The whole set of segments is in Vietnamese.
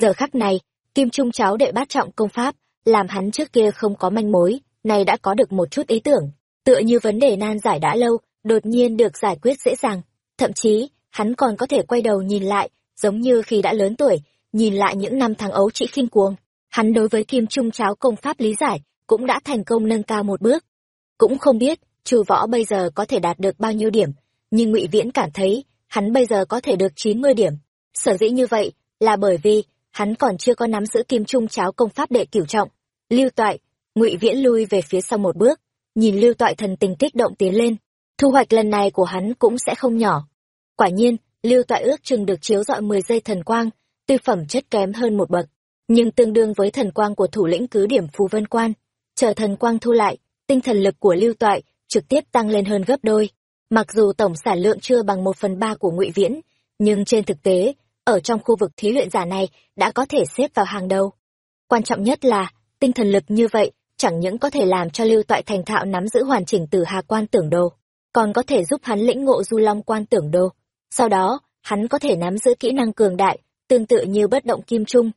Giờ khắc này, kim trung cháo đệ bát trọng công pháp, làm hắn trước kia không có manh mối, này đã có được một chút ý tưởng. Tựa như vấn đề nan giải đã lâu, đột nhiên được giải quyết dễ dàng. Thậm chí, hắn còn có thể quay đầu nhìn lại, giống như khi đã lớn tuổi, nhìn lại những năm tháng ấu trị khinh cuồng. Hắn đối với kim trung cháo công pháp lý giải, cũng đã thành công nâng cao một bước. Cũng không biết, trừ võ bây giờ có thể đạt được bao nhiêu điểm, nhưng ngụy Viễn cảm thấy, hắn bây giờ có thể được chín mươi điểm. Sở dĩ như vậy, là bởi vì, hắn còn chưa có nắm giữ kim trung cháo công pháp đệ cửu trọng. Lưu toại, ngụy Viễn lui về phía sau một bước, nhìn lưu toại thần tình kích động tiến lên. Thu hoạch lần này của hắn cũng sẽ không nhỏ. Quả nhiên, lưu toại ước chừng được chiếu dọi mười giây thần quang, tuy phẩm chất kém hơn một bậc, nhưng tương đương với thần quang của thủ lĩnh cứ điểm phù vân quan. Chờ thần quang thu lại, tinh thần lực của lưu toại trực tiếp tăng lên hơn gấp đôi. Mặc dù tổng sản lượng chưa bằng một phần ba của ngụy Viễn, nhưng trên thực tế, ở trong khu vực thí luyện giả này đã có thể xếp vào hàng đầu. Quan trọng nhất là, tinh thần lực như vậy chẳng những có thể làm cho lưu toại thành thạo nắm giữ hoàn chỉnh tử hà quan tưởng đồ, còn có thể giúp hắn lĩnh ngộ du long quan tưởng đồ. Sau đó, hắn có thể nắm giữ kỹ năng cường đại, tương tự như bất động kim trung.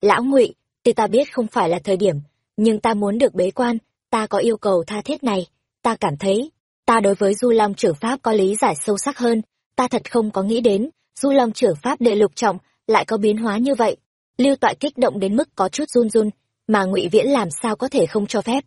Lão ngụy, tuy ta biết không phải là thời điểm, nhưng ta muốn được bế quan, ta có yêu cầu tha thiết này, ta cảm thấy, ta đối với du long trưởng pháp có lý giải sâu sắc hơn, ta thật không có nghĩ đến, du long trưởng pháp đệ lục trọng lại có biến hóa như vậy. Lưu toại kích động đến mức có chút run run, mà ngụy Viễn làm sao có thể không cho phép.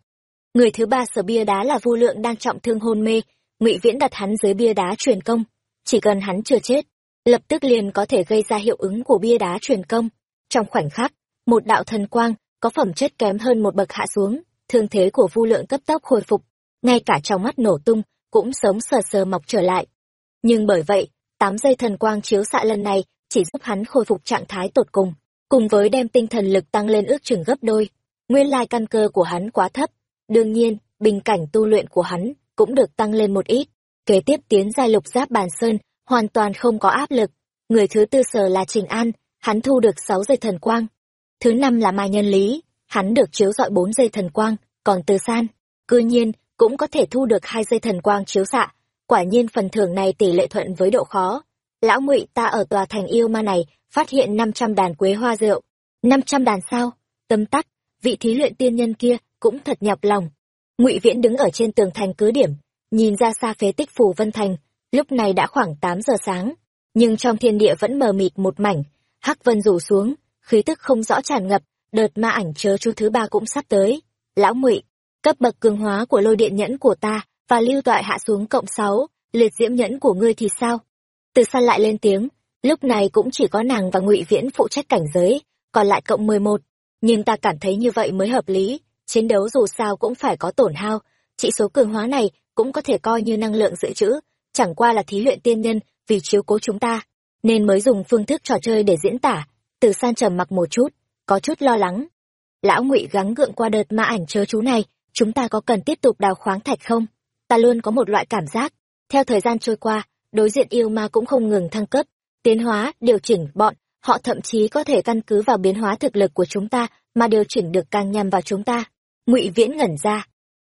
Người thứ ba sở bia đá là Vu Lượng đang trọng thương hôn mê, ngụy Viễn đặt hắn dưới bia đá truyền công, chỉ cần hắn chưa chết, lập tức liền có thể gây ra hiệu ứng của bia đá truyền công. Trong khoảnh khắc, một đạo thần quang có phẩm chất kém hơn một bậc hạ xuống, thương thế của Vu Lượng cấp tốc hồi phục, ngay cả trong mắt nổ tung cũng sống sờ sờ mọc trở lại. Nhưng bởi vậy, tám giây thần quang chiếu xạ lần này chỉ giúp hắn khôi phục trạng thái tột cùng, cùng với đem tinh thần lực tăng lên ước chừng gấp đôi. Nguyên lai căn cơ của hắn quá thấp, đương nhiên, bình cảnh tu luyện của hắn cũng được tăng lên một ít. Kế tiếp tiến giai lục giáp bàn sơn, hoàn toàn không có áp lực. Người thứ tư sở là Trình An, hắn thu được sáu giây thần quang. Thứ năm là Mai Nhân Lý, hắn được chiếu dọi bốn giây thần quang, còn Từ San, cư nhiên, cũng có thể thu được hai giây thần quang chiếu xạ. Quả nhiên phần thưởng này tỷ lệ thuận với độ khó. Lão ngụy ta ở tòa thành yêu ma này phát hiện năm trăm đàn quế hoa rượu. năm trăm đàn sao? Tâm tắc, vị thí luyện tiên nhân kia cũng thật nhọc lòng. Ngụy Viễn đứng ở trên tường thành cứ điểm, nhìn ra xa phế tích phù Vân Thành, lúc này đã khoảng tám giờ sáng, nhưng trong thiên địa vẫn mờ mịt một mảnh, hắc vân rủ xuống, khí tức không rõ tràn ngập, đợt ma ảnh chớ chú thứ ba cũng sắp tới. Lão Ngụy, cấp bậc cường hóa của lôi điện nhẫn của ta và lưu toại hạ xuống cộng sáu, liệt diễm nhẫn của ngươi thì sao? Từ săn lại lên tiếng, lúc này cũng chỉ có nàng và ngụy viễn phụ trách cảnh giới, còn lại cộng mười một. Nhưng ta cảm thấy như vậy mới hợp lý, chiến đấu dù sao cũng phải có tổn hao trị số cường hóa này cũng có thể coi như năng lượng dự trữ, chẳng qua là thí luyện tiên nhân vì chiếu cố chúng ta, nên mới dùng phương thức trò chơi để diễn tả. Từ san trầm mặc một chút, có chút lo lắng. Lão ngụy gắng gượng qua đợt ma ảnh chớ chú này, chúng ta có cần tiếp tục đào khoáng thạch không? Ta luôn có một loại cảm giác, theo thời gian trôi qua, đối diện yêu ma cũng không ngừng thăng cấp, tiến hóa, điều chỉnh bọn, họ thậm chí có thể căn cứ vào biến hóa thực lực của chúng ta mà điều chỉnh được càng nhằm vào chúng ta. Ngụy Viễn ngẩn ra.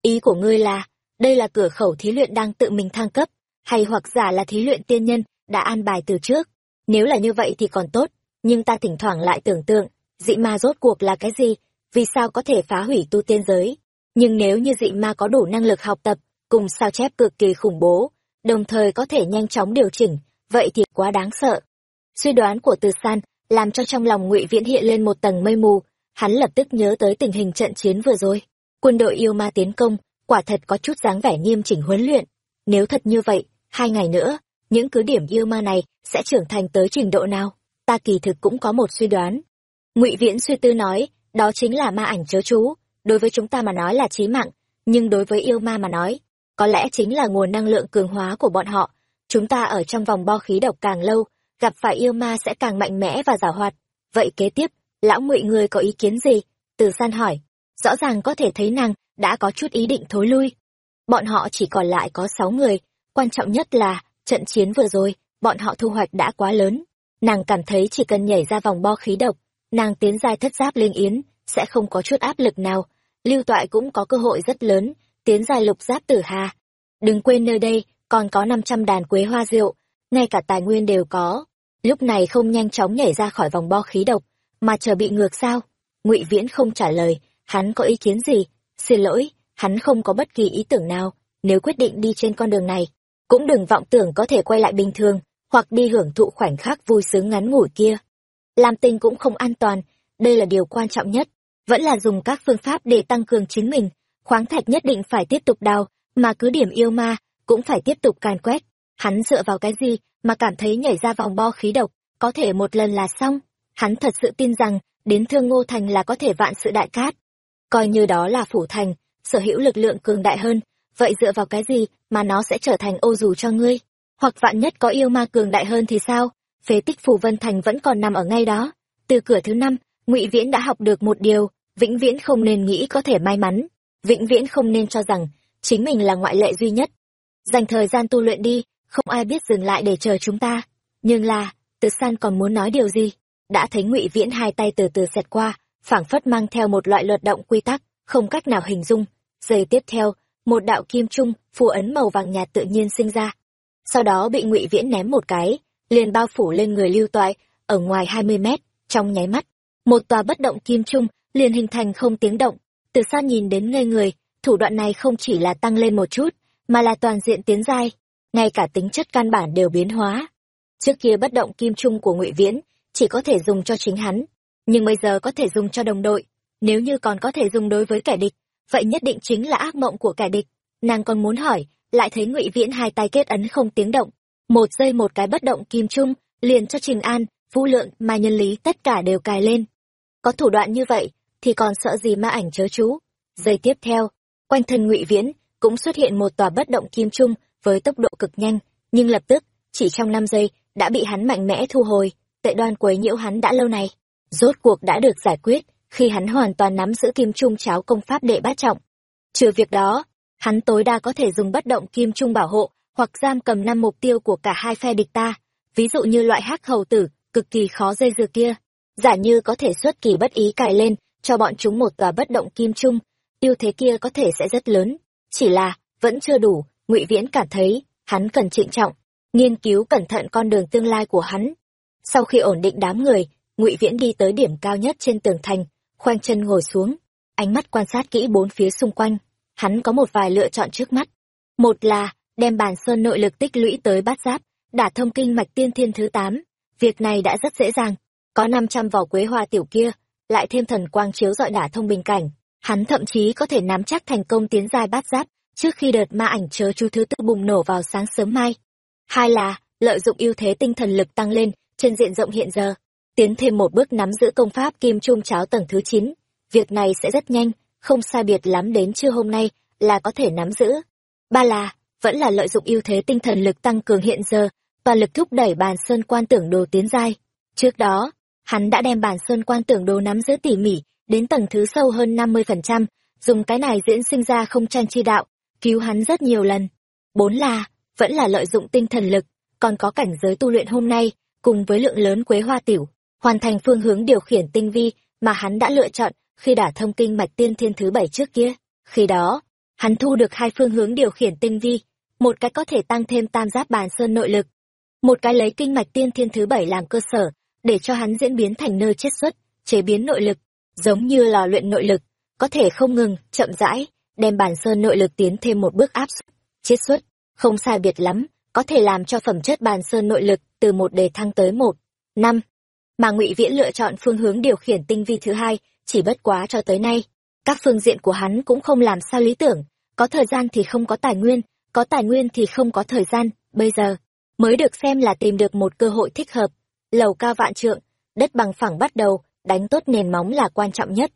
Ý của ngươi là, đây là cửa khẩu thí luyện đang tự mình thăng cấp, hay hoặc giả là thí luyện tiên nhân đã an bài từ trước. Nếu là như vậy thì còn tốt, nhưng ta thỉnh thoảng lại tưởng tượng, dị ma rốt cuộc là cái gì, vì sao có thể phá hủy tu tiên giới nhưng nếu như dị ma có đủ năng lực học tập cùng sao chép cực kỳ khủng bố đồng thời có thể nhanh chóng điều chỉnh vậy thì quá đáng sợ. Suy đoán của từ san làm cho trong lòng ngụy viễn hiện lên một tầng mây mù hắn lập tức nhớ tới tình hình trận chiến vừa rồi. Quân đội yêu ma tiến công quả thật có chút dáng vẻ nghiêm chỉnh huấn luyện. Nếu thật như vậy hai ngày nữa những cứ điểm yêu ma này sẽ trưởng thành tới trình độ nào? Ta kỳ thực cũng có một suy đoán. Ngụy viễn suy tư nói đó chính là ma ảnh chớ chú. Đối với chúng ta mà nói là chí mạng, nhưng đối với yêu ma mà nói, có lẽ chính là nguồn năng lượng cường hóa của bọn họ. Chúng ta ở trong vòng bo khí độc càng lâu, gặp phải yêu ma sẽ càng mạnh mẽ và giả hoạt. Vậy kế tiếp, lão ngụy người có ý kiến gì? Từ san hỏi. Rõ ràng có thể thấy nàng đã có chút ý định thối lui. Bọn họ chỉ còn lại có sáu người, quan trọng nhất là, trận chiến vừa rồi, bọn họ thu hoạch đã quá lớn. Nàng cảm thấy chỉ cần nhảy ra vòng bo khí độc, nàng tiến giai thất giáp linh yến, sẽ không có chút áp lực nào lưu toại cũng có cơ hội rất lớn, tiến dài lục giáp tử hà. Đừng quên nơi đây, còn có năm trăm đàn quế hoa rượu, ngay cả tài nguyên đều có. Lúc này không nhanh chóng nhảy ra khỏi vòng bo khí độc, mà chờ bị ngược sao ngụy viễn không trả lời hắn có ý kiến gì xin lỗi hắn không có bất kỳ ý tưởng nào nếu quyết định đi trên con đường này cũng đừng vọng tưởng có thể quay lại bình thường hoặc đi hưởng thụ khoảnh khắc vui sướng ngắn ngủi kia làm tình cũng không an toàn đây là điều quan trọng nhất vẫn là dùng các phương pháp để tăng cường chính mình khoáng thạch nhất định phải tiếp tục đào, mà cứ điểm yêu ma cũng phải tiếp tục càn quét. Hắn dựa vào cái gì mà cảm thấy nhảy ra vòng bo khí độc, có thể một lần là xong? Hắn thật sự tin rằng đến thương ngô thành là có thể vạn sự đại cát. Coi như đó là phủ thành, sở hữu lực lượng cường đại hơn, vậy dựa vào cái gì mà nó sẽ trở thành ô dù cho ngươi? Hoặc vạn nhất có yêu ma cường đại hơn thì sao? Phế tích phủ vân thành vẫn còn nằm ở ngay đó. Từ cửa thứ năm, ngụy viễn đã học được một điều, vĩnh viễn không nên nghĩ có thể may mắn vĩnh viễn không nên cho rằng chính mình là ngoại lệ duy nhất. Dành thời gian tu luyện đi, không ai biết dừng lại để chờ chúng ta. Nhưng là, từ san còn muốn nói điều gì? Đã thấy ngụy viễn hai tay từ từ xẹt qua, phảng phất mang theo một loại luật động quy tắc, không cách nào hình dung. Giây tiếp theo, một đạo kim trung, phù ấn màu vàng nhạt tự nhiên sinh ra. Sau đó bị ngụy viễn ném một cái, liền bao phủ lên người lưu toại, ở ngoài hai mươi mét, trong nháy mắt. Một tòa bất động kim trung, liền hình thành không tiếng động từ xa nhìn đến ngây người, thủ đoạn này không chỉ là tăng lên một chút, mà là toàn diện tiến giai, ngay cả tính chất căn bản đều biến hóa. Trước kia bất động kim trung của ngụy viễn chỉ có thể dùng cho chính hắn, nhưng bây giờ có thể dùng cho đồng đội. Nếu như còn có thể dùng đối với kẻ địch, vậy nhất định chính là ác mộng của kẻ địch. Nàng còn muốn hỏi, lại thấy ngụy viễn hai tay kết ấn không tiếng động. Một giây một cái bất động kim trung, liền cho trình an, vũ lượng mà nhân lý tất cả đều cài lên. Có thủ đoạn như vậy thì còn sợ gì ma ảnh chớ chú. Giây tiếp theo, quanh thân ngụy viễn cũng xuất hiện một tòa bất động kim trung với tốc độ cực nhanh, nhưng lập tức, chỉ trong năm giây, đã bị hắn mạnh mẽ thu hồi. Tệ đoan quấy nhiễu hắn đã lâu này rốt cuộc đã được giải quyết khi hắn hoàn toàn nắm giữ kim trung cháo công pháp đệ bát trọng. Trừ việc đó, hắn tối đa có thể dùng bất động kim trung bảo hộ hoặc giam cầm năm mục tiêu của cả hai phe địch ta. Ví dụ như loại hắc hầu tử, cực kỳ khó dây dưa kia. Giả như có thể xuất kỳ bất ý cài lên cho bọn chúng một tòa bất động kim trung, ưu thế kia có thể sẽ rất lớn. Chỉ là, vẫn chưa đủ, ngụy viễn cảm thấy, hắn cần trịnh trọng, nghiên cứu cẩn thận con đường tương lai của hắn. Sau khi ổn định đám người, ngụy viễn đi tới điểm cao nhất trên tường thành, khoanh chân ngồi xuống, ánh mắt quan sát kỹ bốn phía xung quanh. Hắn có một vài lựa chọn trước mắt. Một là, đem bàn sơn nội lực tích lũy tới bát giáp, đả thông kinh mạch tiên thiên thứ tám. Việc này đã rất dễ dàng, có năm trăm vỏ quế hoa tiểu kia lại thêm thần quang chiếu dọi đả thông bình cảnh. Hắn thậm chí có thể nắm chắc thành công tiến giai bát giáp, trước khi đợt ma ảnh chớ chú thứ tự bùng nổ vào sáng sớm mai. Hai là, lợi dụng ưu thế tinh thần lực tăng lên, trên diện rộng hiện giờ, tiến thêm một bước nắm giữ công pháp kim trung cháo tầng thứ chín. Việc này sẽ rất nhanh, không sai biệt lắm đến trưa hôm nay là có thể nắm giữ. Ba là, vẫn là lợi dụng ưu thế tinh thần lực tăng cường hiện giờ, toàn lực thúc đẩy bàn sơn quan tưởng đồ tiến giai. Trước đó hắn đã đem bản sơn quan tưởng đồ nắm giữ tỉ mỉ đến tầng thứ sâu hơn năm mươi phần trăm dùng cái này diễn sinh ra không tranh chi đạo cứu hắn rất nhiều lần bốn là vẫn là lợi dụng tinh thần lực còn có cảnh giới tu luyện hôm nay cùng với lượng lớn quế hoa tiểu hoàn thành phương hướng điều khiển tinh vi mà hắn đã lựa chọn khi đả thông kinh mạch tiên thiên thứ bảy trước kia. Khi đó, hắn thu được hai phương hướng điều khiển tinh vi, một cái có thể tăng thêm tam giáp bàn sơn nội lực, một cái lấy kinh mạch tiên thiên thứ bảy làm cơ sở, để cho hắn diễn biến thành nơi chiết xuất, chế biến nội lực, giống như lò luyện nội lực, có thể không ngừng, chậm rãi, đem bản sơn nội lực tiến thêm một bước áp suất, chiết xuất, không sai biệt lắm, có thể làm cho phẩm chất bàn sơn nội lực từ một đề thăng tới một năm. Mà ngụy viễn lựa chọn phương hướng điều khiển tinh vi thứ hai chỉ bất quá cho tới nay các phương diện của hắn cũng không làm sao lý tưởng có thời gian thì không có tài nguyên có tài nguyên thì không có thời gian bây giờ mới được xem là tìm được một cơ hội thích hợp lầu cao vạn trượng, đất bằng phẳng bắt đầu, đánh tốt nền móng là quan trọng nhất.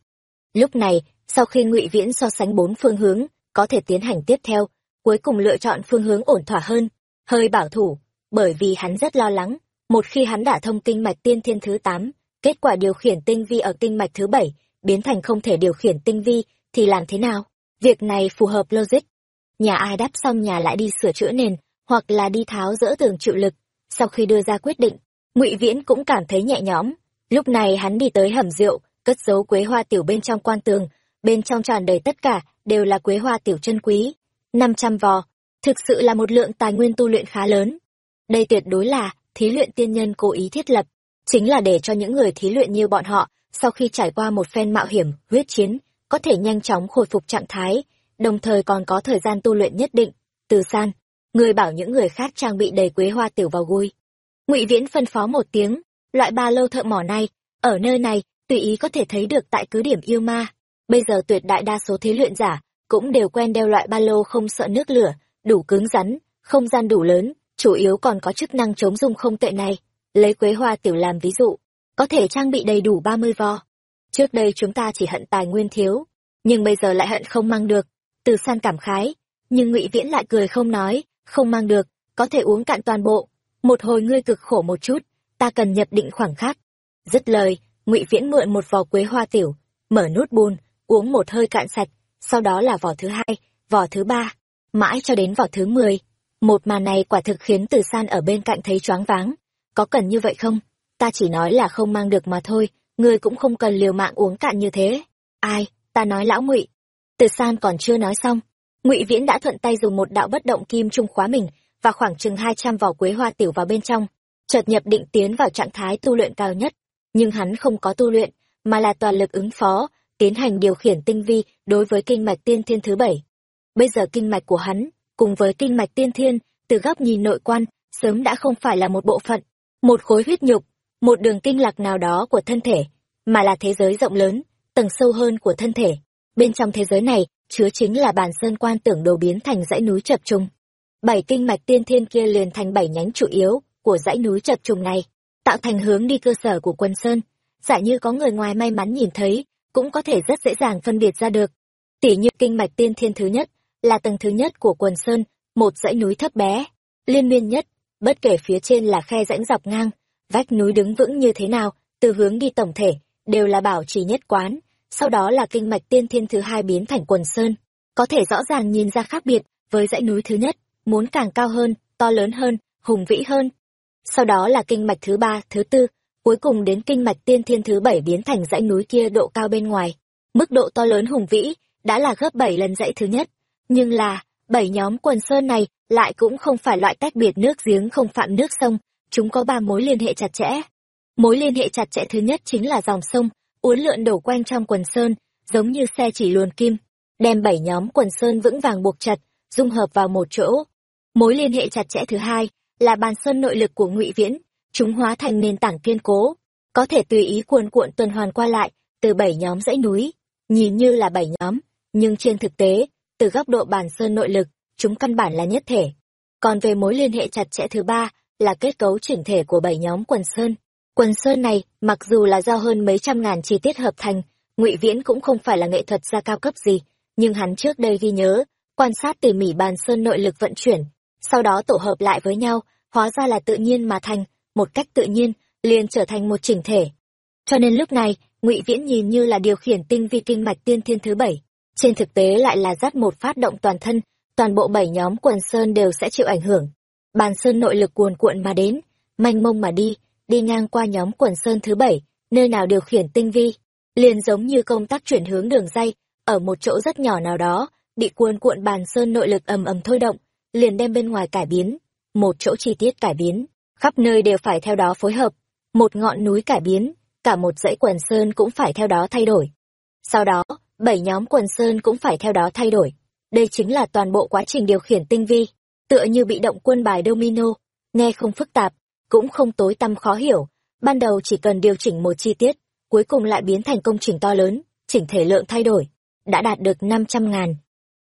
Lúc này, sau khi ngụy viễn so sánh bốn phương hướng, có thể tiến hành tiếp theo, cuối cùng lựa chọn phương hướng ổn thỏa hơn. Hơi bảo thủ, bởi vì hắn rất lo lắng, một khi hắn đả thông kinh mạch tiên thiên thứ tám, kết quả điều khiển tinh vi ở kinh mạch thứ bảy, biến thành không thể điều khiển tinh vi, thì làm thế nào? Việc này phù hợp logic. Nhà ai đắp xong nhà lại đi sửa chữa nền, hoặc là đi tháo dỡ tường chịu lực. Sau khi đưa ra quyết định ngụy viễn cũng cảm thấy nhẹ nhõm lúc này hắn đi tới hầm rượu cất giấu quế hoa tiểu bên trong quan tường bên trong tràn đầy tất cả đều là quế hoa tiểu chân quý năm trăm vò thực sự là một lượng tài nguyên tu luyện khá lớn đây tuyệt đối là thí luyện tiên nhân cố ý thiết lập chính là để cho những người thí luyện như bọn họ, sau khi trải qua một phen mạo hiểm, huyết chiến, có thể nhanh chóng khôi phục trạng thái, đồng thời còn có thời gian tu luyện nhất định. Từ san, người bảo những người khác trang bị đầy quế hoa tiểu vào gui. Ngụy Viễn phân phó một tiếng, loại ba lâu thợ mỏ này, ở nơi này, tùy ý có thể thấy được tại cứ điểm yêu ma. Bây giờ tuyệt đại đa số thí luyện giả cũng đều quen đeo loại ba lô không sợ nước lửa, đủ cứng rắn, không gian đủ lớn, chủ yếu còn có chức năng chống dung không tệ này. Lấy quế hoa tiểu làm ví dụ, có thể trang bị đầy đủ 30 vo. Trước đây chúng ta chỉ hận tài nguyên thiếu, nhưng bây giờ lại hận không mang được. Từ san cảm khái, nhưng ngụy Viễn lại cười không nói, không mang được, có thể uống cạn toàn bộ. Một hồi ngươi cực khổ một chút, ta cần nhập định khoảng khắc. Dứt lời, ngụy Viễn mượn một vò quế hoa tiểu, mở nút bùn, uống một hơi cạn sạch, sau đó là vỏ thứ hai, vỏ thứ ba, mãi cho đến vỏ thứ mười. Một màn này quả thực khiến Từ San ở bên cạnh thấy choáng váng. Có cần như vậy không? Ta chỉ nói là không mang được mà thôi, ngươi cũng không cần liều mạng uống cạn như thế. Ai, ta nói lão ngụy. Từ San còn chưa nói xong, Ngụy Viễn đã thuận tay dùng một đạo bất động kim trung khóa mình và khoảng chừng hai trăm vỏ quế hoa tiểu vào bên trong, chợt nhập định tiến vào trạng thái tu luyện cao nhất. Nhưng hắn không có tu luyện, mà là toàn lực ứng phó, tiến hành điều khiển tinh vi đối với kinh mạch tiên thiên thứ bảy. Bây giờ kinh mạch của hắn, cùng với kinh mạch tiên thiên, từ góc nhìn nội quan, sớm đã không phải là một bộ phận, một khối huyết nhục, một đường kinh lạc nào đó của thân thể, mà là thế giới rộng lớn, tầng sâu hơn của thân thể. Bên trong thế giới này, chứa chính là bàn sơn quan tưởng đồ biến thành dãy núi chập trùng. Bảy kinh mạch tiên thiên kia liền thành bảy nhánh chủ yếu của dãy núi chập trùng này, tạo thành hướng đi cơ sở của quân sơn. Giả như có người ngoài may mắn nhìn thấy, cũng có thể rất dễ dàng phân biệt ra được. tỷ như kinh mạch tiên thiên thứ nhất, là tầng thứ nhất của quần sơn, một dãy núi thấp bé, liên miên nhất, bất kể phía trên là khe rãnh dọc ngang, vách núi đứng vững như thế nào, từ hướng đi tổng thể, đều là bảo trì nhất quán, sau đó là kinh mạch tiên thiên thứ hai biến thành quần sơn, có thể rõ ràng nhìn ra khác biệt với dãy núi thứ nhất, muốn càng cao hơn, to lớn hơn, hùng vĩ hơn. Sau đó là kinh mạch thứ ba, thứ tư, cuối cùng đến kinh mạch tiên thiên thứ bảy biến thành dãy núi kia độ cao bên ngoài. Mức độ to lớn hùng vĩ, đã là gấp bảy lần dãy thứ nhất. Nhưng là, bảy nhóm quần sơn này lại cũng không phải loại tách biệt nước giếng không phạm nước sông, chúng có ba mối liên hệ chặt chẽ. Mối liên hệ chặt chẽ thứ nhất chính là dòng sông, uốn lượn đổ quanh trong quần sơn, giống như xe chỉ luồn kim, đem bảy nhóm quần sơn vững vàng buộc chặt, dung hợp vào một chỗ. Mối liên hệ chặt chẽ thứ hai là bàn sơn nội lực của Ngụy Viễn, chúng hóa thành nền tảng kiên cố, có thể tùy ý cuồn cuộn tuần hoàn qua lại từ bảy nhóm dãy núi, nhìn như là bảy nhóm, nhưng trên thực tế, từ góc độ bàn sơn nội lực, chúng căn bản là nhất thể. Còn về mối liên hệ chặt chẽ thứ ba là kết cấu chỉnh thể của bảy nhóm quần sơn. Quần sơn này, mặc dù là do hơn mấy trăm ngàn chi tiết hợp thành, ngụy Viễn cũng không phải là nghệ thuật gia cao cấp gì, nhưng hắn trước đây ghi nhớ, quan sát tỉ mỉ bàn sơn nội lực vận chuyển, sau đó tổ hợp lại với nhau, hóa ra là tự nhiên mà thành, một cách tự nhiên, liền trở thành một chỉnh thể. Cho nên lúc này, ngụy Viễn nhìn như là điều khiển tinh vi kinh mạch tiên thiên thứ bảy, trên thực tế lại là dắt một phát động toàn thân, toàn bộ bảy nhóm quần sơn đều sẽ chịu ảnh hưởng. Bàn sơn nội lực cuồn cuộn mà đến, manh mông mà đi, đi ngang qua nhóm quần sơn thứ bảy, nơi nào điều khiển tinh vi, liền giống như công tác chuyển hướng đường dây, ở một chỗ rất nhỏ nào đó, bị cuồn cuộn bàn sơn nội lực ầm ầm thôi động, liền đem bên ngoài cải biến, một chỗ chi tiết cải biến, khắp nơi đều phải theo đó phối hợp, một ngọn núi cải biến, cả một dãy quần sơn cũng phải theo đó thay đổi. Sau đó, bảy nhóm quần sơn cũng phải theo đó thay đổi. Đây chính là toàn bộ quá trình điều khiển tinh vi, tựa như bị động quân bài domino, nghe không phức tạp, cũng không tối tăm khó hiểu, ban đầu chỉ cần điều chỉnh một chi tiết, cuối cùng lại biến thành công trình to lớn, chỉnh thể lượng thay đổi, đã đạt được 500 ngàn.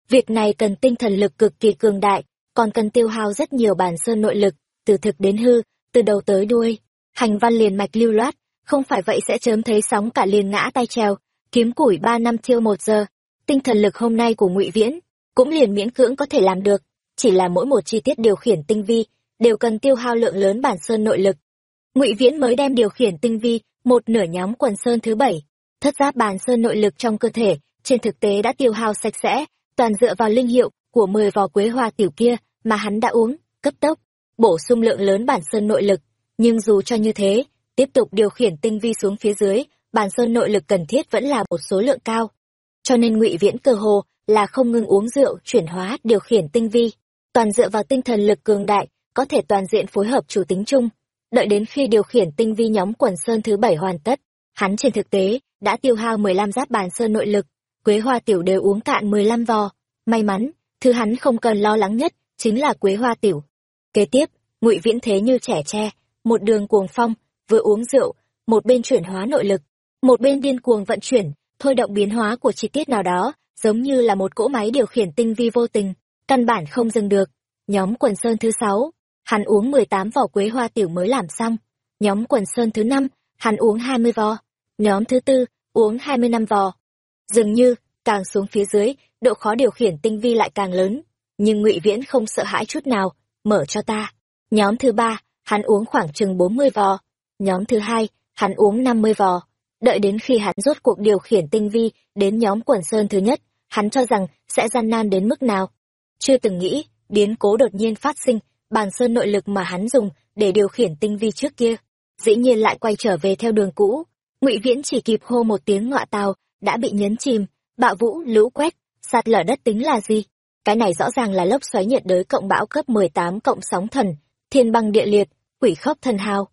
Việc này cần tinh thần lực cực kỳ cường đại, còn cần tiêu hao rất nhiều bản sơn nội lực, từ thực đến hư, từ đầu tới đuôi. Hành văn liền mạch lưu loát, không phải vậy sẽ chớm thấy sóng cả liền ngã tay treo, kiếm củi ba năm thiêu một giờ. Tinh thần lực hôm nay của ngụy Viễn, cũng liền miễn cưỡng có thể làm được, chỉ là mỗi một chi tiết điều khiển tinh vi, đều cần tiêu hao lượng lớn bản sơn nội lực. Ngụy Viễn mới đem điều khiển tinh vi, một nửa nhóm quần sơn thứ bảy, thất giáp bản sơn nội lực trong cơ thể, trên thực tế đã tiêu hao sạch sẽ, toàn dựa vào linh hiệu của mười vò quế hoa tiểu kia mà hắn đã uống, cấp tốc, bổ sung lượng lớn bản sơn nội lực. Nhưng dù cho như thế, tiếp tục điều khiển tinh vi xuống phía dưới, bản sơn nội lực cần thiết vẫn là một số lượng cao. Cho nên ngụy Viễn cơ hồ là không ngừng uống rượu, chuyển hóa, điều khiển tinh vi, toàn dựa vào tinh thần lực cường đại, có thể toàn diện phối hợp chủ tính chung. đợi đến khi điều khiển tinh vi nhóm quần sơn thứ bảy hoàn tất, hắn trên thực tế đã tiêu hao 15 giáp bàn sơn nội lực, Quế Hoa Tiểu đều uống cạn 15 vò. May mắn, thứ hắn không cần lo lắng nhất chính là Quế Hoa Tiểu. Kế tiếp, Ngụy Viễn thế như trẻ tre, một đường cuồng phong, vừa uống rượu, một bên chuyển hóa nội lực, một bên điên cuồng vận chuyển, thôi động biến hóa của chi tiết nào đó, giống như là một cỗ máy điều khiển tinh vi vô tình, căn bản không dừng được. Nhóm quần sơn thứ sáu, hắn uống 18 vỏ quế hoa tiểu mới làm xong. Nhóm quần sơn thứ năm, hắn uống 20 vò. Nhóm thứ tư, uống 25 vò. Dường như, càng xuống phía dưới, độ khó điều khiển tinh vi lại càng lớn. Nhưng ngụy Viễn không sợ hãi chút nào, mở cho ta. Nhóm thứ ba, hắn uống khoảng chừng 40 vò. Nhóm thứ hai, hắn uống 50 vò. Đợi đến khi hắn rốt cuộc điều khiển tinh vi đến nhóm quần sơn thứ nhất, hắn cho rằng sẽ gian nan đến mức nào. Chưa từng nghĩ, biến cố đột nhiên phát sinh, bàn sơn nội lực mà hắn dùng để điều khiển tinh vi trước kia, dĩ nhiên lại quay trở về theo đường cũ. Ngụy Viễn chỉ kịp hô một tiếng ngọa tàu, đã bị nhấn chìm, bạo vũ, lũ quét, sạt lở đất tính là gì? Cái này rõ ràng là lốc xoáy nhiệt đới cộng bão cấp 18 cộng sóng thần, thiên băng địa liệt, quỷ khốc thần hào.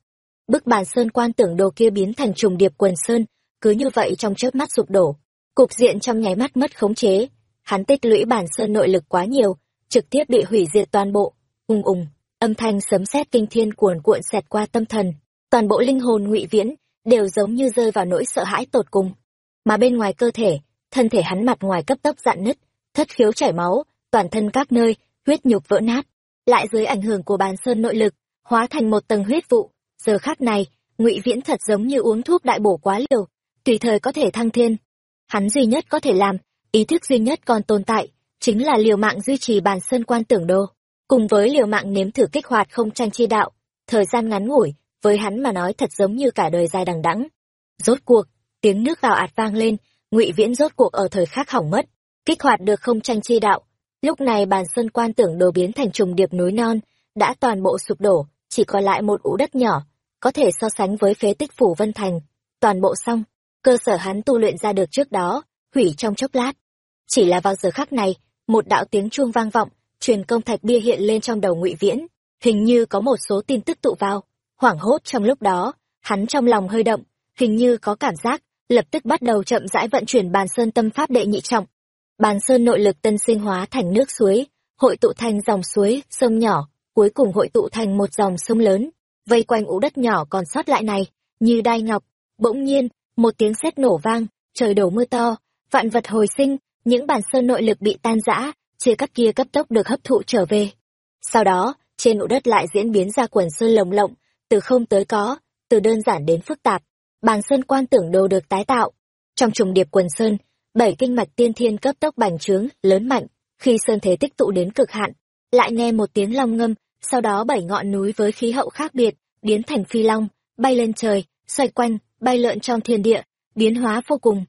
Bức bàn sơn quan tưởng đồ kia biến thành trùng điệp quần sơn, cứ như vậy trong chớp mắt sụp đổ. Cục diện trong nháy mắt mất khống chế, hắn tích lũy bản sơn nội lực quá nhiều, trực tiếp bị hủy diệt toàn bộ. Ùng ùng, âm thanh sấm sét kinh thiên cuồn cuộn xẹt qua tâm thần, toàn bộ linh hồn ngụy viễn đều giống như rơi vào nỗi sợ hãi tột cùng. Mà bên ngoài cơ thể, thân thể hắn mặt ngoài cấp tốc dạn nứt, thất khiếu chảy máu, toàn thân các nơi, huyết nhục vỡ nát. Lại dưới ảnh hưởng của bàn sơn nội lực, hóa thành một tầng huyết vụ. Giờ khắc này, ngụy viễn thật giống như uống thuốc đại bổ quá liều, tùy thời có thể thăng thiên. Hắn duy nhất có thể làm, ý thức duy nhất còn tồn tại, chính là liều mạng duy trì bàn sơn quan tưởng đô, cùng với liều mạng nếm thử kích hoạt không tranh chi đạo. Thời gian ngắn ngủi, với hắn mà nói thật giống như cả đời dài đằng đẵng. Rốt cuộc, tiếng nước gào ạt vang lên, ngụy viễn rốt cuộc ở thời khắc hỏng mất, kích hoạt được không tranh chi đạo. Lúc này bàn sơn quan tưởng đồ biến thành trùng điệp núi non, đã toàn bộ sụp đổ, chỉ còn lại một ủ đất nhỏ, có thể so sánh với phế tích phủ Vân Thành. Toàn bộ xong, cơ sở hắn tu luyện ra được trước đó, hủy trong chốc lát. Chỉ là vào giờ khắc này, một đạo tiếng chuông vang vọng, truyền công thạch bia hiện lên trong đầu ngụy Viễn, hình như có một số tin tức tụ vào. Hoảng hốt trong lúc đó, hắn trong lòng hơi động, hình như có cảm giác, lập tức bắt đầu chậm rãi vận chuyển bàn sơn tâm pháp đệ nhị trọng. Bàn sơn nội lực tân sinh hóa thành nước suối, hội tụ thành dòng suối, sông nhỏ, cuối cùng hội tụ thành một dòng sông lớn, vây quanh ủ đất nhỏ còn sót lại này, như đai ngọc. Bỗng nhiên, một tiếng sét nổ vang, trời đổ mưa to, vạn vật hồi sinh, những bản sơn nội lực bị tan rã, chia cắt kia cấp tốc được hấp thụ trở về. Sau đó, trên ụ đất lại diễn biến ra quần sơn lồng lộng, từ không tới có, từ đơn giản đến phức tạp. Bàn sơn quan tưởng đồ được tái tạo. Trong trùng điệp quần sơn, bảy kinh mạch tiên thiên cấp tốc bành trướng, lớn mạnh, khi sơn thế tích tụ đến cực hạn, lại nghe một tiếng long ngâm, sau đó bảy ngọn núi với khí hậu khác biệt, biến thành phi long, bay lên trời, xoay quanh, bay lượn trong thiên địa, biến hóa vô cùng.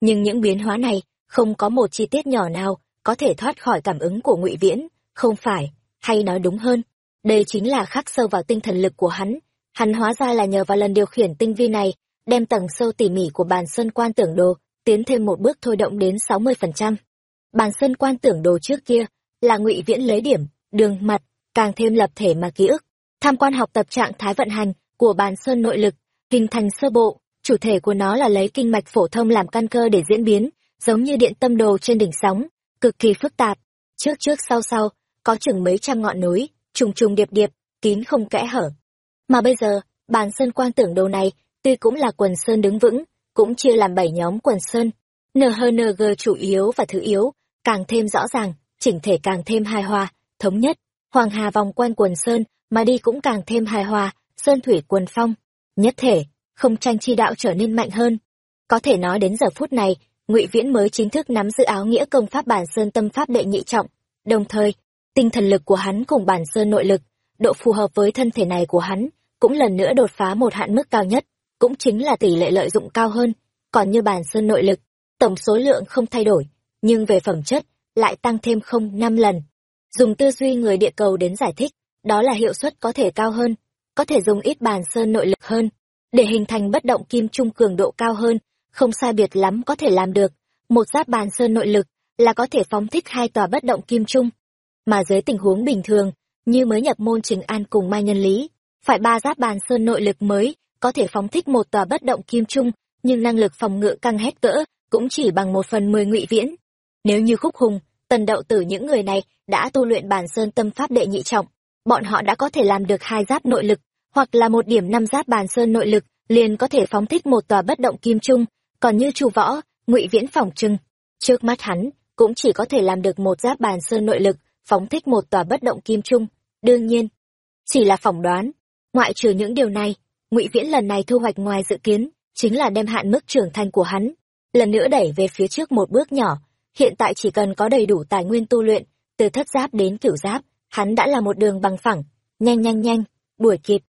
Nhưng những biến hóa này, không có một chi tiết nhỏ nào có thể thoát khỏi cảm ứng của ngụy Viễn, không phải, hay nói đúng hơn, đây chính là khắc sâu vào tinh thần lực của hắn. Hắn hóa ra là nhờ vào lần điều khiển tinh vi này, đem tầng sâu tỉ mỉ của bàn sơn quan tưởng đồ, tiến thêm một bước thôi động đến 60%. Bàn sơn quan tưởng đồ trước kia, là ngụy Viễn lấy điểm, đường mặt, càng thêm lập thể mà ký ức. Tham quan học tập trạng thái vận hành của bàn sơn nội lực, hình thành sơ bộ, chủ thể của nó là lấy kinh mạch phổ thông làm căn cơ để diễn biến, giống như điện tâm đồ trên đỉnh sóng, cực kỳ phức tạp. Trước trước sau sau, có chừng mấy trăm ngọn núi, trùng trùng điệp điệp, kín không kẽ hở. Mà bây giờ, bàn sơn quan tưởng đồ này, tuy cũng là quần sơn đứng vững, cũng chia làm bảy nhóm quần sơn. NHNG chủ yếu và thứ yếu, càng thêm rõ ràng, chỉnh thể càng thêm hài hòa, thống nhất. Hoàng Hà vòng quanh quần sơn, mà đi cũng càng thêm hài hòa, sơn thủy quần phong. Nhất thể, không tranh chi đạo trở nên mạnh hơn. Có thể nói đến giờ phút này, ngụy Viễn mới chính thức nắm giữ áo nghĩa công pháp bản sơn tâm pháp đệ nhị trọng, đồng thời, tinh thần lực của hắn cùng bản sơn nội lực, độ phù hợp với thân thể này của hắn, cũng lần nữa đột phá một hạn mức cao nhất, cũng chính là tỷ lệ lợi dụng cao hơn, còn như bản sơn nội lực, tổng số lượng không thay đổi, nhưng về phẩm chất lại tăng thêm không năm lần. Dùng tư duy người địa cầu đến giải thích, đó là hiệu suất có thể cao hơn, có thể dùng ít bàn sơn nội lực hơn, để hình thành bất động kim trung cường độ cao hơn, không sai biệt lắm có thể làm được. Một giáp bàn sơn nội lực là có thể phóng thích hai tòa bất động kim trung. Mà dưới tình huống bình thường, như mới nhập môn trình an cùng mai nhân lý, phải ba giáp bàn sơn nội lực mới có thể phóng thích một tòa bất động kim trung, nhưng năng lực phòng ngự căng hết cỡ, cũng chỉ bằng một phần mười ngụy viễn. Nếu như khúc hùng, tần đậu tử những người này đã tu luyện bản sơn tâm pháp đệ nhị trọng, bọn họ đã có thể làm được hai giáp nội lực, hoặc là một điểm năm giáp bàn sơn nội lực, liền có thể phóng thích một tòa bất động kim trung, còn như chu võ, ngụy viễn phòng trưng. Trước mắt hắn, cũng chỉ có thể làm được một giáp bàn sơn nội lực, phóng thích một tòa bất động kim trung, đương nhiên, chỉ là phỏng đoán, ngoại trừ những điều này ngụy viễn lần này thu hoạch ngoài dự kiến, chính là đem hạn mức trưởng thành của hắn, lần nữa đẩy về phía trước một bước nhỏ. Hiện tại chỉ cần có đầy đủ tài nguyên tu luyện, từ thất giáp đến cửu giáp, hắn đã là một đường bằng phẳng. Nhanh nhanh nhanh, đuổi kịp.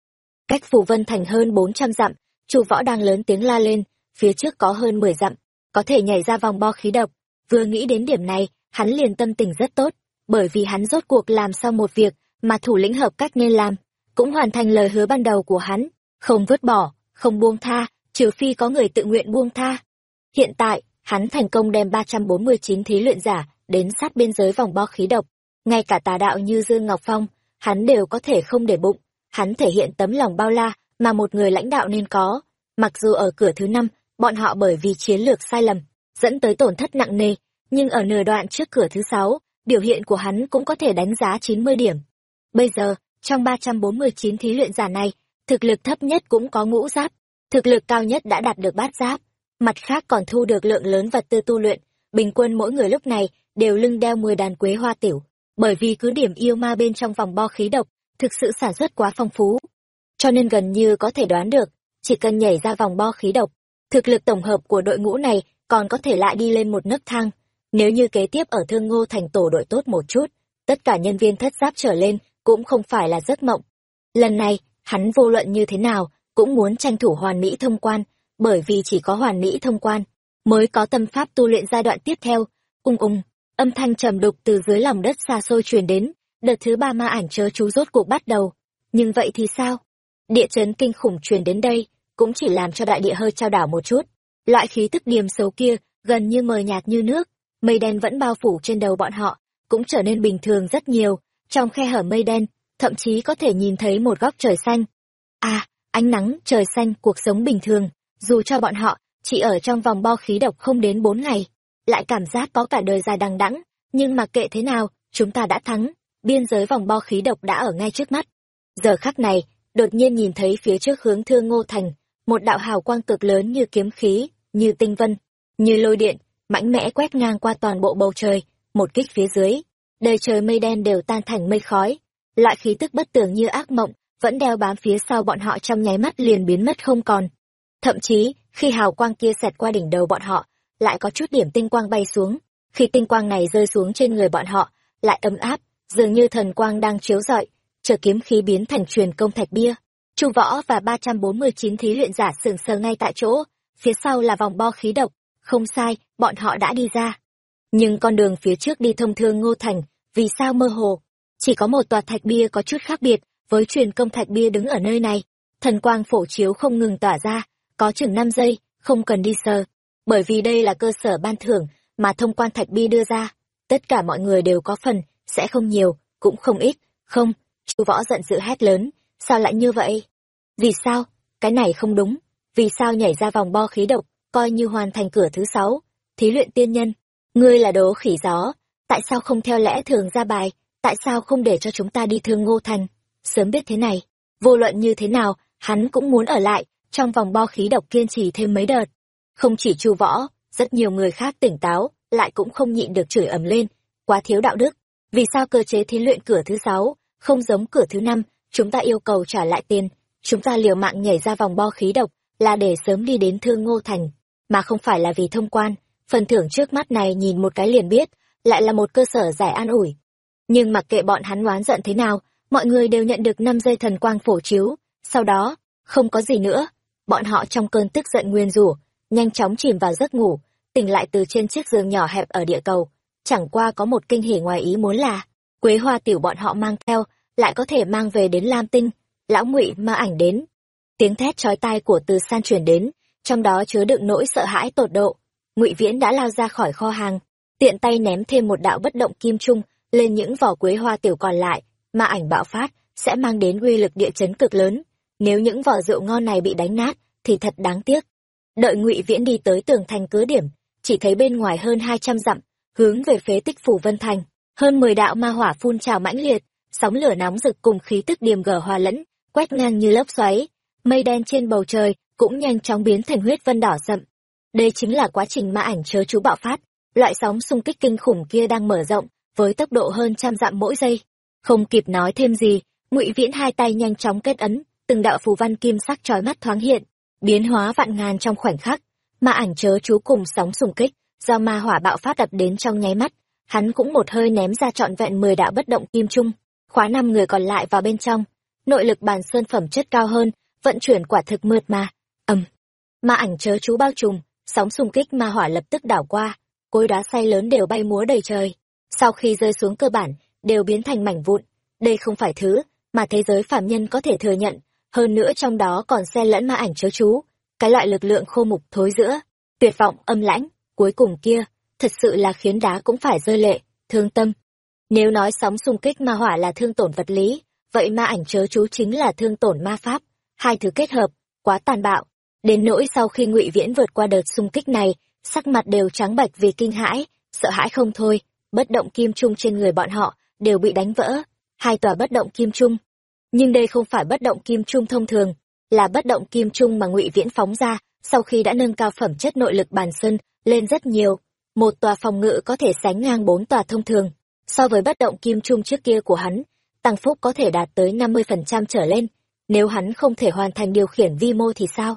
Cách phù vân thành hơn bốn trăm dặm chu võ đang lớn tiếng la lên, phía trước có hơn mười dặm, có thể nhảy ra vòng bo khí độc. Vừa nghĩ đến điểm này, hắn liền tâm tình rất tốt, bởi vì hắn rốt cuộc làm xong một việc mà thủ lĩnh hợp cách nên làm, cũng hoàn thành lời hứa ban đầu của hắn không vứt bỏ, không buông tha, trừ phi có người tự nguyện buông tha. Hiện tại, hắn thành công đem ba trăm bốn mươi chín thí luyện giả đến sát biên giới vòng bo khí độc. Ngay cả tà đạo như dương ngọc phong, hắn đều có thể không để bụng. Hắn thể hiện tấm lòng bao la mà một người lãnh đạo nên có. Mặc dù ở cửa thứ năm, bọn họ bởi vì chiến lược sai lầm, dẫn tới tổn thất nặng nề, nhưng ở nửa đoạn trước cửa thứ sáu, biểu hiện của hắn cũng có thể đánh giá chín mươi điểm. Bây giờ, trong ba trăm bốn mươi chín thí luyện giả này thực lực thấp nhất cũng có ngũ giáp. Thực lực cao nhất đã đạt được bát giáp. Mặt khác còn thu được lượng lớn vật tư tu luyện. Bình quân mỗi người lúc này đều lưng đeo mười đàn quế hoa tiểu. Bởi vì cứ điểm yêu ma bên trong vòng bo khí độc, thực sự sản xuất quá phong phú. Cho nên gần như có thể đoán được, chỉ cần nhảy ra vòng bo khí độc, thực lực tổng hợp của đội ngũ này còn có thể lại đi lên một nấc thang. Nếu như kế tiếp ở thương ngô thành tổ đội tốt một chút, tất cả nhân viên thất giáp trở lên cũng không phải là giấc mộng. Lần này hắn vô luận như thế nào cũng muốn tranh thủ hoàn mỹ thông quan, bởi vì chỉ có hoàn mỹ thông quan mới có tâm pháp tu luyện giai đoạn tiếp theo. Ung ung, âm thanh trầm đục từ dưới lòng đất xa xôi truyền đến, đợt thứ ba ma ảnh chớ chú rốt cuộc bắt đầu. Nhưng vậy thì sao? Địa chấn kinh khủng truyền đến đây cũng chỉ làm cho đại địa hơi trao đảo một chút. Loại khí tức điềm xấu kia gần như mờ nhạt như nước, mây đen vẫn bao phủ trên đầu bọn họ, cũng trở nên bình thường rất nhiều. Trong khe hở mây đen thậm chí có thể nhìn thấy một góc trời xanh. À ánh nắng, trời xanh, cuộc sống bình thường. Dù cho bọn họ, chỉ ở trong vòng bo khí độc không đến bốn ngày, lại cảm giác có cả đời dài đằng đẵng. Nhưng mà kệ thế nào, chúng ta đã thắng. Biên giới vòng bo khí độc đã ở ngay trước mắt. Giờ khắc này, đột nhiên nhìn thấy phía trước hướng thương ngô thành, một đạo hào quang cực lớn như kiếm khí, như tinh vân, như lôi điện, mãnh mẽ quét ngang qua toàn bộ bầu trời, một kích phía dưới. Đời trời mây đen đều tan thành mây khói loại khí tức bất tường như ác mộng, vẫn đeo bám phía sau bọn họ trong nháy mắt liền biến mất không còn. Thậm chí, khi hào quang kia xẹt qua đỉnh đầu bọn họ, lại có chút điểm tinh quang bay xuống. Khi tinh quang này rơi xuống trên người bọn họ, lại ấm áp, dường như thần quang đang chiếu rọi, chờ kiếm khí biến thành truyền công thạch bia. Chu võ và ba trăm bốn mươi chín thí luyện giả sừng sờ ngay tại chỗ, phía sau là vòng bo khí độc. Không sai, bọn họ đã đi ra. Nhưng con đường phía trước đi thông thương ngô thành, vì sao mơ hồ? Chỉ có một tòa thạch bia có chút khác biệt với truyền công thạch bia đứng ở nơi này. Thần quang phổ chiếu không ngừng tỏa ra, có chừng năm giây, không cần đi sờ. Bởi vì đây là cơ sở ban thưởng mà thông quan thạch bia đưa ra. Tất cả mọi người đều có phần, sẽ không nhiều, cũng không ít. Không, chú võ giận dữ hét lớn, sao lại như vậy? Vì sao? Cái này không đúng. Vì sao nhảy ra vòng bo khí độc, coi như hoàn thành cửa thứ sáu? Thí luyện tiên nhân, ngươi là đố khỉ gió, tại sao không theo lẽ thường ra bài? Tại sao không để cho chúng ta đi thương ngô thành? Sớm biết thế này, vô luận như thế nào, hắn cũng muốn ở lại, trong vòng bo khí độc kiên trì thêm mấy đợt. Không chỉ chu võ, rất nhiều người khác tỉnh táo, lại cũng không nhịn được chửi ầm lên. Quá thiếu đạo đức. Vì sao cơ chế thí luyện cửa thứ sáu, không giống cửa thứ năm, chúng ta yêu cầu trả lại tiền, chúng ta liều mạng nhảy ra vòng bo khí độc, là để sớm đi đến thương ngô thành, mà không phải là vì thông quan. Phần thưởng trước mắt này nhìn một cái liền biết, lại là một cơ sở giải an ủi nhưng mặc kệ bọn hắn oán giận thế nào, mọi người đều nhận được năm giây thần quang phổ chiếu. Sau đó, không có gì nữa. Bọn họ trong cơn tức giận nguyên rủa, nhanh chóng chìm vào giấc ngủ, tỉnh lại từ trên chiếc giường nhỏ hẹp ở địa cầu. Chẳng qua có một kinh hỉ ngoài ý muốn là, quế hoa tiểu bọn họ mang theo, lại có thể mang về đến lam tinh. Lão ngụy ma ảnh đến. Tiếng thét chói tai của từ san truyền đến, trong đó chứa đựng nỗi sợ hãi tột độ. Ngụy viễn đã lao ra khỏi kho hàng, tiện tay ném thêm một đạo bất động kim trung lên những vỏ quế hoa tiểu còn lại ma ảnh bạo phát sẽ mang đến uy lực địa chấn cực lớn. Nếu những vỏ rượu ngon này bị đánh nát thì thật đáng tiếc. Đợi ngụy viễn đi tới tường thành cứ điểm, chỉ thấy bên ngoài hơn hai trăm dặm, hướng về phế tích phủ vân thành, hơn mười đạo ma hỏa phun trào mãnh liệt, sóng lửa nóng rực cùng khí tức điềm gở hòa lẫn, quét ngang như lốc xoáy. Mây đen trên bầu trời cũng nhanh chóng biến thành huyết vân đỏ rậm. Đây chính là quá trình ma ảnh chớ chú bạo phát. Loại sóng xung kích kinh khủng kia đang mở rộng với tốc độ hơn trăm dặm mỗi giây. Không kịp nói thêm gì, ngụy viễn hai tay nhanh chóng kết ấn, từng đạo phù văn kim sắc trói mắt thoáng hiện, biến hóa vạn ngàn trong khoảnh khắc. Ma ảnh chớ chú cùng sóng sùng kích, do ma hỏa bạo phát đập đến trong nháy mắt, hắn cũng một hơi ném ra trọn vẹn mười đạo bất động kim trung, khóa năm người còn lại vào bên trong. Nội lực bàn sơn phẩm chất cao hơn, vận chuyển quả thực mượt mà. Ầm. Ma ảnh chớ chú bao trùm, sóng xung kích ma hỏa lập tức đảo qua, cối đá say lớn đều bay múa đầy trời sau khi rơi xuống cơ bản, đều biến thành mảnh vụn. Đây không phải thứ mà thế giới phạm nhân có thể thừa nhận. Hơn nữa trong đó còn xen lẫn ma ảnh chớ chú, cái loại lực lượng khô mục thối giữa, tuyệt vọng, âm lãnh, cuối cùng kia, thật sự là khiến đá cũng phải rơi lệ, thương tâm. Nếu nói sóng xung kích ma hỏa là thương tổn vật lý, vậy ma ảnh chớ chú chính là thương tổn ma pháp. Hai thứ kết hợp, quá tàn bạo. Đến nỗi sau khi ngụy viễn vượt qua đợt xung kích này, sắc mặt đều trắng bạch vì kinh hãi, sợ hãi không thôi bất động kim trung trên người bọn họ đều bị đánh vỡ. Hai tòa bất động kim trung. Nhưng đây không phải bất động kim trung thông thường, là bất động kim trung mà ngụy viễn phóng ra sau khi đã nâng cao phẩm chất nội lực bàn sân lên rất nhiều. Một tòa phòng ngự có thể sánh ngang bốn tòa thông thường. So với bất động kim trung trước kia của hắn, tăng phúc có thể đạt tới năm mươi phần trăm trở lên. Nếu hắn không thể hoàn thành điều khiển vi mô thì sao?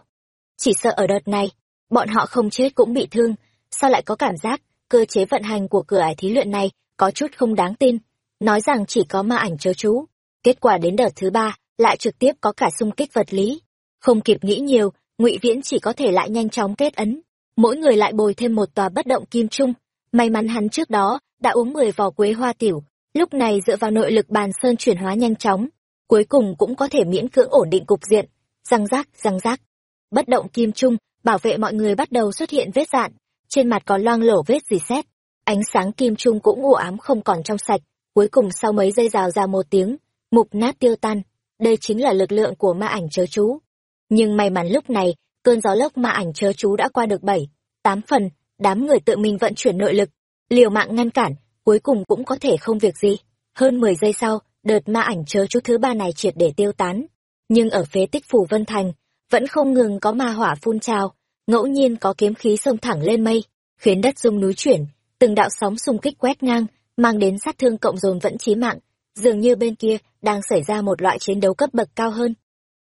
Chỉ sợ ở đợt này, bọn họ không chết cũng bị thương. Sao lại có cảm giác cơ chế vận hành của cửa ải thí luyện này có chút không đáng tin. Nói rằng chỉ có ma ảnh chớ chú. Kết quả đến đợt thứ ba, lại trực tiếp có cả xung kích vật lý. Không kịp nghĩ nhiều, ngụy viễn chỉ có thể lại nhanh chóng kết ấn. Mỗi người lại bồi thêm một tòa bất động kim trung. May mắn hắn trước đó đã uống mười vò quế hoa tiểu. Lúc này dựa vào nội lực bàn sơn chuyển hóa nhanh chóng, cuối cùng cũng có thể miễn cưỡng ổn định cục diện. Răng rác răng rác. Bất động kim trung, bảo vệ mọi người bắt đầu xuất hiện vết dạn trên mặt có loang lổ vết dì xét. Ánh sáng kim trung cũng u ám không còn trong sạch. Cuối cùng sau mấy giây rào ra một tiếng, mục nát tiêu tan. Đây chính là lực lượng của ma ảnh chớ chú. Nhưng may mắn lúc này, cơn gió lốc ma ảnh chớ chú đã qua được bảy, tám phần, đám người tự mình vận chuyển nội lực. Liều mạng ngăn cản, cuối cùng cũng có thể không việc gì. Hơn mười giây sau, đợt ma ảnh chớ chú thứ ba này triệt để tiêu tán. Nhưng ở phế tích phủ vân thành, vẫn không ngừng có ma hỏa phun trào ngẫu nhiên có kiếm khí xông thẳng lên mây, khiến đất rung núi chuyển, từng đạo sóng xung kích quét ngang, mang đến sát thương cộng dồn vẫn chí mạng. Dường như bên kia đang xảy ra một loại chiến đấu cấp bậc cao hơn.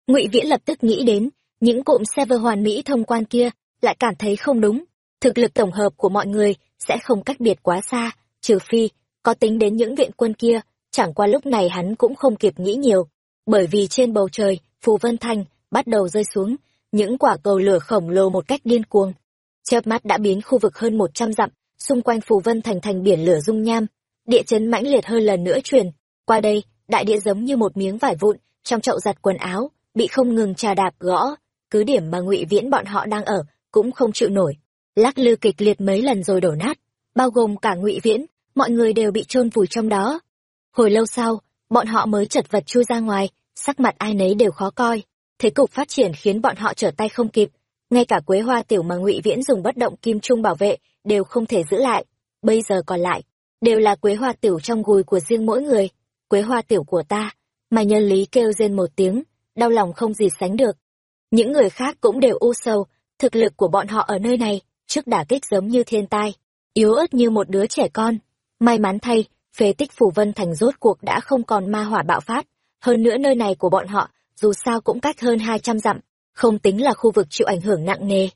Ngụy viễn lập tức nghĩ đến, những cụm server hoàn mỹ thông quan kia lại cảm thấy không đúng. Thực lực tổng hợp của mọi người sẽ không cách biệt quá xa, trừ phi có tính đến những viện quân kia, chẳng qua lúc này hắn cũng không kịp nghĩ nhiều, bởi vì trên bầu trời, phù vân thanh bắt đầu rơi xuống những quả cầu lửa khổng lồ một cách điên cuồng. Chớp mắt đã biến khu vực hơn một trăm dặm, xung quanh phù vân thành thành biển lửa dung nham. Địa chấn mãnh liệt hơn lần nữa truyền. Qua đây, đại địa giống như một miếng vải vụn, trong chậu giặt quần áo, bị không ngừng trà đạp gõ. Cứ điểm mà ngụy viễn bọn họ đang ở, cũng không chịu nổi. Lắc lư kịch liệt mấy lần rồi đổ nát, bao gồm cả ngụy viễn, mọi người đều bị chôn vùi trong đó. Hồi lâu sau, bọn họ mới chật vật chui ra ngoài, sắc mặt ai nấy đều khó coi thế cục phát triển khiến bọn họ trở tay không kịp. Ngay cả quế hoa tiểu mà ngụy viễn dùng bất động kim trung bảo vệ đều không thể giữ lại. Bây giờ còn lại đều là quế hoa tiểu trong gùi của riêng mỗi người. Quế hoa tiểu của ta mà nhân lý kêu rên một tiếng, đau lòng không gì sánh được. Những người khác cũng đều u sầu, thực lực của bọn họ ở nơi này trước đả kích giống như thiên tai, yếu ớt như một đứa trẻ con. May mắn thay, phế tích phủ vân thành rốt cuộc đã không còn ma hỏa bạo phát. Hơn nữa nơi này của bọn họ dù sao cũng cách hơn hai trăm dặm, không tính là khu vực chịu ảnh hưởng nặng nề.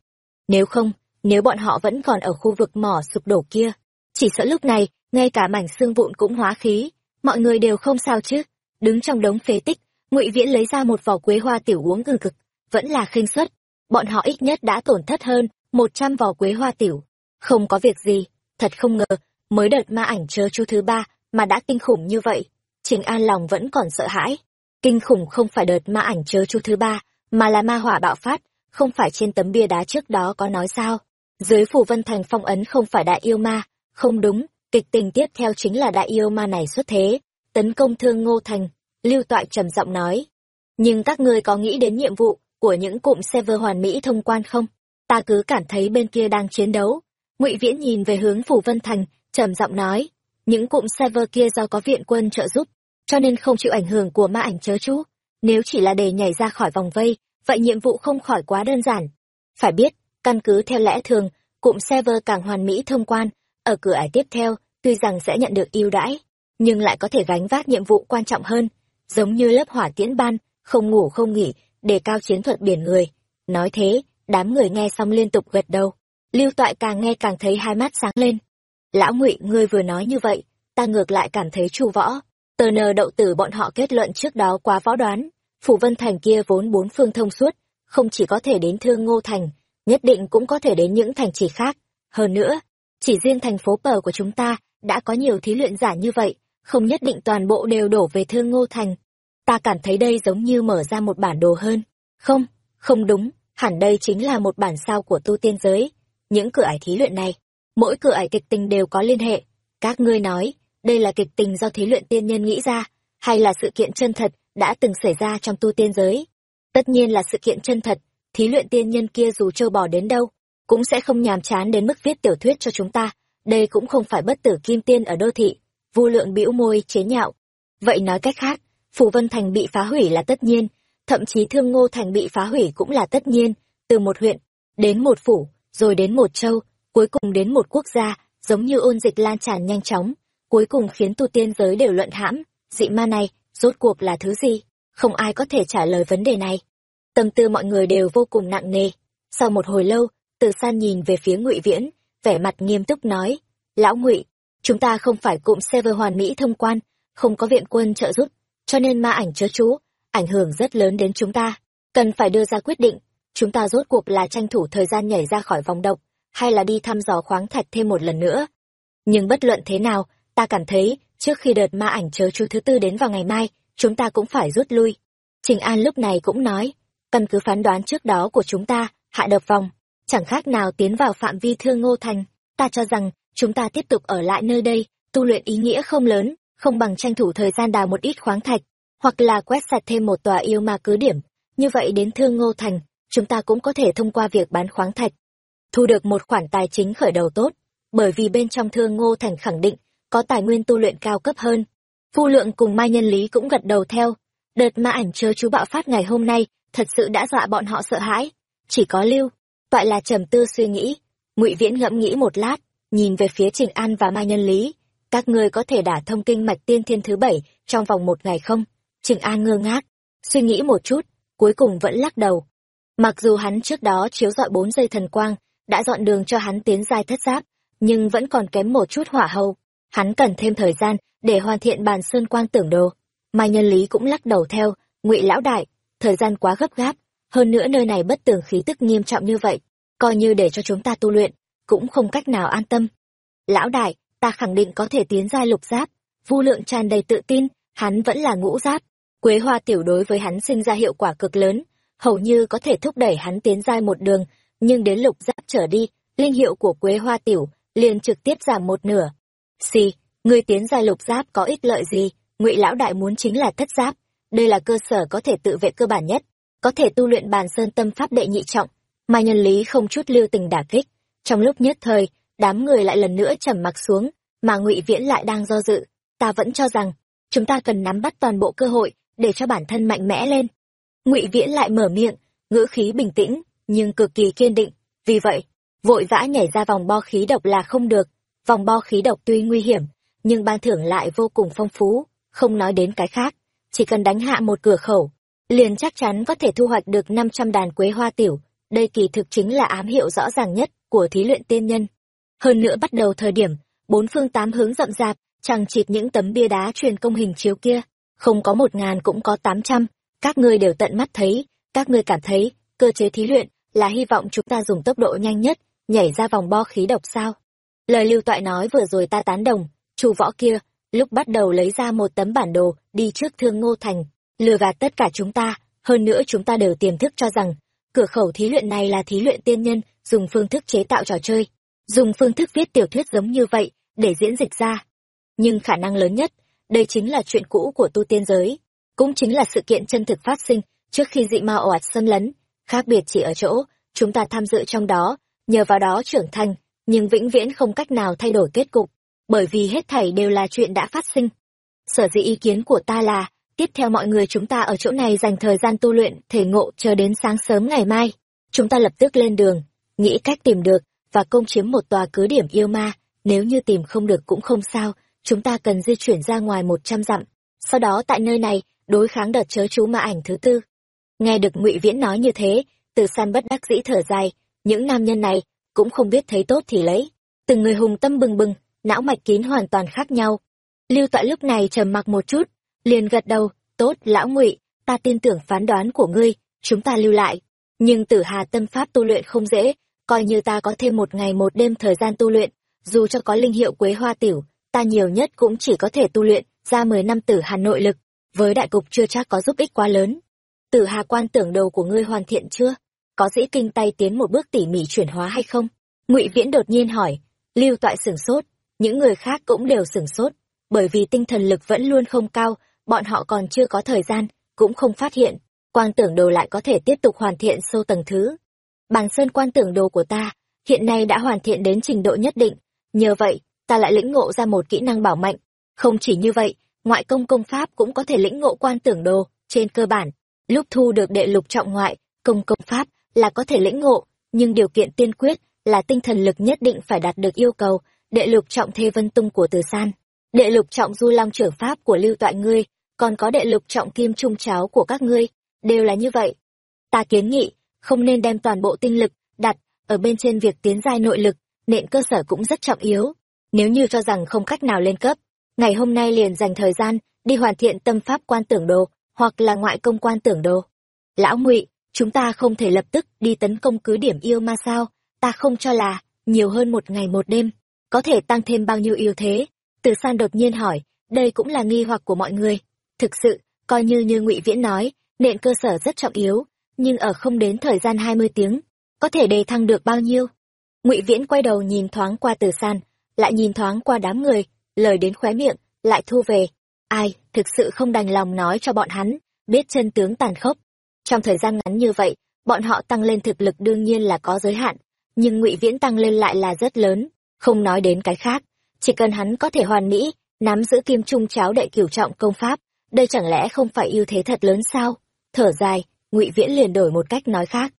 Nếu không, nếu bọn họ vẫn còn ở khu vực mỏ sụp đổ kia, chỉ sợ lúc này, ngay cả mảnh xương vụn cũng hóa khí, mọi người đều không sao chứ. Đứng trong đống phế tích, ngụy viễn lấy ra một vỏ quế hoa tiểu uống gừng cực, vẫn là khinh suất. Bọn họ ít nhất đã tổn thất hơn một trăm vỏ quế hoa tiểu. Không có việc gì, thật không ngờ, mới đợt ma ảnh chớ chú thứ ba mà đã kinh khủng như vậy, trình an lòng vẫn còn sợ hãi kinh khủng không phải đợt ma ảnh chớ chú thứ ba, mà là ma hỏa bạo phát, không phải trên tấm bia đá trước đó có nói sao. Dưới phù vân thành phong ấn không phải đại yêu ma. Không đúng, kịch tình tiếp theo chính là đại yêu ma này xuất thế. Tấn công thương ngô thành, lưu toại trầm giọng nói. Nhưng các ngươi có nghĩ đến nhiệm vụ của những cụm server hoàn mỹ thông quan không? Ta cứ cảm thấy bên kia đang chiến đấu. Ngụy viễn nhìn về hướng phủ vân thành, trầm giọng nói. Những cụm server kia do có viện quân trợ giúp cho nên không chịu ảnh hưởng của ma ảnh chớ chú. Nếu chỉ là để nhảy ra khỏi vòng vây, vậy nhiệm vụ không khỏi quá đơn giản. Phải biết, căn cứ theo lẽ thường, cụm server càng hoàn mỹ thông quan, ở cửa ải tiếp theo, tuy rằng sẽ nhận được ưu đãi, nhưng lại có thể gánh vác nhiệm vụ quan trọng hơn, giống như lớp hỏa tiễn ban, không ngủ không nghỉ, đề cao chiến thuật biển người. Nói thế, đám người nghe xong liên tục gật đầu. Lưu toại càng nghe càng thấy hai mắt sáng lên. Lão ngụy, ngươi vừa nói như vậy, ta ngược lại cảm thấy chu võ tờ nờ đậu tử bọn họ kết luận trước đó quá võ đoán. Phủ vân thành kia vốn bốn phương thông suốt, không chỉ có thể đến thương ngô thành, nhất định cũng có thể đến những thành trì khác. Hơn nữa, chỉ riêng thành phố pờ của chúng ta đã có nhiều thí luyện giả như vậy, không nhất định toàn bộ đều đổ về thương ngô thành. Ta cảm thấy đây giống như mở ra một bản đồ hơn. Không không đúng, hẳn đây chính là một bản sao của tu tiên giới, những cửa ải thí luyện này, mỗi cửa ải kịch tình đều có liên hệ. Các ngươi nói đây là kịch tình do thí luyện tiên nhân nghĩ ra, hay là sự kiện chân thật đã từng xảy ra trong tu tiên giới? Tất nhiên là sự kiện chân thật, thí luyện tiên nhân kia dù trâu bò đến đâu, cũng sẽ không nhàm chán đến mức viết tiểu thuyết cho chúng ta. Đây cũng không phải bất tử kim tiên ở đô thị, vu lượng bĩu môi, chế nhạo. Vậy nói cách khác, phù vân thành bị phá hủy là tất nhiên, thậm chí thương ngô thành bị phá hủy cũng là tất nhiên, từ một huyện đến một phủ, rồi đến một châu, cuối cùng đến một quốc gia, giống như ôn dịch lan tràn nhanh chóng cuối cùng khiến tu tiên giới đều luận hãm, dị ma này, rốt cuộc là thứ gì? Không ai có thể trả lời vấn đề này. Tâm tư mọi người đều vô cùng nặng nề. Sau một hồi lâu, từ san nhìn về phía ngụy viễn, vẻ mặt nghiêm túc nói, lão ngụy, chúng ta không phải cụm server hoàn mỹ thông quan, không có viện quân trợ giúp, cho nên ma ảnh chớ chú, ảnh hưởng rất lớn đến chúng ta. Cần phải đưa ra quyết định, chúng ta rốt cuộc là tranh thủ thời gian nhảy ra khỏi vòng độc, hay là đi thăm dò khoáng thạch thêm một lần nữa. Nhưng bất luận thế nào ta cảm thấy, trước khi đợt ma ảnh chớ chú thứ tư đến vào ngày mai, chúng ta cũng phải rút lui. Trình an lúc này cũng nói, căn cứ phán đoán trước đó của chúng ta, hạ đập vòng. Chẳng khác nào tiến vào phạm vi thương ngô thành. Ta cho rằng, chúng ta tiếp tục ở lại nơi đây, tu luyện ý nghĩa không lớn, không bằng tranh thủ thời gian đào một ít khoáng thạch, hoặc là quét sạch thêm một tòa yêu ma cứ điểm. Như vậy đến thương ngô thành, chúng ta cũng có thể thông qua việc bán khoáng thạch, thu được một khoản tài chính khởi đầu tốt. Bởi vì bên trong thương ngô thành khẳng định có tài nguyên tu luyện cao cấp hơn. Phu lượng cùng mai nhân lý cũng gật đầu theo. Đợt ma ảnh chớ chú bạo phát ngày hôm nay, thật sự đã dọa bọn họ sợ hãi. Chỉ có lưu, toại là trầm tư suy nghĩ. Ngụy viễn ngẫm nghĩ một lát, nhìn về phía trình an và mai nhân lý. Các ngươi có thể đả thông kinh mạch tiên thiên thứ bảy trong vòng một ngày không? Trình an ngơ ngác, suy nghĩ một chút, cuối cùng vẫn lắc đầu. Mặc dù hắn trước đó chiếu dọi bốn dây thần quang, đã dọn đường cho hắn tiến giai thất giáp, nhưng vẫn còn kém một chút hỏa hầu hắn cần thêm thời gian để hoàn thiện bàn sơn quang tưởng đồ. Mai nhân lý cũng lắc đầu theo, ngụy lão đại, thời gian quá gấp gáp, hơn nữa nơi này bất tường khí tức nghiêm trọng như vậy, coi như để cho chúng ta tu luyện, cũng không cách nào an tâm. Lão đại, ta khẳng định có thể tiến giai lục giáp, vu lượng tràn đầy tự tin, hắn vẫn là ngũ giáp, quế hoa tiểu đối với hắn sinh ra hiệu quả cực lớn, hầu như có thể thúc đẩy hắn tiến giai một đường, nhưng đến lục giáp trở đi, linh hiệu của quế hoa tiểu liền trực tiếp giảm một nửa xì người tiến giai lục giáp có ích lợi gì? Ngụy lão đại muốn chính là thất giáp. Đây là cơ sở có thể tự vệ cơ bản nhất, có thể tu luyện bàn sơn tâm pháp đệ nhị trọng, mà nhân lý không chút lưu tình đả kích. Trong lúc nhất thời, đám người lại lần nữa trầm mặc xuống, mà ngụy viễn lại đang do dự. Ta vẫn cho rằng, chúng ta cần nắm bắt toàn bộ cơ hội để cho bản thân mạnh mẽ lên. Ngụy viễn lại mở miệng, ngữ khí bình tĩnh, nhưng cực kỳ kiên định. Vì vậy, vội vã nhảy ra vòng bo khí độc là không được vòng bo khí độc tuy nguy hiểm, nhưng ban thưởng lại vô cùng phong phú, không nói đến cái khác. Chỉ cần đánh hạ một cửa khẩu, liền chắc chắn có thể thu hoạch được năm trăm đàn quế hoa tiểu. Đây kỳ thực chính là ám hiệu rõ ràng nhất của thí luyện tiên nhân. Hơn nữa bắt đầu thời điểm, bốn phương tám hướng rậm rạp, chẳng chịt những tấm bia đá truyền công hình chiếu kia. Không có một ngàn cũng có tám trăm. Các ngươi đều tận mắt thấy, các ngươi cảm thấy, cơ chế thí luyện là hy vọng chúng ta dùng tốc độ nhanh nhất, nhảy ra vòng bo khí độc sao? Lời lưu toại nói vừa rồi ta tán đồng. Chu võ kia, lúc bắt đầu lấy ra một tấm bản đồ, đi trước thương ngô thành, lừa gạt tất cả chúng ta. Hơn nữa chúng ta đều tiềm thức cho rằng, cửa khẩu thí luyện này là thí luyện tiên nhân, dùng phương thức chế tạo trò chơi. Dùng phương thức viết tiểu thuyết giống như vậy, để diễn dịch ra. Nhưng khả năng lớn nhất, đây chính là chuyện cũ của tu tiên giới. Cũng chính là sự kiện chân thực phát sinh, trước khi dị ma ồ ạt xâm lấn. Khác biệt chỉ ở chỗ, chúng ta tham dự trong đó, nhờ vào đó trưởng thành nhưng vĩnh viễn không cách nào thay đổi kết cục, bởi vì hết thảy đều là chuyện đã phát sinh. Sở dĩ ý kiến của ta là, tiếp theo mọi người chúng ta ở chỗ này dành thời gian tu luyện, thể ngộ chờ đến sáng sớm ngày mai. Chúng ta lập tức lên đường, nghĩ cách tìm được và công chiếm một tòa cứ điểm yêu ma. Nếu như tìm không được cũng không sao, chúng ta cần di chuyển ra ngoài một trăm dặm. Sau đó tại nơi này, đối kháng đợt chớ chú ma ảnh thứ tư. Nghe được ngụy viễn nói như thế, từ san bất đắc dĩ thở dài, những nam nhân này cũng không biết thấy tốt thì lấy. Từng người hùng tâm bừng bừng, não mạch kín hoàn toàn khác nhau. Lưu toại lúc này trầm mặc một chút, liền gật đầu, tốt, lão ngụy, ta tin tưởng phán đoán của ngươi, chúng ta lưu lại. Nhưng tử hà tâm pháp tu luyện không dễ, coi như ta có thêm một ngày một đêm thời gian tu luyện, dù cho có linh hiệu quế hoa tiểu, ta nhiều nhất cũng chỉ có thể tu luyện ra mười năm tử hà nội lực, với đại cục chưa chắc có giúp ích quá lớn. Tử hà quan tưởng đầu của ngươi hoàn thiện chưa? Có dĩ kinh tay tiến một bước tỉ mỉ chuyển hóa hay không? Ngụy viễn đột nhiên hỏi. Lưu toại sửng sốt. Những người khác cũng đều sửng sốt. Bởi vì tinh thần lực vẫn luôn không cao, bọn họ còn chưa có thời gian, cũng không phát hiện. Quan tưởng đồ lại có thể tiếp tục hoàn thiện sâu tầng thứ. Bàn sơn quan tưởng đồ của ta, hiện nay đã hoàn thiện đến trình độ nhất định. Nhờ vậy, ta lại lĩnh ngộ ra một kỹ năng bảo mạnh không chỉ như vậy, ngoại công công pháp cũng có thể lĩnh ngộ quan tưởng đồ trên cơ bản. Lúc thu được đệ lục trọng ngoại công công pháp là có thể lĩnh ngộ, nhưng điều kiện tiên quyết là tinh thần lực nhất định phải đạt được yêu cầu, đệ lục trọng thê vân tung của từ san. Đệ lục trọng du long trưởng pháp của lưu toại ngươi, còn có đệ lục trọng kim trung cháo của các ngươi, đều là như vậy. Ta kiến nghị, không nên đem toàn bộ tinh lực đặt ở bên trên việc tiến giai nội lực, nện cơ sở cũng rất trọng yếu. Nếu như cho rằng không cách nào lên cấp, ngày hôm nay liền dành thời gian đi hoàn thiện tâm pháp quan tưởng đồ, hoặc là ngoại công quan tưởng đồ. Lão ngụy chúng ta không thể lập tức đi tấn công cứ điểm yêu ma sao? Ta không cho là nhiều hơn một ngày một đêm, có thể tăng thêm bao nhiêu yêu thế? Từ san đột nhiên hỏi, đây cũng là nghi hoặc của mọi người. Thực sự, coi như như ngụy viễn nói nện cơ sở rất trọng yếu, nhưng ở không đến thời gian hai mươi tiếng, có thể đề thăng được bao nhiêu? Ngụy viễn quay đầu nhìn thoáng qua từ san, lại nhìn thoáng qua đám người, lời đến khóe miệng, lại thu về. Ai, thực sự không đành lòng nói cho bọn hắn, biết chân tướng tàn khốc trong thời gian ngắn như vậy, bọn họ tăng lên thực lực đương nhiên là có giới hạn, nhưng ngụy viễn tăng lên lại là rất lớn, không nói đến cái khác. Chỉ cần hắn có thể hoàn mỹ, nắm giữ kim trung cháo đệ cửu trọng công pháp, đây chẳng lẽ không phải ưu thế thật lớn sao? Thở dài, ngụy viễn liền đổi một cách nói khác.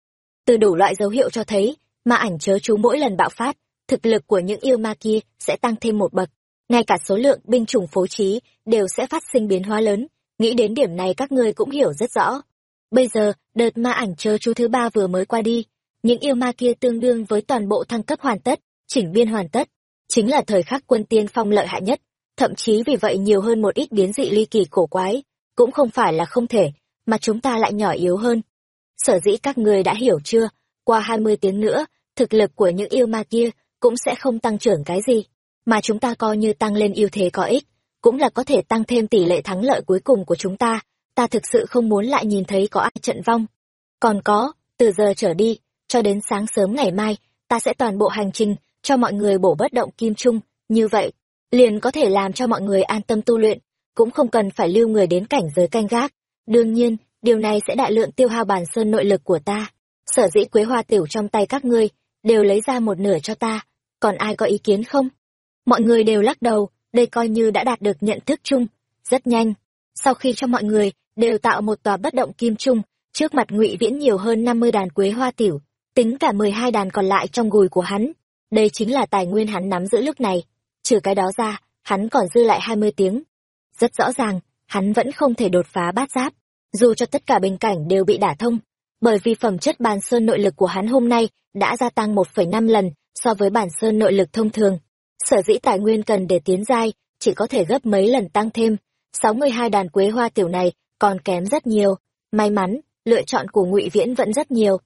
Từ đủ loại dấu hiệu cho thấy, ma ảnh chớ chú mỗi lần bạo phát, thực lực của những yêu ma kia sẽ tăng thêm một bậc. Ngay cả số lượng binh chủng phối trí đều sẽ phát sinh biến hóa lớn. Nghĩ đến điểm này các ngươi cũng hiểu rất rõ bây giờ, đợt ma ảnh chớ chú thứ ba vừa mới qua đi. Những yêu ma kia tương đương với toàn bộ thăng cấp hoàn tất, chỉnh biên hoàn tất. Chính là thời khắc quân tiên phong lợi hại nhất. Thậm chí vì vậy nhiều hơn một ít biến dị ly kỳ cổ quái. Cũng không phải là không thể, mà chúng ta lại nhỏ yếu hơn. Sở dĩ các người đã hiểu chưa? Qua hai mươi tiếng nữa, thực lực của những yêu ma kia cũng sẽ không tăng trưởng cái gì. Mà chúng ta coi như tăng lên ưu thế có ích, cũng là có thể tăng thêm tỷ lệ thắng lợi cuối cùng của chúng ta ta thực sự không muốn lại nhìn thấy có ai trận vong. Còn có, từ giờ trở đi, cho đến sáng sớm ngày mai, ta sẽ toàn bộ hành trình, cho mọi người bổ bất động kim trung. Như vậy, liền có thể làm cho mọi người an tâm tu luyện, cũng không cần phải lưu người đến cảnh giới canh gác. Đương nhiên, điều này sẽ đại lượng tiêu hao bản sơn nội lực của ta. Sở dĩ quế hoa tiểu trong tay các ngươi, đều lấy ra một nửa cho ta. Còn ai có ý kiến không? Mọi người đều lắc đầu, đây coi như đã đạt được nhận thức chung. Rất nhanh, sau khi cho mọi người đều tạo một tòa bất động kim trung, trước mặt ngụy viễn nhiều hơn năm mươi đàn quế hoa tiểu, tính cả mười hai đàn còn lại trong gùi của hắn. Đây chính là tài nguyên hắn nắm giữ lúc này. Trừ cái đó ra, hắn còn dư lại hai mươi tiếng. Rất rõ ràng, hắn vẫn không thể đột phá bát giáp, dù cho tất cả bình cảnh đều bị đả thông, bởi vì phẩm chất bàn sơn nội lực của hắn hôm nay đã gia tăng một phẩy năm lần so với bản sơn nội lực thông thường. Sở dĩ tài nguyên cần để tiến giai, chỉ có thể gấp mấy lần tăng thêm. Sáu mươi hai đàn quế hoa tiểu này còn kém rất nhiều. May mắn, lựa chọn của ngụy viễn vẫn rất nhiều.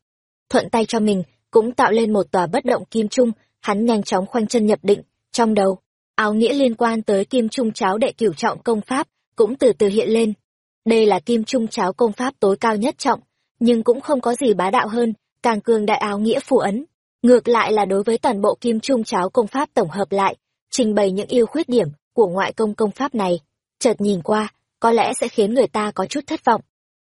Thuận tay cho mình, cũng tạo lên một tòa bất động kim trung, hắn nhanh chóng khoanh chân nhập định. Trong đầu, áo nghĩa liên quan tới kim trung cháo đệ cửu trọng công pháp cũng từ từ hiện lên. Đây là kim trung cháo công pháp tối cao nhất trọng, nhưng cũng không có gì bá đạo hơn, càng cường đại áo nghĩa phù ấn. Ngược lại là đối với toàn bộ kim trung cháo công pháp tổng hợp lại, trình bày những ưu khuyết điểm của ngoại công công pháp này. Chợt nhìn qua có lẽ sẽ khiến người ta có chút thất vọng.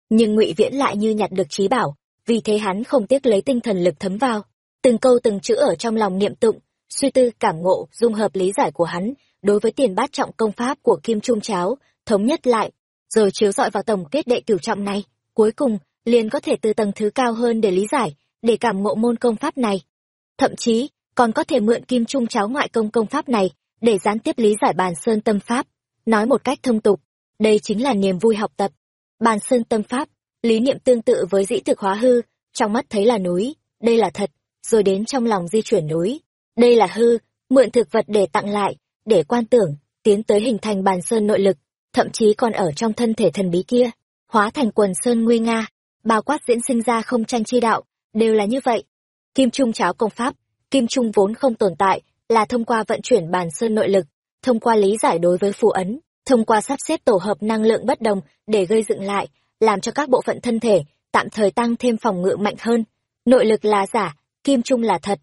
Nhưng ngụy viễn lại như nhặt được trí bảo, vì thế hắn không tiếc lấy tinh thần lực thấm vào. Từng câu từng chữ ở trong lòng niệm tụng, suy tư, cảm ngộ, dung hợp lý giải của hắn đối với tiền bát trọng công pháp của kim trung cháo, thống nhất lại, rồi chiếu dọi vào tổng kết đệ cửu trọng này. Cuối cùng, liền có thể từ tầng thứ cao hơn để lý giải, để cảm ngộ môn công pháp này. Thậm chí, còn có thể mượn kim trung cháo ngoại công công pháp này để gián tiếp lý giải bàn sơn tâm pháp. Nói một cách thông tục đây chính là niềm vui học tập. Bàn sơn tâm pháp, lý niệm tương tự với dĩ thực hóa hư, trong mắt thấy là núi, đây là thật, rồi đến trong lòng di chuyển núi. Đây là hư, mượn thực vật để tặng lại, để quan tưởng, tiến tới hình thành bàn sơn nội lực, thậm chí còn ở trong thân thể thần bí kia, hóa thành quần sơn nguy nga. Bao quát diễn sinh ra không tranh chi đạo, đều là như vậy. Kim trung cháo công pháp, kim trung vốn không tồn tại, là thông qua vận chuyển bàn sơn nội lực, thông qua lý giải đối với phù ấn thông qua sắp xếp tổ hợp năng lượng bất đồng để gây dựng lại, làm cho các bộ phận thân thể tạm thời tăng thêm phòng ngự mạnh hơn. Nội lực là giả, kim trung là thật.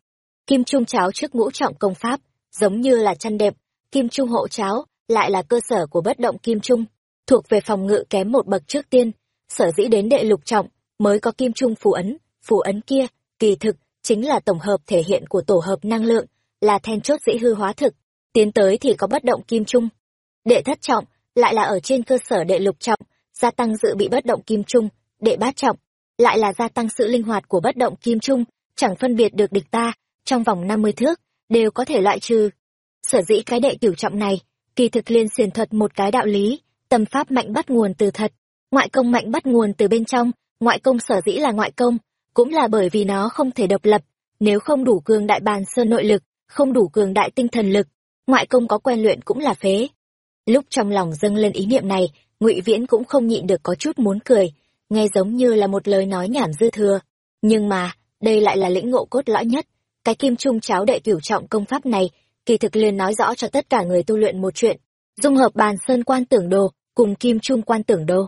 Kim trung cháo trước ngũ trọng công pháp, giống như là chăn đẹp kim trung hộ cháo lại là cơ sở của bất động kim trung, thuộc về phòng ngự kém một bậc trước tiên. Sở dĩ đến đệ lục trọng mới có kim trung phù ấn phù ấn kia, kỳ thực chính là tổng hợp thể hiện của tổ hợp năng lượng, là then chốt dĩ hư hóa thực. Tiến tới thì có bất động kim trung đệ thất trọng lại là ở trên cơ sở đệ lục trọng, gia tăng dự bị bất động kim trung, đệ bát trọng lại là gia tăng sự linh hoạt của bất động kim trung, chẳng phân biệt được địch ta, trong vòng năm mươi thước, đều có thể loại trừ. Sở dĩ cái đệ cửu trọng này, kỳ thực liên xiển thuật một cái đạo lý, tâm pháp mạnh bắt nguồn từ thật, ngoại công mạnh bắt nguồn từ bên trong, ngoại công sở dĩ là ngoại công, cũng là bởi vì nó không thể độc lập, nếu không đủ cường đại bàn sơn nội lực, không đủ cường đại tinh thần lực, ngoại công có quen luyện cũng là phế lúc trong lòng dâng lên ý niệm này, ngụy viễn cũng không nhịn được có chút muốn cười, nghe giống như là một lời nói nhảm dư thừa. Nhưng mà, đây lại là lĩnh ngộ cốt lõi nhất. Cái kim trung cháo đệ cửu trọng công pháp này, kỳ thực liền nói rõ cho tất cả người tu luyện một chuyện. Dung hợp bàn sơn quan tưởng đồ, cùng kim trung quan tưởng đồ.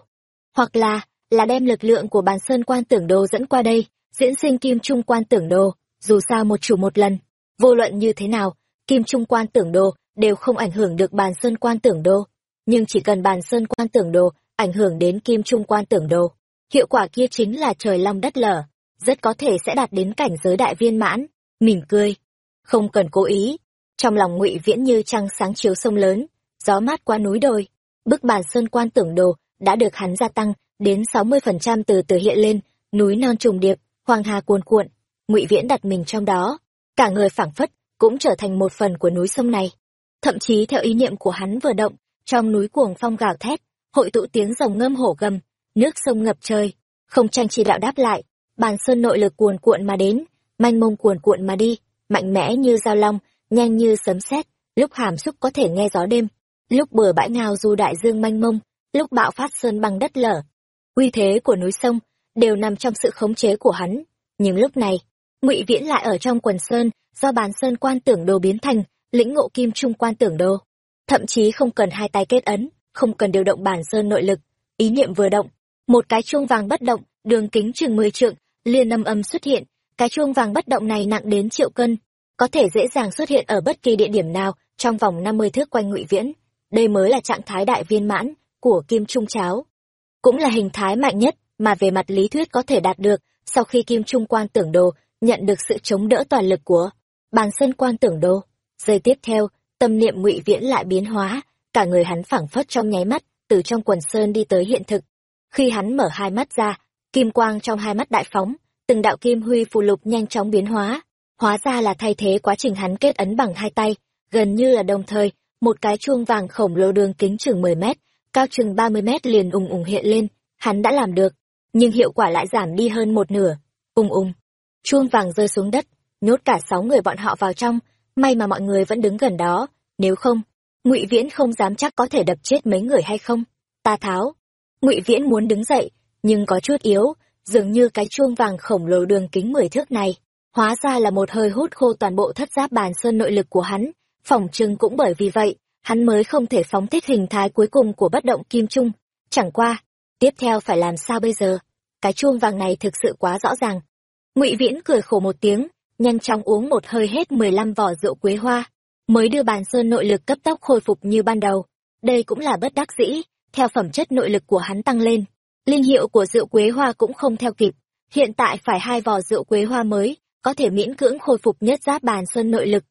Hoặc là là đem lực lượng của bàn sơn quan tưởng đồ dẫn qua đây, diễn sinh kim trung quan tưởng đồ, dù sao một chủ một lần. Vô luận như thế nào, kim trung quan tưởng đồ đều không ảnh hưởng được bàn sơn quan tưởng đồ nhưng chỉ cần bàn sơn quan tưởng đồ ảnh hưởng đến kim trung quan tưởng đồ hiệu quả kia chính là trời long đất lở, rất có thể sẽ đạt đến cảnh giới đại viên mãn, mỉm cười. Không cần cố ý. Trong lòng ngụy viễn như trăng sáng chiếu sông lớn, gió mát qua núi đồi, bức bàn sơn quan tưởng đồ đã được hắn gia tăng đến sáu mươi phần trăm từ từ hiện lên, núi non trùng điệp hoàng hà cuồn cuộn, ngụy viễn đặt mình trong đó, cả người phảng phất cũng trở thành một phần của núi sông này thậm chí theo ý niệm của hắn vừa động, trong núi cuồng phong gào thét, hội tụ tiếng rồng ngâm hổ gầm, nước sông ngập trời, không tranh chỉ đạo đáp lại, bàn sơn nội lực cuồn cuộn mà đến, manh mông cuồn cuộn mà đi, mạnh mẽ như dao long, nhanh như sấm sét, lúc hàm xúc có thể nghe gió đêm, lúc bờ bãi ngao du đại dương manh mông, lúc bạo phát sơn bằng đất lở. Uy thế của núi sông đều nằm trong sự khống chế của hắn, nhưng lúc này, ngụy viễn lại ở trong quần sơn do bàn sơn quan tưởng đồ biến thành lĩnh ngộ kim trung quan tưởng đồ thậm chí không cần hai tay kết ấn, không cần điều động bản sơn nội lực. Ý niệm vừa động, một cái chuông vàng bất động, đường kính chừng mười trượng liền âm âm xuất hiện. Cái chuông vàng bất động này nặng đến triệu cân, có thể dễ dàng xuất hiện ở bất kỳ địa điểm nào trong vòng năm mươi thước quanh ngụy viễn. Đây mới là trạng thái đại viên mãn của kim trung cháo. Cũng là hình thái mạnh nhất mà về mặt lý thuyết có thể đạt được sau khi kim trung quan tưởng đồ nhận được sự chống đỡ toàn lực của bàn sơn quan tưởng đồ giây tiếp theo, tâm niệm ngụy viễn lại biến hóa, cả người hắn phảng phất trong nháy mắt, từ trong quần sơn đi tới hiện thực. Khi hắn mở hai mắt ra, kim quang trong hai mắt đại phóng, từng đạo kim huy phù lục nhanh chóng biến hóa. Hóa ra là thay thế quá trình hắn kết ấn bằng hai tay, gần như là đồng thời, một cái chuông vàng khổng lồ đường kính chừng mười mét, cao chừng ba mươi mét liền ùng ùng hiện lên, hắn đã làm được, nhưng hiệu quả lại giảm đi hơn một nửa. Ùng ùng, chuông vàng rơi xuống đất, nhốt cả sáu người bọn họ vào trong may mà mọi người vẫn đứng gần đó, nếu không, ngụy viễn không dám chắc có thể đập chết mấy người hay không. Ta tháo. Ngụy viễn muốn đứng dậy, nhưng có chút yếu, dường như cái chuông vàng khổng lồ đường kính mười thước này, hóa ra là một hơi hút khô toàn bộ thất giáp bàn sơn nội lực của hắn. Phỏng chừng cũng bởi vì vậy, hắn mới không thể phóng thích hình thái cuối cùng của bất động kim trung. Chẳng qua, tiếp theo phải làm sao bây giờ? Cái chuông vàng này thực sự quá rõ ràng. Ngụy viễn cười khổ một tiếng nhanh chóng uống một hơi hết mười lăm vỏ rượu quế hoa mới đưa bàn sơn nội lực cấp tốc khôi phục như ban đầu đây cũng là bất đắc dĩ theo phẩm chất nội lực của hắn tăng lên. Linh hiệu của rượu quế hoa cũng không theo kịp, hiện tại phải hai vò rượu quế hoa mới, có thể miễn cưỡng khôi phục nhất giáp bàn sơn nội lực.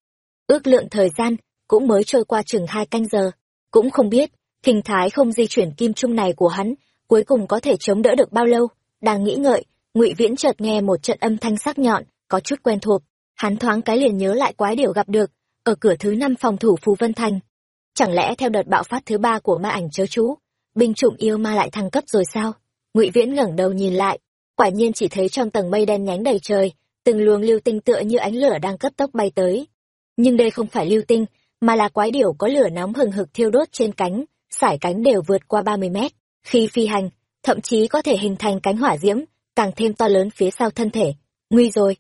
Ước lượng thời gian, cũng mới trôi qua chừng hai canh giờ. Cũng không biết, hình thái không di chuyển kim trung này của hắn, cuối cùng có thể chống đỡ được bao lâu. Đang nghĩ ngợi, ngụy Viễn chợt nghe một trận âm thanh sắc nhọn, có chút quen thuộc. Hắn thoáng cái liền nhớ lại quái điểu gặp được, ở cửa thứ năm phòng thủ Phù Vân Thành. Chẳng lẽ theo đợt bạo phát thứ ba của ma ảnh chớ chú, binh chủng yêu ma lại thăng cấp rồi sao? ngụy Viễn ngẩng đầu nhìn lại, quả nhiên chỉ thấy trong tầng mây đen nhánh đầy trời, từng luồng lưu tinh tựa như ánh lửa đang cấp tốc bay tới. Nhưng đây không phải lưu tinh, mà là quái điểu có lửa nóng hừng hực thiêu đốt trên cánh, sải cánh đều vượt qua ba mươi mét. Khi phi hành, thậm chí có thể hình thành cánh hỏa diễm, càng thêm to lớn phía sau thân thể. Nguy rồi!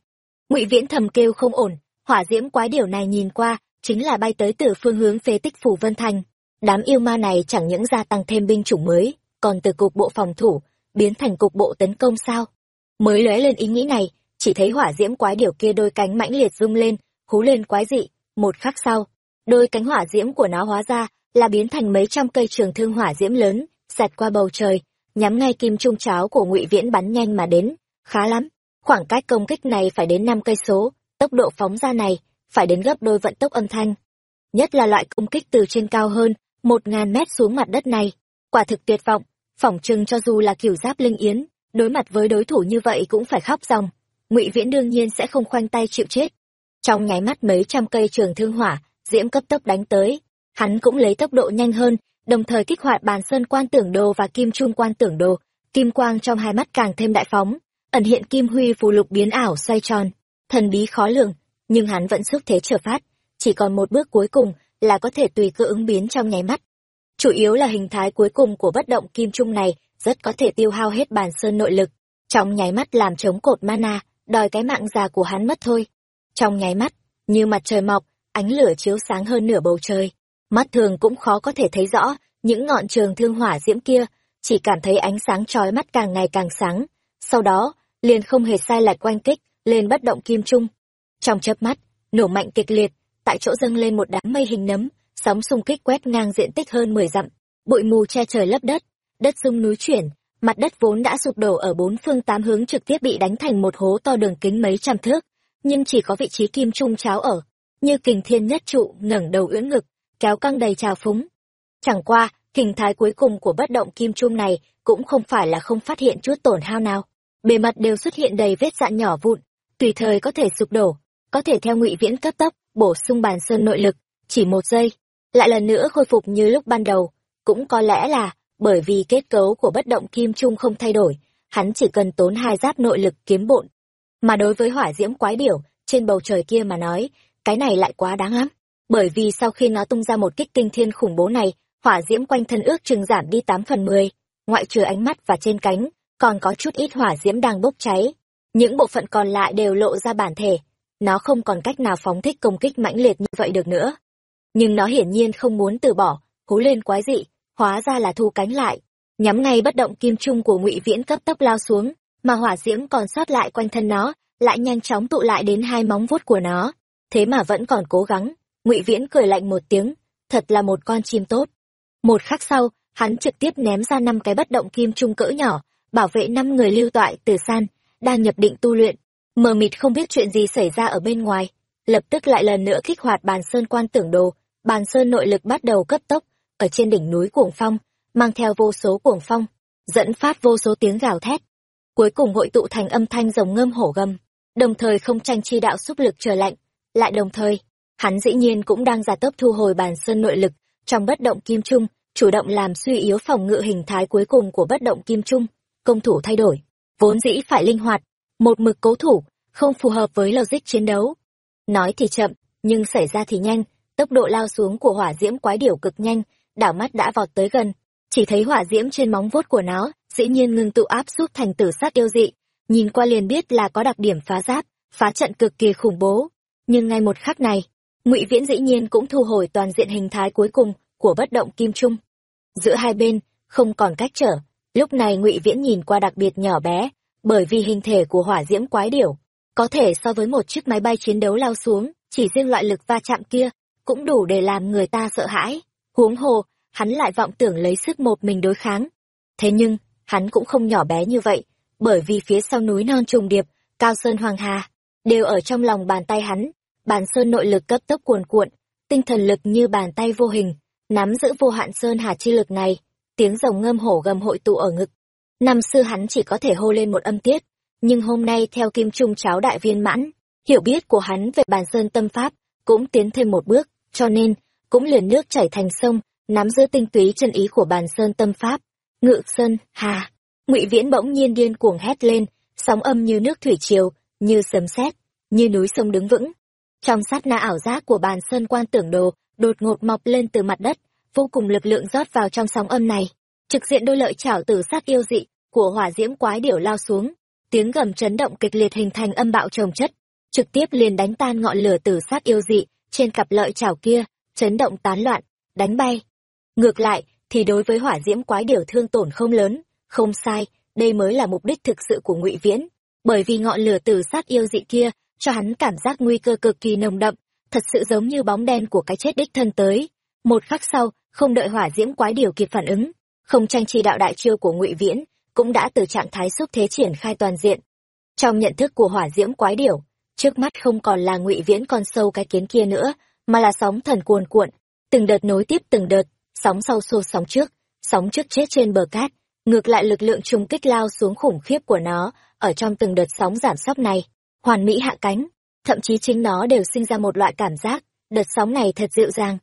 Ngụy Viễn thầm kêu không ổn, hỏa diễm quái điều này nhìn qua, chính là bay tới từ phương hướng phế tích phủ Vân Thành. Đám yêu ma này chẳng những gia tăng thêm binh chủng mới, còn từ cục bộ phòng thủ, biến thành cục bộ tấn công sao? Mới lóe lên ý nghĩ này, chỉ thấy hỏa diễm quái điều kia đôi cánh mãnh liệt rung lên, hú lên quái dị, một khắc sau, đôi cánh hỏa diễm của nó hóa ra là biến thành mấy trăm cây trường thương hỏa diễm lớn, xẹt qua bầu trời, nhắm ngay kim trung cháo của Ngụy Viễn bắn nhanh mà đến, khá lắm, khoảng cách công kích này phải đến năm cây số, tốc độ phóng ra này phải đến gấp đôi vận tốc âm thanh. Nhất là loại công kích từ trên cao hơn một ngàn mét xuống mặt đất này, quả thực tuyệt vọng, phỏng chừng cho dù là kiểu giáp linh yến, đối mặt với đối thủ như vậy cũng phải khóc ròng ngụy viễn đương nhiên sẽ không khoanh tay chịu chết. Trong nháy mắt mấy trăm cây trường thương hỏa diễm cấp tốc đánh tới. Hắn cũng lấy tốc độ nhanh hơn đồng thời kích hoạt bàn sơn quan tưởng đồ và kim trung quan tưởng đồ. Kim quang trong hai mắt càng thêm đại phóng ẩn hiện kim huy phù lục biến ảo xoay tròn thần bí khó lường nhưng hắn vẫn xúc thế trở phát chỉ còn một bước cuối cùng là có thể tùy cơ ứng biến trong nháy mắt chủ yếu là hình thái cuối cùng của bất động kim trung này rất có thể tiêu hao hết bàn sơn nội lực trong nháy mắt làm chống cột mana đòi cái mạng già của hắn mất thôi. Trong nháy mắt, như mặt trời mọc, ánh lửa chiếu sáng hơn nửa bầu trời. Mắt thường cũng khó có thể thấy rõ những ngọn trường thương hỏa diễm kia, chỉ cảm thấy ánh sáng chói mắt càng ngày càng sáng. Sau đó, liền không hề sai lệch quanh kích, lên bất động kim trung. Trong chớp mắt, nổ mạnh kịch liệt, tại chỗ dâng lên một đám mây hình nấm, sóng xung kích quét ngang diện tích hơn 10 dặm, bụi mù che trời lấp đất, đất rung núi chuyển, mặt đất vốn đã sụp đổ ở bốn phương tám hướng trực tiếp bị đánh thành một hố to đường kính mấy trăm thước nhưng chỉ có vị trí kim trung cháo ở như kình thiên nhất trụ ngẩng đầu ưỡn ngực kéo căng đầy trào phúng chẳng qua hình thái cuối cùng của bất động kim trung này cũng không phải là không phát hiện chút tổn hao nào bề mặt đều xuất hiện đầy vết dạn nhỏ vụn tùy thời có thể sụp đổ có thể theo ngụy viễn cấp tốc bổ sung bàn sơn nội lực chỉ một giây lại lần nữa khôi phục như lúc ban đầu cũng có lẽ là bởi vì kết cấu của bất động kim trung không thay đổi, hắn chỉ cần tốn hai giáp nội lực kiếm bộn. Mà đối với hỏa diễm quái điểu, trên bầu trời kia mà nói, cái này lại quá đáng lắm. Bởi vì sau khi nó tung ra một kích kinh thiên khủng bố này, hỏa diễm quanh thân ước chừng giảm đi tám phần mười ngoại trừ ánh mắt và trên cánh, còn có chút ít hỏa diễm đang bốc cháy. Những bộ phận còn lại đều lộ ra bản thể, nó không còn cách nào phóng thích công kích mãnh liệt như vậy được nữa. Nhưng nó hiển nhiên không muốn từ bỏ, hú lên quái dị, hóa ra là thu cánh lại nhắm ngay bất động kim trung của ngụy viễn cấp tốc lao xuống mà hỏa diễm còn sót lại quanh thân nó lại nhanh chóng tụ lại đến hai móng vuốt của nó thế mà vẫn còn cố gắng ngụy viễn cười lạnh một tiếng thật là một con chim tốt một khắc sau hắn trực tiếp ném ra năm cái bất động kim trung cỡ nhỏ bảo vệ năm người lưu toại từ san đang nhập định tu luyện mờ mịt không biết chuyện gì xảy ra ở bên ngoài lập tức lại lần nữa kích hoạt bàn sơn quan tưởng đồ bàn sơn nội lực bắt đầu cấp tốc ở trên đỉnh núi cuồng phong, mang theo vô số cuồng phong, dẫn phát vô số tiếng gào thét. Cuối cùng hội tụ thành âm thanh rồng ngâm hổ gầm, đồng thời không tranh chi đạo xúc lực trời lạnh. Lại đồng thời, hắn dĩ nhiên cũng đang giả tốc thu hồi bàn sơn nội lực, trong bất động kim trung, chủ động làm suy yếu phòng ngự hình thái cuối cùng của bất động kim trung, công thủ thay đổi, vốn dĩ phải linh hoạt, một mực cố thủ, không phù hợp với logic chiến đấu. Nói thì chậm, nhưng xảy ra thì nhanh, tốc độ lao xuống của hỏa diễm quái điểu cực nhanh, đảo mắt đã vọt tới gần. Chỉ thấy hỏa diễm trên móng vuốt của nó dĩ nhiên ngưng tụ áp suốt thành tử sát yêu dị. Nhìn qua liền biết là có đặc điểm phá giáp phá trận cực kỳ khủng bố. Nhưng ngay một khắc này ngụy viễn dĩ nhiên cũng thu hồi toàn diện hình thái cuối cùng của bất động kim trung. Giữa hai bên không còn cách trở. Lúc này ngụy viễn nhìn qua đặc biệt nhỏ bé bởi vì hình thể của hỏa diễm quái điểu có thể so với một chiếc máy bay chiến đấu lao xuống chỉ riêng loại lực va chạm kia cũng đủ để làm người ta sợ hãi. Huống hồ hắn lại vọng tưởng lấy sức một mình đối kháng. Thế nhưng, hắn cũng không nhỏ bé như vậy, bởi vì phía sau núi non trùng điệp, cao sơn hoàng hà, đều ở trong lòng bàn tay hắn, bàn sơn nội lực cấp tốc cuồn cuộn, tinh thần lực như bàn tay vô hình, nắm giữ vô hạn sơn hà chi lực này, tiếng rồng ngâm hổ gầm hội tụ ở ngực. Năm xưa hắn chỉ có thể hô lên một âm tiết, nhưng hôm nay theo kim trung cháo đại viên mãn, hiểu biết của hắn về bàn sơn tâm pháp cũng tiến thêm một bước, cho nên cũng liền nước chảy thành sông, nắm giữ tinh túy chân ý của bàn sơn tâm pháp. Ngự sơn, hà, ngụy viễn bỗng nhiên điên cuồng hét lên, sóng âm như nước thủy triều, như sấm sét, như núi sông đứng vững. Trong sát na ảo giác của bàn sơn quan tưởng đồ, đột ngột mọc lên từ mặt đất, vô cùng lực lượng rót vào trong sóng âm này. Trực diện đôi lợi chảo tử sát yêu dị của hỏa diễm quái điểu lao xuống, tiếng gầm chấn động kịch liệt hình thành âm bạo trồng chất, trực tiếp liền đánh tan ngọn lửa tử sát yêu dị trên cặp lợi chảo kia, chấn động tán loạn, đánh bay. Ngược lại, thì đối với hỏa diễm quái điểu thương tổn không lớn, không sai, đây mới là mục đích thực sự của Ngụy Viễn, bởi vì ngọn lửa tử sát yêu dị kia cho hắn cảm giác nguy cơ cực kỳ nồng đậm, thật sự giống như bóng đen của cái chết đích thân tới. Một khắc sau, không đợi hỏa diễm quái điều kịp phản ứng, không tranh chi đạo đại chiêu của Ngụy Viễn, cũng đã từ trạng thái xúc thế triển khai toàn diện. Trong nhận thức của hỏa diễm quái điểu, trước mắt không còn là Ngụy Viễn con sâu cái kiến kia nữa, mà là sóng thần cuồn cuộn, từng đợt nối tiếp từng đợt, sóng sau xô sóng trước, sóng trước chết trên bờ cát, ngược lại lực lượng trùng kích lao xuống khủng khiếp của nó, ở trong từng đợt sóng giảm sóc này, hoàn mỹ hạ cánh, thậm chí chính nó đều sinh ra một loại cảm giác, đợt sóng này thật dịu dàng.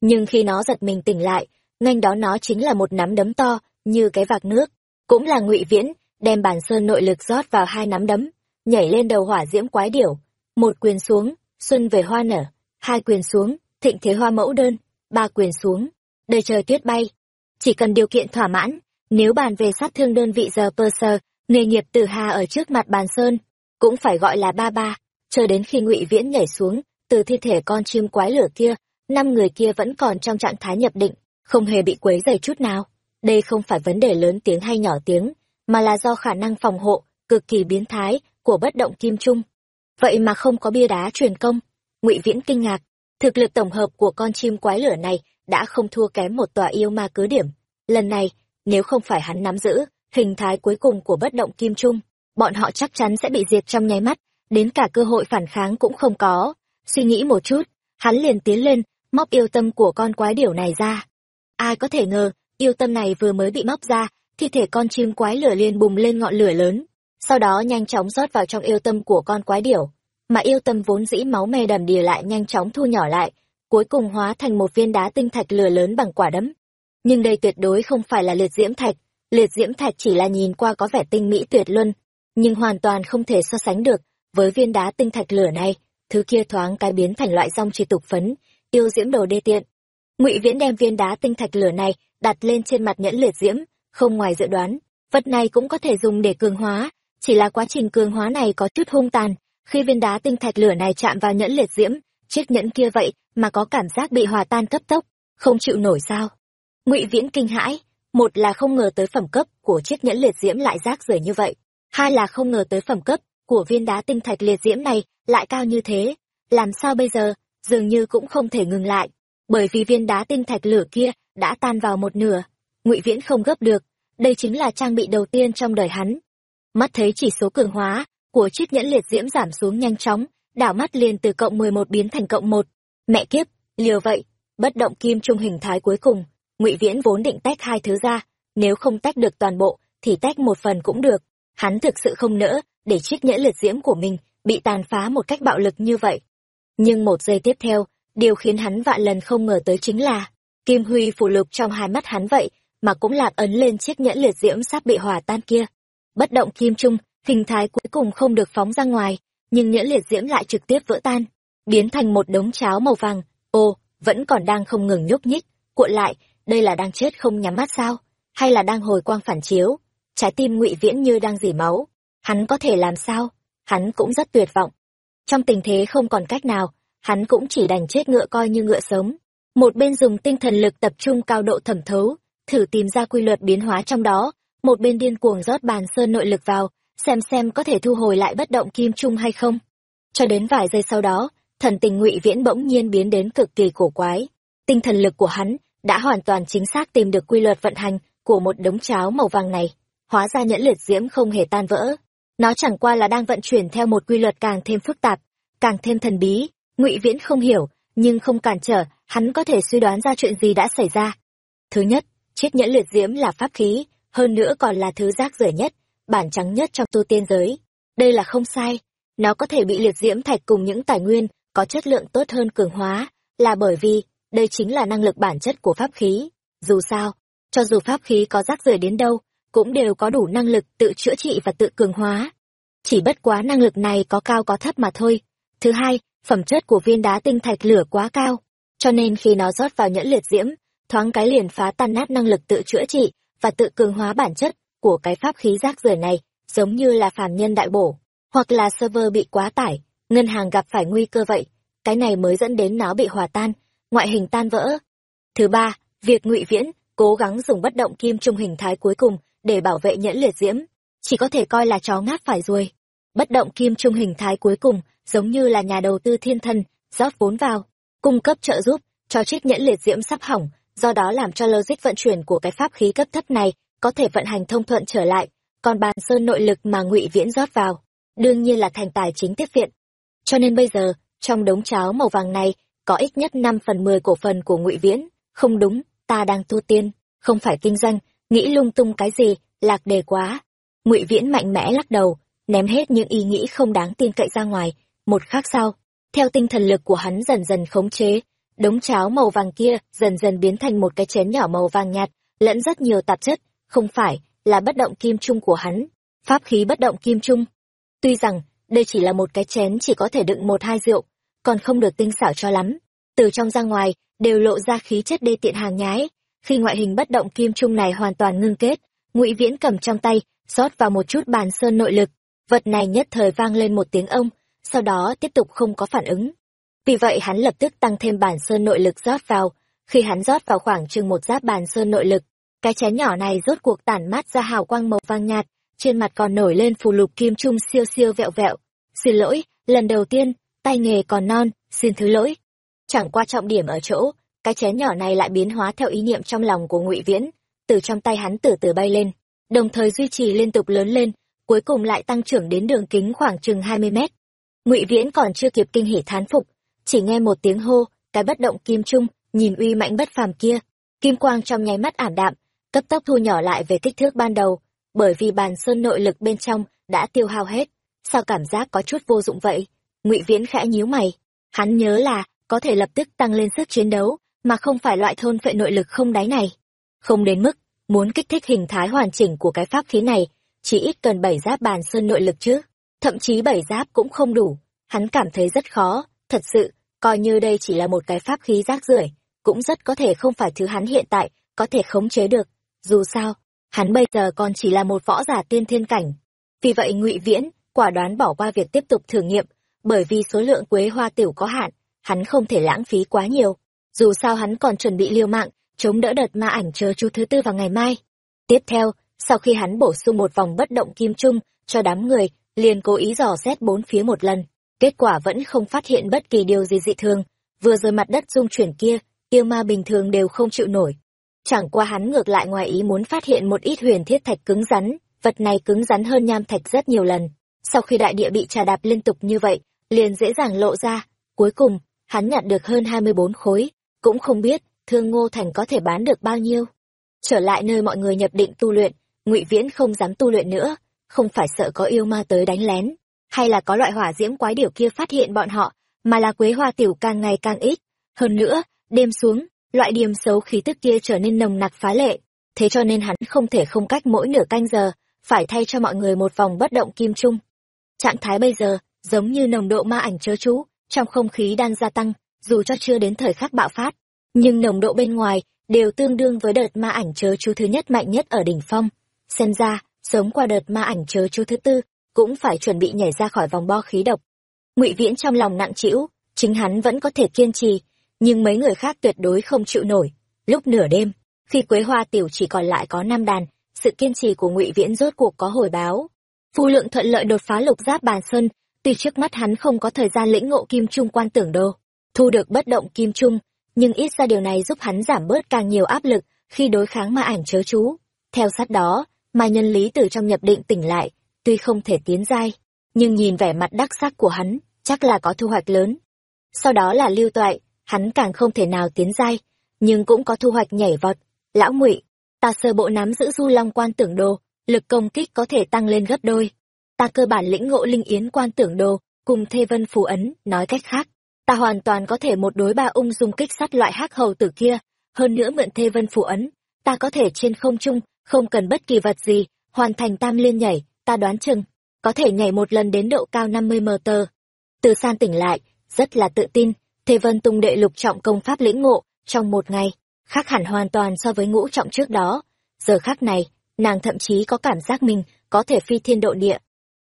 Nhưng khi nó giật mình tỉnh lại, ngay đó nó chính là một nắm đấm to, như cái vạc nước, cũng là ngụy viễn, đem bản sơn nội lực rót vào hai nắm đấm, nhảy lên đầu hỏa diễm quái điểu, một quyền xuống, xuân về hoa nở, hai quyền xuống, thịnh thế hoa mẫu đơn, ba quyền xuống, đầy trời tuyết bay. Chỉ cần điều kiện thỏa mãn, nếu bàn về sát thương đơn vị giờ pơ sơ, nghề nghiệp tử hà ở trước mặt bàn sơn, cũng phải gọi là ba ba, chờ đến khi ngụy Viễn nhảy xuống, từ thi thể con chim quái lửa kia, năm người kia vẫn còn trong trạng thái nhập định, không hề bị quấy dày chút nào. Đây không phải vấn đề lớn tiếng hay nhỏ tiếng, mà là do khả năng phòng hộ, cực kỳ biến thái, của bất động kim trung. Vậy mà không có bia đá truyền công. ngụy Viễn kinh ngạc, thực lực tổng hợp của con chim quái lửa này đã không thua kém một tòa yêu ma cứ điểm. Lần này, nếu không phải hắn nắm giữ, hình thái cuối cùng của bất động kim trung, bọn họ chắc chắn sẽ bị diệt trong nháy mắt, đến cả cơ hội phản kháng cũng không có. Suy nghĩ một chút, hắn liền tiến lên, móc yêu tâm của con quái điểu này ra. Ai có thể ngờ, yêu tâm này vừa mới bị móc ra, thi thể con chim quái lửa liền bùng lên ngọn lửa lớn, sau đó nhanh chóng rót vào trong yêu tâm của con quái điểu. Mà yêu tâm vốn dĩ máu me đầm đìa lại nhanh chóng thu nhỏ lại, cuối cùng hóa thành một viên đá tinh thạch lửa lớn bằng quả đấm. Nhưng đây tuyệt đối không phải là liệt diễm thạch, liệt diễm thạch chỉ là nhìn qua có vẻ tinh mỹ tuyệt luân, nhưng hoàn toàn không thể so sánh được với viên đá tinh thạch lửa này. Thứ kia thoáng cái biến thành loại rong chỉ tục phấn yêu diễm đồ đê tiện. Ngụy viễn đem viên đá tinh thạch lửa này đặt lên trên mặt nhẫn liệt diễm, không ngoài dự đoán, vật này cũng có thể dùng để cường hóa, chỉ là quá trình cường hóa này có chút hung tàn. Khi viên đá tinh thạch lửa này chạm vào nhẫn liệt diễm, chiếc nhẫn kia vậy mà có cảm giác bị hòa tan cấp tốc, không chịu nổi sao? Ngụy viễn kinh hãi, một là không ngờ tới phẩm cấp của chiếc nhẫn liệt diễm lại rác rưởi như vậy hai là không ngờ tới phẩm cấp của viên đá tinh thạch liệt diễm này lại cao như thế. Làm sao bây giờ? Dường như cũng không thể ngừng lại. Bởi vì viên đá tinh thạch lửa kia đã tan vào một nửa. Ngụy viễn không gấp được. Đây chính là trang bị đầu tiên trong đời hắn. Mắt thấy chỉ số cường hóa của chiếc nhẫn liệt diễm giảm xuống nhanh chóng, đảo mắt liền từ cộng mười một biến thành cộng một. Mẹ kiếp, liều vậy, bất động kim trung hình thái cuối cùng, ngụy viễn vốn định tách hai thứ ra, nếu không tách được toàn bộ thì tách một phần cũng được hắn thực sự không nỡ để chiếc nhẫn liệt diễm của mình bị tàn phá một cách bạo lực như vậy. Nhưng một giây tiếp theo, điều khiến hắn vạn lần không ngờ tới chính là, Kim Huy phủ lục trong hai mắt hắn vậy, mà cũng lạc ấn lên chiếc nhẫn liệt diễm sắp bị hòa tan kia. Bất động kim trung, hình thái cuối cùng không được phóng ra ngoài, nhưng nhẫn liệt diễm lại trực tiếp vỡ tan, biến thành một đống cháo màu vàng. Ô, vẫn còn đang không ngừng nhúc nhích, cuộn lại, đây là đang chết không nhắm mắt sao? Hay là đang hồi quang phản chiếu? Trái tim ngụy Viễn như đang dỉ máu, hắn có thể làm sao? Hắn cũng rất tuyệt vọng. Trong tình thế không còn cách nào hắn cũng chỉ đành chết ngựa coi như ngựa sống. Một bên dùng tinh thần lực tập trung cao độ thẩm thấu thử tìm ra quy luật biến hóa trong đó. Một bên điên cuồng rót bàn sơn nội lực vào xem xem có thể thu hồi lại bất động kim trung hay không. Cho đến vài giây sau đó thần tình ngụy viễn bỗng nhiên biến đến cực kỳ cổ quái. Tinh thần lực của hắn đã hoàn toàn chính xác tìm được quy luật vận hành của một đống cháo màu vàng này. Hóa ra nhẫn liệt diễm không hề tan vỡ. Nó chẳng qua là đang vận chuyển theo một quy luật càng thêm phức tạp, càng thêm thần bí. Ngụy Viễn không hiểu, nhưng không cản trở, hắn có thể suy đoán ra chuyện gì đã xảy ra. Thứ nhất, chiếc nhẫn liệt diễm là pháp khí, hơn nữa còn là thứ rác rưởi nhất, bản trắng nhất trong tu tiên giới. Đây là không sai, nó có thể bị liệt diễm thạch cùng những tài nguyên có chất lượng tốt hơn cường hóa, là bởi vì đây chính là năng lực bản chất của pháp khí. Dù sao, cho dù pháp khí có rác rưởi đến đâu, cũng đều có đủ năng lực tự chữa trị và tự cường hóa. Chỉ bất quá năng lực này có cao có thấp mà thôi. Thứ hai, phẩm chất của viên đá tinh thạch lửa quá cao, cho nên khi nó rót vào nhẫn liệt diễm, thoáng cái liền phá tan nát năng lực tự chữa trị và tự cường hóa bản chất của cái pháp khí rác rưởi này, giống như là phàm nhân đại bổ, hoặc là server bị quá tải, ngân hàng gặp phải nguy cơ vậy, cái này mới dẫn đến nó bị hòa tan, ngoại hình tan vỡ. Thứ ba, việc Ngụy Viễn cố gắng dùng bất động kim trung hình thái cuối cùng để bảo vệ nhẫn liệt diễm, chỉ có thể coi là chó ngáp phải ruồi. Bất động kim trung hình thái cuối cùng giống như là nhà đầu tư thiên thần rót vốn vào, cung cấp trợ giúp cho chiếc nhẫn liệt diễm sắp hỏng, do đó làm cho logic vận chuyển của cái pháp khí cấp thấp này có thể vận hành thông thuận trở lại, còn bàn sơn nội lực mà Ngụy Viễn rót vào, đương nhiên là thành tài chính tiếp viện. Cho nên bây giờ, trong đống cháo màu vàng này, có ít nhất năm phần mười cổ phần của Ngụy Viễn, không đúng, ta đang tu tiên, không phải kinh doanh, nghĩ lung tung cái gì, lạc đề quá. Ngụy Viễn mạnh mẽ lắc đầu, ném hết những ý nghĩ không đáng tin cậy ra ngoài, một khắc sau, theo tinh thần lực của hắn dần dần khống chế, đống cháo màu vàng kia dần dần biến thành một cái chén nhỏ màu vàng nhạt, lẫn rất nhiều tạp chất, không phải là bất động kim trung của hắn, pháp khí bất động kim trung. Tuy rằng, đây chỉ là một cái chén chỉ có thể đựng một hai rượu, còn không được tinh xảo cho lắm. Từ trong ra ngoài, đều lộ ra khí chất đê tiện hàng nhái. Khi ngoại hình bất động kim trung này hoàn toàn ngưng kết, ngụy Viễn cầm trong tay, rót vào một chút bàn sơn nội lực. Vật này nhất thời vang lên một tiếng ông, sau đó tiếp tục không có phản ứng. Vì vậy hắn lập tức tăng thêm bàn sơn nội lực rót vào, khi hắn rót vào khoảng chừng một giáp bàn sơn nội lực, cái chén nhỏ này rốt cuộc tản mát ra hào quang màu vàng nhạt, trên mặt còn nổi lên phù lục kim trung siêu siêu vẹo vẹo. Xin lỗi, lần đầu tiên, tay nghề còn non, xin thứ lỗi. Chẳng qua trọng điểm ở chỗ, cái chén nhỏ này lại biến hóa theo ý niệm trong lòng của ngụy Viễn, từ trong tay hắn từ từ bay lên, đồng thời duy trì liên tục lớn lên, cuối cùng lại tăng trưởng đến đường kính khoảng chừng hai mươi mét. Ngụy Viễn còn chưa kịp kinh hỉ thán phục, chỉ nghe một tiếng hô, cái bất động kim trung, nhìn uy mạnh bất phàm kia, kim quang trong nháy mắt ảm đạm, cấp tốc thu nhỏ lại về kích thước ban đầu, bởi vì bàn sơn nội lực bên trong đã tiêu hao hết, sao cảm giác có chút vô dụng vậy? Ngụy Viễn khẽ nhíu mày, hắn nhớ là có thể lập tức tăng lên sức chiến đấu, mà không phải loại thôn phệ nội lực không đáy này. Không đến mức muốn kích thích hình thái hoàn chỉnh của cái pháp khí này, chỉ ít cần bảy giáp bàn sơn nội lực chứ, thậm chí bảy giáp cũng không đủ, hắn cảm thấy rất khó, thật sự, coi như đây chỉ là một cái pháp khí rác rưởi, cũng rất có thể không phải thứ hắn hiện tại có thể khống chế được. Dù sao, hắn bây giờ còn chỉ là một võ giả tiên thiên cảnh. Vì vậy Ngụy Viễn quả đoán bỏ qua việc tiếp tục thử nghiệm, bởi vì số lượng quế hoa tiểu có hạn, hắn không thể lãng phí quá nhiều. Dù sao hắn còn chuẩn bị liều mạng, chống đỡ đợt ma ảnh chờ chú thứ tư vào ngày mai. Tiếp theo, sau khi hắn bổ sung một vòng bất động kim trung cho đám người, liền cố ý dò xét bốn phía một lần. Kết quả vẫn không phát hiện bất kỳ điều gì dị thường. Vừa rồi mặt đất rung chuyển kia, yêu ma bình thường đều không chịu nổi. Chẳng qua hắn ngược lại ngoài ý muốn phát hiện một ít huyền thiết thạch cứng rắn, vật này cứng rắn hơn nham thạch rất nhiều lần. Sau khi đại địa bị trà đạp liên tục như vậy, liền dễ dàng lộ ra. Cuối cùng, hắn nhặt được hơn 24 khối, cũng không biết thương ngô thành có thể bán được bao nhiêu. Trở lại nơi mọi người nhập định tu luyện, ngụy Viễn không dám tu luyện nữa, không phải sợ có yêu ma tới đánh lén, hay là có loại hỏa diễm quái điểu kia phát hiện bọn họ, mà là quế hoa tiểu càng ngày càng ít. Hơn nữa, đêm xuống, loại điềm xấu khí tức kia trở nên nồng nặc phá lệ, thế cho nên hắn không thể không cách mỗi nửa canh giờ, phải thay cho mọi người một vòng bất động kim trung. Trạng thái bây giờ, giống như nồng độ ma ảnh chớ chú, trong không khí đang gia tăng, dù cho chưa đến thời khắc bạo phát, nhưng nồng độ bên ngoài đều tương đương với đợt ma ảnh chớ chú thứ nhất mạnh nhất ở đỉnh phong. Xem ra, sống qua đợt ma ảnh chớ chú thứ tư, cũng phải chuẩn bị nhảy ra khỏi vòng bo khí độc. Ngụy Viễn trong lòng nặng trĩu, chính hắn vẫn có thể kiên trì, nhưng mấy người khác tuyệt đối không chịu nổi. Lúc nửa đêm, khi Quế Hoa tiểu chỉ còn lại có năm đàn, sự kiên trì của Ngụy Viễn rốt cuộc có hồi báo. Phu lượng thuận lợi đột phá lục giáp bàn sơn, tuy trước mắt hắn không có thời gian lĩnh ngộ kim trung quan tưởng đồ thu được bất động kim trung, nhưng ít ra điều này giúp hắn giảm bớt càng nhiều áp lực khi đối kháng ma ảnh chớ chú. Theo sát đó, ma nhân lý từ trong nhập định tỉnh lại, tuy không thể tiến giai, nhưng nhìn vẻ mặt đắc sắc của hắn, chắc là có thu hoạch lớn. Sau đó là lưu toại, hắn càng không thể nào tiến giai, nhưng cũng có thu hoạch nhảy vọt. Lão ngụy, ta sơ bộ nắm giữ du long quan tưởng đồ, lực công kích có thể tăng lên gấp đôi. Ta cơ bản lĩnh ngộ linh yến quan tưởng đồ, cùng thê vân phù ấn, nói cách khác. Ta hoàn toàn có thể một đối ba ung dung kích sát loại hắc hầu tử kia, hơn nữa mượn thê vân phủ ấn, ta có thể trên không trung, không cần bất kỳ vật gì, hoàn thành tam liên nhảy, ta đoán chừng, có thể nhảy một lần đến độ cao năm mươi mờ tờ. Từ san tỉnh lại, rất là tự tin, Thê Vân tung đệ lục trọng công pháp lĩnh ngộ, trong một ngày, khác hẳn hoàn toàn so với ngũ trọng trước đó. Giờ khác này, nàng thậm chí có cảm giác mình có thể phi thiên độ địa.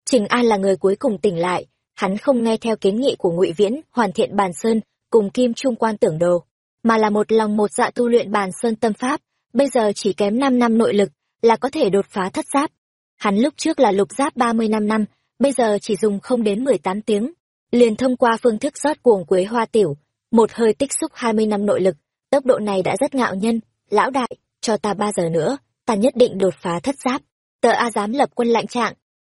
Trình An là người cuối cùng tỉnh lại, hắn không nghe theo kiến nghị của Ngụy Viễn hoàn thiện bàn sơn cùng Kim Trung quan tưởng đồ, mà là một lòng một dạ tu luyện bàn sơn tâm pháp, bây giờ chỉ kém năm năm nội lực là có thể đột phá thất giáp. Hắn lúc trước là lục giáp 35 năm, bây giờ chỉ dùng không đến 18 tiếng, liền thông qua phương thức rót cuồng quế hoa tiểu, một hơi tích xúc 20 năm nội lực, tốc độ này đã rất ngạo nhân, lão đại, cho ta ba giờ nữa, ta nhất định đột phá thất giáp. Tờ A dám lập quân lạnh trạng.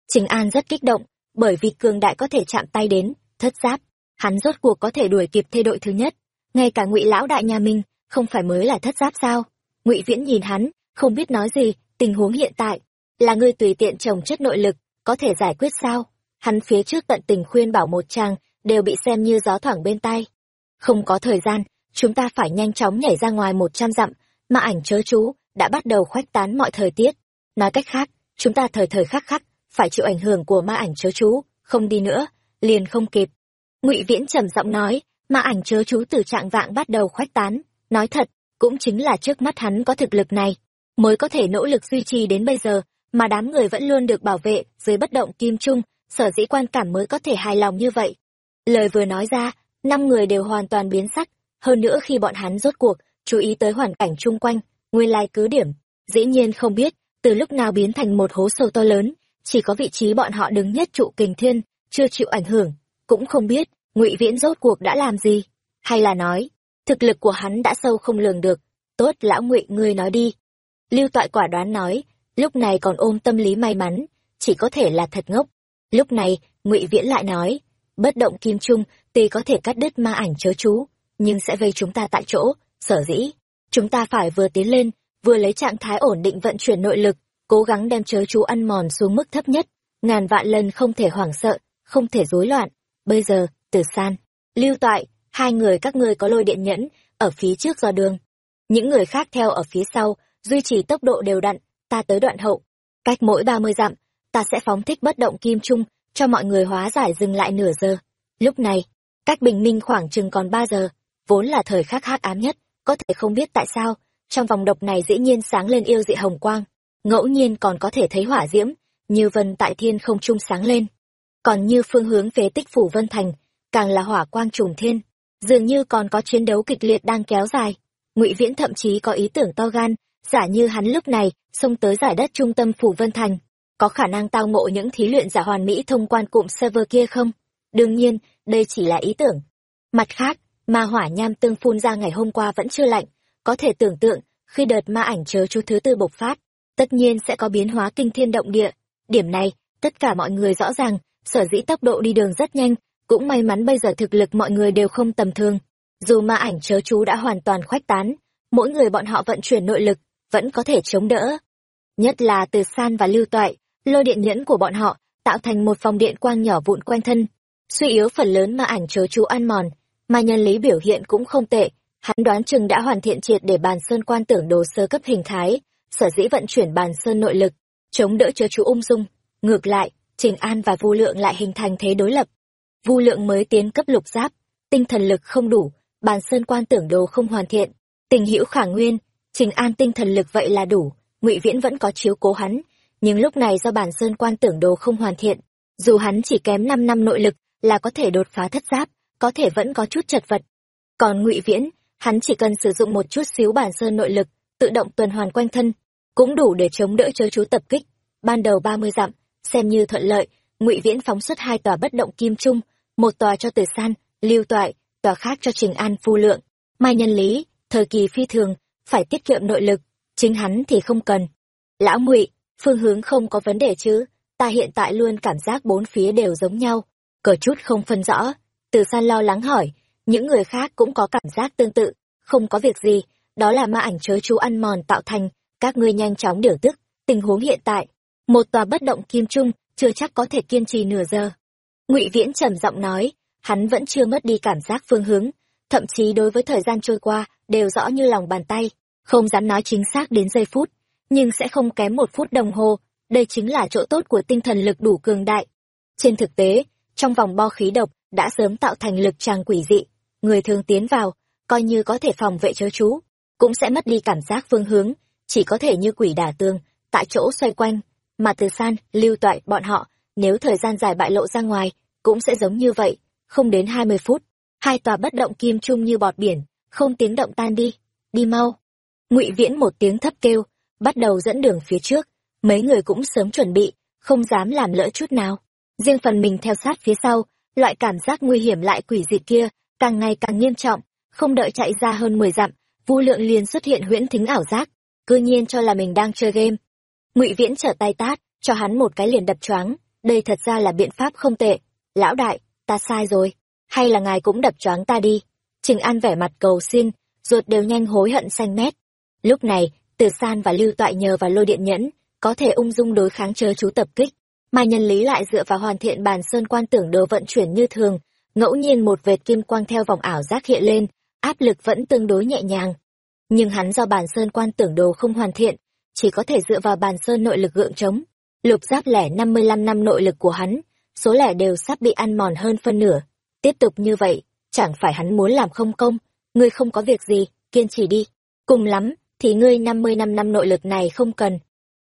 Trình An rất kích động, bởi vì cường đại có thể chạm tay đến, thất giáp, hắn rốt cuộc có thể đuổi kịp thê đội thứ nhất. Ngay cả ngụy lão đại nhà mình, không phải mới là thất giáp sao? Ngụy Viễn nhìn hắn, không biết nói gì, tình huống hiện tại, là ngươi tùy tiện trồng chất nội lực, có thể giải quyết sao? Hắn phía trước tận tình khuyên bảo một chàng, đều bị xem như gió thoảng bên tai. Không có thời gian, chúng ta phải nhanh chóng nhảy ra ngoài một trăm dặm, mà ảnh chớ chú đã bắt đầu khoách tán mọi thời tiết. Nói cách khác, chúng ta thời thời khắc khắc phải chịu ảnh hưởng của ma ảnh chớ chú, không đi nữa, liền không kịp. Ngụy Viễn trầm giọng nói, ma ảnh chớ chú từ trạng vạng bắt đầu khoách tán, nói thật, cũng chính là trước mắt hắn có thực lực này, mới có thể nỗ lực duy trì đến bây giờ, mà đám người vẫn luôn được bảo vệ dưới bất động kim trung, sở dĩ quan cảm mới có thể hài lòng như vậy. Lời vừa nói ra, năm người đều hoàn toàn biến sắc, hơn nữa khi bọn hắn rốt cuộc, chú ý tới hoàn cảnh chung quanh, nguyên lai cứ điểm, dĩ nhiên không biết, từ lúc nào biến thành một hố sâu to lớn, chỉ có vị trí bọn họ đứng nhất trụ kình thiên, chưa chịu ảnh hưởng, cũng không biết, ngụy Viễn rốt cuộc đã làm gì, hay là nói, thực lực của hắn đã sâu không lường được, tốt lão ngụy ngươi nói đi. Lưu Toại quả đoán nói, lúc này còn ôm tâm lý may mắn, chỉ có thể là thật ngốc. Lúc này, ngụy Viễn lại nói, bất động kim trung tuy có thể cắt đứt ma ảnh chớ chú, nhưng sẽ vây chúng ta tại chỗ, sở dĩ. Chúng ta phải vừa tiến lên, vừa lấy trạng thái ổn định vận chuyển nội lực, cố gắng đem chớ chú ăn mòn xuống mức thấp nhất, ngàn vạn lần không thể hoảng sợ, không thể rối loạn. Bây giờ, Tử San, Lưu Toại, hai người các ngươi có lôi điện nhẫn ở phía trước do đường. Những người khác theo ở phía sau, duy trì tốc độ đều đặn, ta tới đoạn hậu. Cách mỗi ba mươi dặm, ta sẽ phóng thích bất động kim trung, cho mọi người hóa giải dừng lại nửa giờ. Lúc này, cách bình minh khoảng chừng còn ba giờ, vốn là thời khắc hắc ám nhất, có thể không biết tại sao, trong vòng độc này dĩ nhiên sáng lên yêu dị hồng quang, ngẫu nhiên còn có thể thấy hỏa diễm, như vân tại thiên không trung sáng lên. Còn như phương hướng phế tích phủ vân thành, càng là hỏa quang trùng thiên, dường như còn có chiến đấu kịch liệt đang kéo dài. Ngụy Viễn thậm chí có ý tưởng to gan, giả như hắn lúc này xông tới giải đất trung tâm phủ vân thành, có khả năng tao ngộ những thí luyện giả hoàn mỹ thông quan cụm server kia không? Đương nhiên, đây chỉ là ý tưởng. Mặt khác, ma hỏa nham tương phun ra ngày hôm qua vẫn chưa lạnh, có thể tưởng tượng, khi đợt ma ảnh chớ chú thứ tư bộc phát, tất nhiên sẽ có biến hóa kinh thiên động địa. Điểm này, tất cả mọi người rõ ràng, sở dĩ tốc độ đi đường rất nhanh, cũng may mắn bây giờ thực lực mọi người đều không tầm thường. Dù ma ảnh chớ chú đã hoàn toàn khoách tán, mỗi người bọn họ vận chuyển nội lực, vẫn có thể chống đỡ. Nhất là từ san và lưu toại, lôi điện nhẫn của bọn họ tạo thành một phòng điện quang nhỏ vụn quanh thân, suy yếu phần lớn ma ảnh chớ chú ăn mòn, mà nhân lý biểu hiện cũng không tệ, hắn đoán chừng đã hoàn thiện triệt để bàn sơn quan tưởng đồ sơ cấp hình thái, sở dĩ vận chuyển bàn sơn nội lực, chống đỡ cho chú ung dung. Ngược lại, Trình An và Vu Lượng lại hình thành thế đối lập. Vu Lượng mới tiến cấp lục giáp, tinh thần lực không đủ, bàn sơn quan tưởng đồ không hoàn thiện, tình hữu khả nguyên, Trình An tinh thần lực vậy là đủ, Ngụy Viễn vẫn có chiếu cố hắn, nhưng lúc này do bản sơn quan tưởng đồ không hoàn thiện, dù hắn chỉ kém 5 năm nội lực là có thể đột phá thất giáp, có thể vẫn có chút chật vật. Còn Ngụy Viễn, hắn chỉ cần sử dụng một chút xíu bản sơn nội lực, tự động tuần hoàn quanh thân, cũng đủ để chống đỡ chớ chú tập kích. Ban đầu 30 dặm, xem như thuận lợi, Ngụy Viễn phóng xuất hai tòa bất động kim trung, một tòa cho Tử San, Lưu Toại, tòa khác cho Trình An Phu Lượng. mai nhân lý thời kỳ phi thường phải tiết kiệm nội lực chính hắn thì không cần lão ngụy phương hướng không có vấn đề chứ ta hiện tại luôn cảm giác bốn phía đều giống nhau cờ chút không phân rõ từ san lo lắng hỏi những người khác cũng có cảm giác tương tự không có việc gì đó là ma ảnh chớ chú ăn mòn tạo thành các ngươi nhanh chóng điều tức. Tình huống hiện tại, một tòa bất động kim trung chưa chắc có thể kiên trì nửa giờ. Ngụy viễn trầm giọng nói, hắn vẫn chưa mất đi cảm giác phương hướng, thậm chí đối với thời gian trôi qua đều rõ như lòng bàn tay, không dám nói chính xác đến giây phút, nhưng sẽ không kém một phút đồng hồ. Đây chính là chỗ tốt của tinh thần lực đủ cường đại. Trên thực tế, trong vòng bo khí độc đã sớm tạo thành lực tràng quỷ dị. Người thường tiến vào, coi như có thể phòng vệ chớ chú, cũng sẽ mất đi cảm giác phương hướng chỉ có thể như quỷ đả tường, tại chỗ xoay quanh, mà từ san, lưu toại, bọn họ, nếu thời gian dài bại lộ ra ngoài, cũng sẽ giống như vậy. Không đến hai mươi phút, hai tòa bất động kim chung như bọt biển, không tiếng động tan đi đi mau. Ngụy viễn một tiếng thấp kêu, bắt đầu dẫn đường phía trước. Mấy người cũng sớm chuẩn bị, không dám làm lỡ chút nào. Riêng phần mình theo sát phía sau, loại cảm giác nguy hiểm lại quỷ dị kia, càng ngày càng nghiêm trọng. Không đợi chạy ra hơn mười dặm, vu lượng liền xuất hiện huyễn thính ảo giác cư nhiên cho là mình đang chơi game. Ngụy viễn trở tay tát, cho hắn một cái liền đập choáng. Đây thật ra là biện pháp không tệ. Lão đại, ta sai rồi. Hay là ngài cũng đập choáng ta đi. Trình an vẻ mặt cầu xin, ruột đều nhanh hối hận xanh mét. Lúc này, từ san và lưu toại nhờ vào lôi điện nhẫn, có thể ung dung đối kháng chớ chú tập kích. Mà nhân lý lại dựa vào hoàn thiện bàn sơn quan tưởng đồ vận chuyển như thường. Ngẫu nhiên một vệt kim quang theo vòng ảo giác hiện lên, áp lực vẫn tương đối nhẹ nhàng nhưng hắn do bàn sơn quan tưởng đồ không hoàn thiện, chỉ có thể dựa vào bàn sơn nội lực gượng chống. Lục giáp lẻ năm mươi lăm năm nội lực của hắn, số lẻ đều sắp bị ăn mòn hơn phân nửa. Tiếp tục như vậy, chẳng phải hắn muốn làm không công? Ngươi không có việc gì, kiên trì đi. Cùng lắm, thì ngươi năm mươi năm năm nội lực này không cần.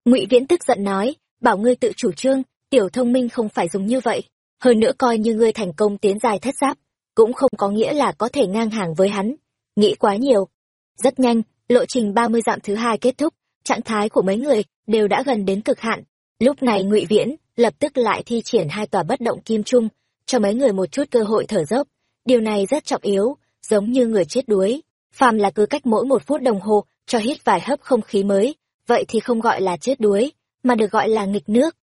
Ngụy viễn tức giận nói, bảo ngươi tự chủ trương, tiểu thông minh không phải dùng như vậy. Hơn nữa coi như ngươi thành công tiến dài thất giáp, cũng không có nghĩa là có thể ngang hàng với hắn. Nghĩ quá nhiều rất nhanh, lộ trình ba mươi dặm thứ hai kết thúc, trạng thái của mấy người đều đã gần đến cực hạn. Lúc này ngụy viễn lập tức lại thi triển hai tòa bất động kim trung, cho mấy người một chút cơ hội thở dốc. Điều này rất trọng yếu, giống như người chết đuối. Phàm là cứ cách mỗi một phút đồng hồ cho hít vài hấp không khí mới, vậy thì không gọi là chết đuối, mà được gọi là nghịch nước.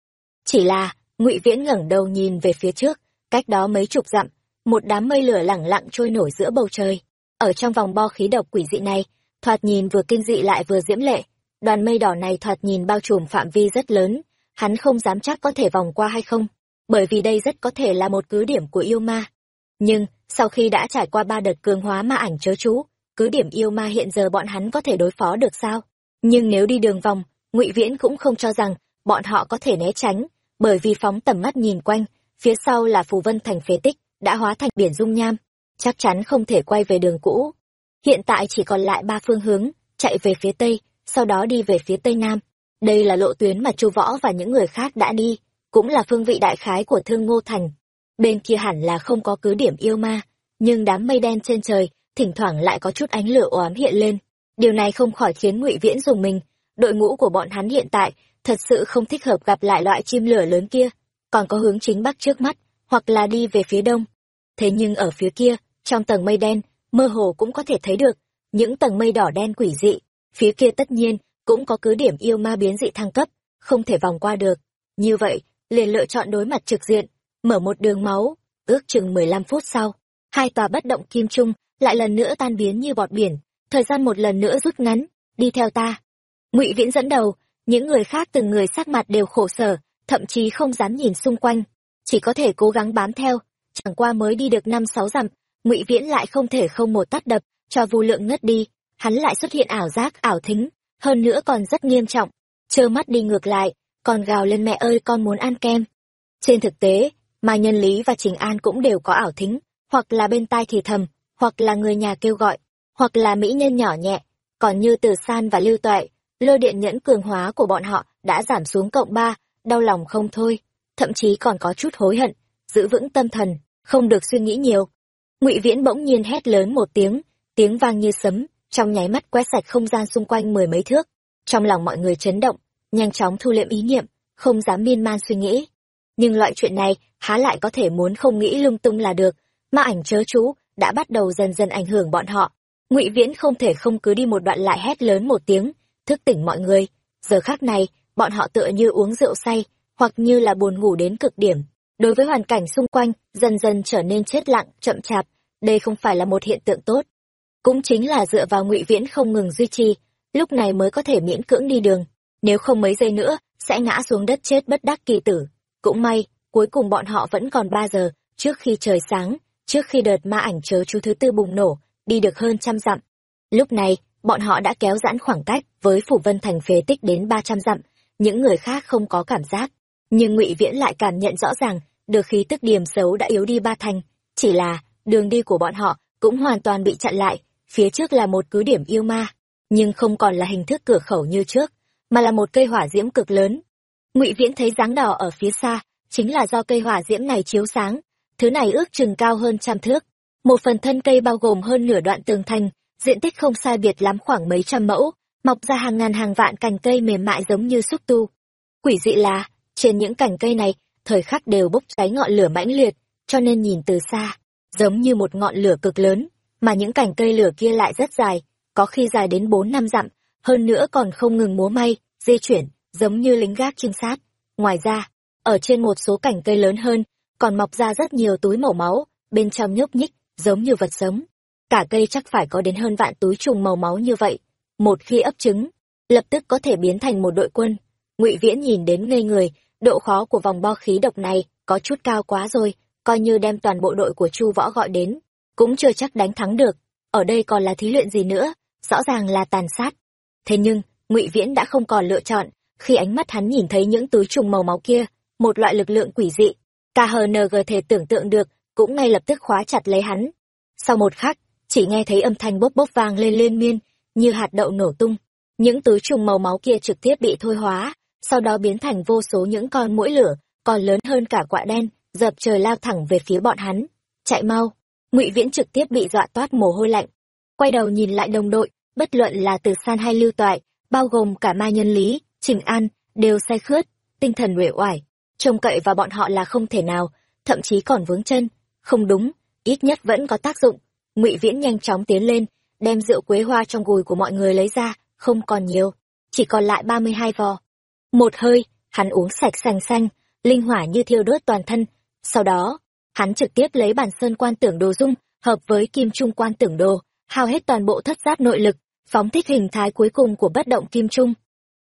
Chỉ là, ngụy viễn ngẩng đầu nhìn về phía trước, cách đó mấy chục dặm, một đám mây lửa lẳng lặng trôi nổi giữa bầu trời ở trong vòng bo khí độc quỷ dị này, thoạt nhìn vừa kinh dị lại vừa diễm lệ. Đoàn mây đỏ này thoạt nhìn bao trùm phạm vi rất lớn, hắn không dám chắc có thể vòng qua hay không, bởi vì đây rất có thể là một cứ điểm của yêu ma. Nhưng, sau khi đã trải qua ba đợt cường hóa ma ảnh chớ chú, cứ điểm yêu ma hiện giờ bọn hắn có thể đối phó được sao? Nhưng nếu đi đường vòng, ngụy viễn cũng không cho rằng bọn họ có thể né tránh, bởi vì phóng tầm mắt nhìn quanh, phía sau là phù vân thành phế tích, đã hóa thành biển dung nham chắc chắn không thể quay về đường cũ. Hiện tại chỉ còn lại ba phương hướng, chạy về phía tây, sau đó đi về phía tây nam. Đây là lộ tuyến mà chu võ và những người khác đã đi, cũng là phương vị đại khái của thương ngô thành. Bên kia hẳn là không có cứ điểm yêu ma, nhưng đám mây đen trên trời, thỉnh thoảng lại có chút ánh lửa oám hiện lên. Điều này không khỏi khiến ngụy viễn dùng mình. Đội ngũ của bọn hắn hiện tại, thật sự không thích hợp gặp lại loại chim lửa lớn kia. Còn có hướng chính bắc trước mắt, hoặc là đi về phía đông. Thế nhưng ở phía kia trong tầng mây đen, mơ hồ cũng có thể thấy được những tầng mây đỏ đen quỷ dị. Phía kia tất nhiên cũng có cứ điểm yêu ma biến dị thăng cấp, không thể vòng qua được. Như vậy, liền lựa chọn đối mặt trực diện, mở một đường máu, ước chừng mười lăm phút sau, hai tòa bất động kim trung lại lần nữa tan biến như bọt biển. Thời gian một lần nữa rút ngắn, đi theo ta. Ngụy viễn dẫn đầu, những người khác từng người sắc mặt đều khổ sở, thậm chí không dám nhìn xung quanh. Chỉ có thể cố gắng bám theo, chẳng qua mới đi được năm sáu dặm ngụy viễn lại không thể không một tắt đập, cho vu lượng ngất đi. Hắn lại xuất hiện ảo giác, ảo thính, hơn nữa còn rất nghiêm trọng. Trơ mắt đi ngược lại, còn gào lên mẹ ơi, con muốn ăn kem. Trên thực tế, mà nhân lý và trình an cũng đều có ảo thính, hoặc là bên tai thì thầm, hoặc là người nhà kêu gọi, hoặc là mỹ nhân nhỏ nhẹ. Còn như từ san và lưu toại lôi điện nhẫn cường hóa của bọn họ đã giảm xuống cộng ba, đau lòng không thôi. Thậm chí còn có chút hối hận, giữ vững tâm thần, không được suy nghĩ nhiều ngụy viễn bỗng nhiên hét lớn một tiếng tiếng vang như sấm, trong nháy mắt quét sạch không gian xung quanh mười mấy thước. Trong lòng mọi người chấn động, nhanh chóng thu liệm ý niệm, không dám miên man suy nghĩ. Nhưng loại chuyện này, há lại có thể muốn không nghĩ lung tung là được. Ma ảnh chớ chú, đã bắt đầu dần dần ảnh hưởng bọn họ. Ngụy viễn không thể không cứ đi một đoạn lại hét lớn một tiếng, thức tỉnh mọi người. Giờ khác này, bọn họ tựa như uống rượu say, hoặc như là buồn ngủ đến cực điểm. Đối với hoàn cảnh xung quanh, dần dần trở nên chết lặng, chậm chạp đây không phải là một hiện tượng tốt. Cũng chính là dựa vào ngụy viễn không ngừng duy trì, lúc này mới có thể miễn cưỡng đi đường. Nếu không mấy giây nữa, sẽ ngã xuống đất chết bất đắc kỳ tử. Cũng may, cuối cùng bọn họ vẫn còn ba giờ, trước khi trời sáng, trước khi đợt ma ảnh chớ chú thứ tư bùng nổ, đi được hơn trăm dặm. Lúc này, bọn họ đã kéo giãn khoảng cách với phủ vân thành phế tích đến ba trăm dặm. Những người khác không có cảm giác, nhưng ngụy viễn lại cảm nhận rõ ràng, được khí tức điểm xấu đã yếu đi ba thành. Chỉ là đường đi của bọn họ cũng hoàn toàn bị chặn lại, phía trước là một cứ điểm yêu ma, nhưng không còn là hình thức cửa khẩu như trước, mà là một cây hỏa diễm cực lớn. Ngụy viễn thấy dáng đỏ ở phía xa, chính là do cây hỏa diễm này chiếu sáng, thứ này ước chừng cao hơn trăm thước. Một phần thân cây bao gồm hơn nửa đoạn tường thành, diện tích không sai biệt lắm khoảng mấy trăm mẫu, mọc ra hàng ngàn hàng vạn cành cây mềm mại giống như xúc tu. Quỷ dị là, trên những cành cây này, thời khắc đều bốc cháy ngọn lửa mãnh liệt, cho nên nhìn từ xa giống như một ngọn lửa cực lớn, mà những cành cây lửa kia lại rất dài, có khi dài đến bốn năm dặm, hơn nữa còn không ngừng múa may, di chuyển, giống như lính gác trinh sát. Ngoài ra, ở trên một số cành cây lớn hơn, còn mọc ra rất nhiều túi màu máu, bên trong nhúc nhích, giống như vật sống. Cả cây chắc phải có đến hơn vạn túi trùng màu máu như vậy. Một khi ấp trứng, lập tức có thể biến thành một đội quân. Ngụy viễn nhìn đến ngây người, độ khó của vòng bo khí độc này có chút cao quá rồi coi như đem toàn bộ đội của chu võ gọi đến, cũng chưa chắc đánh thắng được. Ở đây còn là thí luyện gì nữa, rõ ràng là tàn sát. Thế nhưng, ngụy viễn đã không còn lựa chọn, khi ánh mắt hắn nhìn thấy những túi trùng màu máu kia, một loại lực lượng quỷ dị khng thể tưởng tượng được, cũng ngay lập tức khóa chặt lấy hắn. Sau một khắc, chỉ nghe thấy âm thanh bốc bốc vang lên liên miên, như hạt đậu nổ tung. Những túi trùng màu máu kia trực tiếp bị thôi hóa, sau đó biến thành vô số những con mũi lửa, còn lớn hơn cả quạ đen dập trời lao thẳng về phía bọn hắn, chạy mau. Ngụy viễn trực tiếp bị dọa toát mồ hôi lạnh, quay đầu nhìn lại đồng đội, bất luận là từ san hay lưu toại, bao gồm cả mai nhân lý, trình an, đều say khướt, tinh thần uể oải. Trông cậy vào bọn họ là không thể nào, thậm chí còn vướng chân. Không đúng, ít nhất vẫn có tác dụng. Ngụy viễn nhanh chóng tiến lên, đem rượu quế hoa trong gùi của mọi người lấy ra, không còn nhiều, chỉ còn lại ba mươi hai vò. Một hơi, hắn uống sạch sành xanh, linh hỏa như thiêu đốt toàn thân sau đó, hắn trực tiếp lấy bản sơn quan tưởng đồ dung, hợp với kim trung quan tưởng đồ, hao hết toàn bộ thất giáp nội lực, phóng thích hình thái cuối cùng của bất động kim trung.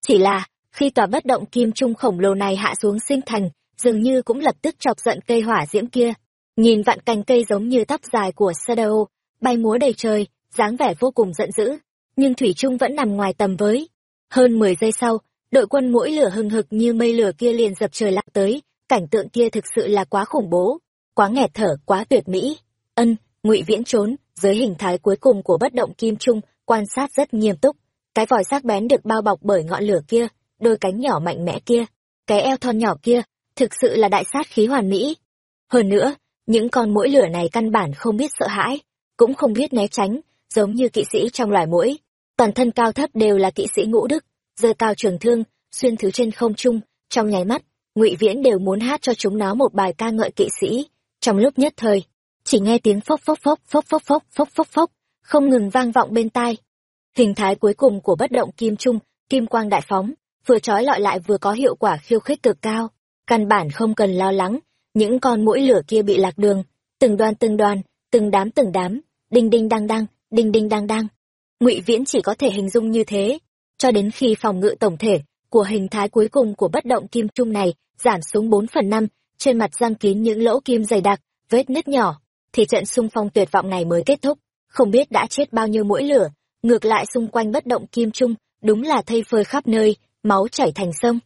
Chỉ là, khi tòa bất động kim trung khổng lồ này hạ xuống sinh thành, dường như cũng lập tức chọc giận cây hỏa diễm kia. Nhìn vạn cành cây giống như tóc dài của sadao bay múa đầy trời, dáng vẻ vô cùng giận dữ. Nhưng thủy trung vẫn nằm ngoài tầm với. Hơn mười giây sau, đội quân mũi lửa hừng hực như mây lửa kia liền dập trời lạc tới cảnh tượng kia thực sự là quá khủng bố, quá nghẹt thở, quá tuyệt mỹ. Ân, ngụy viễn trốn, dưới hình thái cuối cùng của bất động kim trung, quan sát rất nghiêm túc. Cái vòi sắc bén được bao bọc bởi ngọn lửa kia, đôi cánh nhỏ mạnh mẽ kia, cái eo thon nhỏ kia, thực sự là đại sát khí hoàn mỹ. Hơn nữa, những con mũi lửa này căn bản không biết sợ hãi, cũng không biết né tránh, giống như kỵ sĩ trong loài mũi. Toàn thân cao thấp đều là kỵ sĩ ngũ đức, giơ cao trường thương, xuyên thứ trên không trung, trong nháy mắt ngụy viễn đều muốn hát cho chúng nó một bài ca ngợi kỵ sĩ. Trong lúc nhất thời, chỉ nghe tiếng phốc phốc phốc phốc phốc phốc phốc phốc phốc, không ngừng vang vọng bên tai. Hình thái cuối cùng của bất động kim trung, kim quang đại phóng, vừa trói lọi lại vừa có hiệu quả khiêu khích cực cao. Căn bản không cần lo lắng, những con mũi lửa kia bị lạc đường, từng đoàn từng đoàn, từng đám từng đám, đinh đinh đang đang, đinh đinh đang đang. Ngụy viễn chỉ có thể hình dung như thế, cho đến khi phòng ngự tổng thể của hình thái cuối cùng của bất động kim trung này giảm xuống bốn phần năm, trên mặt răng kín những lỗ kim dày đặc, vết nứt nhỏ. Thì trận xung phong tuyệt vọng này mới kết thúc. Không biết đã chết bao nhiêu mũi lửa. Ngược lại xung quanh bất động kim trung, đúng là thây phơi khắp nơi, máu chảy thành sông.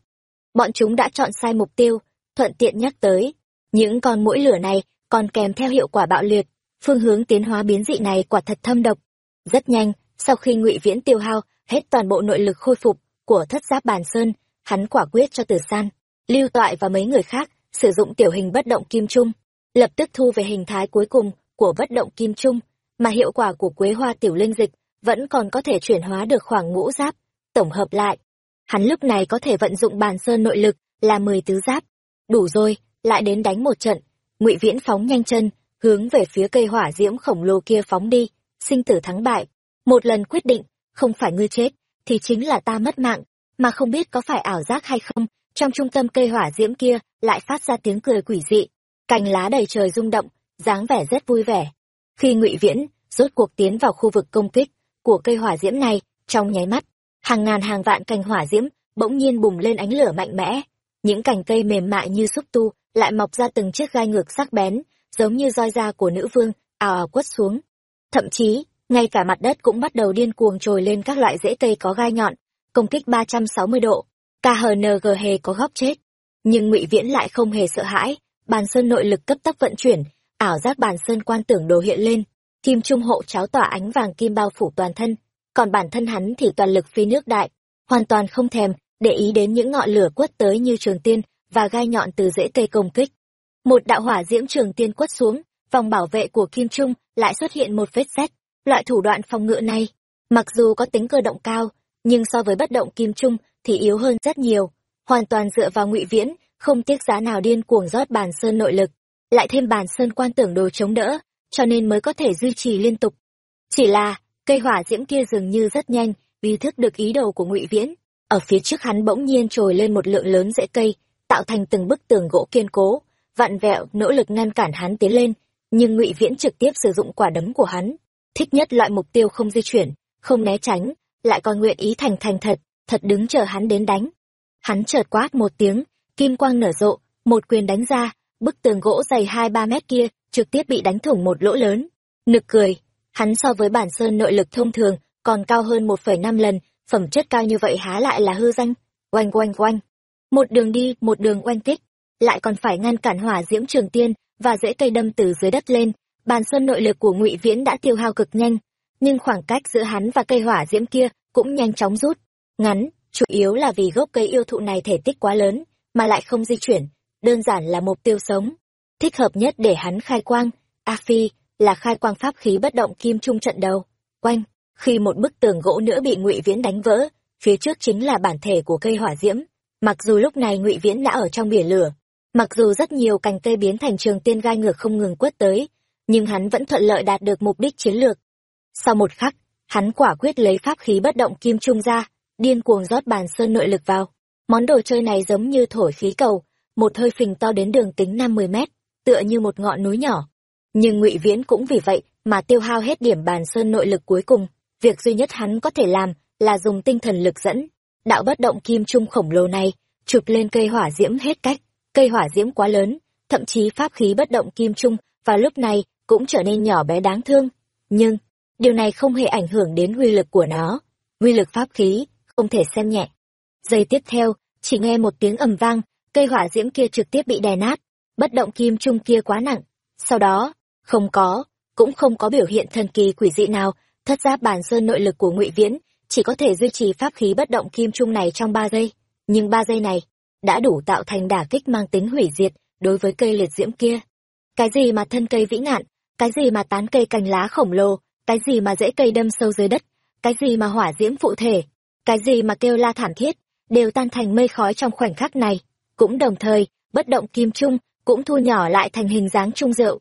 Bọn chúng đã chọn sai mục tiêu, thuận tiện nhắc tới. Những con mũi lửa này còn kèm theo hiệu quả bạo liệt. Phương hướng tiến hóa biến dị này quả thật thâm độc. Rất nhanh, sau khi ngụy viễn tiêu hao hết toàn bộ nội lực khôi phục của thất giáp bàn sơn, hắn quả quyết cho tử san, lưu toại và mấy người khác sử dụng tiểu hình bất động kim trung, lập tức thu về hình thái cuối cùng của bất động kim trung, mà hiệu quả của quế hoa tiểu linh dịch vẫn còn có thể chuyển hóa được khoảng ngũ giáp, tổng hợp lại. Hắn lúc này có thể vận dụng bàn sơn nội lực là mười tứ giáp. Đủ rồi, lại đến đánh một trận, ngụy viễn phóng nhanh chân, hướng về phía cây hỏa diễm khổng lồ kia phóng đi, sinh tử thắng bại. Một lần quyết định, không phải ngươi chết thì chính là ta mất mạng, mà không biết có phải ảo giác hay không, trong trung tâm cây hỏa diễm kia lại phát ra tiếng cười quỷ dị, cành lá đầy trời rung động, dáng vẻ rất vui vẻ. Khi ngụy viễn rốt cuộc tiến vào khu vực công kích của cây hỏa diễm này, trong nháy mắt, hàng ngàn hàng vạn cành hỏa diễm bỗng nhiên bùng lên ánh lửa mạnh mẽ. Những cành cây mềm mại như xúc tu lại mọc ra từng chiếc gai ngược sắc bén, giống như roi da của nữ vương, ào ào quất xuống. Thậm chí ngay cả mặt đất cũng bắt đầu điên cuồng trồi lên các loại rễ cây có gai nhọn, công kích ba trăm sáu mươi độ. Khng hề có góc chết. Nhưng ngụy viễn lại không hề sợ hãi. Bàn sơn nội lực cấp tốc vận chuyển, ảo giác bàn sơn quan tưởng đồ hiện lên. Kim trung hộ cháo tỏa ánh vàng kim bao phủ toàn thân. Còn bản thân hắn thì toàn lực phi nước đại, hoàn toàn không thèm để ý đến những ngọn lửa quất tới như trường tiên và gai nhọn từ rễ cây công kích. Một đạo hỏa diễm trường tiên quất xuống, vòng bảo vệ của kim trung lại xuất hiện một vết rách loại thủ đoạn phòng ngự này, mặc dù có tính cơ động cao, nhưng so với bất động kim trung thì yếu hơn rất nhiều. Hoàn toàn dựa vào ngụy viễn, không tiếc giá nào điên cuồng rót bàn sơn nội lực, lại thêm bàn sơn quan tưởng đồ chống đỡ, cho nên mới có thể duy trì liên tục. Chỉ là, cây hỏa diễm kia dường như rất nhanh, ý thức được ý đồ của ngụy viễn. Ở phía trước hắn bỗng nhiên trồi lên một lượng lớn rễ cây, tạo thành từng bức tường gỗ kiên cố, vặn vẹo, nỗ lực ngăn cản hắn tiến lên, nhưng ngụy viễn trực tiếp sử dụng quả đấm của hắn thích nhất loại mục tiêu không di chuyển, không né tránh, lại còn nguyện ý thành thành thật thật đứng chờ hắn đến đánh. Hắn chợt quát một tiếng, kim quang nở rộ, một quyền đánh ra, bức tường gỗ dày hai ba mét kia trực tiếp bị đánh thủng một lỗ lớn. Nực cười, hắn so với bản sơn nội lực thông thường, còn cao hơn một phẩy năm lần, phẩm chất cao như vậy há lại là hư danh. Oanh oanh oanh. Một đường đi, một đường oanh kích, lại còn phải ngăn cản hỏa diễm trường tiên và dễ cây đâm từ dưới đất lên bàn sơn nội lực của ngụy viễn đã tiêu hao cực nhanh, nhưng khoảng cách giữa hắn và cây hỏa diễm kia cũng nhanh chóng rút. Ngắn, chủ yếu là vì gốc cây yêu thụ này thể tích quá lớn, mà lại không di chuyển, đơn giản là mục tiêu sống. Thích hợp nhất để hắn khai quang, a phi, là khai quang pháp khí bất động kim trung trận đầu. Quanh khi một bức tường gỗ nữa bị ngụy viễn đánh vỡ, phía trước chính là bản thể của cây hỏa diễm. Mặc dù lúc này ngụy viễn đã ở trong biển lửa, mặc dù rất nhiều cành cây biến thành trường tiên gai ngược không ngừng quất tới nhưng hắn vẫn thuận lợi đạt được mục đích chiến lược. Sau một khắc, hắn quả quyết lấy pháp khí bất động kim trung ra, điên cuồng rót bàn sơn nội lực vào. Món đồ chơi này giống như thổi khí cầu, một hơi phình to đến đường kính năm mươi mét, tựa như một ngọn núi nhỏ. Nhưng ngụy viễn cũng vì vậy mà tiêu hao hết điểm bàn sơn nội lực cuối cùng. Việc duy nhất hắn có thể làm là dùng tinh thần lực dẫn, đạo bất động kim trung khổng lồ này, chụp lên cây hỏa diễm hết cách. Cây hỏa diễm quá lớn, thậm chí pháp khí bất động kim trung, vào lúc này cũng trở nên nhỏ bé đáng thương. Nhưng, điều này không hề ảnh hưởng đến uy lực của nó. Uy lực pháp khí, không thể xem nhẹ. Giây tiếp theo, chỉ nghe một tiếng ầm vang, cây hỏa diễm kia trực tiếp bị đè nát. Bất động kim trung kia quá nặng. Sau đó, không có, cũng không có biểu hiện thần kỳ quỷ dị nào. Thất giáp bản sơn nội lực của ngụy viễn, chỉ có thể duy trì pháp khí bất động kim trung này trong ba giây. Nhưng ba giây này, đã đủ tạo thành đả kích mang tính hủy diệt đối với cây liệt diễm kia. Cái gì mà thân cây vĩ ngạn cái gì mà tán cây cành lá khổng lồ, cái gì mà dễ cây đâm sâu dưới đất, cái gì mà hỏa diễm phụ thể, cái gì mà kêu la thảm thiết, đều tan thành mây khói trong khoảnh khắc này. Cũng đồng thời, bất động kim trung cũng thu nhỏ lại thành hình dáng trung rượu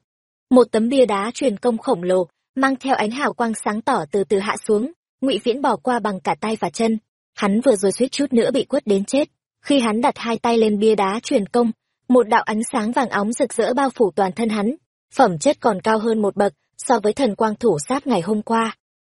một tấm bia đá truyền công khổng lồ, mang theo ánh hào quang sáng tỏ từ từ hạ xuống, ngụy viễn bỏ qua bằng cả tay và chân. Hắn vừa rồi suýt chút nữa bị quất đến chết. Khi hắn đặt hai tay lên bia đá truyền công, một đạo ánh sáng vàng óng rực rỡ bao phủ toàn thân hắn phẩm chất còn cao hơn một bậc so với thần quang thủ sát ngày hôm qua.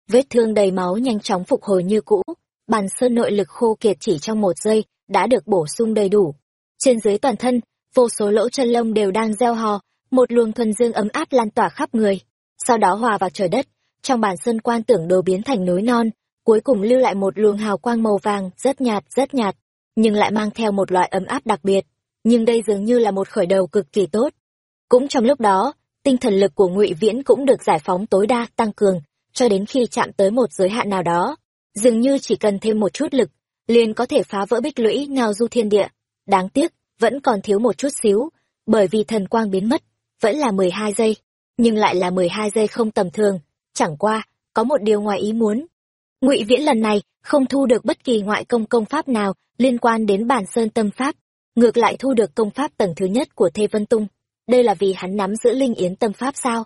Vết thương đầy máu nhanh chóng phục hồi như cũ, bàn sơn nội lực khô kiệt chỉ trong một giây đã được bổ sung đầy đủ. Trên dưới toàn thân, vô số lỗ chân lông đều đang gieo hò, một luồng thuần dương ấm áp lan tỏa khắp người. Sau đó hòa vào trời đất, trong bàn sơn quan tưởng đồ biến thành núi non, cuối cùng lưu lại một luồng hào quang màu vàng, rất nhạt rất nhạt, nhưng lại mang theo một loại ấm áp đặc biệt. Nhưng đây dường như là một khởi đầu cực kỳ tốt. Cũng trong lúc đó tinh thần lực của ngụy viễn cũng được giải phóng tối đa, tăng cường, cho đến khi chạm tới một giới hạn nào đó. Dường như chỉ cần thêm một chút lực, liền có thể phá vỡ bích lũy, ngao du thiên địa. Đáng tiếc, vẫn còn thiếu một chút xíu, bởi vì thần quang biến mất, vẫn là mười hai giây, nhưng lại là mười hai giây không tầm thường. Chẳng qua, có một điều ngoài ý muốn. Ngụy viễn lần này không thu được bất kỳ ngoại công công pháp nào liên quan đến bản sơn tâm pháp, ngược lại thu được công pháp tầng thứ nhất của thê vân tung đây là vì hắn nắm giữ linh yến tâm pháp sao?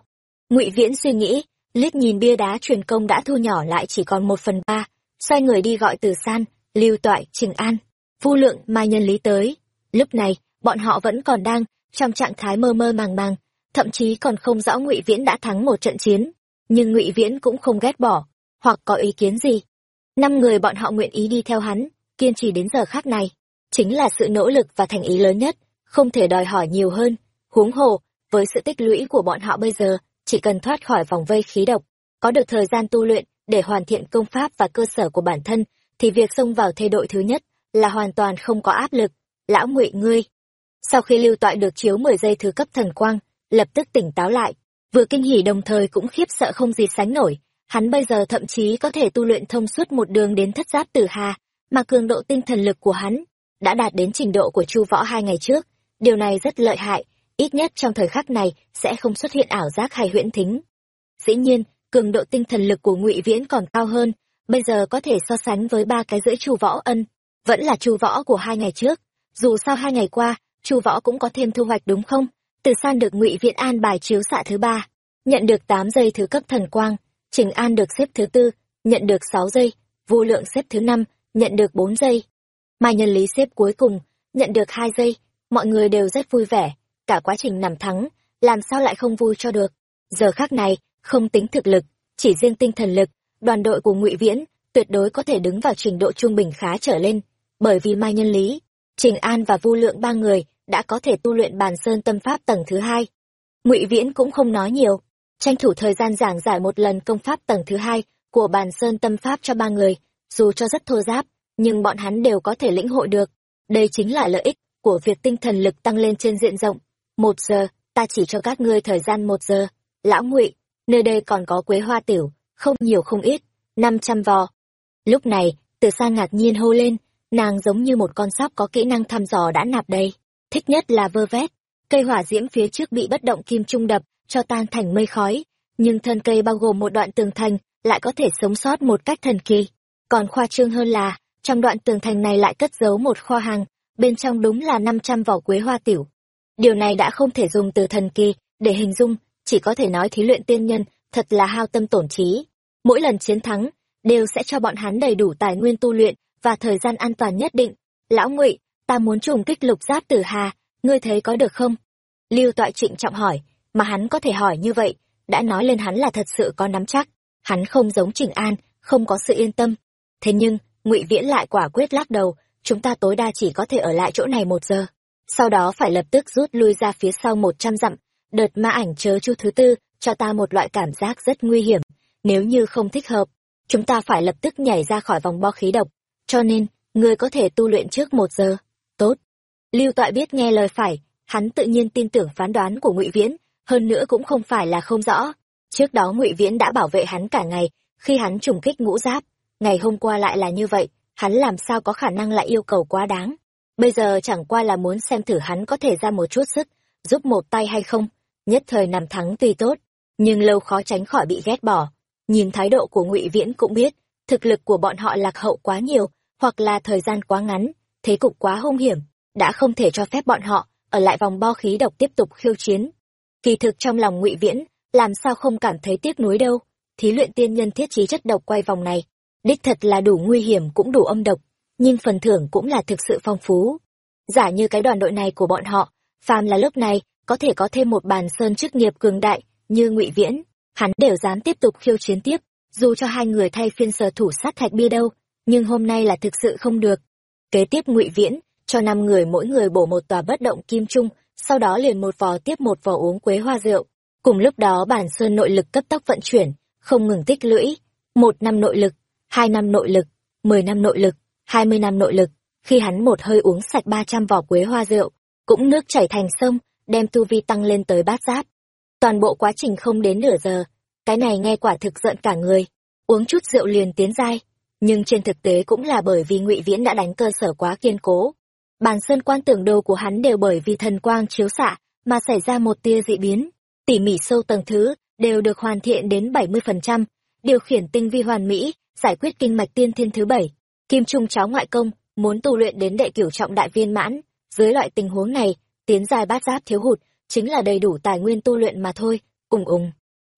Ngụy viễn suy nghĩ, liếc nhìn bia đá truyền công đã thu nhỏ lại chỉ còn một phần ba, xoay người đi gọi từ san, lưu toại, trình an. Vu lượng, mai nhân lý tới. Lúc này, bọn họ vẫn còn đang trong trạng thái mơ mơ màng màng, thậm chí còn không rõ ngụy viễn đã thắng một trận chiến. Nhưng ngụy viễn cũng không ghét bỏ, hoặc có ý kiến gì. Năm người bọn họ nguyện ý đi theo hắn, kiên trì đến giờ khác này. Chính là sự nỗ lực và thành ý lớn nhất, không thể đòi hỏi nhiều hơn huống hồ, với sự tích lũy của bọn họ bây giờ, chỉ cần thoát khỏi vòng vây khí độc, có được thời gian tu luyện để hoàn thiện công pháp và cơ sở của bản thân, thì việc xông vào thê đội thứ nhất là hoàn toàn không có áp lực. Lão ngụy ngươi, sau khi lưu toại được chiếu mười giây thứ cấp thần quang, lập tức tỉnh táo lại. Vừa kinh hỉ đồng thời cũng khiếp sợ không gì sánh nổi. Hắn bây giờ thậm chí có thể tu luyện thông suốt một đường đến thất giáp tử hà, mà cường độ tinh thần lực của hắn đã đạt đến trình độ của chu võ hai ngày trước. Điều này rất lợi hại ít nhất trong thời khắc này sẽ không xuất hiện ảo giác hay huyễn thính. Dĩ nhiên, cường độ tinh thần lực của ngụy viễn còn cao hơn, bây giờ có thể so sánh với ba cái rưỡi chu võ ân, vẫn là chu võ của hai ngày trước. Dù sao hai ngày qua, chu võ cũng có thêm thu hoạch đúng không? Từ san được ngụy viễn an bài chiếu xạ thứ ba, nhận được tám giây thứ cấp thần quang, trình an được xếp thứ tư, nhận được sáu giây, vu lượng xếp thứ năm, nhận được bốn giây. Mai nhân lý xếp cuối cùng, nhận được hai giây, mọi người đều rất vui vẻ cả quá trình nằm thắng, làm sao lại không vui cho được? Giờ khác này, không tính thực lực, chỉ riêng tinh thần lực, đoàn đội của ngụy viễn tuyệt đối có thể đứng vào trình độ trung bình khá trở lên. Bởi vì mai nhân lý, trình an và vu lượng ba người đã có thể tu luyện bàn sơn tâm pháp tầng thứ hai. Ngụy viễn cũng không nói nhiều, tranh thủ thời gian giảng giải một lần công pháp tầng thứ hai của bàn sơn tâm pháp cho ba người, dù cho rất thô giáp, nhưng bọn hắn đều có thể lĩnh hội được. Đây chính là lợi ích của việc tinh thần lực tăng lên trên diện rộng một giờ, ta chỉ cho các ngươi thời gian một giờ. Lão ngụy, nơi đây còn có quế hoa tiểu, không nhiều không ít, năm trăm vò lúc này, từ xa ngạc nhiên hô lên, nàng giống như một con sóc có kỹ năng thăm dò đã nạp đầy. Thích nhất là vơ vét. Cây hỏa diễm phía trước bị bất động kim trung đập, cho tan thành mây khói. Nhưng thân cây bao gồm một đoạn tường thành, lại có thể sống sót một cách thần kỳ. Còn khoa trương hơn là, trong đoạn tường thành này lại cất giấu một kho hàng, bên trong đúng là năm trăm vỏ quế hoa tiểu điều này đã không thể dùng từ thần kỳ để hình dung, chỉ có thể nói thí luyện tiên nhân thật là hao tâm tổn trí. Mỗi lần chiến thắng đều sẽ cho bọn hắn đầy đủ tài nguyên tu luyện và thời gian an toàn nhất định. Lão ngụy, ta muốn trùng kích lục giáp tử hà, ngươi thấy có được không? Lưu toại trịnh trọng hỏi, mà hắn có thể hỏi như vậy, đã nói lên hắn là thật sự có nắm chắc. Hắn không giống trình an, không có sự yên tâm. Thế nhưng, ngụy viễn lại quả quyết lắc đầu, chúng ta tối đa chỉ có thể ở lại chỗ này một giờ sau đó phải lập tức rút lui ra phía sau một trăm dặm. Đợt ma ảnh chớ chu thứ tư cho ta một loại cảm giác rất nguy hiểm. Nếu như không thích hợp, chúng ta phải lập tức nhảy ra khỏi vòng bo khí độc. Cho nên, ngươi có thể tu luyện trước một giờ. Tốt. Lưu toại biết nghe lời phải, hắn tự nhiên tin tưởng phán đoán của ngụy viễn, hơn nữa cũng không phải là không rõ. Trước đó ngụy viễn đã bảo vệ hắn cả ngày, khi hắn trùng kích ngũ giáp, ngày hôm qua lại là như vậy, hắn làm sao có khả năng lại yêu cầu quá đáng? Bây giờ chẳng qua là muốn xem thử hắn có thể ra một chút sức, giúp một tay hay không. Nhất thời nằm thắng tuy tốt, nhưng lâu khó tránh khỏi bị ghét bỏ. Nhìn thái độ của ngụy viễn cũng biết, thực lực của bọn họ lạc hậu quá nhiều, hoặc là thời gian quá ngắn, thế cục quá hung hiểm, đã không thể cho phép bọn họ ở lại vòng bo khí độc tiếp tục khiêu chiến. Kỳ thực trong lòng ngụy viễn, làm sao không cảm thấy tiếc nuối đâu. Thí luyện tiên nhân thiết trí chất độc quay vòng này, đích thật là đủ nguy hiểm cũng đủ âm độc nhưng phần thưởng cũng là thực sự phong phú. Giả như cái đoàn đội này của bọn họ, phàm là lớp này, có thể có thêm một bàn sơn chức nghiệp cường đại như ngụy viễn, hắn đều dám tiếp tục khiêu chiến tiếp, dù cho hai người thay phiên sở thủ sát thạch bia đâu, nhưng hôm nay là thực sự không được. Kế tiếp ngụy viễn, cho năm người mỗi người bổ một tòa bất động kim trung, sau đó liền một vò tiếp một vò uống quế hoa rượu. Cùng lúc đó bản sơn nội lực cấp tốc vận chuyển, không ngừng tích lũy. Một năm nội lực, hai năm nội lực, mười năm nội lực hai mươi năm nội lực, khi hắn một hơi uống sạch ba trăm vỏ quế hoa rượu, cũng nước chảy thành sông, đem tu vi tăng lên tới bát giáp. Toàn bộ quá trình không đến nửa giờ, cái này nghe quả thực giận cả người, uống chút rượu liền tiến giai. Nhưng trên thực tế cũng là bởi vì ngụy viễn đã đánh cơ sở quá kiên cố. Bàn sơn quan tưởng đồ của hắn đều bởi vì thần quang chiếu xạ mà xảy ra một tia dị biến. Tỉ mỉ sâu tầng thứ đều được hoàn thiện đến bảy mươi phần trăm, điều khiển tinh vi hoàn mỹ, giải quyết kinh mạch tiên thiên thứ bảy kim trung cháo ngoại công, muốn tu luyện đến đệ cửu trọng đại viên mãn. Dưới loại tình huống này, tiến dài bát giáp thiếu hụt, chính là đầy đủ tài nguyên tu luyện mà thôi. Ùng ùng.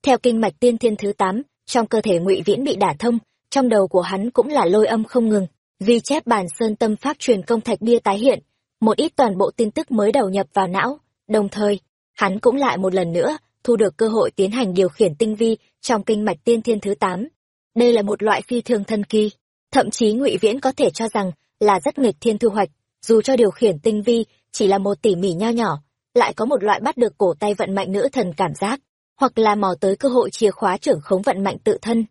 Theo kinh mạch tiên thiên thứ tám, trong cơ thể ngụy viễn bị đả thông, trong đầu của hắn cũng là lôi âm không ngừng. Ghi chép bản sơn tâm pháp truyền công thạch bia tái hiện, một ít toàn bộ tin tức mới đầu nhập vào não. Đồng thời, hắn cũng lại một lần nữa thu được cơ hội tiến hành điều khiển tinh vi trong kinh mạch tiên thiên thứ tám. Đây là một loại phi thường thân kỳ thậm chí ngụy viễn có thể cho rằng là rất nghịch thiên thu hoạch, dù cho điều khiển tinh vi chỉ là một tỉ mỉ nho nhỏ, lại có một loại bắt được cổ tay vận mạnh nữ thần cảm giác, hoặc là mò tới cơ hội chìa khóa trưởng khống vận mạnh tự thân.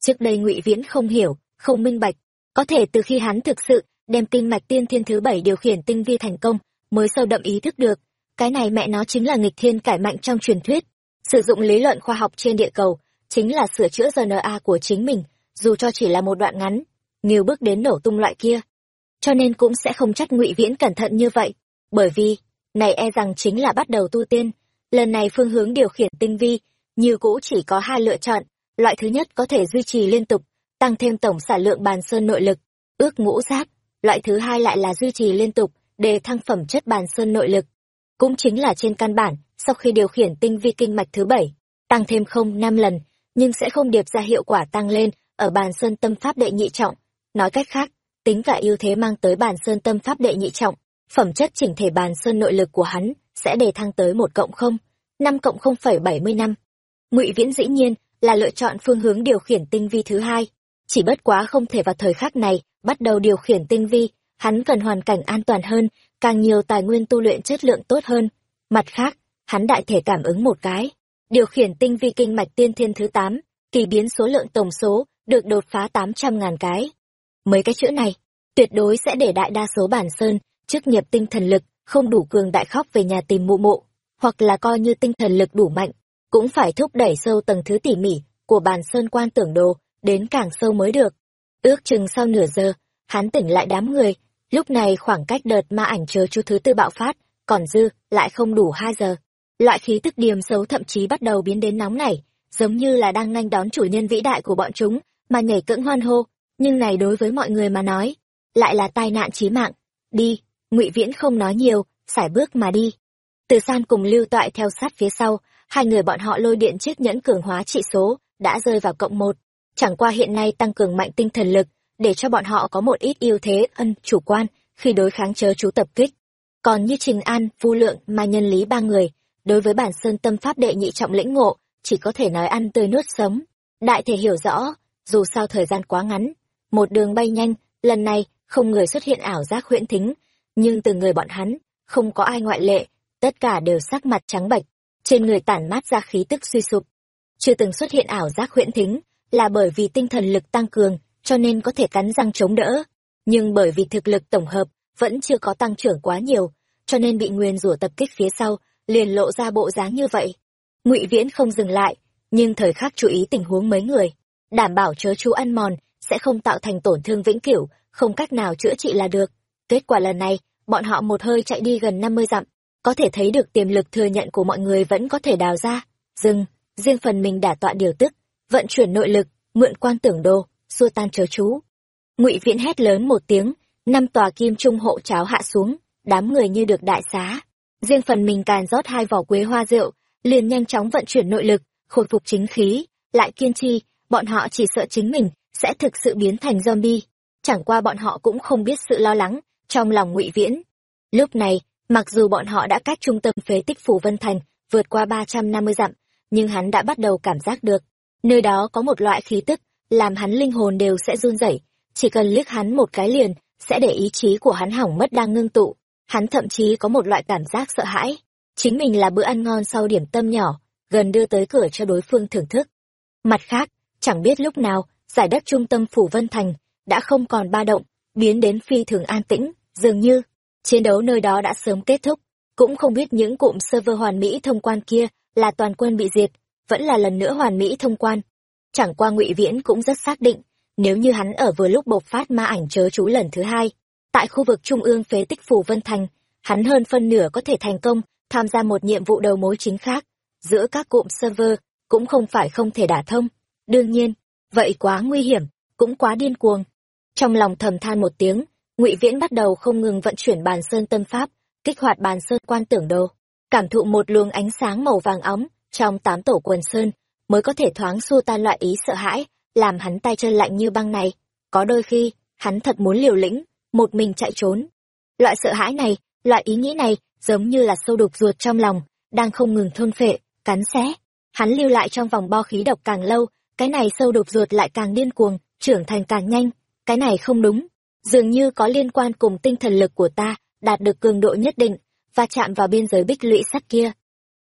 Trước đây ngụy viễn không hiểu, không minh bạch, có thể từ khi hắn thực sự đem kinh mạch tiên thiên thứ bảy điều khiển tinh vi thành công, mới sâu đậm ý thức được, cái này mẹ nó chính là nghịch thiên cải mạnh trong truyền thuyết. Sử dụng lý luận khoa học trên địa cầu chính là sửa chữa rna của chính mình, dù cho chỉ là một đoạn ngắn nghiêu bước đến nổ tung loại kia. Cho nên cũng sẽ không trách ngụy viễn cẩn thận như vậy, bởi vì, này e rằng chính là bắt đầu tu tiên. Lần này phương hướng điều khiển tinh vi, như cũ chỉ có hai lựa chọn, loại thứ nhất có thể duy trì liên tục, tăng thêm tổng sản lượng bàn sơn nội lực, ước ngũ giáp, loại thứ hai lại là duy trì liên tục để thăng phẩm chất bàn sơn nội lực. Cũng chính là trên căn bản, sau khi điều khiển tinh vi kinh mạch thứ bảy, tăng thêm không năm lần, nhưng sẽ không điệp ra hiệu quả tăng lên ở bàn sơn tâm pháp đệ nhị trọng nói cách khác, tính cả ưu thế mang tới bàn sơn tâm pháp đệ nhị trọng, phẩm chất chỉnh thể bàn sơn nội lực của hắn sẽ đề thăng tới một cộng không, năm cộng không phẩy bảy mươi năm. Ngụy viễn dĩ nhiên là lựa chọn phương hướng điều khiển tinh vi thứ hai. Chỉ bất quá không thể vào thời khắc này bắt đầu điều khiển tinh vi, hắn cần hoàn cảnh an toàn hơn, càng nhiều tài nguyên tu luyện chất lượng tốt hơn. Mặt khác, hắn đại thể cảm ứng một cái. Điều khiển tinh vi kinh mạch tiên thiên thứ tám, kỳ biến số lượng tổng số được đột phá tám trăm ngàn cái mấy cái chữ này, tuyệt đối sẽ để đại đa số bản sơn chức nghiệp tinh thần lực không đủ cường đại khóc về nhà tìm mụ mộ hoặc là coi như tinh thần lực đủ mạnh, cũng phải thúc đẩy sâu tầng thứ tỉ mỉ của bàn sơn quan tưởng đồ đến càng sâu mới được. Ước chừng sau nửa giờ, hắn tỉnh lại đám người, lúc này khoảng cách đợt ma ảnh chờ chú thứ tư bạo phát còn dư lại không đủ hai giờ. Loại khí tức điềm xấu thậm chí bắt đầu biến đến nóng nảy, giống như là đang nhanh đón chủ nhân vĩ đại của bọn chúng mà nhảy cưỡng hoan hô nhưng này đối với mọi người mà nói, lại là tai nạn chí mạng. Đi, ngụy viễn không nói nhiều sải bước mà đi. Từ san cùng lưu toại theo sát phía sau, hai người bọn họ lôi điện chiếc nhẫn cường hóa trị số, đã rơi vào cộng một. Chẳng qua hiện nay tăng cường mạnh tinh thần lực, để cho bọn họ có một ít ưu thế, ân, chủ quan, khi đối kháng chớ chú tập kích. Còn như trình an, vu lượng mà nhân lý ba người, đối với bản sơn tâm pháp đệ nhị trọng lĩnh ngộ, chỉ có thể nói ăn tươi nuốt sống. Đại thể hiểu rõ, dù sao thời gian quá ngắn một đường bay nhanh, lần này không người xuất hiện ảo giác huyễn thính, nhưng từ người bọn hắn, không có ai ngoại lệ, tất cả đều sắc mặt trắng bệch, trên người tản mát ra khí tức suy sụp. Chưa từng xuất hiện ảo giác huyễn thính là bởi vì tinh thần lực tăng cường, cho nên có thể cắn răng chống đỡ. Nhưng bởi vì thực lực tổng hợp vẫn chưa có tăng trưởng quá nhiều, cho nên bị nguyên rủa tập kích phía sau liền lộ ra bộ dáng như vậy. Ngụy viễn không dừng lại, nhưng thời khắc chú ý tình huống mấy người, đảm bảo chớ chú ăn mòn sẽ không tạo thành tổn thương vĩnh cửu, không cách nào chữa trị là được. Kết quả lần này, bọn họ một hơi chạy đi gần năm mươi dặm, có thể thấy được tiềm lực thừa nhận của mọi người vẫn có thể đào ra. Dừng, riêng phần mình đả tọa điều tức, vận chuyển nội lực, mượn quan tưởng đồ, xua tan chớ chú. Ngụy viễn hét lớn một tiếng, năm tòa kim trung hộ cháo hạ xuống, đám người như được đại xá. Riêng phần mình càn rót hai vỏ quế hoa rượu, liền nhanh chóng vận chuyển nội lực, khôi phục chính khí. Lại kiên trì, bọn họ chỉ sợ chính mình sẽ thực sự biến thành zombie. Chẳng qua bọn họ cũng không biết sự lo lắng trong lòng ngụy viễn. Lúc này, mặc dù bọn họ đã cách trung tâm phế tích phủ vân thành vượt qua ba trăm năm mươi dặm, nhưng hắn đã bắt đầu cảm giác được, nơi đó có một loại khí tức làm hắn linh hồn đều sẽ run rẩy. Chỉ cần liếc hắn một cái liền, sẽ để ý chí của hắn hỏng mất đang ngưng tụ. Hắn thậm chí có một loại cảm giác sợ hãi. Chính mình là bữa ăn ngon sau điểm tâm nhỏ, gần đưa tới cửa cho đối phương thưởng thức. Mặt khác, chẳng biết lúc nào giải đất trung tâm phủ vân thành đã không còn ba động, biến đến phi thường an tĩnh, dường như chiến đấu nơi đó đã sớm kết thúc. Cũng không biết những cụm server hoàn mỹ thông quan kia là toàn quân bị diệt, vẫn là lần nữa hoàn mỹ thông quan. Chẳng qua ngụy viễn cũng rất xác định, nếu như hắn ở vừa lúc bộc phát ma ảnh chớ chú lần thứ hai, tại khu vực trung ương phế tích phủ vân thành, hắn hơn phân nửa có thể thành công tham gia một nhiệm vụ đầu mối chính khác. Giữa các cụm server cũng không phải không thể đả thông. Đương nhiên vậy quá nguy hiểm cũng quá điên cuồng trong lòng thầm than một tiếng ngụy viễn bắt đầu không ngừng vận chuyển bàn sơn tân pháp kích hoạt bàn sơn quan tưởng đồ cảm thụ một luồng ánh sáng màu vàng óng trong tám tổ quần sơn mới có thể thoáng xua tan loại ý sợ hãi, làm hắn tay chân lạnh như băng này. Có đôi khi, hắn thật muốn liều lĩnh, một mình chạy trốn. Loại sợ hãi này, loại ý nghĩ này, giống như là sâu đục ruột trong lòng, đang không ngừng thôn phệ, cắn xé. Hắn lưu lại trong vòng bo khí độc càng lâu, cái này sâu đục ruột lại càng điên cuồng, trưởng thành càng nhanh. Cái này không đúng, dường như có liên quan cùng tinh thần lực của ta, đạt được cường độ nhất định, và chạm vào biên giới bích lũy sắt kia.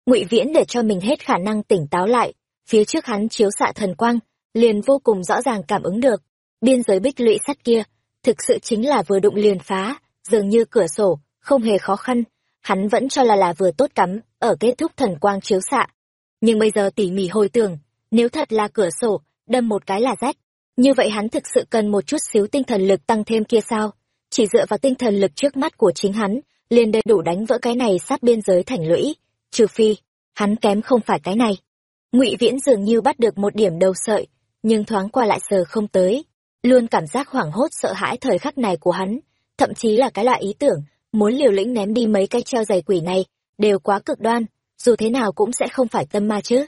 Ngụy Viễn để cho mình hết khả năng tỉnh táo lại, phía trước hắn chiếu xạ thần quang, liền vô cùng rõ ràng cảm ứng được, biên giới bích lũy sắt kia, thực sự chính là vừa đụng liền phá, dường như cửa sổ, không hề khó khăn, hắn vẫn cho là là vừa tốt cắm, ở kết thúc thần quang chiếu xạ. Nhưng bây giờ tỉ mỉ hồi tưởng, nếu thật là cửa sổ, đâm một cái là rách, như vậy hắn thực sự cần một chút xíu tinh thần lực tăng thêm kia sao? Chỉ dựa vào tinh thần lực trước mắt của chính hắn, liền đầy đủ đánh vỡ cái này sát biên giới thành lũy, trừ phi, hắn kém không phải cái này. Ngụy Viễn dường như bắt được một điểm đầu sợi, nhưng thoáng qua lại sờ không tới, luôn cảm giác hoảng hốt sợ hãi thời khắc này của hắn, thậm chí là cái loại ý tưởng muốn liều lĩnh ném đi mấy cái treo giày quỷ này, đều quá cực đoan, dù thế nào cũng sẽ không phải tâm ma chứ.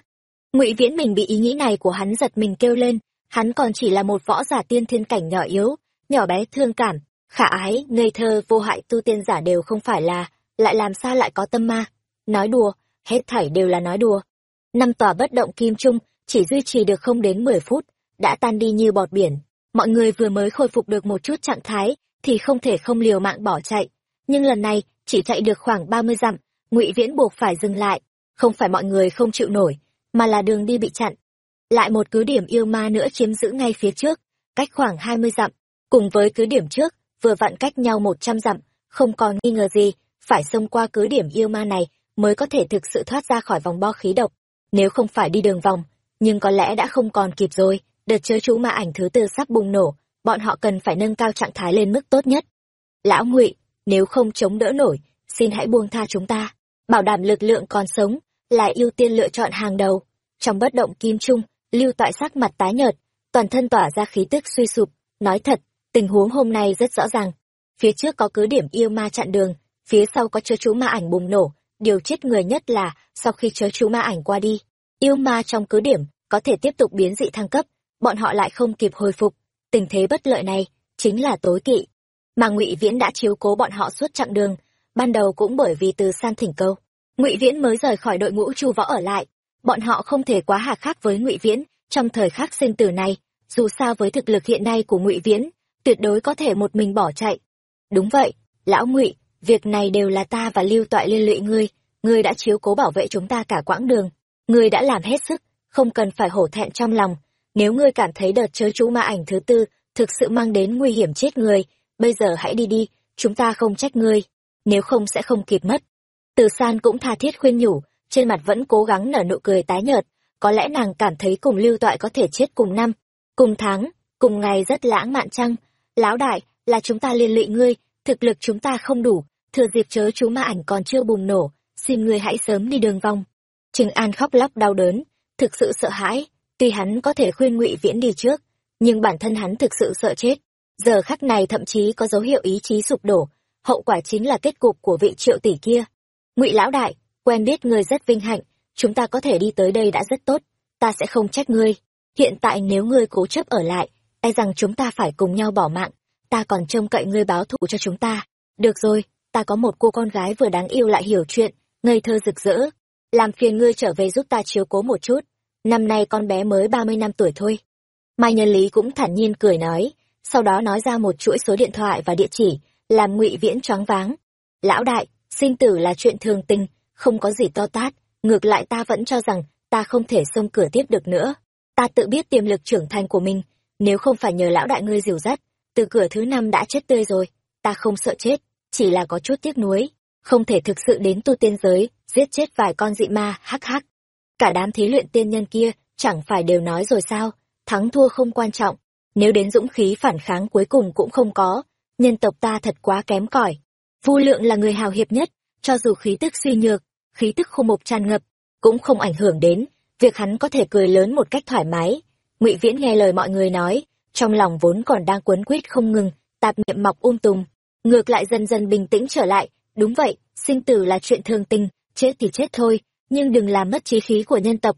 Ngụy Viễn mình bị ý nghĩ này của hắn giật mình kêu lên, hắn còn chỉ là một võ giả tiên thiên cảnh nhỏ yếu, nhỏ bé thương cảm, khả ái, ngây thơ, vô hại tu tiên giả đều không phải là, lại làm sao lại có tâm ma. Nói đùa, hết thảy đều là nói đùa. Năm tòa bất động kim trung, chỉ duy trì được không đến mười phút, đã tan đi như bọt biển. Mọi người vừa mới khôi phục được một chút trạng thái, thì không thể không liều mạng bỏ chạy. Nhưng lần này, chỉ chạy được khoảng ba mươi dặm, ngụy Viễn buộc phải dừng lại. Không phải mọi người không chịu nổi, mà là đường đi bị chặn. Lại một cứ điểm yêu ma nữa chiếm giữ ngay phía trước, cách khoảng hai mươi dặm, cùng với cứ điểm trước, vừa vặn cách nhau một trăm dặm, không còn nghi ngờ gì, phải xông qua cứ điểm yêu ma này mới có thể thực sự thoát ra khỏi vòng bo khí độc. Nếu không phải đi đường vòng, nhưng có lẽ đã không còn kịp rồi, đợt chớ chú ma ảnh thứ tư sắp bùng nổ, bọn họ cần phải nâng cao trạng thái lên mức tốt nhất. Lão Ngụy, nếu không chống đỡ nổi, xin hãy buông tha chúng ta, bảo đảm lực lượng còn sống, là ưu tiên lựa chọn hàng đầu. Trong bất động kim trung, lưu toại sắc mặt tái nhợt, toàn thân tỏa ra khí tức suy sụp, nói thật, tình huống hôm nay rất rõ ràng. Phía trước có cứ điểm yêu ma chặn đường, phía sau có chớ chú ma ảnh bùng nổ, điều chết người nhất là sau khi chớ chú ma ảnh qua đi, yêu ma trong cứ điểm có thể tiếp tục biến dị thăng cấp, bọn họ lại không kịp hồi phục, tình thế bất lợi này chính là tối kỵ. Mà Ngụy Viễn đã chiếu cố bọn họ suốt chặng đường, ban đầu cũng bởi vì từ san thỉnh câu, Ngụy Viễn mới rời khỏi đội ngũ Chu Võ ở lại, bọn họ không thể quá hà khắc với Ngụy Viễn trong thời khắc sinh tử này, dù sao với thực lực hiện nay của Ngụy Viễn, tuyệt đối có thể một mình bỏ chạy. Đúng vậy, lão Ngụy, việc này đều là ta và Lưu Toại liên lụy ngươi, ngươi đã chiếu cố bảo vệ chúng ta cả quãng đường, ngươi đã làm hết sức, không cần phải hổ thẹn trong lòng. Nếu ngươi cảm thấy đợt chớ chú ma ảnh thứ tư thực sự mang đến nguy hiểm chết người, bây giờ hãy đi đi, chúng ta không trách ngươi, nếu không sẽ không kịp mất. Từ san cũng tha thiết khuyên nhủ, trên mặt vẫn cố gắng nở nụ cười tái nhợt, có lẽ nàng cảm thấy cùng lưu toại có thể chết cùng năm, cùng tháng, cùng ngày rất lãng mạn chăng? Lão đại, là chúng ta liên lụy ngươi, thực lực chúng ta không đủ, thừa dịp chớ chú ma ảnh còn chưa bùng nổ, xin ngươi hãy sớm đi đường vòng. Trừng An khóc lóc đau đớn, thực sự sợ hãi, tuy hắn có thể khuyên Ngụy Viễn đi trước, nhưng bản thân hắn thực sự sợ chết. Giờ khắc này thậm chí có dấu hiệu ý chí sụp đổ, hậu quả chính là kết cục của vị triệu tỷ kia. Ngụy lão đại, quen biết ngươi rất vinh hạnh, chúng ta có thể đi tới đây đã rất tốt, ta sẽ không trách ngươi. Hiện tại nếu ngươi cố chấp ở lại, e rằng chúng ta phải cùng nhau bỏ mạng, ta còn trông cậy ngươi báo thù cho chúng ta. Được rồi, ta có một cô con gái vừa đáng yêu lại hiểu chuyện, ngây thơ rực rỡ. Làm phiền ngươi trở về giúp ta chiếu cố một chút. Năm nay con bé mới ba mươi năm tuổi thôi. Mai Nhân Lý cũng thản nhiên cười nói, sau đó nói ra một chuỗi số điện thoại và địa chỉ, làm ngụy Viễn choáng váng. Lão đại, sinh tử là chuyện thường tình, không có gì to tát, ngược lại ta vẫn cho rằng ta không thể xông cửa tiếp được nữa. Ta tự biết tiềm lực trưởng thành của mình, nếu không phải nhờ lão đại ngươi dìu dắt, từ cửa thứ năm đã chết tươi rồi, ta không sợ chết, chỉ là có chút tiếc nuối, không thể thực sự đến tu tiên giới, giết chết vài con dị ma, hắc hắc. Cả đám thí luyện tiên nhân kia, chẳng phải đều nói rồi sao, thắng thua không quan trọng, nếu đến dũng khí phản kháng cuối cùng cũng không có, nhân tộc ta thật quá kém cỏi. Vu lượng là người hào hiệp nhất, cho dù khí tức suy nhược, khí tức khô mục tràn ngập, cũng không ảnh hưởng đến việc hắn có thể cười lớn một cách thoải mái. Ngụy Viễn nghe lời mọi người nói, trong lòng vốn còn đang quấn quýt không ngừng, tạp niệm mọc um tùm, ngược lại dần dần bình tĩnh trở lại, đúng vậy, sinh tử là chuyện thường tình, chết thì chết thôi, nhưng đừng làm mất chí khí của nhân tộc.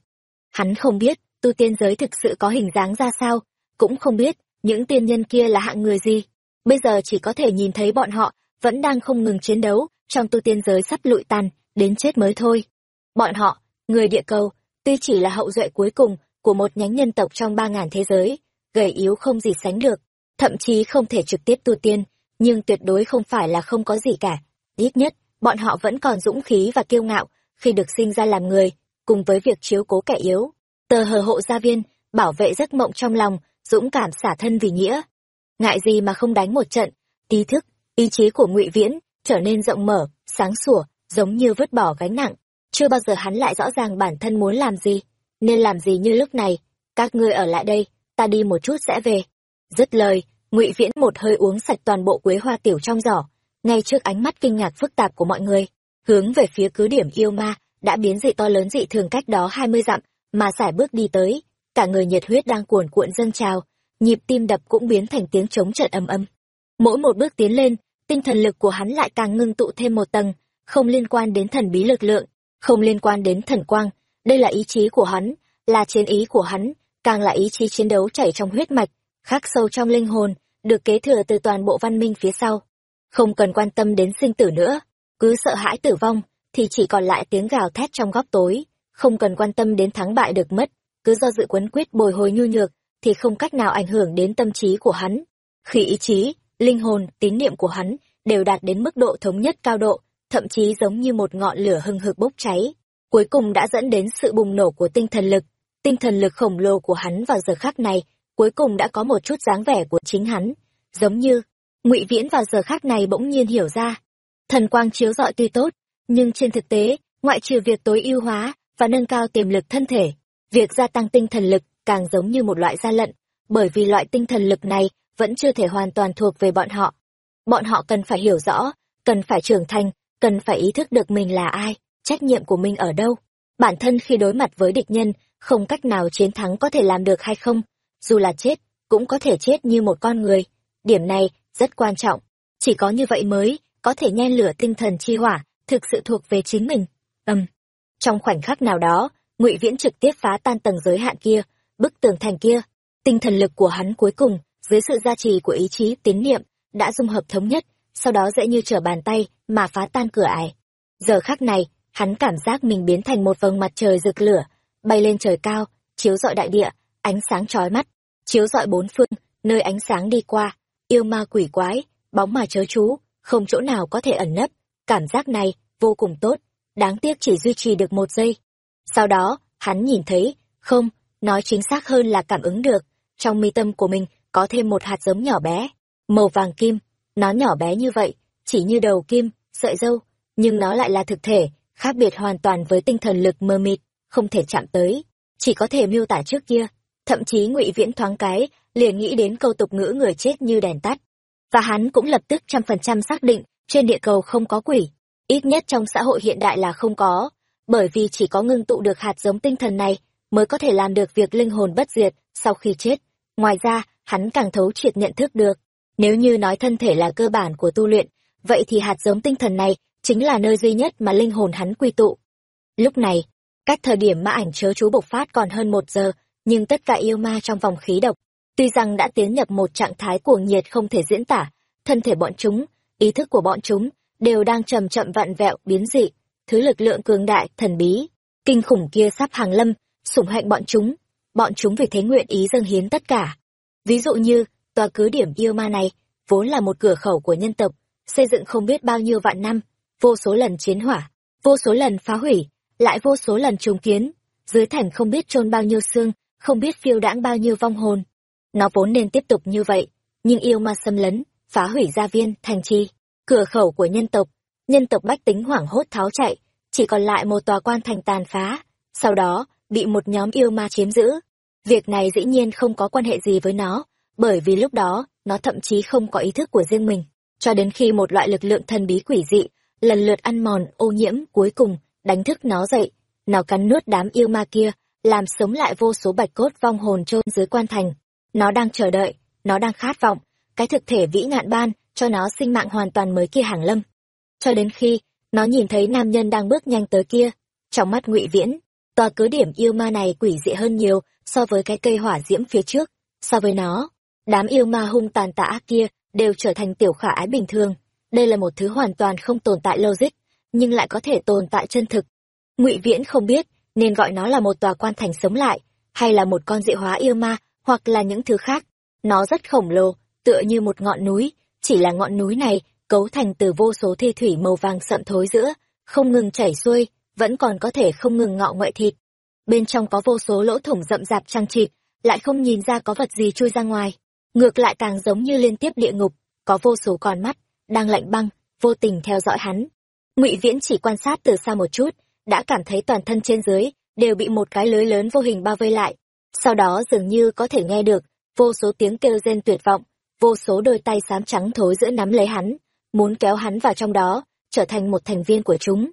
Hắn không biết, tu tiên giới thực sự có hình dáng ra sao, cũng không biết những tiên nhân kia là hạng người gì. Bây giờ chỉ có thể nhìn thấy bọn họ vẫn đang không ngừng chiến đấu, trong tu tiên giới sắp lụi tàn, đến chết mới thôi. Bọn họ, người địa cầu, tuy chỉ là hậu duệ cuối cùng của một nhánh nhân tộc trong ba ngàn thế giới, gầy yếu không gì sánh được, thậm chí không thể trực tiếp tu tiên, nhưng tuyệt đối không phải là không có gì cả. Ít nhất, bọn họ vẫn còn dũng khí và kiêu ngạo khi được sinh ra làm người, cùng với việc chiếu cố kẻ yếu. Tờ hờ hộ gia viên, bảo vệ giấc mộng trong lòng, dũng cảm xả thân vì nghĩa. Ngại gì mà không đánh một trận, tí thức, ý chí của ngụy Viễn trở nên rộng mở, sáng sủa, giống như vứt bỏ gánh nặng. Chưa bao giờ hắn lại rõ ràng bản thân muốn làm gì, nên làm gì như lúc này. Các ngươi ở lại đây, ta đi một chút sẽ về. Dứt lời, ngụy Viễn một hơi uống sạch toàn bộ quế hoa tiểu trong giỏ, ngay trước ánh mắt kinh ngạc phức tạp của mọi người, hướng về phía cứ điểm yêu ma đã biến dị to lớn dị thường cách đó hai mươi dặm, mà sải bước đi tới, cả người nhiệt huyết đang cuồn cuộn dâng trào, nhịp tim đập cũng biến thành tiếng trống trận ầm ầm. Mỗi một bước tiến lên, tinh thần lực của hắn lại càng ngưng tụ thêm một tầng, không liên quan đến thần bí lực lượng, không liên quan đến thần quang, đây là ý chí của hắn, là chiến ý của hắn, càng là ý chí chiến đấu chảy trong huyết mạch, khắc sâu trong linh hồn, được kế thừa từ toàn bộ văn minh phía sau. Không cần quan tâm đến sinh tử nữa, cứ sợ hãi tử vong, thì chỉ còn lại tiếng gào thét trong góc tối, không cần quan tâm đến thắng bại được mất, cứ do dự quấn quyết bồi hồi nhu nhược, thì không cách nào ảnh hưởng đến tâm trí của hắn. Khi ý chí, linh hồn, tín niệm của hắn đều đạt đến mức độ thống nhất cao độ, thậm chí giống như một ngọn lửa hừng hực bốc cháy, cuối cùng đã dẫn đến sự bùng nổ của tinh thần lực. Tinh thần lực khổng lồ của hắn vào giờ khắc này, cuối cùng đã có một chút dáng vẻ của chính hắn, giống như Ngụy Viễn vào giờ khắc này bỗng nhiên hiểu ra, thần quang chiếu rọi tuy tốt, nhưng trên thực tế, ngoại trừ việc tối ưu hóa và nâng cao tiềm lực thân thể, việc gia tăng tinh thần lực càng giống như một loại gia lận, bởi vì loại tinh thần lực này vẫn chưa thể hoàn toàn thuộc về bọn họ. Bọn họ cần phải hiểu rõ, cần phải trưởng thành, cần phải ý thức được mình là ai, trách nhiệm của mình ở đâu. Bản thân khi đối mặt với địch nhân, không cách nào chiến thắng có thể làm được hay không, dù là chết, cũng có thể chết như một con người. Điểm này rất quan trọng, chỉ có như vậy mới có thể nhen lửa tinh thần chi hỏa, thực sự thuộc về chính mình. Ầm. Trong khoảnh khắc nào đó, Ngụy Viễn trực tiếp phá tan tầng giới hạn kia, bức tường thành kia. Tinh thần lực của hắn cuối cùng, dưới sự gia trì của ý chí tín niệm, đã dung hợp thống nhất, sau đó dễ như trở bàn tay mà phá tan cửa ải. Giờ khắc này, hắn cảm giác mình biến thành một vầng mặt trời rực lửa, bay lên trời cao, chiếu rọi đại địa, ánh sáng chói mắt, chiếu rọi bốn phương, nơi ánh sáng đi qua, yêu ma quỷ quái, bóng mà chớ chú, không chỗ nào có thể ẩn nấp. Cảm giác này vô cùng tốt, đáng tiếc chỉ duy trì được một giây. Sau đó, hắn nhìn thấy, không, nói chính xác hơn là cảm ứng được, trong mi tâm của mình có thêm một hạt giống nhỏ bé, màu vàng kim, nó nhỏ bé như vậy, chỉ như đầu kim, sợi dâu, nhưng nó lại là thực thể, khác biệt hoàn toàn với tinh thần lực mơ mịt, không thể chạm tới, chỉ có thể miêu tả trước kia. Thậm chí ngụy Viễn thoáng cái, liền nghĩ đến câu tục ngữ người chết như đèn tắt. Và hắn cũng lập tức trăm phần trăm xác định, trên địa cầu không có quỷ. Ít nhất trong xã hội hiện đại là không có, bởi vì chỉ có ngưng tụ được hạt giống tinh thần này, mới có thể làm được việc linh hồn bất diệt sau khi chết. Ngoài ra, hắn càng thấu triệt nhận thức được, nếu như nói thân thể là cơ bản của tu luyện, vậy thì hạt giống tinh thần này chính là nơi duy nhất mà linh hồn hắn quy tụ. Lúc này, cách thời điểm ma ảnh chớ chú bộc phát còn hơn một giờ, nhưng tất cả yêu ma trong vòng khí độc, tuy rằng đã tiến nhập một trạng thái cuồng nhiệt không thể diễn tả, thân thể bọn chúng, ý thức của bọn chúng, đều đang chậm chậm vặn vẹo, biến dị, thứ lực lượng cường đại, thần bí, kinh khủng kia sắp hàng lâm, sủng hạnh bọn chúng, bọn chúng vì thế nguyện ý dâng hiến tất cả. Ví dụ như, tòa cứ điểm yêu ma này, vốn là một cửa khẩu của nhân tộc, xây dựng không biết bao nhiêu vạn năm, vô số lần chiến hỏa, vô số lần phá hủy, lại vô số lần trùng kiến, dưới thành không biết chôn bao nhiêu xương, không biết phiêu đãng bao nhiêu vong hồn. Nó vốn nên tiếp tục như vậy, nhưng yêu ma xâm lấn, phá hủy gia viên, thành trì, cửa khẩu của nhân tộc, nhân tộc bách tính hoảng hốt tháo chạy, chỉ còn lại một tòa quan thành tàn phá, sau đó, bị một nhóm yêu ma chiếm giữ. Việc này dĩ nhiên không có quan hệ gì với nó, bởi vì lúc đó, nó thậm chí không có ý thức của riêng mình, cho đến khi một loại lực lượng thần bí quỷ dị, lần lượt ăn mòn, ô nhiễm, cuối cùng, đánh thức nó dậy, nó cắn nuốt đám yêu ma kia, làm sống lại vô số bạch cốt vong hồn chôn dưới quan thành. Nó đang chờ đợi, nó đang khát vọng, cái thực thể vĩ ngạn ban, cho nó sinh mạng hoàn toàn mới kia hàng lâm. Cho đến khi, nó nhìn thấy nam nhân đang bước nhanh tới kia, trong mắt ngụy Viễn, Tòa cứ điểm yêu ma này quỷ dị hơn nhiều so với cái cây hỏa diễm phía trước. So với nó, đám yêu ma hung tàn tạ ác kia đều trở thành tiểu khả ái bình thường. Đây là một thứ hoàn toàn không tồn tại logic, nhưng lại có thể tồn tại chân thực. Ngụy Viễn không biết nên gọi nó là một tòa quan thành sống lại, hay là một con dị hóa yêu ma, hoặc là những thứ khác. Nó rất khổng lồ, tựa như một ngọn núi, chỉ là ngọn núi này cấu thành từ vô số thi thủy màu vàng sậm thối giữa, không ngừng chảy xuôi, vẫn còn có thể không ngừng ngọ ngoại thịt. Bên trong có vô số lỗ thủng rậm rạp trăng trịt, lại không nhìn ra có vật gì chui ra ngoài. Ngược lại càng giống như liên tiếp địa ngục, có vô số con mắt, đang lạnh băng, vô tình theo dõi hắn. Ngụy Viễn chỉ quan sát từ xa một chút, đã cảm thấy toàn thân trên dưới đều bị một cái lưới lớn vô hình bao vây lại. Sau đó dường như có thể nghe được vô số tiếng kêu rên tuyệt vọng, vô số đôi tay xám trắng thối giữa nắm lấy hắn, muốn kéo hắn vào trong đó, trở thành một thành viên của chúng.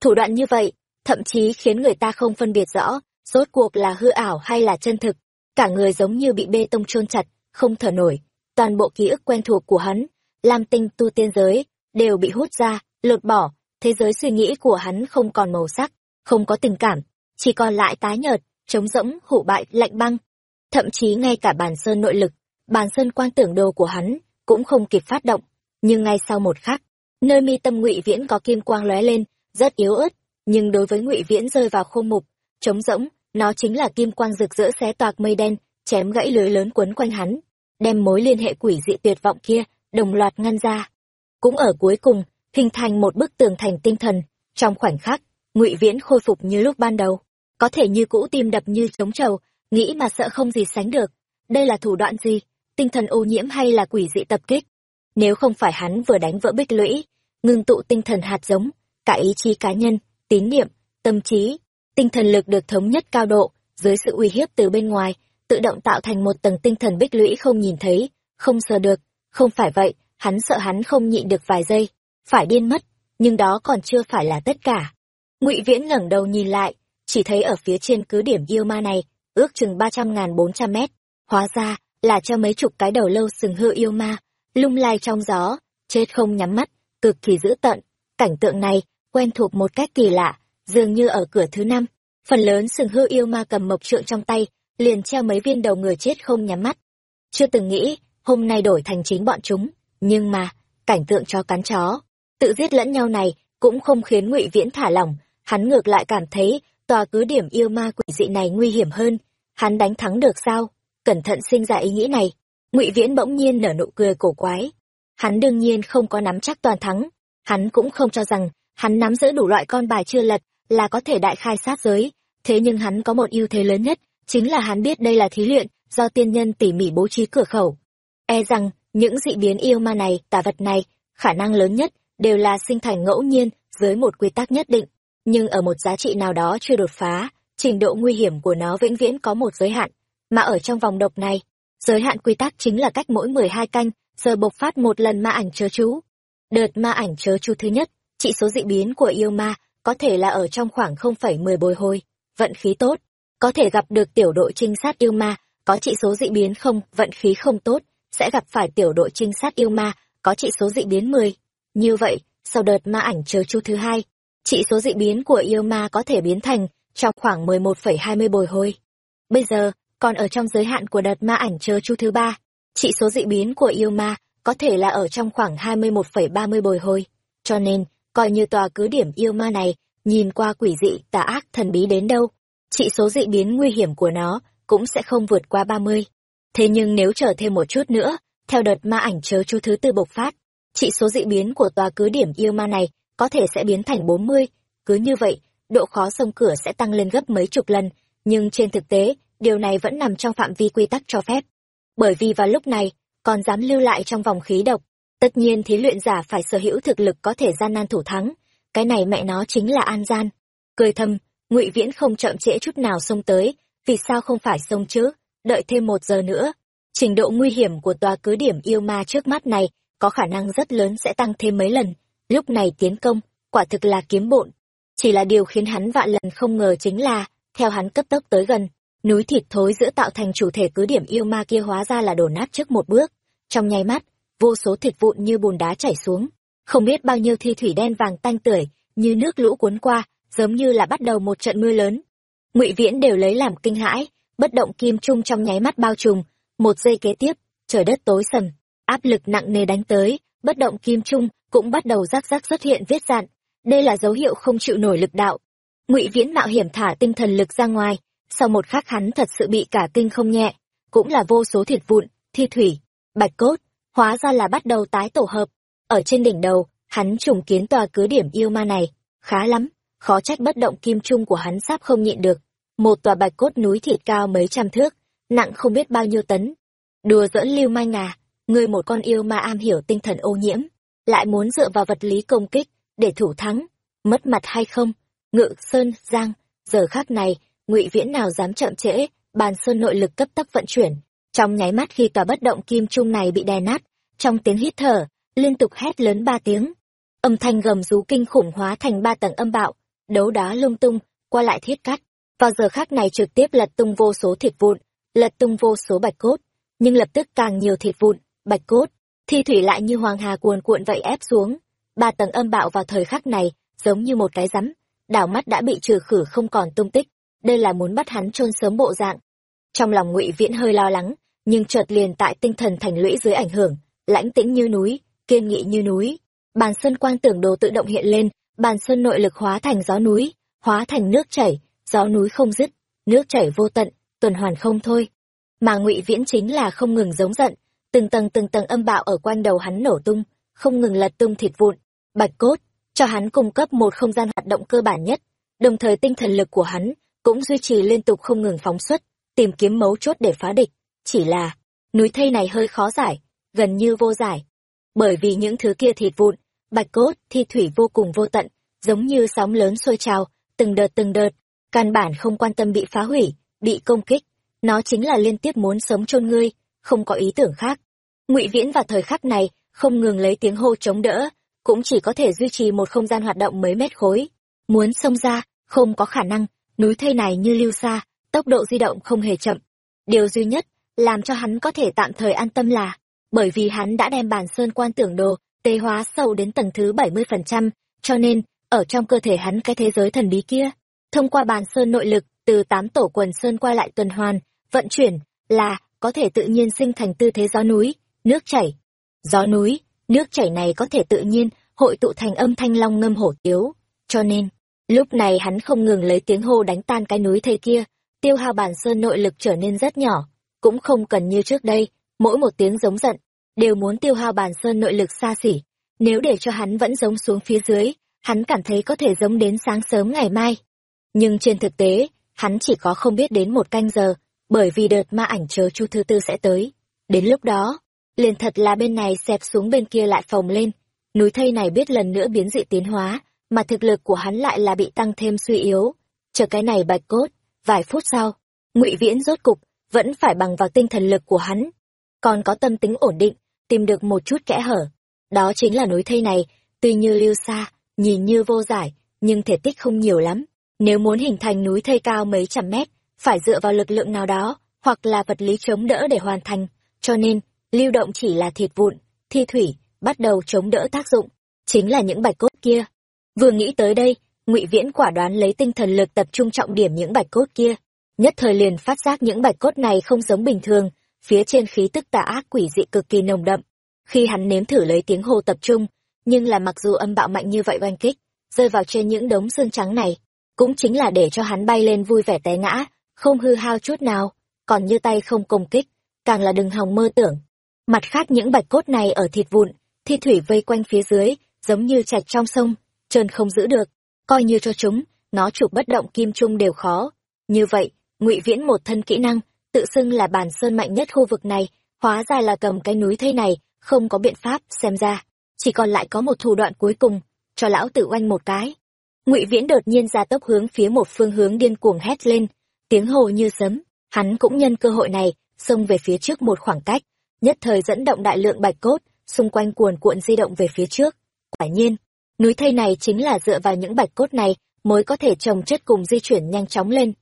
Thủ đoạn như vậy, thậm chí khiến người ta không phân biệt rõ, rốt cuộc là hư ảo hay là chân thực. Cả người giống như bị bê tông chôn chặt, không thở nổi. Toàn bộ ký ức quen thuộc của hắn, lam tinh tu tiên giới, đều bị hút ra, lột bỏ, thế giới suy nghĩ của hắn không còn màu sắc, không có tình cảm, chỉ còn lại tái nhợt, trống rỗng, hủ bại, lạnh băng. Thậm chí ngay cả bàn sơn nội lực, bàn sơn quan tưởng đồ của hắn, cũng không kịp phát động. Nhưng ngay sau một khắc, nơi mi tâm ngụy viễn có kim quang lóe lên, rất yếu ớt, nhưng đối với ngụy viễn rơi vào khô mục, trống rỗng, nó chính là kim quang rực rỡ xé toạc mây đen, chém gãy lưới lớn quấn quanh hắn, đem mối liên hệ quỷ dị tuyệt vọng kia, đồng loạt ngăn ra. Cũng ở cuối cùng, hình thành một bức tường thành tinh thần, trong khoảnh khắc, ngụy viễn khôi phục như lúc ban đầu có thể như cũ tim đập như trống trầu nghĩ mà sợ không gì sánh được đây là thủ đoạn gì tinh thần ô nhiễm hay là quỷ dị tập kích nếu không phải hắn vừa đánh vỡ bích lũy ngưng tụ tinh thần hạt giống cả ý chí cá nhân, tín niệm, tâm trí, tinh thần lực được thống nhất cao độ, dưới sự uy hiếp từ bên ngoài, tự động tạo thành một tầng tinh thần bích lũy không nhìn thấy, không sờ được. Không phải vậy, hắn sợ hắn không nhịn được vài giây, phải điên mất, nhưng đó còn chưa phải là tất cả. Ngụy viễn ngẩng đầu nhìn lại, chỉ thấy ở phía trên cứ điểm yêu ma này, ước chừng ba trăm ngàn bốn trăm mét. Hóa ra là cho mấy chục cái đầu lâu sừng hư yêu ma, lung lai trong gió, chết không nhắm mắt, cực kỳ dữ tận cảnh tượng này quen thuộc một cách kỳ lạ, dường như ở cửa thứ năm. Phần lớn sừng hư yêu ma cầm mộc trượng trong tay, liền treo mấy viên đầu người chết không nhắm mắt. Chưa từng nghĩ, hôm nay đổi thành chính bọn chúng, nhưng mà, cảnh tượng chó cắn chó. Tự giết lẫn nhau này cũng không khiến ngụy viễn thả lỏng, hắn ngược lại cảm thấy tòa cứ điểm yêu ma quỷ dị này nguy hiểm hơn. Hắn đánh thắng được sao? Cẩn thận sinh ra ý nghĩ này. Ngụy viễn bỗng nhiên nở nụ cười cổ quái. Hắn đương nhiên không có nắm chắc toàn thắng. Hắn cũng không cho rằng hắn nắm giữ đủ loại con bài chưa lật là có thể đại khai sát giới. Thế nhưng hắn có một ưu thế lớn nhất chính là hắn biết đây là thí luyện do tiên nhân tỉ mỉ bố trí cửa khẩu. E rằng những dị biến yêu ma này tà vật này khả năng lớn nhất đều là sinh thành ngẫu nhiên dưới một quy tắc nhất định. Nhưng ở một giá trị nào đó chưa đột phá, trình độ nguy hiểm của nó vĩnh viễn có một giới hạn, mà ở trong vòng độc này, giới hạn quy tắc chính là cách mỗi 12 canh, giờ bộc phát một lần ma ảnh chớ chú. Đợt ma ảnh chớ chú thứ nhất, trị số dị biến của yêu ma có thể là ở trong khoảng 0,10 bồi hồi, vận khí tốt, có thể gặp được tiểu đội trinh sát yêu ma, có trị số dị biến không, vận khí không tốt, sẽ gặp phải tiểu đội trinh sát yêu ma, có trị số dị biến 10. Như vậy, sau đợt ma ảnh chờ chu thứ hai, trị số dị biến của yêu ma có thể biến thành trong khoảng 11,20 bồi hồi. Bây giờ, còn ở trong giới hạn của đợt ma ảnh chờ chu thứ ba, trị số dị biến của yêu ma có thể là ở trong khoảng 21,30 bồi hồi. Cho nên, coi như tòa cứ điểm yêu ma này, nhìn qua quỷ dị tà ác thần bí đến đâu, trị số dị biến nguy hiểm của nó cũng sẽ không vượt qua 30. Thế nhưng nếu chờ thêm một chút nữa, theo đợt ma ảnh chớ chú thứ tư bộc phát, trị số dị biến của tòa cứ điểm yêu ma này có thể sẽ biến thành 40. Cứ như vậy, độ khó sông cửa sẽ tăng lên gấp mấy chục lần, nhưng trên thực tế, điều này vẫn nằm trong phạm vi quy tắc cho phép. Bởi vì vào lúc này, còn dám lưu lại trong vòng khí độc, tất nhiên thí luyện giả phải sở hữu thực lực có thể gian nan thủ thắng. Cái này mẹ nó chính là an gian. Cười thầm, ngụy Viễn không chậm trễ chút nào xông tới, vì sao không phải xông chứ, đợi thêm một giờ nữa. Trình độ nguy hiểm của tòa cứ điểm yêu ma trước mắt này có khả năng rất lớn sẽ tăng thêm mấy lần lúc này tiến công quả thực là kiếm bộn chỉ là điều khiến hắn vạn lần không ngờ chính là theo hắn cấp tốc tới gần núi thịt thối giữa tạo thành chủ thể cứ điểm yêu ma kia hóa ra là đổ nát trước một bước trong nháy mắt vô số thịt vụn như bùn đá chảy xuống. Không biết bao nhiêu thi thủy đen vàng tanh tưởi, như nước lũ cuốn qua, giống như là bắt đầu một trận mưa lớn. Ngụy viễn đều lấy làm kinh hãi, bất động kim trung trong nháy mắt bao trùm. Một giây kế tiếp, trời đất tối sầm, áp lực nặng nề đánh tới, bất động kim trung cũng bắt đầu rắc rắc xuất hiện viết dạn. Đây là dấu hiệu không chịu nổi lực đạo. Ngụy viễn mạo hiểm thả tinh thần lực ra ngoài, sau một khắc hắn thật sự bị cả kinh không nhẹ, cũng là vô số thịt vụn, thi thủy, bạch cốt hóa ra là bắt đầu tái tổ hợp. Ở trên đỉnh đầu, hắn trùng kiến tòa cứ điểm yêu ma này. Khá lắm, khó trách bất động kim trung của hắn sắp không nhịn được. Một tòa bạch cốt núi thịt cao mấy trăm thước, nặng không biết bao nhiêu tấn. Đùa giỡn lưu manh à ngươi một con yêu ma am hiểu tinh thần ô nhiễm, lại muốn dựa vào vật lý công kích để thủ thắng, mất mặt hay không? Ngự sơn, giang, giờ khác này, ngụy viễn nào dám chậm trễ, bàn sơn nội lực cấp tốc vận chuyển. Trong nháy mắt khi tòa bất động kim trung này bị đè nát trong tiếng hít thở, liên tục hét lớn ba tiếng. Âm thanh gầm rú kinh khủng hóa thành ba tầng âm bạo, đấu đá lung tung, qua lại thiết cắt vào giờ khác này trực tiếp lật tung vô số thịt vụn, lật tung vô số bạch cốt. Nhưng lập tức càng nhiều thịt vụn, bạch cốt, thi thủy lại như hoàng hà cuồn cuộn vậy ép xuống. Ba tầng âm bạo vào thời khắc này, giống như một cái rắm. Đảo mắt đã bị trừ khử không còn tung tích. Đây là muốn bắt hắn chôn sớm bộ dạng. Trong lòng ngụy viễn hơi lo lắng, nhưng chợt liền tại tinh thần thành lũy dưới ảnh hưởng lãnh tĩnh như núi, kiên nghị như núi. Bàn sơn quang tưởng đồ tự động hiện lên, bàn sơn nội lực hóa thành gió núi, hóa thành nước chảy, gió núi không dứt, nước chảy vô tận, tuần hoàn không thôi. Mà ngụy viễn chính là không ngừng giống giận, từng tầng từng tầng âm bạo ở quanh đầu hắn nổ tung, không ngừng lật tung thịt vụn. Bạch cốt, cho hắn cung cấp một không gian hoạt động cơ bản nhất, đồng thời tinh thần lực của hắn cũng duy trì liên tục không ngừng phóng xuất, tìm kiếm mấu chốt để phá địch. Chỉ là, núi thây này hơi khó giải gần như vô giải. Bởi vì những thứ kia thịt vụn, bạch cốt thi thủy vô cùng vô tận, giống như sóng lớn sôi trào, từng đợt từng đợt, căn bản không quan tâm bị phá hủy, bị công kích. Nó chính là liên tiếp muốn sống chôn ngươi, không có ý tưởng khác. Ngụy viễn vào thời khắc này, không ngừng lấy tiếng hô chống đỡ, cũng chỉ có thể duy trì một không gian hoạt động mấy mét khối. Muốn xông ra, không có khả năng, núi thây này như lưu xa, tốc độ di động không hề chậm. Điều duy nhất, làm cho hắn có thể tạm thời an tâm là bởi vì hắn đã đem bàn sơn quan tưởng đồ tê hóa sâu đến tầng thứ bảy mươi phần trăm, cho nên, ở trong cơ thể hắn cái thế giới thần bí kia, thông qua bàn sơn nội lực, từ tám tổ quần sơn quay lại tuần hoàn, vận chuyển, là có thể tự nhiên sinh thành tư thế gió núi, nước chảy. Gió núi, nước chảy này có thể tự nhiên hội tụ thành âm thanh long ngâm hổ tiếu. Cho nên, lúc này hắn không ngừng lấy tiếng hô đánh tan cái núi thây kia, tiêu hao bản sơn nội lực trở nên rất nhỏ, cũng không cần như trước đây mỗi một tiếng giống giận, đều muốn tiêu hao bản sơn nội lực xa xỉ. Nếu để cho hắn vẫn giống xuống phía dưới, hắn cảm thấy có thể giống đến sáng sớm ngày mai. Nhưng trên thực tế, hắn chỉ có không biết đến một canh giờ, bởi vì đợt ma ảnh chờ chu thứ tư sẽ tới. Đến lúc đó, liền thật là bên này xẹp xuống bên kia lại phồng lên. Núi thây này biết lần nữa biến dị tiến hóa, mà thực lực của hắn lại là bị tăng thêm suy yếu. Chờ cái này bạch cốt, vài phút sau, ngụy viễn rốt cục vẫn phải bằng vào tinh thần lực của hắn còn có tâm tính ổn định, tìm được một chút kẽ hở. Đó chính là núi thây này, tuy như lưu xa, nhìn như vô giải, nhưng thể tích không nhiều lắm. Nếu muốn hình thành núi thây cao mấy trăm mét, phải dựa vào lực lượng nào đó, hoặc là vật lý chống đỡ để hoàn thành. Cho nên, lưu động chỉ là thịt vụn, thi thủy, bắt đầu chống đỡ tác dụng, chính là những bạch cốt kia. Vừa nghĩ tới đây, ngụy viễn quả đoán lấy tinh thần lực tập trung trọng điểm những bạch cốt kia. Nhất thời liền phát giác những bạch cốt này không giống bình thường phía trên khí tức tà ác quỷ dị cực kỳ nồng đậm. Khi hắn nếm thử lấy tiếng hô tập trung, nhưng là mặc dù âm bạo mạnh như vậy oanh kích, rơi vào trên những đống xương trắng này, cũng chính là để cho hắn bay lên vui vẻ té ngã, không hư hao chút nào, còn như tay không công kích, càng là đừng hòng mơ tưởng. Mặt khác những bạch cốt này ở thịt vụn, thi thủy vây quanh phía dưới, giống như chạch trong sông, trơn không giữ được, coi như cho chúng, nó chụp bất động kim trung đều khó. Như vậy, ngụy viễn một thân kỹ năng tự xưng là bản sơn mạnh nhất khu vực này, hóa ra là cầm cái núi thây này, không có biện pháp xem ra. Chỉ còn lại có một thủ đoạn cuối cùng, cho lão tự oanh một cái. Ngụy viễn đột nhiên ra tốc hướng phía một phương hướng điên cuồng hét lên. Tiếng hồ như sấm, hắn cũng nhân cơ hội này, xông về phía trước một khoảng cách, nhất thời dẫn động đại lượng bạch cốt, xung quanh cuồn cuộn di động về phía trước. Quả nhiên, núi thây này chính là dựa vào những bạch cốt này, mới có thể trồng chất cùng di chuyển nhanh chóng lên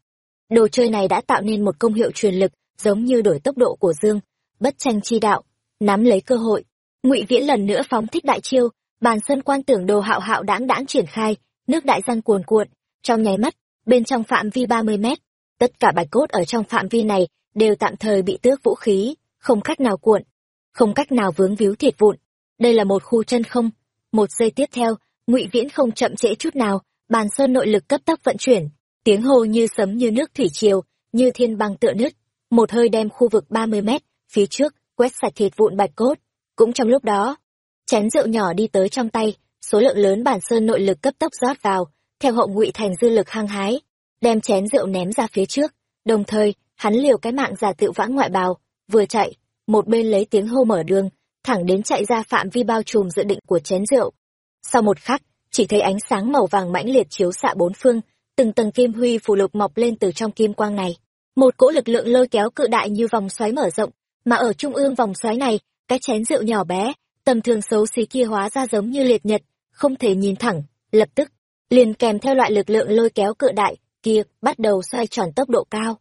đồ chơi này đã tạo nên một công hiệu truyền lực giống như đổi tốc độ của dương bất tranh chi đạo nắm lấy cơ hội ngụy viễn lần nữa phóng thích đại chiêu bàn sân quan tưởng đồ hạo hạo đãng đãng triển khai nước đại giang cuồn cuộn trong nháy mắt bên trong phạm vi ba mươi mét. Tất cả bạch cốt ở trong phạm vi này đều tạm thời bị tước vũ khí, không cách nào cuộn, không cách nào vướng víu thiệt vụn. Đây là một khu chân không. Một giây tiếp theo, ngụy Viễn không chậm trễ chút nào, bàn sơn nội lực cấp tốc vận chuyển, tiếng hô như sấm như nước thủy triều, như thiên băng tựa nứt, một hơi đem khu vực ba mươi mét phía trước quét sạch thịt vụn bạch cốt. Cũng trong lúc đó, chén rượu nhỏ đi tới trong tay, số lượng lớn bản sơn nội lực cấp tốc rót vào, theo hậu ngụy thành dư lực hăng hái, đem chén rượu ném ra phía trước, đồng thời, hắn liều cái mạng giả tự vãn ngoại bào, vừa chạy, một bên lấy tiếng hô mở đường, thẳng đến chạy ra phạm vi bao trùm dự định của chén rượu. Sau một khắc, chỉ thấy ánh sáng màu vàng mãnh liệt chiếu xạ bốn phương, từng tầng kim huy phù lục mọc lên từ trong kim quang này. Một cỗ lực lượng lôi kéo cự đại như vòng xoáy mở rộng, mà ở trung ương vòng xoáy này, cái chén rượu nhỏ bé, tầm thường xấu xí kia hóa ra giống như liệt nhật, không thể nhìn thẳng, lập tức, liền kèm theo loại lực lượng lôi kéo cự đại, kia, bắt đầu xoay tròn tốc độ cao.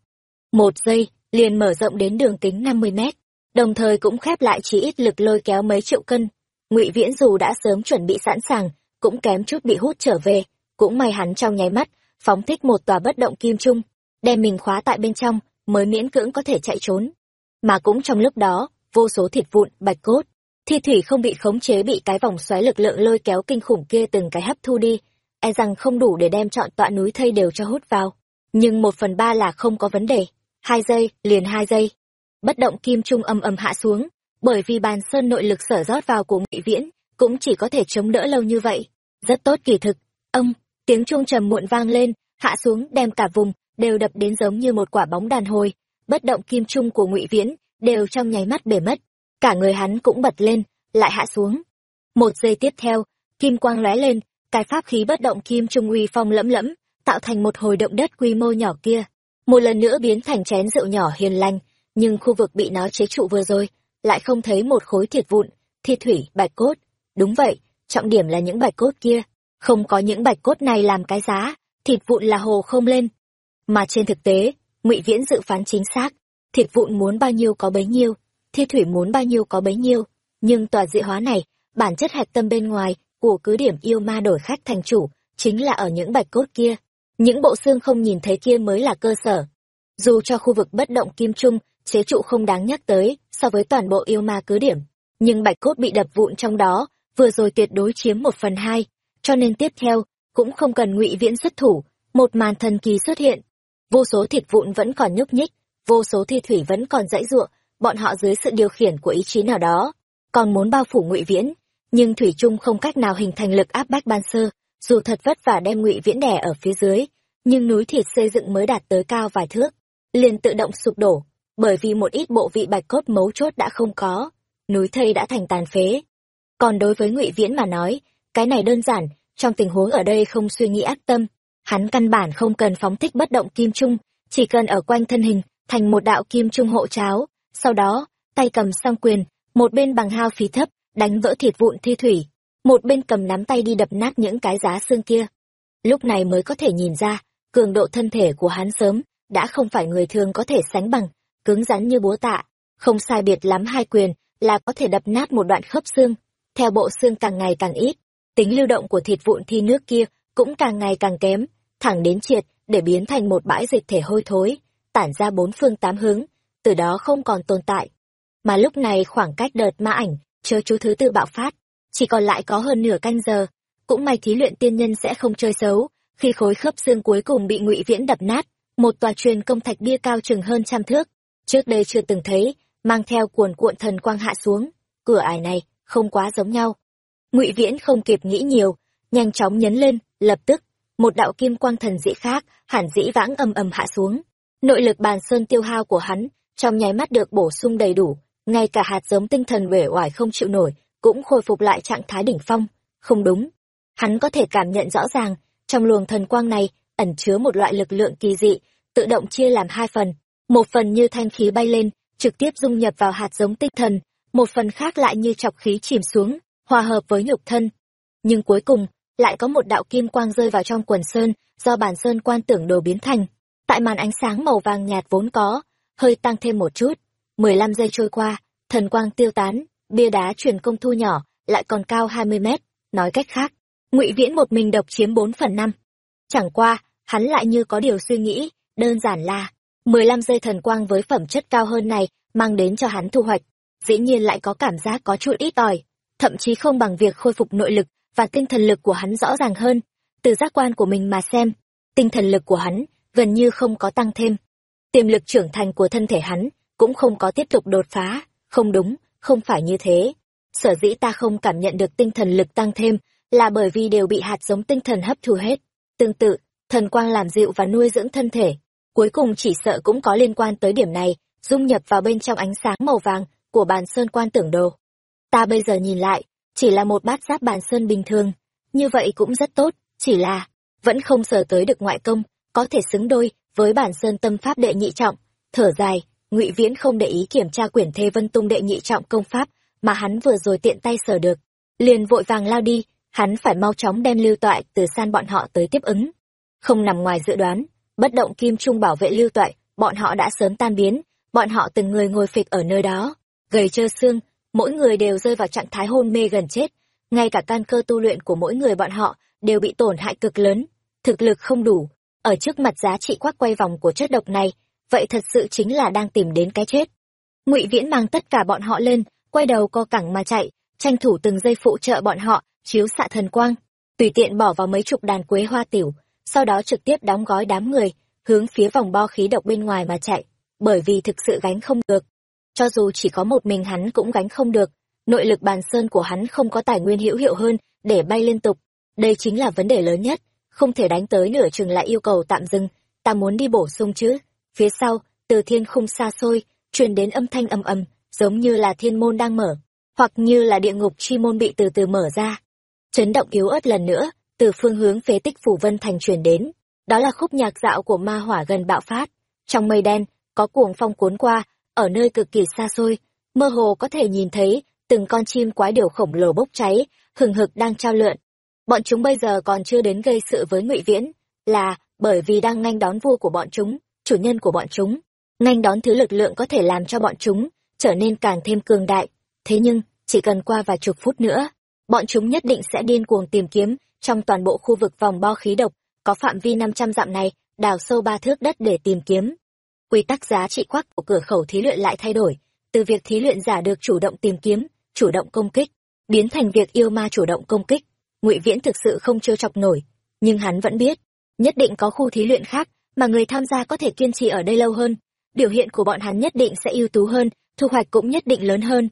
Một giây, liền mở rộng đến đường kính 50 mét, đồng thời cũng khép lại chỉ ít lực lôi kéo mấy triệu cân. Ngụy Viễn dù đã sớm chuẩn bị sẵn sàng, cũng kém chút bị hút trở về, cũng may hắn trong nháy mắt, phóng thích một tòa bất động kim trung, đem mình khóa tại bên trong, mới miễn cưỡng có thể chạy trốn. Mà cũng trong lúc đó, vô số thịt vụn, bạch cốt, thi thủy không bị khống chế bị cái vòng xoáy lực lượng lôi kéo kinh khủng kia từng cái hấp thu đi, e rằng không đủ để đem chọn tọa núi thây đều cho hút vào. Nhưng một phần ba là không có vấn đề. Hai giây, liền hai giây. Bất động kim trung âm âm hạ xuống, bởi vì bàn sơn nội lực sở rót vào của ngụy viễn, cũng chỉ có thể chống đỡ lâu như vậy. Rất tốt kỳ thực. Ông, tiếng chuông trầm muộn vang lên, hạ xuống đem cả vùng, đều đập đến giống như một quả bóng đàn hồi. Bất động kim trung của ngụy viễn, đều trong nháy mắt bể mất. Cả người hắn cũng bật lên, lại hạ xuống. Một giây tiếp theo, kim quang lóe lên, cái pháp khí bất động kim trung uy phong lẫm lẫm, tạo thành một hồi động đất quy mô nhỏ kia. Một lần nữa biến thành chén rượu nhỏ hiền lành, nhưng khu vực bị nó chế trụ vừa rồi, lại không thấy một khối thiệt vụn, thi thủy, bạch cốt. Đúng vậy, trọng điểm là những bạch cốt kia. Không có những bạch cốt này làm cái giá, thịt vụn là hồ không lên. Mà trên thực tế, ngụy Viễn dự phán chính xác, thịt vụn muốn bao nhiêu có bấy nhiêu, thi thủy muốn bao nhiêu có bấy nhiêu. Nhưng tòa dị hóa này, bản chất hạch tâm bên ngoài của cứ điểm yêu ma đổi khách thành chủ, chính là ở những bạch cốt kia. Những bộ xương không nhìn thấy kia mới là cơ sở. Dù cho khu vực bất động kim trung, chế trụ không đáng nhắc tới so với toàn bộ yêu ma cứ điểm, nhưng bạch cốt bị đập vụn trong đó, vừa rồi tuyệt đối chiếm một phần hai, cho nên tiếp theo, cũng không cần ngụy viễn xuất thủ, một màn thần kỳ xuất hiện. Vô số thịt vụn vẫn còn nhúc nhích, vô số thi thủy vẫn còn dãy ruộng, bọn họ dưới sự điều khiển của ý chí nào đó, còn muốn bao phủ ngụy viễn, nhưng thủy trung không cách nào hình thành lực áp bách ban sơ dù thật vất vả đem ngụy viễn đè ở phía dưới nhưng núi thịt xây dựng mới đạt tới cao vài thước liền tự động sụp đổ bởi vì một ít bộ vị bạch cốt mấu chốt đã không có núi thây đã thành tàn phế còn đối với ngụy viễn mà nói cái này đơn giản trong tình huống ở đây không suy nghĩ ác tâm hắn căn bản không cần phóng thích bất động kim trung chỉ cần ở quanh thân hình thành một đạo kim trung hộ cháo sau đó tay cầm song quyền một bên bằng hao phí thấp đánh vỡ thịt vụn thi thủy, một bên cầm nắm tay đi đập nát những cái giá xương kia. Lúc này mới có thể nhìn ra, cường độ thân thể của hắn sớm, đã không phải người thường có thể sánh bằng, cứng rắn như búa tạ, không sai biệt lắm hai quyền là có thể đập nát một đoạn khớp xương. Theo bộ xương càng ngày càng ít, tính lưu động của thịt vụn thi nước kia cũng càng ngày càng kém, thẳng đến triệt để biến thành một bãi dịch thể hôi thối, tản ra bốn phương tám hướng, từ đó không còn tồn tại. Mà lúc này khoảng cách đợt ma ảnh chớ chú thứ tự bạo phát chỉ còn lại có hơn nửa canh giờ cũng may thí luyện tiên nhân sẽ không chơi xấu khi khối khớp xương cuối cùng bị ngụy viễn đập nát một tòa truyền công thạch bia cao chừng hơn trăm thước trước đây chưa từng thấy mang theo cuồn cuộn thần quang hạ xuống cửa ải này không quá giống nhau ngụy viễn không kịp nghĩ nhiều, nhanh chóng nhấn lên, lập tức, một đạo kim quang thần dĩ khác hẳn dĩ vãng âm ầm hạ xuống. Nội lực bàn sơn tiêu hao của hắn, trong nháy mắt được bổ sung đầy đủ, ngay cả hạt giống tinh thần uể oải không chịu nổi, cũng khôi phục lại trạng thái đỉnh phong. Không đúng. Hắn có thể cảm nhận rõ ràng, trong luồng thần quang này, ẩn chứa một loại lực lượng kỳ dị, tự động chia làm hai phần. Một phần như thanh khí bay lên, trực tiếp dung nhập vào hạt giống tinh thần, một phần khác lại như chọc khí chìm xuống hòa hợp với nhục thân. Nhưng cuối cùng lại có một đạo kim quang rơi vào trong quần sơn do bản sơn quan tưởng đồ biến thành. Tại màn ánh sáng màu vàng nhạt vốn có hơi tăng thêm một chút. Mười lăm giây trôi qua thần quang tiêu tán bia đá truyền công thu nhỏ lại còn cao hai mươi mét. Nói cách khác ngụy viễn một mình độc chiếm bốn phần năm. Chẳng qua hắn lại như có điều suy nghĩ, đơn giản là, 15 giây thần quang với phẩm chất cao hơn này, mang đến cho hắn thu hoạch. Dĩ nhiên lại có cảm giác có chút ít ỏi, thậm chí không bằng việc khôi phục nội lực và tinh thần lực của hắn rõ ràng hơn. Từ giác quan của mình mà xem, tinh thần lực của hắn gần như không có tăng thêm. Tiềm lực trưởng thành của thân thể hắn cũng không có tiếp tục đột phá, không đúng, không phải như thế. Sở dĩ ta không cảm nhận được tinh thần lực tăng thêm là bởi vì đều bị hạt giống tinh thần hấp thu hết. Tương tự, thần quang làm dịu và nuôi dưỡng thân thể, cuối cùng chỉ sợ cũng có liên quan tới điểm này, dung nhập vào bên trong ánh sáng màu vàng của bàn sơn quan tưởng đồ. Ta bây giờ nhìn lại, chỉ là một bát giáp bàn sơn bình thường, như vậy cũng rất tốt, chỉ là vẫn không sở tới được ngoại công, có thể xứng đôi với bản sơn tâm pháp đệ nhị trọng. Thở dài, Ngụy Viễn không để ý kiểm tra quyển Thê Vân Tung đệ nhị trọng công pháp mà hắn vừa rồi tiện tay sở được, liền vội vàng lao đi, hắn phải mau chóng đem lưu toại từ san bọn họ tới tiếp ứng. Không nằm ngoài dự đoán, bất động kim trung bảo vệ lưu toại, bọn họ đã sớm tan biến, bọn họ từng người ngồi phịch ở nơi đó, gầy trơ xương, mỗi người đều rơi vào trạng thái hôn mê gần chết, ngay cả căn cơ tu luyện của mỗi người bọn họ đều bị tổn hại cực lớn, thực lực không đủ, ở trước mặt giá trị quắc quay vòng của chất độc này, vậy thật sự chính là đang tìm đến cái chết. Ngụy Viễn mang tất cả bọn họ lên, quay đầu co cẳng mà chạy, tranh thủ từng giây phụ trợ bọn họ chiếu xạ thần quang, tùy tiện bỏ vào mấy chục đàn quế hoa tiểu, sau đó trực tiếp đóng gói đám người, hướng phía vòng bo khí độc bên ngoài mà chạy, bởi vì thực sự gánh không được. Cho dù chỉ có một mình hắn cũng gánh không được, nội lực bàn sơn của hắn không có tài nguyên hữu hiệu hơn để bay liên tục. Đây chính là vấn đề lớn nhất, không thể đánh tới nửa chừng lại yêu cầu tạm dừng, ta muốn đi bổ sung chứ. Phía sau, từ thiên khung xa xôi, truyền đến âm thanh ầm ầm, giống như là thiên môn đang mở, hoặc như là địa ngục chi môn bị từ từ mở ra. Chấn động yếu ớt lần nữa, từ phương hướng phế tích phủ vân thành truyền đến. Đó là khúc nhạc dạo của ma hỏa gần bạo phát. Trong mây đen, có cuồng phong cuốn qua, ở nơi cực kỳ xa xôi, mơ hồ có thể nhìn thấy từng con chim quái điều khổng lồ bốc cháy, hừng hực đang trao lượn. Bọn chúng bây giờ còn chưa đến gây sự với Ngụy Viễn, là bởi vì đang nghênh đón vua của bọn chúng, chủ nhân của bọn chúng, nghênh đón thứ lực lượng có thể làm cho bọn chúng trở nên càng thêm cường đại. Thế nhưng, chỉ cần qua vài chục phút nữa, bọn chúng nhất định sẽ điên cuồng tìm kiếm trong toàn bộ khu vực vòng bo khí độc, có phạm vi 500 dặm này, đào sâu ba thước đất để tìm kiếm. Quy tắc giá trị quắc của cửa khẩu thí luyện lại thay đổi, từ việc thí luyện giả được chủ động tìm kiếm, chủ động công kích, biến thành việc yêu ma chủ động công kích. Ngụy Viễn thực sự không trêu chọc nổi, nhưng hắn vẫn biết, nhất định có khu thí luyện khác mà người tham gia có thể kiên trì ở đây lâu hơn, biểu hiện của bọn hắn nhất định sẽ ưu tú hơn, thu hoạch cũng nhất định lớn hơn.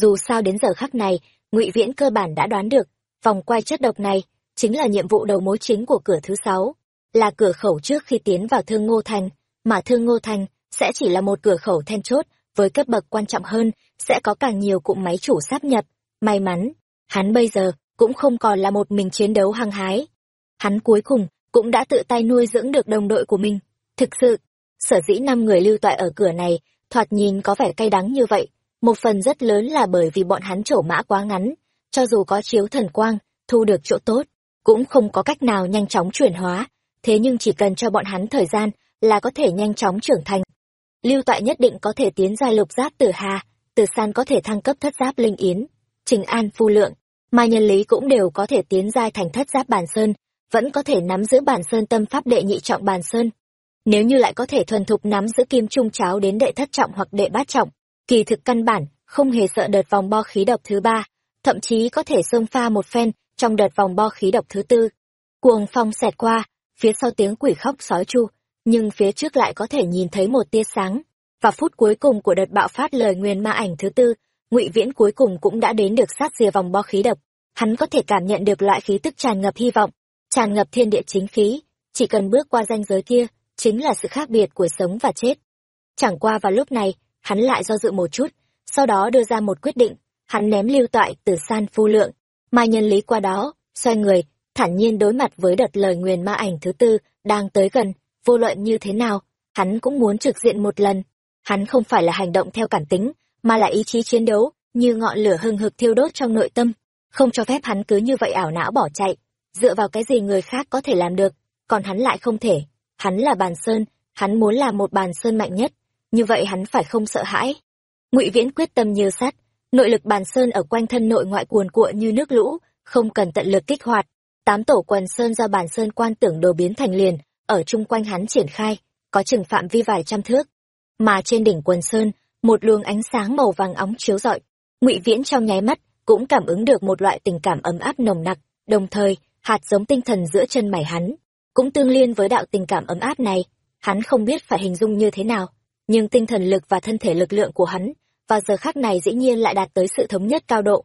Dù sao đến giờ khắc này, Ngụy Viễn cơ bản đã đoán được, vòng quay chất độc này chính là nhiệm vụ đầu mối chính của cửa thứ sáu, là cửa khẩu trước khi tiến vào Thương Ngô Thành, mà Thương Ngô Thành sẽ chỉ là một cửa khẩu then chốt, với cấp bậc quan trọng hơn, sẽ có càng nhiều cụm máy chủ sáp nhập. May mắn, hắn bây giờ cũng không còn là một mình chiến đấu hăng hái. Hắn cuối cùng cũng đã tự tay nuôi dưỡng được đồng đội của mình. Thực sự, sở dĩ năm người lưu toại ở cửa này, thoạt nhìn có vẻ cay đắng như vậy, một phần rất lớn là bởi vì bọn hắn trổ mã quá ngắn, cho dù có chiếu thần quang, thu được chỗ tốt, cũng không có cách nào nhanh chóng chuyển hóa, thế nhưng chỉ cần cho bọn hắn thời gian là có thể nhanh chóng trưởng thành. Lưu toại nhất định có thể tiến ra lục giáp tử hà, từ san có thể thăng cấp thất giáp linh yến, trình an phu lượng, mai nhân lý cũng đều có thể tiến ra thành thất giáp bản sơn, vẫn có thể nắm giữ bản sơn tâm pháp đệ nhị trọng bản sơn. Nếu như lại có thể thuần thục nắm giữ kim trung cháo đến đệ thất trọng hoặc đệ bát trọng, kỳ thực căn bản, không hề sợ đợt vòng bo khí độc thứ ba, thậm chí có thể xông pha một phen trong đợt vòng bo khí độc thứ tư. Cuồng phong xẹt qua, phía sau tiếng quỷ khóc sói chu, nhưng phía trước lại có thể nhìn thấy một tia sáng. Và phút cuối cùng của đợt bạo phát lời nguyền ma ảnh thứ tư, ngụy Viễn cuối cùng cũng đã đến được sát rìa vòng bo khí độc. Hắn có thể cảm nhận được loại khí tức tràn ngập hy vọng, tràn ngập thiên địa chính khí, chỉ cần bước qua ranh giới kia, chính là sự khác biệt của sống và chết. Chẳng qua vào lúc này, hắn lại do dự một chút, sau đó đưa ra một quyết định, hắn ném lưu toại từ san phu lượng, mai nhân lý qua đó, xoay người, thản nhiên đối mặt với đợt lời nguyền ma ảnh thứ tư, đang tới gần, vô luận như thế nào, hắn cũng muốn trực diện một lần. Hắn không phải là hành động theo cảm tính, mà là ý chí chiến đấu, như ngọn lửa hừng hực thiêu đốt trong nội tâm, không cho phép hắn cứ như vậy ảo não bỏ chạy, dựa vào cái gì người khác có thể làm được, còn hắn lại không thể. Hắn là bàn sơn, hắn muốn là một bàn sơn mạnh nhất, như vậy hắn phải không sợ hãi. Ngụy Viễn quyết tâm như sắt, nội lực bàn sơn ở quanh thân nội ngoại cuồn cuộn như nước lũ, không cần tận lực kích hoạt. Tám tổ quần sơn do bàn sơn quan tưởng đồ biến thành liền, ở chung quanh hắn triển khai, có chừng phạm vi vài trăm thước. Mà trên đỉnh quần sơn, một luồng ánh sáng màu vàng óng chiếu rọi. Ngụy Viễn trong nháy mắt cũng cảm ứng được một loại tình cảm ấm áp nồng nặc, đồng thời, hạt giống tinh thần giữa chân mày hắn cũng tương liên với đạo tình cảm ấm áp này. Hắn không biết phải hình dung như thế nào, nhưng tinh thần lực và thân thể lực lượng của hắn vào giờ khắc này dĩ nhiên lại đạt tới sự thống nhất cao độ.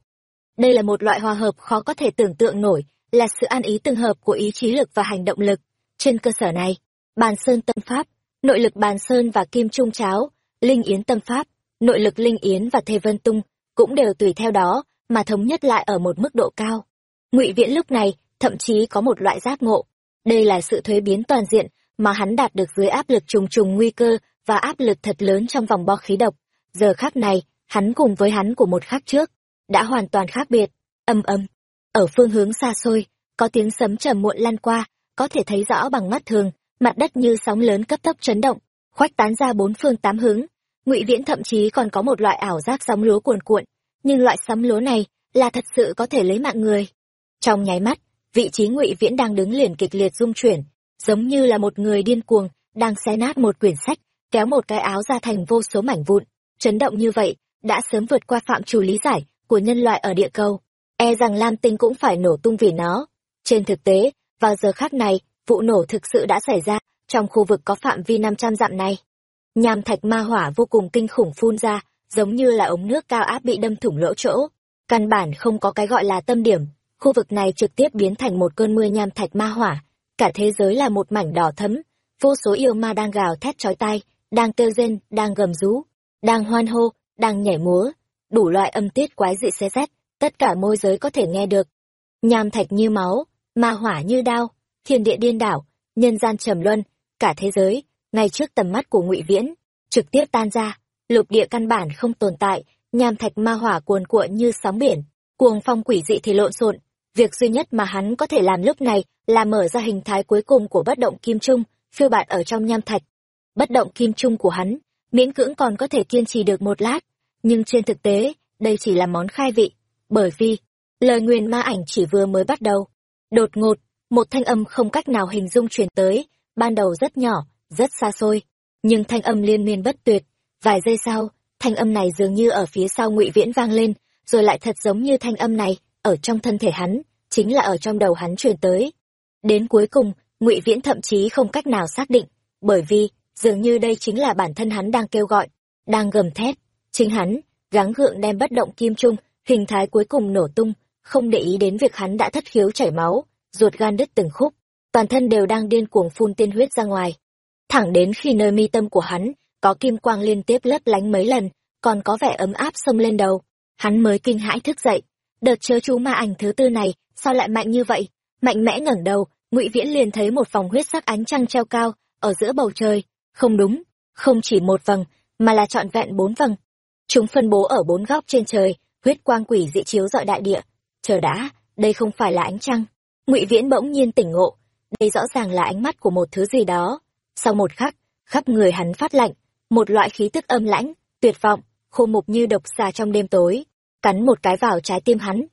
Đây là một loại hòa hợp khó có thể tưởng tượng nổi, là sự an ý tương hợp của ý chí lực và hành động lực. Trên cơ sở này, bàn sơn tâm pháp, nội lực bàn sơn và kim trung cháo, linh yến tâm pháp, nội lực linh yến và thê vân tung cũng đều tùy theo đó mà thống nhất lại ở một mức độ cao. Ngụy Viễn lúc này thậm chí có một loại giác ngộ. Đây là sự thuế biến toàn diện mà hắn đạt được dưới áp lực trùng trùng nguy cơ và áp lực thật lớn trong vòng bo khí độc. Giờ khắc này, hắn cùng với hắn của một khắc trước, đã hoàn toàn khác biệt. Âm âm. Ở phương hướng xa xôi, có tiếng sấm trầm muộn lan qua, có thể thấy rõ bằng mắt thường, mặt đất như sóng lớn cấp tốc chấn động, khoách tán ra bốn phương tám hướng. Ngụy Viễn thậm chí còn có một loại ảo giác sóng lúa cuồn cuộn, nhưng loại sóng lúa này là thật sự có thể lấy mạng người. Trong nháy mắt, vị trí Ngụy Viễn đang đứng liền kịch liệt rung chuyển, giống như là một người điên cuồng đang xé nát một quyển sách, kéo một cái áo ra thành vô số mảnh vụn. Chấn động như vậy, đã sớm vượt qua phạm trù lý giải của nhân loại ở địa cầu. E rằng Lam Tinh cũng phải nổ tung vì nó. Trên thực tế, vào giờ khắc này, vụ nổ thực sự đã xảy ra trong khu vực có phạm vi 500 dặm này. Nham thạch ma hỏa vô cùng kinh khủng phun ra, giống như là ống nước cao áp bị đâm thủng lỗ chỗ. Căn bản không có cái gọi là tâm điểm, khu vực này trực tiếp biến thành một cơn mưa nham thạch ma hỏa. Cả thế giới là một mảnh đỏ thấm, vô số yêu ma đang gào thét chói tai, đang kêu rên, đang gầm rú, đang hoan hô, đang nhảy múa, đủ loại âm tiết quái dị xé rét, tất cả môi giới có thể nghe được. Nham thạch như máu, ma hỏa như đao, thiên địa điên đảo, nhân gian trầm luân, cả thế giới, ngay trước tầm mắt của ngụy Viễn, trực tiếp tan ra, lục địa căn bản không tồn tại, nham thạch ma hỏa cuồn cuộn như sóng biển, cuồng phong quỷ dị thì lộn xộn. Việc duy nhất mà hắn có thể làm lúc này là mở ra hình thái cuối cùng của bất động kim trung, phiêu bạt ở trong nham thạch. Bất động kim trung của hắn, miễn cưỡng còn có thể kiên trì được một lát, nhưng trên thực tế, đây chỉ là món khai vị, bởi vì lời nguyền ma ảnh chỉ vừa mới bắt đầu. Đột ngột, một thanh âm không cách nào hình dung truyền tới, ban đầu rất nhỏ, rất xa xôi, nhưng thanh âm liên miên bất tuyệt. Vài giây sau, thanh âm này dường như ở phía sau ngụy Viễn vang lên, rồi lại thật giống như thanh âm này, ở trong thân thể hắn, chính là ở trong đầu hắn truyền tới. Đến cuối cùng, ngụy Viễn thậm chí không cách nào xác định, bởi vì, dường như đây chính là bản thân hắn đang kêu gọi, đang gầm thét. Chính hắn, gắng gượng đem bất động kim trung, hình thái cuối cùng nổ tung, không để ý đến việc hắn đã thất khiếu chảy máu, ruột gan đứt từng khúc, toàn thân đều đang điên cuồng phun tiên huyết ra ngoài. Thẳng đến khi nơi mi tâm của hắn, có kim quang liên tiếp lấp lánh mấy lần, còn có vẻ ấm áp xông lên đầu, hắn mới kinh hãi thức dậy. Đợt chớ chú ma ảnh thứ tư này, sao lại mạnh như vậy? Mạnh mẽ ngẩng đầu, Ngụy Viễn liền thấy một vòng huyết sắc ánh trăng treo cao ở giữa bầu trời, không đúng, không chỉ một vầng, mà là trọn vẹn bốn vầng. Chúng phân bố ở bốn góc trên trời, huyết quang quỷ dị chiếu dọi đại địa. Chờ đã, đây không phải là ánh trăng. Ngụy Viễn bỗng nhiên tỉnh ngộ, đây rõ ràng là ánh mắt của một thứ gì đó. Sau một khắc, khắp người hắn phát lạnh, một loại khí tức âm lãnh, tuyệt vọng, khô mục như độc xà trong đêm tối, cắn một cái vào trái tim hắn.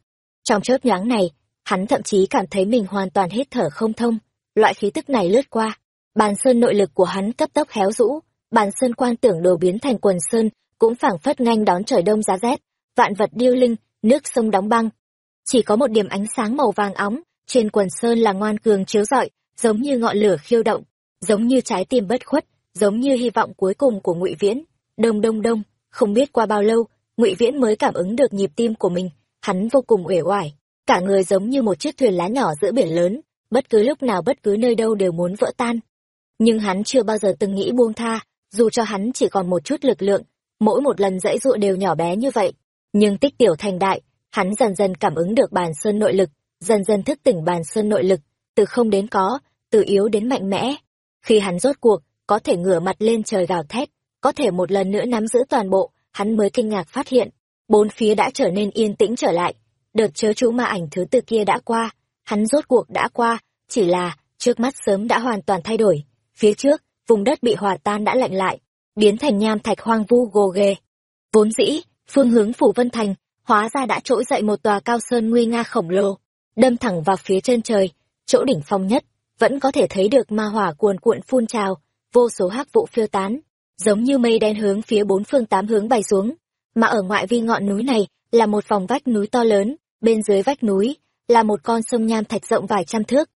Trong chớp nhoáng này, hắn thậm chí cảm thấy mình hoàn toàn hết thở không thông. Loại khí tức này lướt qua, bàn sơn nội lực của hắn cấp tốc héo rũ, bàn sơn quan tưởng đồ biến thành quần sơn, cũng phảng phất nhanh đón trời đông giá rét, vạn vật điêu linh, nước sông đóng băng. Chỉ có một điểm ánh sáng màu vàng óng, trên quần sơn là ngoan cường chiếu rọi, giống như ngọn lửa khiêu động, giống như trái tim bất khuất, giống như hy vọng cuối cùng của Ngụy Viễn. Đông đông đông, không biết qua bao lâu, Ngụy Viễn mới cảm ứng được nhịp tim của mình, hắn vô cùng uể oải, cả người giống như một chiếc thuyền lá nhỏ giữa biển lớn, bất cứ lúc nào bất cứ nơi đâu đều muốn vỡ tan. Nhưng hắn chưa bao giờ từng nghĩ buông tha, dù cho hắn chỉ còn một chút lực lượng, mỗi một lần dãy dụa đều nhỏ bé như vậy. Nhưng tích tiểu thành đại, hắn dần dần cảm ứng được bàn sơn nội lực, dần dần thức tỉnh bàn sơn nội lực, từ không đến có, từ yếu đến mạnh mẽ. Khi hắn rốt cuộc, có thể ngửa mặt lên trời gào thét, có thể một lần nữa nắm giữ toàn bộ, hắn mới kinh ngạc phát hiện, bốn phía đã trở nên yên tĩnh trở lại. Đợt chớ chú ma ảnh thứ tư kia đã qua, hắn rốt cuộc đã qua, chỉ là, trước mắt sớm đã hoàn toàn thay đổi. Phía trước, vùng đất bị hòa tan đã lạnh lại, biến thành nham thạch hoang vu gồ ghề. Vốn dĩ, phương hướng phủ Vân Thành, hóa ra đã trỗi dậy một tòa cao sơn nguy nga khổng lồ, đâm thẳng vào phía chân trời, chỗ đỉnh phong nhất, vẫn có thể thấy được ma hỏa cuồn cuộn phun trào, vô số hắc vụ phiêu tán, giống như mây đen hướng phía bốn phương tám hướng bay xuống. Mà ở ngoại vi ngọn núi này là một vòng vách núi to lớn, bên dưới vách núi là một con sông nham thạch rộng vài trăm thước.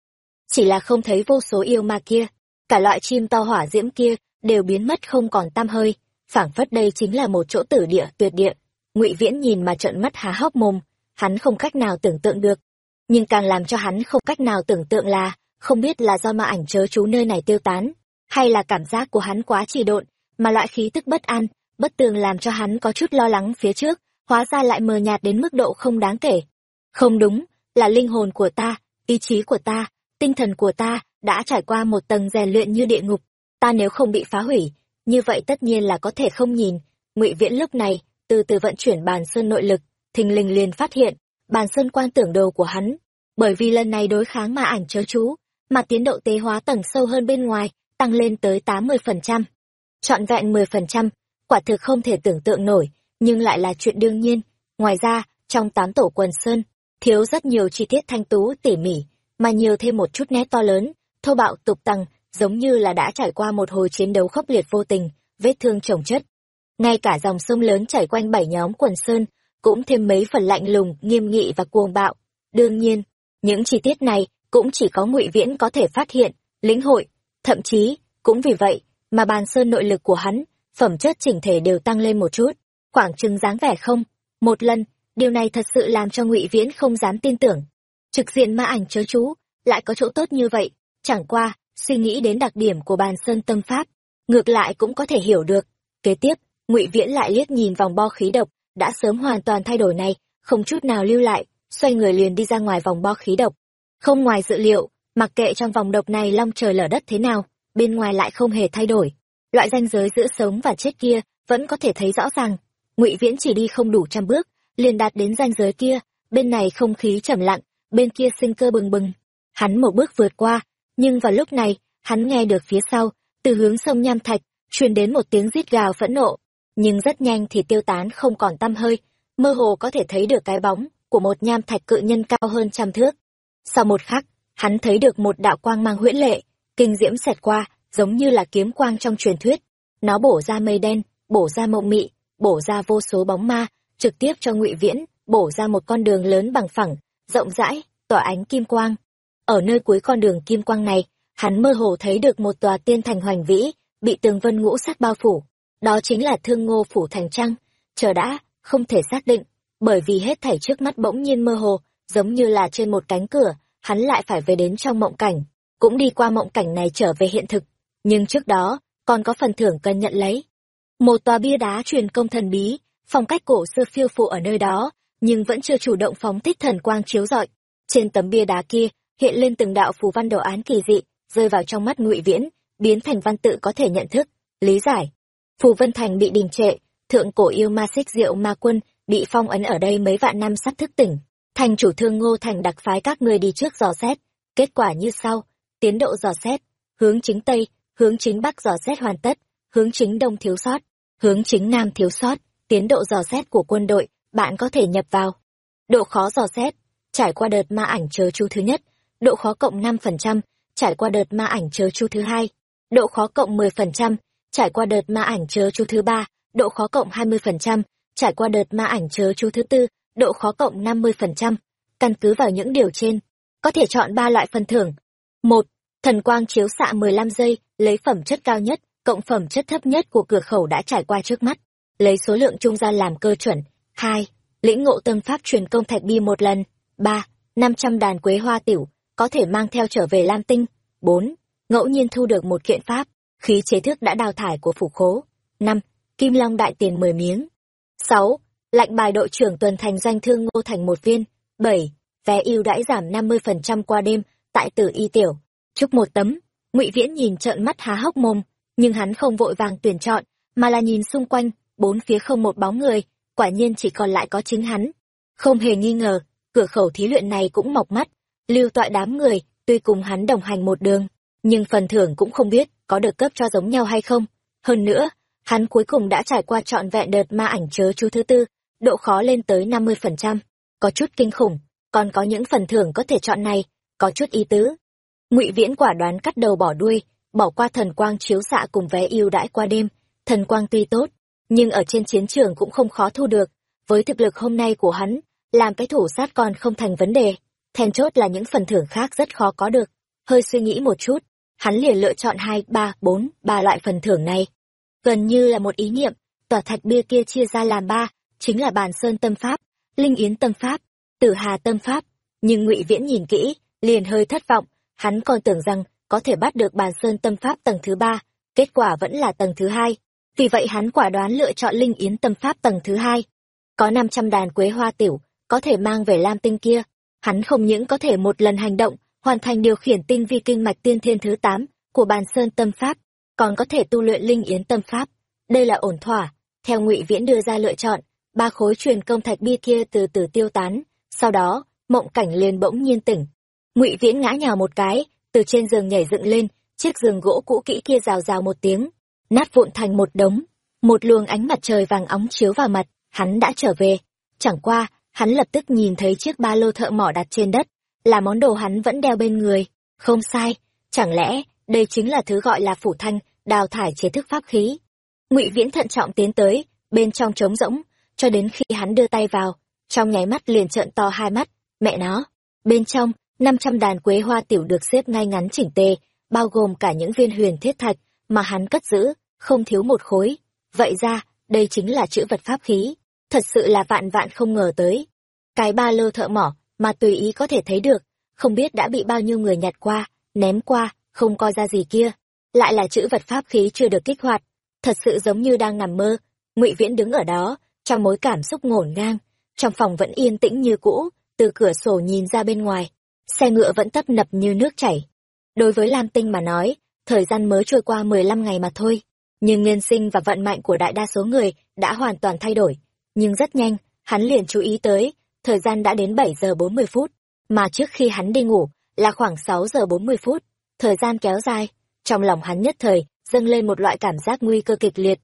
Chỉ là không thấy vô số yêu ma kia, cả loại chim to hỏa diễm kia đều biến mất không còn tăm hơi, phảng phất đây chính là một chỗ tử địa tuyệt địa. Ngụy Viễn nhìn mà trợn mắt há hốc mồm, hắn không cách nào tưởng tượng được, nhưng càng làm cho hắn không cách nào tưởng tượng là, không biết là do ma ảnh chớ chú nơi này tiêu tán, hay là cảm giác của hắn quá trì độn, mà loại khí tức bất an, bất tường làm cho hắn có chút lo lắng phía trước, hóa ra lại mờ nhạt đến mức độ không đáng kể. Không đúng, là linh hồn của ta, ý chí của ta, tinh thần của ta đã trải qua một tầng rèn luyện như địa ngục, ta nếu không bị phá hủy, như vậy tất nhiên là có thể không nhìn. Ngụy Viễn lúc này từ từ vận chuyển bàn sơn nội lực, thình lình liền phát hiện bàn sơn quan tưởng đồ của hắn, bởi vì lần này đối kháng ma ảnh chớ chú, mà tiến độ tế hóa tầng sâu hơn bên ngoài, tăng lên tới tám mươi phần trăm vẹn mười phần trăm quả thực không thể tưởng tượng nổi, nhưng lại là chuyện đương nhiên. Ngoài ra, trong tám tổ quần sơn, thiếu rất nhiều chi tiết thanh tú tỉ mỉ, mà nhiều thêm một chút nét to lớn, thô bạo tục tăng, giống như là đã trải qua một hồi chiến đấu khốc liệt vô tình, vết thương chồng chất. Ngay cả dòng sông lớn chảy quanh bảy nhóm quần sơn, cũng thêm mấy phần lạnh lùng, nghiêm nghị và cuồng bạo. Đương nhiên, những chi tiết này cũng chỉ có ngụy Viễn có thể phát hiện, lĩnh hội, thậm chí, cũng vì vậy mà bàn sơn nội lực của hắn, phẩm chất chỉnh thể đều tăng lên một chút, khoảng chừng dáng vẻ không. Một lần, điều này thật sự làm cho ngụy Viễn không dám tin tưởng. Trực diện ma ảnh chớ chú, lại có chỗ tốt như vậy, chẳng qua, suy nghĩ đến đặc điểm của bàn sơn tâm pháp, ngược lại cũng có thể hiểu được. Kế tiếp, ngụy Viễn lại liếc nhìn vòng bo khí độc, đã sớm hoàn toàn thay đổi này, không chút nào lưu lại, xoay người liền đi ra ngoài vòng bo khí độc. Không ngoài dự liệu, mặc kệ trong vòng độc này long trời lở đất thế nào, bên ngoài lại không hề thay đổi. Loại ranh giới giữa sống và chết kia vẫn có thể thấy rõ ràng. Ngụy Viễn chỉ đi không đủ trăm bước, liền đạt đến ranh giới kia, bên này không khí trầm lặng, bên kia sinh cơ bừng bừng. Hắn một bước vượt qua, nhưng vào lúc này, hắn nghe được phía sau, từ hướng sông Nham Thạch, truyền đến một tiếng rít gào phẫn nộ, nhưng rất nhanh thì tiêu tán không còn tăm hơi, mơ hồ có thể thấy được cái bóng của một nham thạch cự nhân cao hơn trăm thước. Sau một khắc, hắn thấy được một đạo quang mang huyễn lệ, kinh diễm xẹt qua, giống như là kiếm quang trong truyền thuyết. Nó bổ ra mây đen, bổ ra mộng mị, bổ ra vô số bóng ma, trực tiếp cho ngụy Viễn, bổ ra một con đường lớn bằng phẳng, rộng rãi, tỏa ánh kim quang. Ở nơi cuối con đường kim quang này, hắn mơ hồ thấy được một tòa tiên thành hoành vĩ, bị tường vân ngũ sắc bao phủ. Đó chính là thương ngô phủ thành trăng. Chờ đã, không thể xác định, bởi vì hết thảy trước mắt bỗng nhiên mơ hồ, giống như là trên một cánh cửa, hắn lại phải về đến trong mộng cảnh, cũng đi qua mộng cảnh này trở về hiện thực. Nhưng trước đó, còn có phần thưởng cần nhận lấy. Một tòa bia đá truyền công thần bí, phong cách cổ xưa phiêu phụ ở nơi đó, nhưng vẫn chưa chủ động phóng thích thần quang chiếu rọi. Trên tấm bia đá kia, hiện lên từng đạo phù văn đồ án kỳ dị, rơi vào trong mắt ngụy Viễn, biến thành văn tự có thể nhận thức, lý giải. Phù Vân Thành bị đình trệ, thượng cổ yêu ma xích diệu ma quân bị phong ấn ở đây mấy vạn năm sắp thức tỉnh. Thành chủ thương Ngô Thành đặc phái các người đi trước dò xét, kết quả như sau, tiến độ dò xét, hướng chính Tây, hướng chính Bắc dò xét hoàn tất, hướng chính Đông thiếu sót, hướng chính Nam thiếu sót, tiến độ dò xét của quân đội, bạn có thể nhập vào. Độ khó dò xét, trải qua đợt ma ảnh chờ chu thứ nhất, độ khó cộng 5%, trải qua đợt ma ảnh chờ chu thứ hai, độ khó cộng 10%, trải qua đợt ma ảnh chớ chú thứ ba, độ khó cộng 20%, trải qua đợt ma ảnh chớ chú thứ tư, độ khó cộng 50%. Căn cứ vào những điều trên, có thể chọn ba loại phần thưởng. một Thần quang chiếu xạ 15 giây, lấy phẩm chất cao nhất, cộng phẩm chất thấp nhất của cửa khẩu đã trải qua trước mắt, lấy số lượng trung gian làm cơ chuẩn. hai Lĩnh ngộ tâm pháp truyền công thạch bi một lần. 3. 500 đàn quế hoa tiểu, có thể mang theo trở về Lam Tinh. bốn Ngẫu nhiên thu được một kiện pháp, khí chế thức đã đào thải của phủ khố. 5. Kim Long đại tiền 10 miếng. 6. Lệnh bài đội trưởng tuần thành danh thương ngô thành một viên. 7. Vé ưu đãi giảm 50% qua đêm, tại tử y tiểu. Chúc một tấm. ngụy Viễn nhìn trợn mắt há hốc mồm, nhưng hắn không vội vàng tuyển chọn, mà là nhìn xung quanh, bốn phía không một bóng người, quả nhiên chỉ còn lại có chính hắn. Không hề nghi ngờ, cửa khẩu thí luyện này cũng mọc mắt, lưu tọa đám người, tuy cùng hắn đồng hành một đường, nhưng phần thưởng cũng không biết có được cấp cho giống nhau hay không. Hơn nữa, hắn cuối cùng đã trải qua trọn vẹn đợt ma ảnh chớ chú thứ tư, độ khó lên tới 50%, có chút kinh khủng, còn có những phần thưởng có thể chọn này, có chút ý tứ. ngụy viễn quả đoán cắt đầu bỏ đuôi bỏ qua thần quang chiếu xạ cùng vé yêu đãi qua đêm. Thần quang tuy tốt nhưng ở trên chiến trường cũng không khó thu được. Với thực lực hôm nay của hắn làm cái thủ sát còn không thành vấn đề. Then chốt là những phần thưởng khác rất khó có được. Hơi suy nghĩ một chút hắn liền lựa chọn hai, ba, bốn, ba loại phần thưởng này. Gần như là một ý niệm, tòa thạch bia kia chia ra làm ba, chính là bàn sơn tâm pháp, linh yến tâm pháp, tử hà tâm pháp. Nhưng ngụy viễn nhìn kỹ, liền hơi thất vọng, hắn còn tưởng rằng có thể bắt được bàn sơn tâm pháp tầng thứ ba, kết quả vẫn là tầng thứ hai. Vì vậy hắn quả đoán lựa chọn linh yến tâm pháp tầng thứ hai. Có năm trăm đàn quế hoa tiểu, có thể mang về lam tinh kia. Hắn không những có thể một lần hành động hoàn thành điều khiển tinh vi kinh mạch tiên thiên thứ tám của bàn sơn tâm pháp, còn có thể tu luyện linh yến tâm pháp. Đây là ổn thỏa. Theo ngụy viễn đưa ra lựa chọn, ba khối truyền công thạch bi kia từ từ tiêu tán, sau đó, mộng cảnh liền bỗng nhiên tỉnh. Ngụy viễn ngã nhào một cái, từ trên giường nhảy dựng lên, chiếc giường gỗ cũ kỹ kia rào rào một tiếng, nát vụn thành một đống. Một luồng ánh mặt trời vàng óng chiếu vào mặt, hắn đã trở về. Chẳng qua, hắn lập tức nhìn thấy chiếc ba lô thợ mỏ đặt trên đất là món đồ hắn vẫn đeo bên người. Không sai, chẳng lẽ đây chính là thứ gọi là phủ thanh, đào thải chế thức pháp khí? Ngụy viễn thận trọng tiến tới, bên trong trống rỗng, cho đến khi hắn đưa tay vào, trong nháy mắt liền trợn to hai mắt, mẹ nó, bên trong năm trăm đàn quế hoa tiểu được xếp ngay ngắn chỉnh tề, bao gồm cả những viên huyền thiết thạch mà hắn cất giữ, không thiếu một khối. Vậy ra, đây chính là chữ vật pháp khí, thật sự là vạn vạn không ngờ tới. Cái ba lô thợ mỏ mà tùy ý có thể thấy được, không biết đã bị bao nhiêu người nhặt qua, ném qua, không coi ra gì kia. Lại là chữ vật pháp khí chưa được kích hoạt, thật sự giống như đang nằm mơ. Ngụy viễn đứng ở đó, trong mối cảm xúc ngổn ngang, trong phòng vẫn yên tĩnh như cũ, từ cửa sổ nhìn ra bên ngoài. Xe ngựa vẫn tấp nập như nước chảy. Đối với lam tinh mà nói, thời gian mới trôi qua mười lăm ngày mà thôi. Nhưng nguyên sinh và vận mệnh của đại đa số người đã hoàn toàn thay đổi. Nhưng rất nhanh, hắn liền chú ý tới thời gian đã đến bảy giờ bốn mươi phút, mà trước khi hắn đi ngủ là khoảng sáu giờ bốn mươi phút. Thời gian kéo dài, trong lòng hắn nhất thời dâng lên một loại cảm giác nguy cơ kịch liệt.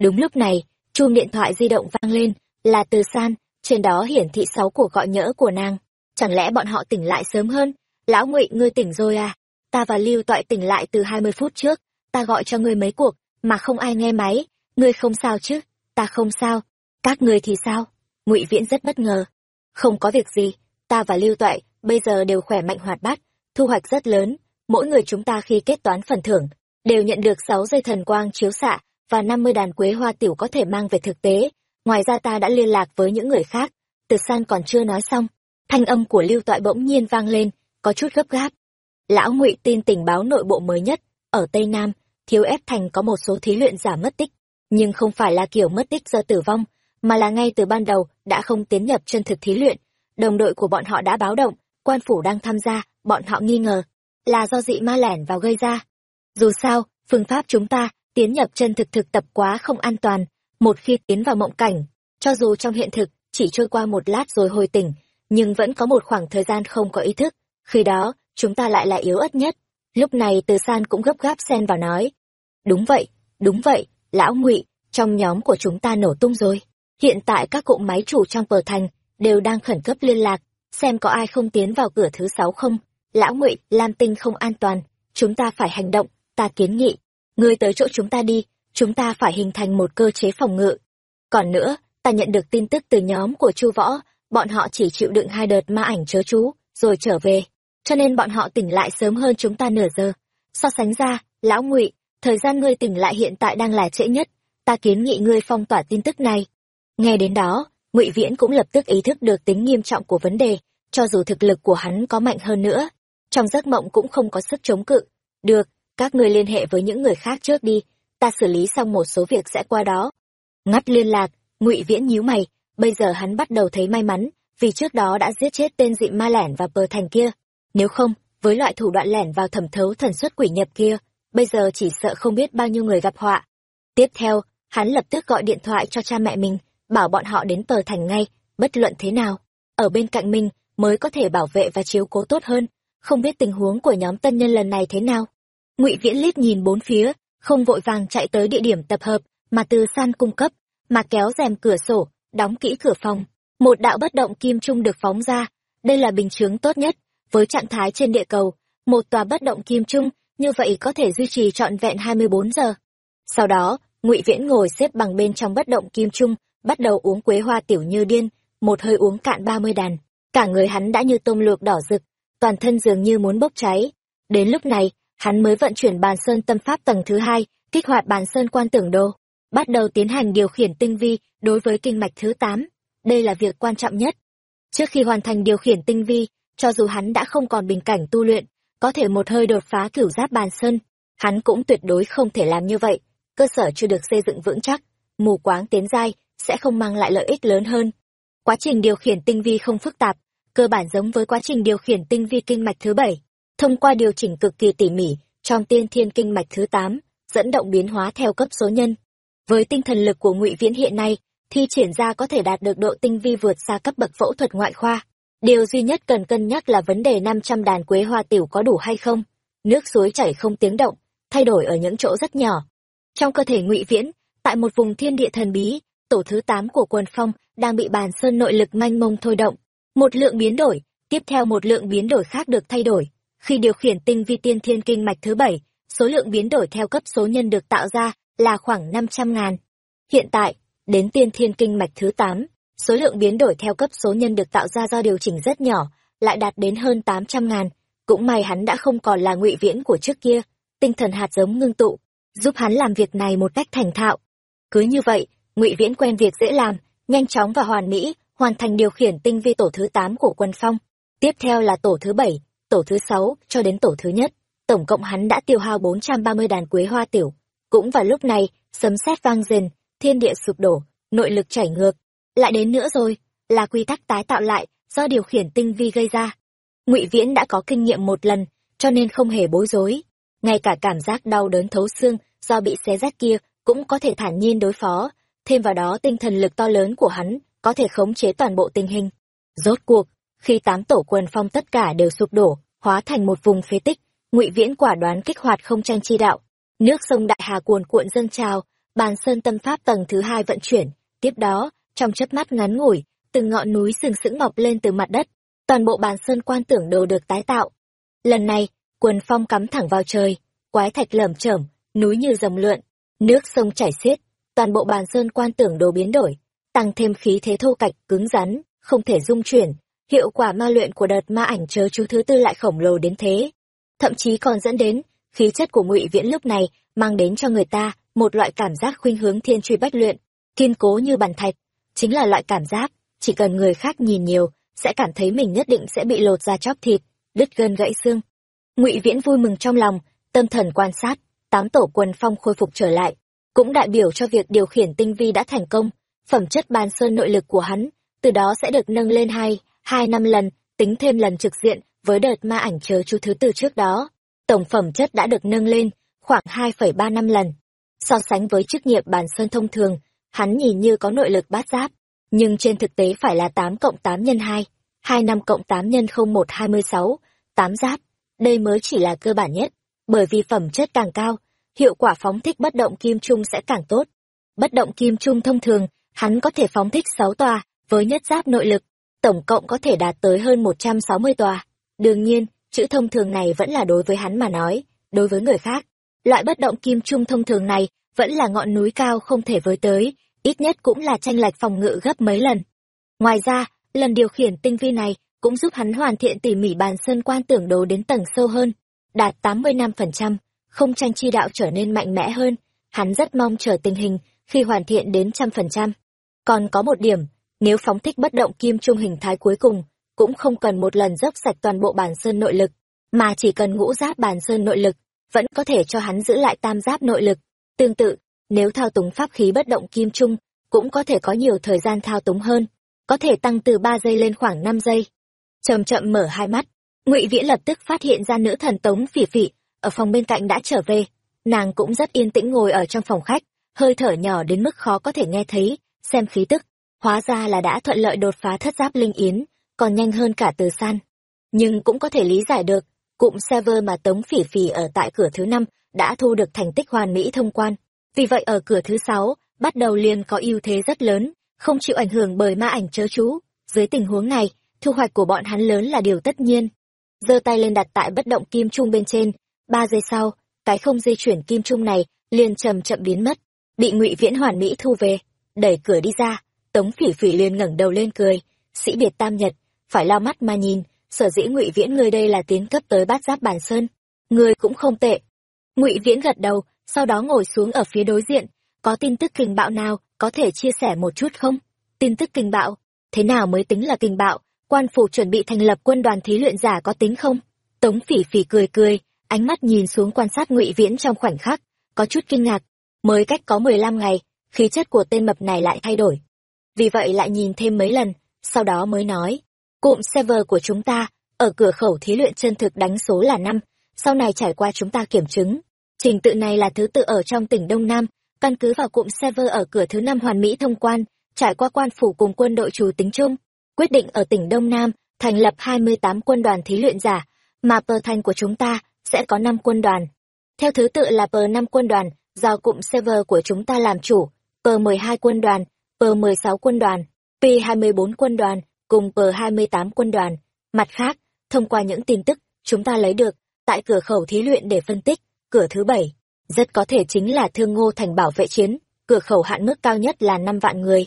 Đúng lúc này, chuông điện thoại di động vang lên, là từ san, trên đó hiển thị sáu cuộc gọi nhỡ của nàng. Chẳng lẽ bọn họ tỉnh lại sớm hơn? Lão ngụy, ngươi tỉnh rồi à? Ta và lưu toại tỉnh lại từ hai mươi phút trước, ta gọi cho ngươi mấy cuộc, mà không ai nghe máy. Ngươi không sao chứ? Ta không sao. Các ngươi thì sao? Ngụy viễn rất bất ngờ không có việc gì, ta và lưu toại bây giờ đều khỏe mạnh hoạt bát, thu hoạch rất lớn. Mỗi người chúng ta khi kết toán phần thưởng, đều nhận được sáu dây thần quang chiếu xạ và năm mươi đàn quế hoa tiểu có thể mang về thực tế. Ngoài ra ta đã liên lạc với những người khác. Từ san còn chưa nói xong, thanh âm của lưu toại bỗng nhiên vang lên, có chút gấp gáp. Lão ngụy tin tình báo nội bộ mới nhất, ở tây nam, thiếu ép thành có một số thí luyện giả mất tích. Nhưng không phải là kiểu mất tích do tử vong mà là ngay từ ban đầu đã không tiến nhập chân thực thí luyện. Đồng đội của bọn họ đã báo động, quan phủ đang tham gia, bọn họ nghi ngờ, là do dị ma lẻn vào gây ra. Dù sao, phương pháp chúng ta tiến nhập chân thực thực tập quá không an toàn, một khi tiến vào mộng cảnh, cho dù trong hiện thực chỉ trôi qua một lát rồi hồi tỉnh, nhưng vẫn có một khoảng thời gian không có ý thức, khi đó chúng ta lại là yếu ớt nhất. Lúc này từ san cũng gấp gáp xen vào nói, đúng vậy đúng vậy, lão ngụy, trong nhóm của chúng ta nổ tung rồi hiện tại các cụm máy chủ trong pờ thành đều đang khẩn cấp liên lạc, xem có ai không tiến vào cửa thứ sáu không. Lão ngụy, lam tinh không an toàn, chúng ta phải hành động, ta kiến nghị. Ngươi tới chỗ chúng ta đi, chúng ta phải hình thành một cơ chế phòng ngự. Còn nữa, ta nhận được tin tức từ nhóm của chu võ, bọn họ chỉ chịu đựng hai đợt ma ảnh chớ chú, rồi trở về. Cho nên bọn họ tỉnh lại sớm hơn chúng ta nửa giờ. So sánh ra, lão ngụy, thời gian ngươi tỉnh lại hiện tại đang là trễ nhất, ta kiến nghị ngươi phong tỏa tin tức này nghe đến đó, ngụy viễn cũng lập tức ý thức được tính nghiêm trọng của vấn đề, cho dù thực lực của hắn có mạnh hơn nữa, trong giấc mộng cũng không có sức chống cự. Được, các ngươi liên hệ với những người khác trước đi, ta xử lý xong một số việc sẽ qua đó. Ngắt liên lạc, ngụy viễn nhíu mày, bây giờ hắn bắt đầu thấy may mắn, vì trước đó đã giết chết tên dị ma lẻn và bờ thành kia. Nếu không, với loại thủ đoạn lẻn vào thẩm thấu thần xuất quỷ nhập kia, bây giờ chỉ sợ không biết bao nhiêu người gặp họa. Tiếp theo, hắn lập tức gọi điện thoại cho cha mẹ mình bảo bọn họ đến tờ thành ngay, bất luận thế nào. Ở bên cạnh mình, mới có thể bảo vệ và chiếu cố tốt hơn. Không biết tình huống của nhóm tân nhân lần này thế nào. Ngụy viễn liếc nhìn bốn phía, không vội vàng chạy tới địa điểm tập hợp, mà từ san cung cấp, mà kéo rèm cửa sổ, đóng kỹ cửa phòng. Một đạo bất động kim trung được phóng ra. Đây là bình chướng tốt nhất, với trạng thái trên địa cầu. Một tòa bất động kim trung, như vậy có thể duy trì trọn vẹn 24 giờ. Sau đó, ngụy viễn ngồi xếp bằng bên trong bất động kim trung bắt đầu uống quế hoa tiểu như điên, một hơi uống cạn 30 đàn. Cả người hắn đã như tôm luộc đỏ rực, toàn thân dường như muốn bốc cháy. Đến lúc này, hắn mới vận chuyển bàn sơn tâm pháp tầng thứ hai, kích hoạt bàn sơn quan tưởng đồ bắt đầu tiến hành điều khiển tinh vi đối với kinh mạch thứ tám. Đây là việc quan trọng nhất. Trước khi hoàn thành điều khiển tinh vi, cho dù hắn đã không còn bình cảnh tu luyện, có thể một hơi đột phá cửu giáp bàn sơn. Hắn cũng tuyệt đối không thể làm như vậy. Cơ sở chưa được xây dựng vững chắc. Mù quáng tiến giai sẽ không mang lại lợi ích lớn hơn. Quá trình điều khiển tinh vi không phức tạp, cơ bản giống với quá trình điều khiển tinh vi kinh mạch thứ bảy, thông qua điều chỉnh cực kỳ tỉ mỉ, trong tiên thiên kinh mạch thứ tám, dẫn động biến hóa theo cấp số nhân. Với tinh thần lực của ngụy viễn hiện nay, thi triển ra có thể đạt được độ tinh vi vượt xa cấp bậc phẫu thuật ngoại khoa. Điều duy nhất cần cân nhắc là vấn đề năm trăm đàn quế hoa tiểu có đủ hay không. Nước suối chảy không tiếng động, thay đổi ở những chỗ rất nhỏ. Trong cơ thể ngụy viễn, tại một vùng thiên địa thần bí tổ thứ tám của quần phong đang bị bàn sơn nội lực manh mông thôi động. Một lượng biến đổi, tiếp theo một lượng biến đổi khác được thay đổi. Khi điều khiển tinh vi tiên thiên kinh mạch thứ bảy, số lượng biến đổi theo cấp số nhân được tạo ra là khoảng năm trăm ngàn. Hiện tại, đến tiên thiên kinh mạch thứ tám, số lượng biến đổi theo cấp số nhân được tạo ra do điều chỉnh rất nhỏ, lại đạt đến hơn tám trăm ngàn. Cũng may hắn đã không còn là ngụy viễn của trước kia, tinh thần hạt giống ngưng tụ, giúp hắn làm việc này một cách thành thạo. Cứ như vậy ngụy viễn quen việc dễ làm, nhanh chóng và hoàn mỹ, hoàn thành điều khiển tinh vi tổ thứ tám của quân phong. Tiếp theo là tổ thứ bảy, tổ thứ sáu cho đến tổ thứ nhất. Tổng cộng hắn đã tiêu hao bốn trăm ba mươi đàn quế hoa tiểu. Cũng vào lúc này, sấm sét vang rền thiên địa sụp đổ, nội lực chảy ngược. Lại đến nữa rồi, là quy tắc tái tạo lại do điều khiển tinh vi gây ra. Ngụy viễn đã có kinh nghiệm một lần, cho nên không hề bối rối. Ngay cả cảm giác đau đớn thấu xương do bị xé rách kia cũng có thể thản nhiên đối phó thêm vào đó tinh thần lực to lớn của hắn có thể khống chế toàn bộ tình hình. Rốt cuộc, khi tám tổ quần phong tất cả đều sụp đổ, hóa thành một vùng phế tích, ngụy viễn quả đoán kích hoạt không tranh chi đạo. Nước sông đại hà cuồn cuộn dâng trào, bàn sơn tâm pháp tầng thứ hai vận chuyển. Tiếp đó, trong chớp mắt ngắn ngủi, từng ngọn núi sừng sững mọc lên từ mặt đất. Toàn bộ bàn sơn quan tưởng đồ được tái tạo. Lần này quần phong cắm thẳng vào trời, quái thạch lởm chởm, núi như dòng lượn, nước sông chảy xiết toàn bộ bàn sơn quan tưởng đồ biến đổi, tăng thêm khí thế thô cạch, cứng rắn, không thể dung chuyển, hiệu quả ma luyện của đợt ma ảnh chớ chú thứ tư lại khổng lồ đến thế. Thậm chí còn dẫn đến, khí chất của ngụy viễn lúc này mang đến cho người ta một loại cảm giác khuynh hướng thiên truy bách luyện, kiên cố như bàn thạch. Chính là loại cảm giác, chỉ cần người khác nhìn nhiều, sẽ cảm thấy mình nhất định sẽ bị lột ra chóc thịt, đứt gân gãy xương. Ngụy viễn vui mừng trong lòng, tâm thần quan sát, tám tổ quần phong khôi phục trở lại cũng đại biểu cho việc điều khiển tinh vi đã thành công, phẩm chất bàn sơn nội lực của hắn, từ đó sẽ được nâng lên hai hai năm lần, tính thêm lần trực diện với đợt ma ảnh chờ chú thứ tư trước đó. Tổng phẩm chất đã được nâng lên khoảng hai phẩy ba năm lần. So sánh với chức nghiệp bàn sơn thông thường, hắn nhìn như có nội lực bát giáp, nhưng trên thực tế phải là tám cộng tám nhân hai hai năm cộng tám nhân không một hai mươi sáu, tám giáp, đây mới chỉ là cơ bản nhất, bởi vì phẩm chất càng cao hiệu quả phóng thích bất động kim trung sẽ càng tốt. Bất động kim trung thông thường, hắn có thể phóng thích 6 tòa, với nhất giáp nội lực, tổng cộng có thể đạt tới hơn 160 tòa. Đương nhiên, chữ thông thường này vẫn là đối với hắn mà nói, đối với người khác. Loại bất động kim trung thông thường này vẫn là ngọn núi cao không thể với tới, ít nhất cũng là tranh lệch phòng ngự gấp mấy lần. Ngoài ra, lần điều khiển tinh vi này cũng giúp hắn hoàn thiện tỉ mỉ bàn sơn quan tưởng đồ đến tầng sâu hơn, đạt 85%, không tranh chi đạo trở nên mạnh mẽ hơn, hắn rất mong chờ tình hình khi hoàn thiện đến trăm phần trăm. Còn có một điểm, nếu phóng thích bất động kim trung hình thái cuối cùng, cũng không cần một lần dốc sạch toàn bộ bản sơn nội lực, mà chỉ cần ngũ giáp bản sơn nội lực, vẫn có thể cho hắn giữ lại tam giáp nội lực. Tương tự, nếu thao túng pháp khí bất động kim trung, cũng có thể có nhiều thời gian thao túng hơn, có thể tăng từ ba giây lên khoảng năm giây. Chậm chậm mở hai mắt, ngụy viễn lập tức phát hiện ra nữ thần tống phỉ phỉ ở phòng bên cạnh đã trở về. Nàng cũng rất yên tĩnh ngồi ở trong phòng khách, hơi thở nhỏ đến mức khó có thể nghe thấy, xem khí tức. Hóa ra là đã thuận lợi đột phá thất giáp linh yến, còn nhanh hơn cả từ san. Nhưng cũng có thể lý giải được, cụm server mà tống phỉ phỉ ở tại cửa thứ năm đã thu được thành tích hoàn mỹ thông quan. Vì vậy ở cửa thứ sáu, bắt đầu liền có ưu thế rất lớn, không chịu ảnh hưởng bởi ma ảnh chớ chú. Dưới tình huống này, thu hoạch của bọn hắn lớn là điều tất nhiên. Giơ tay lên đặt tại bất động kim trung bên trên ba giây sau, cái không di chuyển kim trung này liền chậm chậm biến mất, bị ngụy viễn hoàn mỹ thu về, đẩy cửa đi ra, tống phỉ phỉ liền ngẩng đầu lên cười, sĩ biệt tam nhật, phải lao mắt mà nhìn, sở dĩ ngụy viễn ngươi đây là tiến cấp tới bát giáp bản sơn, ngươi cũng không tệ. Ngụy viễn gật đầu, sau đó ngồi xuống ở phía đối diện, có tin tức kinh bạo nào, có thể chia sẻ một chút không? Tin tức kinh bạo? Thế nào mới tính là kinh bạo? Quan phủ chuẩn bị thành lập quân đoàn thí luyện giả có tính không? Tống phỉ phỉ cười cười ánh mắt nhìn xuống quan sát ngụy viễn trong khoảnh khắc, có chút kinh ngạc. Mới cách có mười lăm ngày, khí chất của tên mập này lại thay đổi. Vì vậy lại nhìn thêm mấy lần, sau đó mới nói, cụm server của chúng ta, ở cửa khẩu thí luyện chân thực đánh số là năm, sau này trải qua chúng ta kiểm chứng. Trình tự này là thứ tự ở trong tỉnh đông nam, căn cứ vào cụm server ở cửa thứ năm hoàn mỹ thông quan, trải qua quan phủ cùng quân đội chủ tính chung, quyết định ở tỉnh đông nam thành lập hai mươi tám quân đoàn thí luyện giả, mà pờ thành của chúng ta sẽ có năm quân đoàn. Theo thứ tự là p năm quân đoàn do cụm server của chúng ta làm chủ, p mười hai quân đoàn, p mười sáu quân đoàn, p hai mươi bốn quân đoàn, cùng p hai mươi tám quân đoàn. Mặt khác, thông qua những tin tức chúng ta lấy được, tại cửa khẩu thí luyện để phân tích, cửa thứ bảy, rất có thể chính là thương ngô thành bảo vệ chiến, cửa khẩu hạn mức cao nhất là năm vạn người.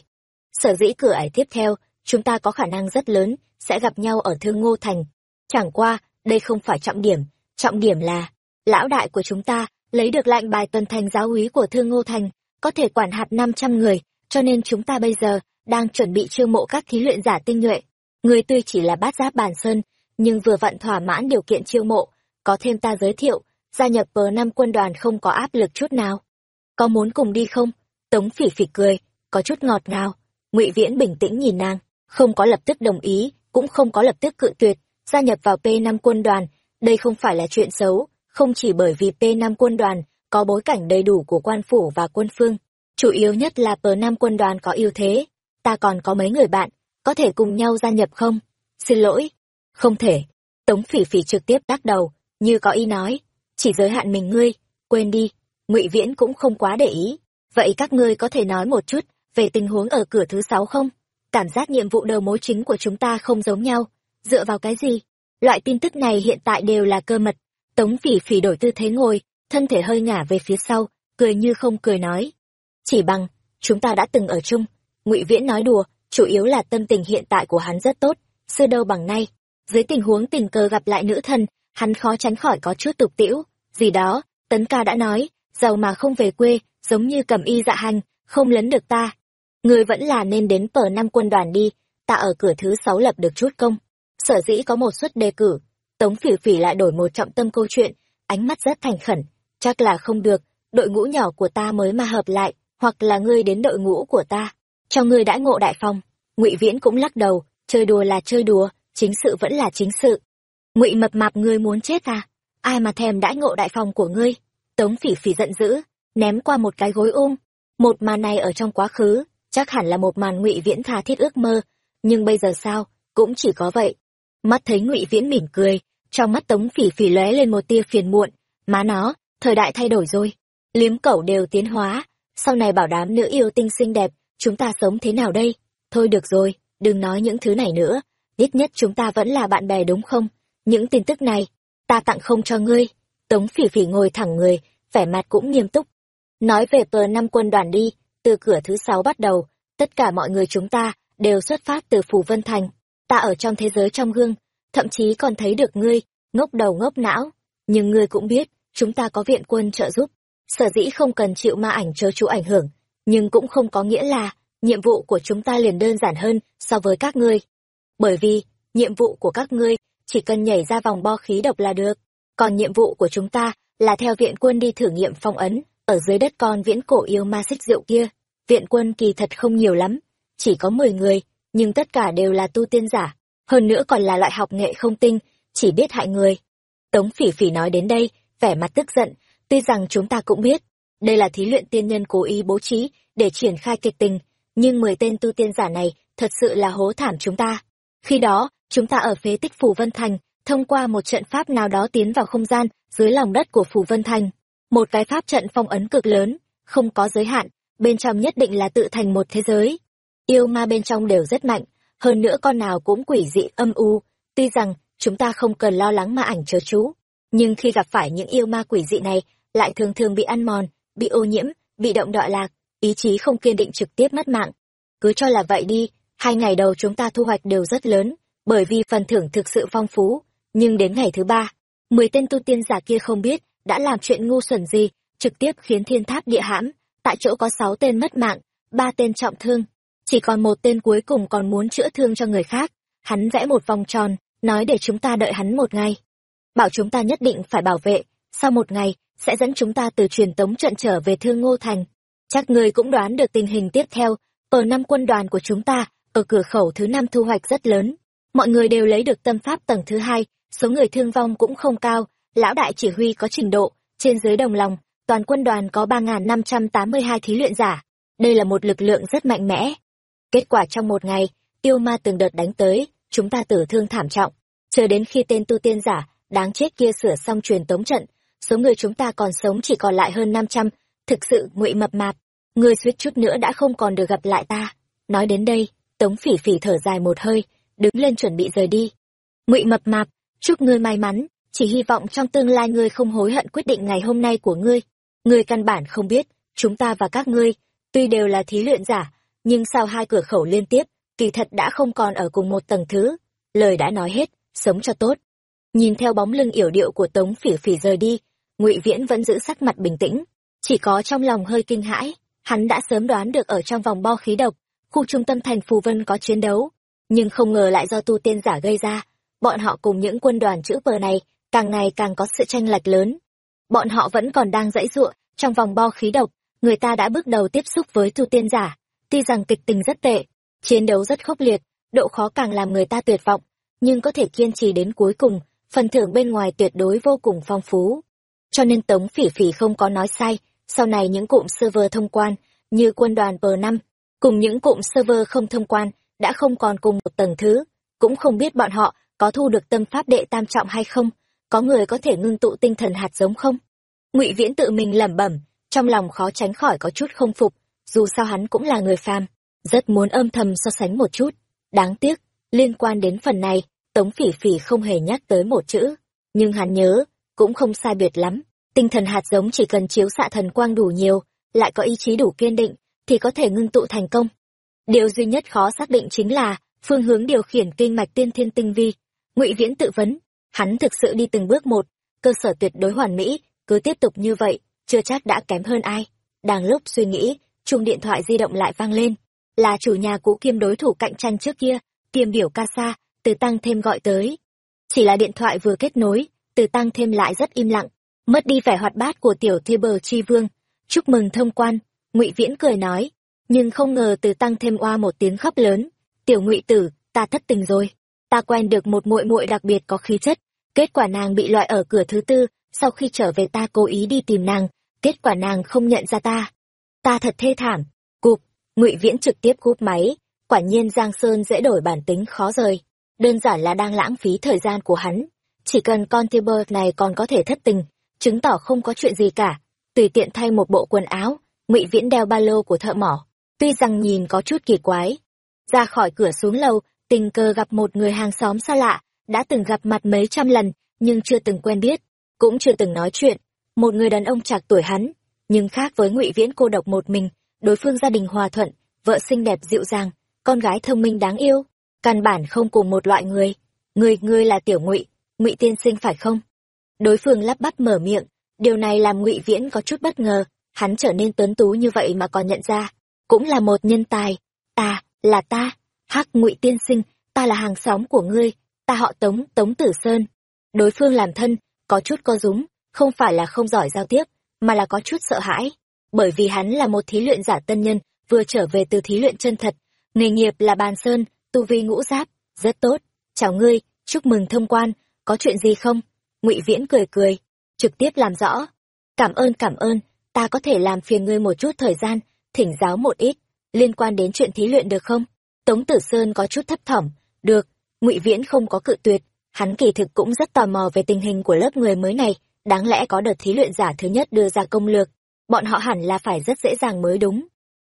Sở dĩ cửa ải tiếp theo, chúng ta có khả năng rất lớn sẽ gặp nhau ở thương ngô thành. Chẳng qua, đây không phải trọng điểm trọng điểm là, lão đại của chúng ta lấy được lệnh bài tuần thành giáo úy của thương ngô thành, có thể quản hạt năm trăm người, cho nên chúng ta bây giờ đang chuẩn bị chiêu mộ các thí luyện giả tinh nhuệ. Người tuy chỉ là bát giáp bàn sơn, nhưng vừa vặn thỏa mãn điều kiện chiêu mộ, có thêm ta giới thiệu, gia nhập bờ năm quân đoàn không có áp lực chút nào. Có muốn cùng đi không? Tống phỉ phỉ cười, có chút ngọt ngào. Ngụy viễn bình tĩnh nhìn nàng, không có lập tức đồng ý, cũng không có lập tức cự tuyệt, gia nhập vào p năm quân đoàn đây không phải là chuyện xấu, không chỉ bởi vì p năm quân đoàn có bối cảnh đầy đủ của quan phủ và quân phương, chủ yếu nhất là p năm quân đoàn có ưu thế. Ta còn có mấy người bạn, có thể cùng nhau gia nhập không? Xin lỗi. Không thể. Tống phỉ phỉ trực tiếp đắc đầu, như có ý nói. Chỉ giới hạn mình ngươi, quên đi. Ngụy viễn cũng không quá để ý. Vậy các ngươi có thể nói một chút về tình huống ở cửa thứ sáu không? Cảm giác nhiệm vụ đầu mối chính của chúng ta không giống nhau. Dựa vào cái gì? Loại tin tức này hiện tại đều là cơ mật. Tống phỉ phỉ đổi tư thế ngồi, thân thể hơi ngả về phía sau, cười như không cười nói. Chỉ bằng, chúng ta đã từng ở chung. Ngụy viễn nói đùa, chủ yếu là tâm tình hiện tại của hắn rất tốt, xưa đâu bằng nay. Dưới tình huống tình cờ gặp lại nữ thần, hắn khó tránh khỏi có chút tục tĩu. Gì đó, tấn ca đã nói, giàu mà không về quê, giống như cầm y dạ hành, không lấn được ta. Người vẫn là nên đến pờ năm quân đoàn đi, ta ở cửa thứ sáu lập được chút công sở dĩ có một suất đề cử. Tống phỉ phỉ lại đổi một trọng tâm câu chuyện, ánh mắt rất thành khẩn. Chắc là không được, đội ngũ nhỏ của ta mới mà hợp lại, hoặc là ngươi đến đội ngũ của ta. Cho ngươi đãi ngộ đại phong. Ngụy viễn cũng lắc đầu, chơi đùa là chơi đùa, chính sự vẫn là chính sự. Ngụy mập mạp ngươi muốn chết à? Ai mà thèm đãi ngộ đại phong của ngươi? Tống phỉ phỉ giận dữ, ném qua một cái gối ôm. Một màn này ở trong quá khứ, chắc hẳn là một màn ngụy viễn tha thiết ước mơ, nhưng bây giờ sao, cũng chỉ có vậy mắt thấy ngụy viễn mỉm cười, trong mắt tống phỉ phỉ lóe lên một tia phiền muộn, má nó, thời đại thay đổi rồi. Liếm cẩu đều tiến hóa, sau này bảo đám nữ yêu tinh xinh đẹp, chúng ta sống thế nào đây? Thôi được rồi, đừng nói những thứ này nữa, ít nhất chúng ta vẫn là bạn bè đúng không? Những tin tức này, ta tặng không cho ngươi. Tống phỉ phỉ ngồi thẳng người, vẻ mặt cũng nghiêm túc. Nói về tờ năm quân đoàn đi, từ cửa thứ sáu bắt đầu, tất cả mọi người chúng ta đều xuất phát từ phù vân thành ta ở trong thế giới trong gương, thậm chí còn thấy được ngươi, ngốc đầu ngốc não. Nhưng ngươi cũng biết, chúng ta có viện quân trợ giúp. Sở dĩ không cần chịu ma ảnh chớ chú ảnh hưởng, nhưng cũng không có nghĩa là nhiệm vụ của chúng ta liền đơn giản hơn so với các ngươi. Bởi vì, nhiệm vụ của các ngươi chỉ cần nhảy ra vòng bo khí độc là được. Còn nhiệm vụ của chúng ta là theo viện quân đi thử nghiệm phong ấn ở dưới đất con viễn cổ yêu ma xích rượu kia. Viện quân kỳ thật không nhiều lắm, chỉ có mười người nhưng tất cả đều là tu tiên giả, hơn nữa còn là loại học nghệ không tinh, chỉ biết hại người. Tống phỉ phỉ nói đến đây, vẻ mặt tức giận, tuy rằng chúng ta cũng biết, đây là thí luyện tiên nhân cố ý bố trí để triển khai kịch tình, nhưng mười tên tu tiên giả này thật sự là hố thảm chúng ta. Khi đó, chúng ta ở phế tích phủ vân thành, thông qua một trận pháp nào đó tiến vào không gian dưới lòng đất của phủ vân thành. Một cái pháp trận phong ấn cực lớn, không có giới hạn, bên trong nhất định là tự thành một thế giới yêu ma bên trong đều rất mạnh hơn nữa con nào cũng quỷ dị âm u tuy rằng chúng ta không cần lo lắng ma ảnh chớ chú. Nhưng khi gặp phải những yêu ma quỷ dị này, lại thường thường bị ăn mòn, bị ô nhiễm, bị động đọa lạc, ý chí không kiên định trực tiếp mất mạng. Cứ cho là vậy đi, hai ngày đầu chúng ta thu hoạch đều rất lớn, bởi vì phần thưởng thực sự phong phú. Nhưng đến ngày thứ ba, mười tên tu tiên giả kia không biết đã làm chuyện ngu xuẩn gì, trực tiếp khiến thiên tháp địa hãm, tại chỗ có sáu tên mất mạng, ba tên trọng thương, chỉ còn một tên cuối cùng còn muốn chữa thương cho người khác. Hắn vẽ một vòng tròn, nói để chúng ta đợi hắn một ngày. Bảo chúng ta nhất định phải bảo vệ, sau một ngày, sẽ dẫn chúng ta từ truyền tống trận trở về Thương Ngô Thành. Chắc người cũng đoán được tình hình tiếp theo, ở năm quân đoàn của chúng ta, ở cửa khẩu thứ năm thu hoạch rất lớn. Mọi người đều lấy được tâm pháp tầng thứ hai, số người thương vong cũng không cao, lão đại chỉ huy có trình độ, trên dưới đồng lòng, toàn quân đoàn có 3.582 thí luyện giả. Đây là một lực lượng rất mạnh mẽ. Kết quả trong một ngày, tiêu ma từng đợt đánh tới, chúng ta tử thương thảm trọng. Chờ đến khi tên tu tiên giả, đáng chết kia sửa xong truyền tống trận, số người chúng ta còn sống chỉ còn lại hơn 500, thực sự ngụy mập mạp. Người suýt chút nữa đã không còn được gặp lại ta. Nói đến đây, tống phỉ phỉ thở dài một hơi, đứng lên chuẩn bị rời đi. Ngụy mập mạp, chúc ngươi may mắn, chỉ hy vọng trong tương lai ngươi không hối hận quyết định ngày hôm nay của ngươi. Ngươi căn bản không biết, chúng ta và các ngươi, tuy đều là thí luyện giả, nhưng sau hai cửa khẩu liên tiếp, kỳ thật đã không còn ở cùng một tầng thứ. Lời đã nói hết, sống cho tốt. Nhìn theo bóng lưng yểu điệu của Tống Phỉ Phỉ rời đi, Ngụy Viễn vẫn giữ sắc mặt bình tĩnh, chỉ có trong lòng hơi kinh hãi, hắn đã sớm đoán được ở trong vòng bo khí độc, khu trung tâm thành Phù Vân có chiến đấu, nhưng không ngờ lại do tu tiên giả gây ra. Bọn họ cùng những quân đoàn chữ bờ này, càng ngày càng có sự tranh lệch lớn. Bọn họ vẫn còn đang dãy giụa trong vòng bo khí độc, người ta đã bước đầu tiếp xúc với tu tiên giả, tuy rằng kịch tình rất tệ, chiến đấu rất khốc liệt, độ khó càng làm người ta tuyệt vọng, nhưng có thể kiên trì đến cuối cùng, phần thưởng bên ngoài tuyệt đối vô cùng phong phú. Cho nên Tống Phỉ Phỉ không có nói sai, sau này những cụm server thông quan, như quân đoàn P5, cùng những cụm server không thông quan, đã không còn cùng một tầng thứ, cũng không biết bọn họ có thu được tâm pháp đệ tam trọng hay không, có người có thể ngưng tụ tinh thần hạt giống không? Ngụy Viễn tự mình lẩm bẩm, trong lòng khó tránh khỏi có chút không phục, dù sao hắn cũng là người phàm, rất muốn âm thầm so sánh một chút. Đáng tiếc, liên quan đến phần này, Tống Phỉ Phỉ không hề nhắc tới một chữ, nhưng hắn nhớ, cũng không sai biệt lắm, tinh thần hạt giống chỉ cần chiếu xạ thần quang đủ nhiều, lại có ý chí đủ kiên định, thì có thể ngưng tụ thành công. Điều duy nhất khó xác định chính là phương hướng điều khiển kinh mạch tiên thiên tinh vi. Ngụy Viễn tự vấn, hắn thực sự đi từng bước một, cơ sở tuyệt đối hoàn mỹ, cứ tiếp tục như vậy, chưa chắc đã kém hơn ai. Đang lúc suy nghĩ, chuông điện thoại di động lại vang lên, là chủ nhà cũ kiêm đối thủ cạnh tranh trước kia, kiêm biểu ca sa, từ tăng thêm gọi tới. Chỉ là điện thoại vừa kết nối, từ tăng thêm lại rất im lặng, mất đi vẻ hoạt bát của tiểu thi bờ chi vương. Chúc mừng thông quan, ngụy Viễn cười nói, nhưng không ngờ từ tăng thêm oa một tiếng khóc lớn. Tiểu ngụy tử ta thất tình rồi. Ta quen được một muội muội đặc biệt có khí chất. Kết quả nàng bị loại ở cửa thứ tư. Sau khi trở về ta cố ý đi tìm nàng. Kết quả nàng không nhận ra ta ta thật thê thảm. Cụp ngụy viễn trực tiếp cúp máy. Quả nhiên giang sơn dễ đổi bản tính khó rời. Đơn giản là đang lãng phí thời gian của hắn. Chỉ cần con tiber này còn có thể thất tình chứng tỏ không có chuyện gì cả. Tùy tiện thay một bộ quần áo ngụy viễn đeo ba lô của thợ mỏ. Tuy rằng nhìn có chút kỳ quái. Ra khỏi cửa xuống lầu, tình cờ gặp một người hàng xóm xa lạ, đã từng gặp mặt mấy trăm lần, nhưng chưa từng quen biết, cũng chưa từng nói chuyện. Một người đàn ông chạc tuổi hắn, nhưng khác với ngụy Viễn cô độc một mình, đối phương gia đình hòa thuận, vợ xinh đẹp dịu dàng, con gái thông minh đáng yêu, căn bản không cùng một loại người. Người, ngươi là tiểu ngụy, ngụy tiên sinh phải không? Đối phương lắp bắp mở miệng, điều này làm ngụy Viễn có chút bất ngờ, hắn trở nên tuấn tú như vậy mà còn nhận ra, cũng là một nhân tài. Ta, là ta, hắc ngụy tiên sinh, ta là hàng xóm của ngươi, ta họ Tống, Tống Tử Sơn. Đối phương làm thân, có chút co rúm, không phải là không giỏi giao tiếp, mà là có chút sợ hãi. Bởi vì hắn là một thí luyện giả tân nhân, vừa trở về từ thí luyện chân thật, nghề nghiệp là bàn sơn, tu vi ngũ giáp, rất tốt. Chào ngươi, chúc mừng thông quan, có chuyện gì không? Ngụy Viễn cười cười, trực tiếp làm rõ. Cảm ơn cảm ơn, ta có thể làm phiền ngươi một chút thời gian, thỉnh giáo một ít, liên quan đến chuyện thí luyện được không? Tống Tử Sơn có chút thấp thỏm, được, ngụy Viễn không có cự tuyệt, hắn kỳ thực cũng rất tò mò về tình hình của lớp người mới này, đáng lẽ có đợt thí luyện giả thứ nhất đưa ra công lược, bọn họ hẳn là phải rất dễ dàng mới đúng.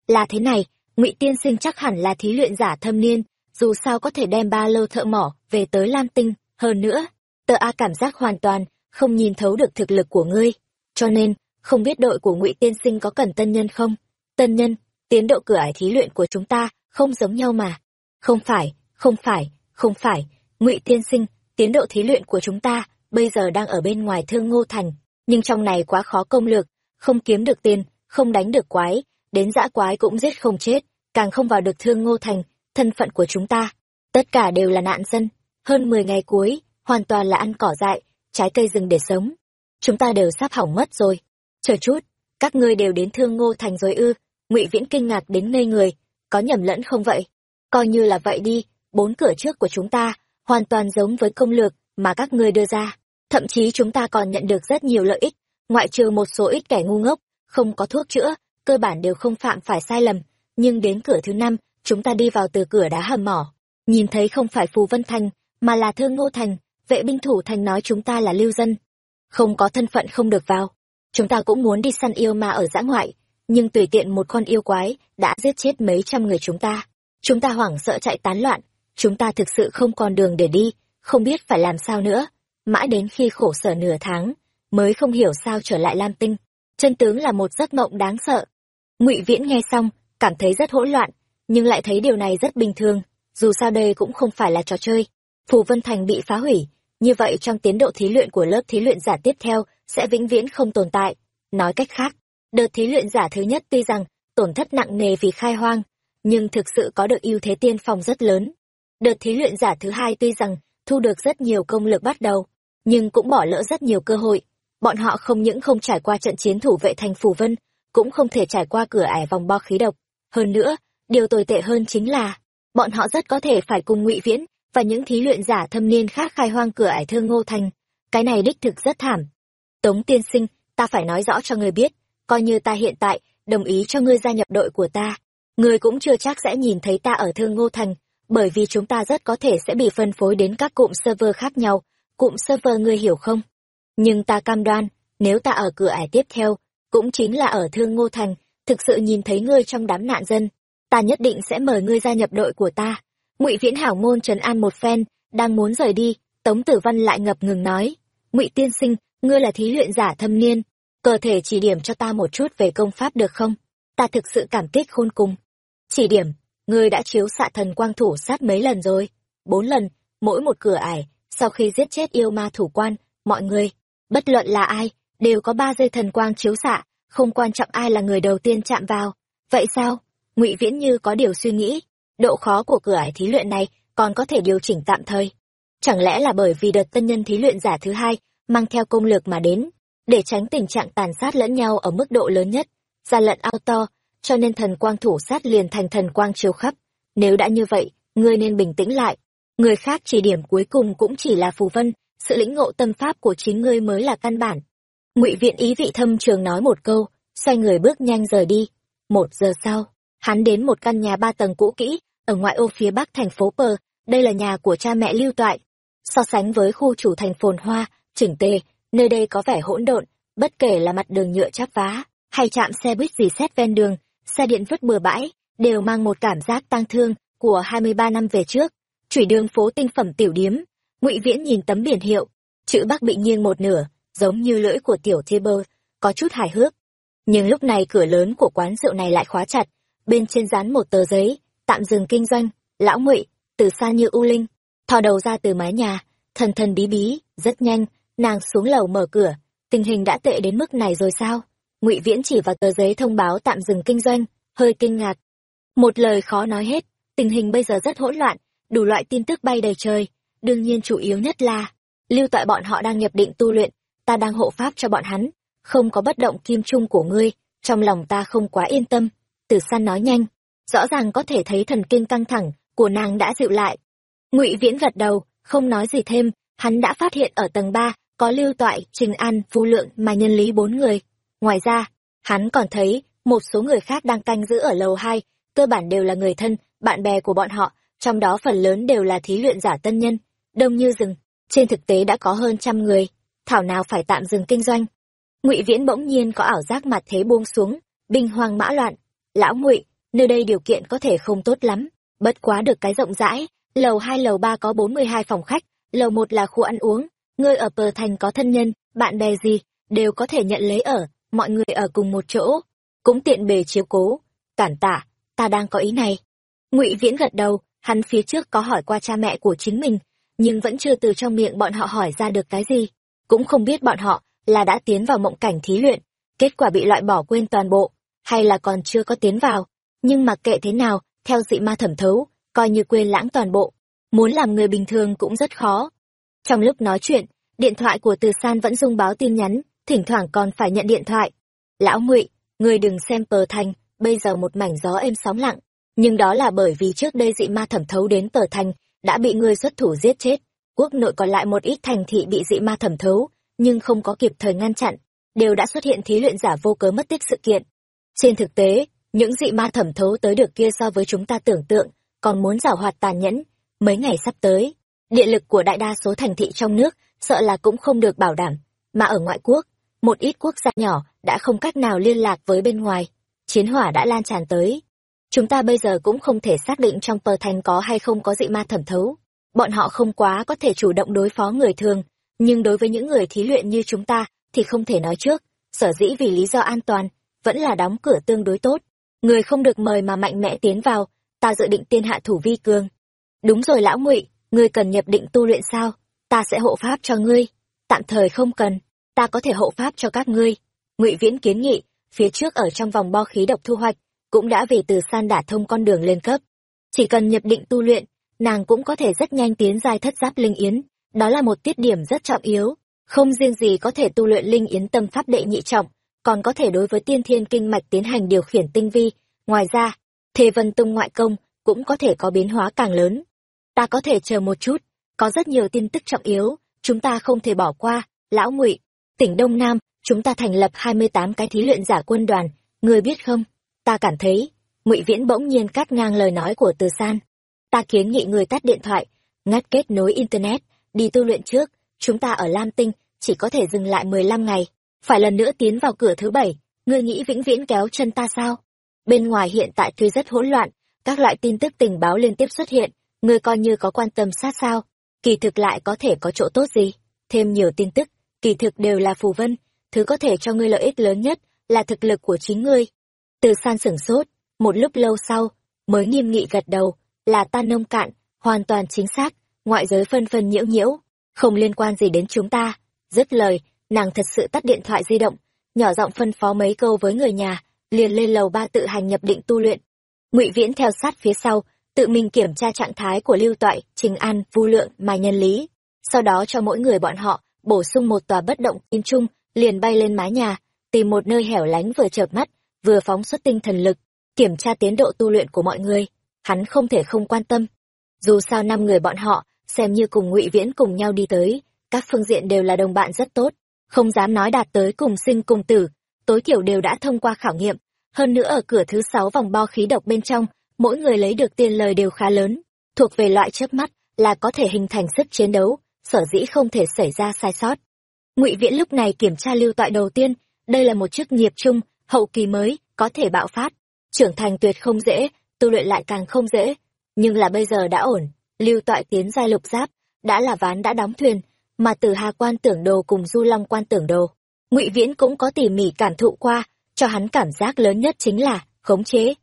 Là thế này, ngụy Tiên Sinh chắc hẳn là thí luyện giả thâm niên, dù sao có thể đem ba lô thợ mỏ về tới Lam Tinh, hơn nữa tờ a cảm giác hoàn toàn không nhìn thấu được thực lực của ngươi. Cho nên không biết đội của ngụy tiên sinh có cần tân nhân không? Tân nhân tiến độ cửa ải thí luyện của chúng ta không giống nhau mà. Không phải không phải không phải. Ngụy tiên sinh tiến độ thí luyện của chúng ta bây giờ đang ở bên ngoài thương ngô thành, nhưng trong này quá khó công lược, không kiếm được tiền, không đánh được quái, đến dã quái cũng giết không chết, càng không vào được thương ngô thành, thân phận của chúng ta. Tất cả đều là nạn dân, hơn mười ngày cuối, hoàn toàn là ăn cỏ dại, trái cây rừng để sống. Chúng ta đều sắp hỏng mất rồi. Chờ chút, các ngươi đều đến thương ngô thành rồi ư, ngụy viễn kinh ngạc đến ngây người, có nhầm lẫn không vậy? Coi như là vậy đi, bốn cửa trước của chúng ta, hoàn toàn giống với công lược mà các ngươi đưa ra thậm chí chúng ta còn nhận được rất nhiều lợi ích, ngoại trừ một số ít kẻ ngu ngốc, không có thuốc chữa, cơ bản đều không phạm phải sai lầm. Nhưng đến cửa thứ năm, chúng ta đi vào từ cửa đá hầm mỏ. Nhìn thấy không phải phù vân thành, mà là thương ngô thành, vệ binh thủ thành nói chúng ta là lưu dân. Không có thân phận không được vào. Chúng ta cũng muốn đi săn yêu ma ở dã ngoại, nhưng tùy tiện một con yêu quái đã giết chết mấy trăm người chúng ta. Chúng ta hoảng sợ chạy tán loạn, chúng ta thực sự không còn đường để đi, không biết phải làm sao nữa mãi đến khi khổ sở nửa tháng, mới không hiểu sao trở lại lam tinh, chân tướng là một giấc mộng đáng sợ. Ngụy viễn nghe xong, cảm thấy rất hỗn loạn, nhưng lại thấy điều này rất bình thường, dù sao đây cũng không phải là trò chơi. Phù vân thành bị phá hủy, như vậy trong tiến độ thí luyện của lớp thí luyện giả tiếp theo sẽ vĩnh viễn không tồn tại. Nói cách khác, đợt thí luyện giả thứ nhất tuy rằng tổn thất nặng nề vì khai hoang, nhưng thực sự có được ưu thế tiên phong rất lớn. Đợt thí luyện giả thứ hai tuy rằng thu được rất nhiều công lực bắt đầu nhưng cũng bỏ lỡ rất nhiều cơ hội. Bọn họ không những không trải qua trận chiến thủ vệ thành phủ vân, cũng không thể trải qua cửa ải vòng bo khí độc. Hơn nữa, điều tồi tệ hơn chính là, bọn họ rất có thể phải cùng ngụy viễn và những thí luyện giả thâm niên khác khai hoang cửa ải thương ngô thành. Cái này đích thực rất thảm. Tống tiên sinh, ta phải nói rõ cho người biết, coi như ta hiện tại đồng ý cho ngươi gia nhập đội của ta. Ngươi cũng chưa chắc sẽ nhìn thấy ta ở thương ngô thành, bởi vì chúng ta rất có thể sẽ bị phân phối đến các cụm server khác nhau cụm server ngươi hiểu không? Nhưng ta cam đoan, nếu ta ở cửa ải tiếp theo, cũng chính là ở thương ngô thành, thực sự nhìn thấy ngươi trong đám nạn dân, ta nhất định sẽ mời ngươi gia nhập đội của ta. Ngụy viễn hảo môn trấn an một phen, đang muốn rời đi, tống tử văn lại ngập ngừng nói, ngụy tiên sinh, ngươi là thí luyện giả thâm niên, cơ thể chỉ điểm cho ta một chút về công pháp được không? Ta thực sự cảm kích khôn cùng. Chỉ điểm, ngươi đã chiếu xạ thần quang thủ sát mấy lần rồi? Bốn lần, mỗi một cửa ải sau khi giết chết yêu ma thủ quan, mọi người, bất luận là ai, đều có ba dây thần quang chiếu xạ, không quan trọng ai là người đầu tiên chạm vào. Vậy sao? Ngụy viễn như có điều suy nghĩ, độ khó của cửa ải thí luyện này còn có thể điều chỉnh tạm thời. Chẳng lẽ là bởi vì đợt tân nhân thí luyện giả thứ hai mang theo công lược mà đến, để tránh tình trạng tàn sát lẫn nhau ở mức độ lớn nhất, ra lận ao to, cho nên thần quang thủ sát liền thành thần quang chiếu khắp. Nếu đã như vậy, ngươi nên bình tĩnh lại người khác chỉ điểm cuối cùng cũng chỉ là phù vân, sự lĩnh ngộ tâm pháp của chính ngươi mới là căn bản. Ngụy viện ý vị thâm trường nói một câu, xoay người bước nhanh rời đi. Một giờ sau, hắn đến một căn nhà ba tầng cũ kỹ, ở ngoại ô phía bắc thành phố pờ đây là nhà của cha mẹ lưu toại. So sánh với khu chủ thành phồn hoa, chỉnh tề, nơi đây có vẻ hỗn độn, bất kể là mặt đường nhựa chắp vá, hay chạm xe buýt dì xét ven đường, xe điện vứt bừa bãi, đều mang một cảm giác tang thương của hai mươi ba năm về trước chủy đường phố tinh phẩm tiểu điếm. Ngụy viễn nhìn tấm biển hiệu, chữ bắc bị nghiêng một nửa, giống như lưỡi của tiểu thê bơ, có chút hài hước. Nhưng lúc này cửa lớn của quán rượu này lại khóa chặt, bên trên dán một tờ giấy, tạm dừng kinh doanh, lão ngụy, từ xa như u linh. Thò đầu ra từ mái nhà, thần thần bí bí, rất nhanh, nàng xuống lầu mở cửa, tình hình đã tệ đến mức này rồi sao? Ngụy viễn chỉ vào tờ giấy thông báo tạm dừng kinh doanh hơi kinh ngạc. Một lời khó nói hết, tình hình bây giờ rất hỗn loạn đủ loại tin tức bay đầy trời. Đương nhiên chủ yếu nhất là, lưu tại bọn họ đang nhập định tu luyện, ta đang hộ pháp cho bọn hắn, không có bất động kim trung của ngươi, trong lòng ta không quá yên tâm. Tử san nói nhanh, rõ ràng có thể thấy thần kinh căng thẳng của nàng đã dịu lại. Ngụy viễn gật đầu, không nói gì thêm, hắn đã phát hiện ở tầng ba có lưu toại, trình an phú lượng mà nhân lý bốn người. Ngoài ra, hắn còn thấy một số người khác đang canh giữ ở lầu hai, cơ bản đều là người thân, bạn bè của bọn họ trong đó phần lớn đều là thí luyện giả tân nhân, đông như rừng, trên thực tế đã có hơn trăm người, thảo nào phải tạm dừng kinh doanh. Ngụy viễn bỗng nhiên có ảo giác mặt thế buông xuống, binh hoang mã loạn, lão ngụy, nơi đây điều kiện có thể không tốt lắm, bất quá được cái rộng rãi, lầu hai, lầu ba có bốn mươi hai phòng khách, lầu một là khu ăn uống, ngươi ở pờ thành có thân nhân, bạn bè gì, đều có thể nhận lấy ở, mọi người ở cùng một chỗ, cũng tiện bề chiếu cố. Cản tạ, ta đang có ý này. Ngụy viễn gật đầu hắn phía trước có hỏi qua cha mẹ của chính mình, nhưng vẫn chưa từ trong miệng bọn họ hỏi ra được cái gì. Cũng không biết bọn họ là đã tiến vào mộng cảnh thí luyện, kết quả bị loại bỏ quên toàn bộ, hay là còn chưa có tiến vào. Nhưng mặc kệ thế nào, theo dị ma thẩm thấu, coi như quên lãng toàn bộ. Muốn làm người bình thường cũng rất khó. Trong lúc nói chuyện, điện thoại của từ san vẫn rung báo tin nhắn, thỉnh thoảng còn phải nhận điện thoại. Lão ngụy, người đừng xem pờ thành, bây giờ một mảnh gió êm sóng lặng nhưng đó là bởi vì trước đây dị ma thẩm thấu đến tờ thành, đã bị người xuất thủ giết chết. Quốc nội còn lại một ít thành thị bị dị ma thẩm thấu, nhưng không có kịp thời ngăn chặn, đều đã xuất hiện thí luyện giả vô cớ mất tích sự kiện. Trên thực tế, những dị ma thẩm thấu tới được kia so với chúng ta tưởng tượng, còn muốn giảo hoạt tàn nhẫn. Mấy ngày sắp tới, địa lực của đại đa số thành thị trong nước sợ là cũng không được bảo đảm, mà ở ngoại quốc, một ít quốc gia nhỏ đã không cách nào liên lạc với bên ngoài. Chiến hỏa đã lan tràn tới chúng ta bây giờ cũng không thể xác định trong pờ thành có hay không có dị ma thẩm thấu. Bọn họ không quá có thể chủ động đối phó người thường, nhưng đối với những người thí luyện như chúng ta thì không thể nói trước. Sở dĩ vì lý do an toàn, vẫn là đóng cửa tương đối tốt. Người không được mời mà mạnh mẽ tiến vào, ta dự định tiên hạ thủ vi cương đúng rồi lão ngụy, ngươi cần nhập định tu luyện sao? Ta sẽ hộ pháp cho ngươi. Tạm thời không cần, ta có thể hộ pháp cho các ngươi. Ngụy viễn kiến nghị, phía trước ở trong vòng bo khí độc thu hoạch cũng đã về từ san đả thông con đường lên cấp. Chỉ cần nhập định tu luyện, nàng cũng có thể rất nhanh tiến giai thất giáp linh yến. Đó là một tiết điểm rất trọng yếu. Không riêng gì có thể tu luyện linh yến tâm pháp đệ nhị trọng, còn có thể đối với tiên thiên kinh mạch tiến hành điều khiển tinh vi. Ngoài ra, thề vân tung ngoại công cũng có thể có biến hóa càng lớn. Ta có thể chờ một chút, có rất nhiều tin tức trọng yếu, chúng ta không thể bỏ qua. Lão ngụy, tỉnh đông nam, chúng ta thành lập hai mươi tám cái thí luyện giả quân đoàn người biết không? Ta cảm thấy, ngụy viễn bỗng nhiên cắt ngang lời nói của từ san. Ta kiến nghị người tắt điện thoại, ngắt kết nối internet, đi tu luyện trước. Chúng ta ở lam tinh, chỉ có thể dừng lại mười lăm ngày. Phải lần nữa tiến vào cửa thứ bảy. Ngươi nghĩ vĩnh viễn kéo chân ta sao? Bên ngoài hiện tại tuy rất hỗn loạn, các loại tin tức tình báo liên tiếp xuất hiện. Ngươi coi như có quan tâm sát sao? Kỳ thực lại có thể có chỗ tốt gì? Thêm nhiều tin tức, kỳ thực đều là phù vân. Thứ có thể cho ngươi lợi ích lớn nhất là thực lực của chính ngươi từ san sửng sốt, một lúc lâu sau, mới nghiêm nghị gật đầu, là ta nông cạn, hoàn toàn chính xác, ngoại giới phân phân nhiễu nhiễu, không liên quan gì đến chúng ta. Dứt lời, nàng thật sự tắt điện thoại di động, nhỏ giọng phân phó mấy câu với người nhà, liền lên lầu ba tự hành nhập định tu luyện. Ngụy viễn theo sát phía sau, tự mình kiểm tra trạng thái của lưu toại, trình an, vu lượng, mai nhân lý. Sau đó cho mỗi người bọn họ bổ sung một tòa bất động kim trung, liền bay lên mái nhà, tìm một nơi hẻo lánh vừa chợp mắt vừa phóng xuất tinh thần lực, kiểm tra tiến độ tu luyện của mọi người, hắn không thể không quan tâm. Dù sao năm người bọn họ, xem như cùng ngụy viễn cùng nhau đi tới, các phương diện đều là đồng bạn rất tốt, không dám nói đạt tới cùng sinh cùng tử, tối thiểu đều đã thông qua khảo nghiệm. Hơn nữa ở cửa thứ sáu vòng bo khí độc bên trong, mỗi người lấy được tiền lời đều khá lớn, thuộc về loại chớp mắt là có thể hình thành sức chiến đấu, sở dĩ không thể xảy ra sai sót. Ngụy viễn lúc này kiểm tra lưu toại đầu tiên, đây là một chức nghiệp chung hậu kỳ mới, có thể bạo phát. Trưởng thành tuyệt không dễ, tu luyện lại càng không dễ. Nhưng là bây giờ đã ổn. Lưu toại tiến giai lục giáp, đã là ván đã đóng thuyền, mà từ hà quan tưởng đồ cùng du long quan tưởng đồ. Ngụy viễn cũng có tỉ mỉ cảm thụ qua, cho hắn cảm giác lớn nhất chính là khống chế.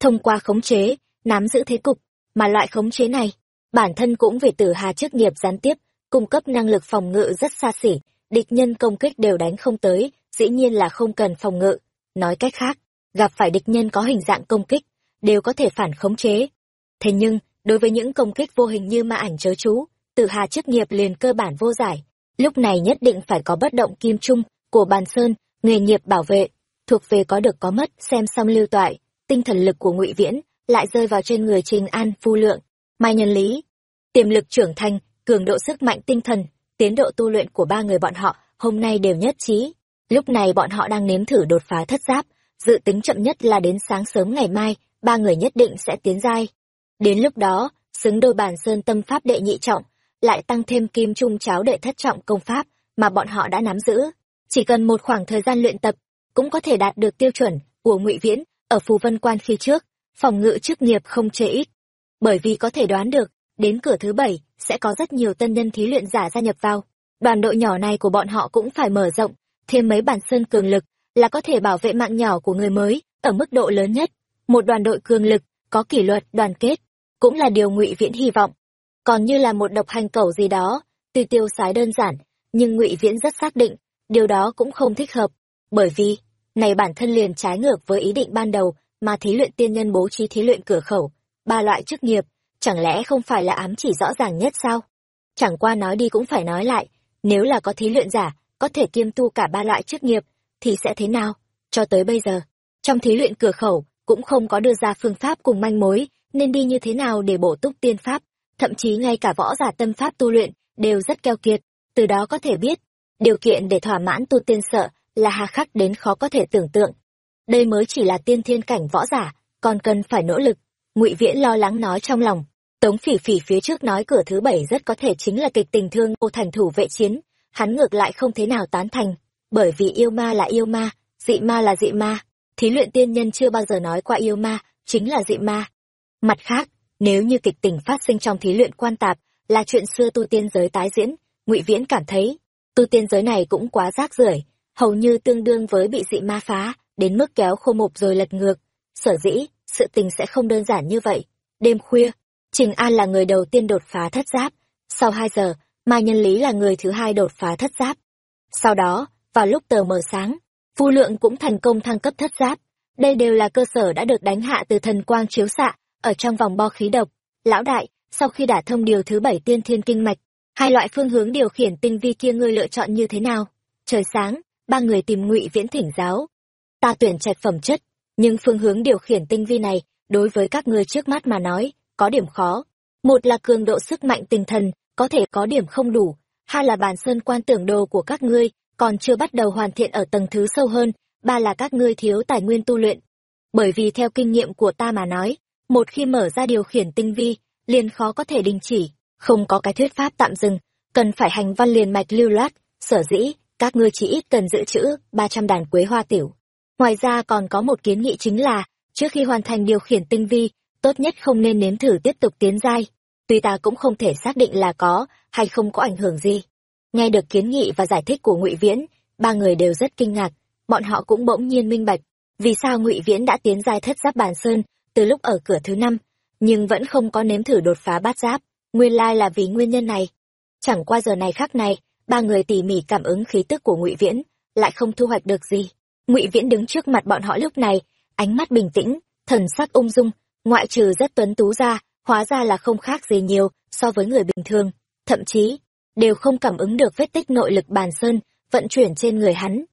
Thông qua khống chế, nắm giữ thế cục, mà loại khống chế này, bản thân cũng về từ hà chức nghiệp gián tiếp, cung cấp năng lực phòng ngự rất xa xỉ, địch nhân công kích đều đánh không tới, dĩ nhiên là không cần phòng ngự nói cách khác, gặp phải địch nhân có hình dạng công kích, đều có thể phản khống chế. Thế nhưng, đối với những công kích vô hình như ma ảnh chớ chú tự hà chức nghiệp liền cơ bản vô giải. Lúc này nhất định phải có bất động kim trung của bàn sơn, nghề nghiệp bảo vệ, thuộc về có được có mất, xem xong lưu toại, tinh thần lực của ngụy viễn lại rơi vào trên người trình an phu lượng. Mai nhân lý, tiềm lực trưởng thành, cường độ sức mạnh tinh thần, tiến độ tu luyện của ba người bọn họ hôm nay đều nhất trí lúc này bọn họ đang nếm thử đột phá thất giáp dự tính chậm nhất là đến sáng sớm ngày mai ba người nhất định sẽ tiến giai. Đến lúc đó xứng đôi bản sơn tâm pháp đệ nhị trọng lại tăng thêm kim trung cháo đệ thất trọng công pháp mà bọn họ đã nắm giữ. Chỉ cần một khoảng thời gian luyện tập cũng có thể đạt được tiêu chuẩn của ngụy viễn ở phù vân quan khi trước phòng ngự chức nghiệp không chê ít. Bởi vì có thể đoán được đến cửa thứ bảy sẽ có rất nhiều tân nhân thí luyện giả gia nhập vào. Đoàn đội nhỏ này của bọn họ cũng phải mở rộng, thêm mấy bản sơn cường lực, là có thể bảo vệ mạng nhỏ của người mới, ở mức độ lớn nhất. Một đoàn đội cường lực, có kỷ luật, đoàn kết, cũng là điều ngụy Viễn hy vọng. Còn như là một độc hành cẩu gì đó, tuy tiêu sái đơn giản, nhưng ngụy Viễn rất xác định, điều đó cũng không thích hợp, bởi vì, này bản thân liền trái ngược với ý định ban đầu mà thí luyện tiên nhân bố trí thí luyện cửa khẩu, ba loại chức nghiệp, chẳng lẽ không phải là ám chỉ rõ ràng nhất sao? Chẳng qua nói đi cũng phải nói lại, nếu là có thí luyện giả, có thể kiêm tu cả ba loại chức nghiệp, thì sẽ thế nào? Cho tới bây giờ, trong thí luyện cửa khẩu, cũng không có đưa ra phương pháp cùng manh mối, nên đi như thế nào để bổ túc tiên pháp, thậm chí ngay cả võ giả tâm pháp tu luyện, đều rất keo kiệt, từ đó có thể biết, điều kiện để thỏa mãn tu tiên sợ là hà khắc đến khó có thể tưởng tượng. Đây mới chỉ là tiên thiên cảnh võ giả, còn cần phải nỗ lực. Ngụy Viễn lo lắng nói trong lòng. Tống Phỉ Phỉ phía trước nói cửa thứ bảy rất có thể chính là kịch tình thương ô thành thủ vệ chiến, hắn ngược lại không thế nào tán thành, bởi vì yêu ma là yêu ma, dị ma là dị ma, thí luyện tiên nhân chưa bao giờ nói qua yêu ma, chính là dị ma. Mặt khác, nếu như kịch tình phát sinh trong thí luyện quan tạp, là chuyện xưa tu tiên giới tái diễn, Ngụy Viễn cảm thấy, tu tiên giới này cũng quá rác rưởi, hầu như tương đương với bị dị ma phá, đến mức kéo khô mục rồi lật ngược. Sở dĩ, sự tình sẽ không đơn giản như vậy. Đêm khuya, Trình An là người đầu tiên đột phá thất giáp. Sau hai giờ, ma Nhân Lý là người thứ hai đột phá thất giáp. Sau đó, vào lúc tờ mờ sáng, Phu Lượng cũng thành công thăng cấp thất giáp. Đây đều là cơ sở đã được đánh hạ từ thần quang chiếu xạ, ở trong vòng bo khí độc. Lão đại, sau khi đả thông điều thứ bảy tiên thiên kinh mạch, hai loại phương hướng điều khiển tinh vi kia ngươi lựa chọn như thế nào? Trời sáng, ba người tìm ngụy viễn thỉnh giáo ta tuyển trạch phẩm chất nhưng phương hướng điều khiển tinh vi này đối với các ngươi trước mắt mà nói có điểm khó một là cường độ sức mạnh tinh thần có thể có điểm không đủ hai là bàn sơn quan tưởng đồ của các ngươi còn chưa bắt đầu hoàn thiện ở tầng thứ sâu hơn ba là các ngươi thiếu tài nguyên tu luyện bởi vì theo kinh nghiệm của ta mà nói một khi mở ra điều khiển tinh vi liền khó có thể đình chỉ không có cái thuyết pháp tạm dừng cần phải hành văn liền mạch lưu loát sở dĩ các ngươi chỉ ít cần dự trữ ba trăm đàn quế hoa tiểu. Ngoài ra còn có một kiến nghị chính là, trước khi hoàn thành điều khiển tinh vi, tốt nhất không nên nếm thử tiếp tục tiến giai. Tuy ta cũng không thể xác định là có hay không có ảnh hưởng gì. Nghe được kiến nghị và giải thích của Ngụy Viễn, ba người đều rất kinh ngạc, bọn họ cũng bỗng nhiên minh bạch, vì sao Ngụy Viễn đã tiến giai thất giáp bàn sơn từ lúc ở cửa thứ năm, nhưng vẫn không có nếm thử đột phá bát giáp, nguyên lai là vì nguyên nhân này. Chẳng qua giờ này khác này, ba người tỉ mỉ cảm ứng khí tức của ngụy viễn lại không thu hoạch được gì ngụy viễn đứng trước mặt bọn họ lúc này ánh mắt bình tĩnh thần sắc ung dung ngoại trừ rất tuấn tú ra hóa ra là không khác gì nhiều so với người bình thường. Thậm chí đều không cảm ứng được vết tích nội lực bàn sơn vận chuyển trên người hắn.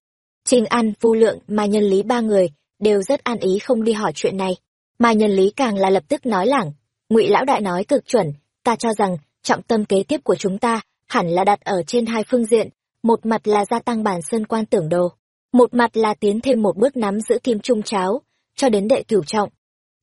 Trình an vu lượng mai nhân lý ba người đều rất an ý không đi hỏi chuyện này. Mai nhân lý càng là lập tức nói lảng ngụy lão đại nói cực chuẩn ta cho rằng trọng tâm kế tiếp của chúng ta hẳn là đặt ở trên hai phương diện, một mặt là gia tăng bản sơn quan tưởng đồ, một mặt là tiến thêm một bước nắm giữ kim trung cháo, cho đến đệ cửu trọng.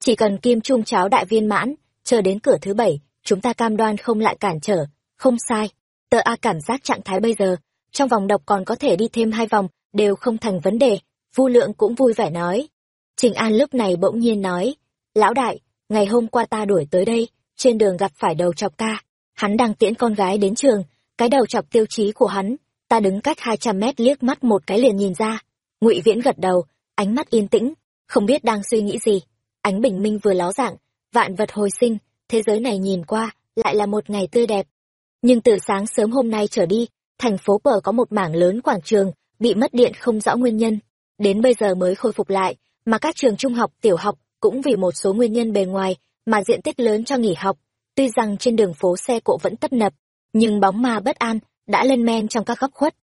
Chỉ cần kim trung cháo đại viên mãn, chờ đến cửa thứ bảy, chúng ta cam đoan không lại cản trở, không sai. Tờ A cảm giác trạng thái bây giờ, trong vòng độc còn có thể đi thêm hai vòng, đều không thành vấn đề, Vu Lượng cũng vui vẻ nói. Trình An lúc này bỗng nhiên nói, Lão đại, ngày hôm qua ta đuổi tới đây, trên đường gặp phải đầu chọc ca. Hắn đang tiễn con gái đến trường, cái đầu chọc tiêu chí của hắn ta đứng cách hai trăm mét liếc mắt một cái liền nhìn ra. Ngụy viễn gật đầu ánh mắt yên tĩnh không biết đang suy nghĩ gì. Ánh bình minh vừa ló dạng vạn vật hồi sinh, thế giới này nhìn qua lại là một ngày tươi đẹp. Nhưng từ sáng sớm hôm nay trở đi, thành phố bờ có một mảng lớn quảng trường bị mất điện không rõ nguyên nhân. Đến bây giờ mới khôi phục lại, mà các trường trung học, tiểu học cũng vì một số nguyên nhân bề ngoài mà diện tích lớn cho nghỉ học. Tuy rằng trên đường phố xe cộ vẫn tấp nập, nhưng bóng ma bất an đã lên men trong các góc khuất.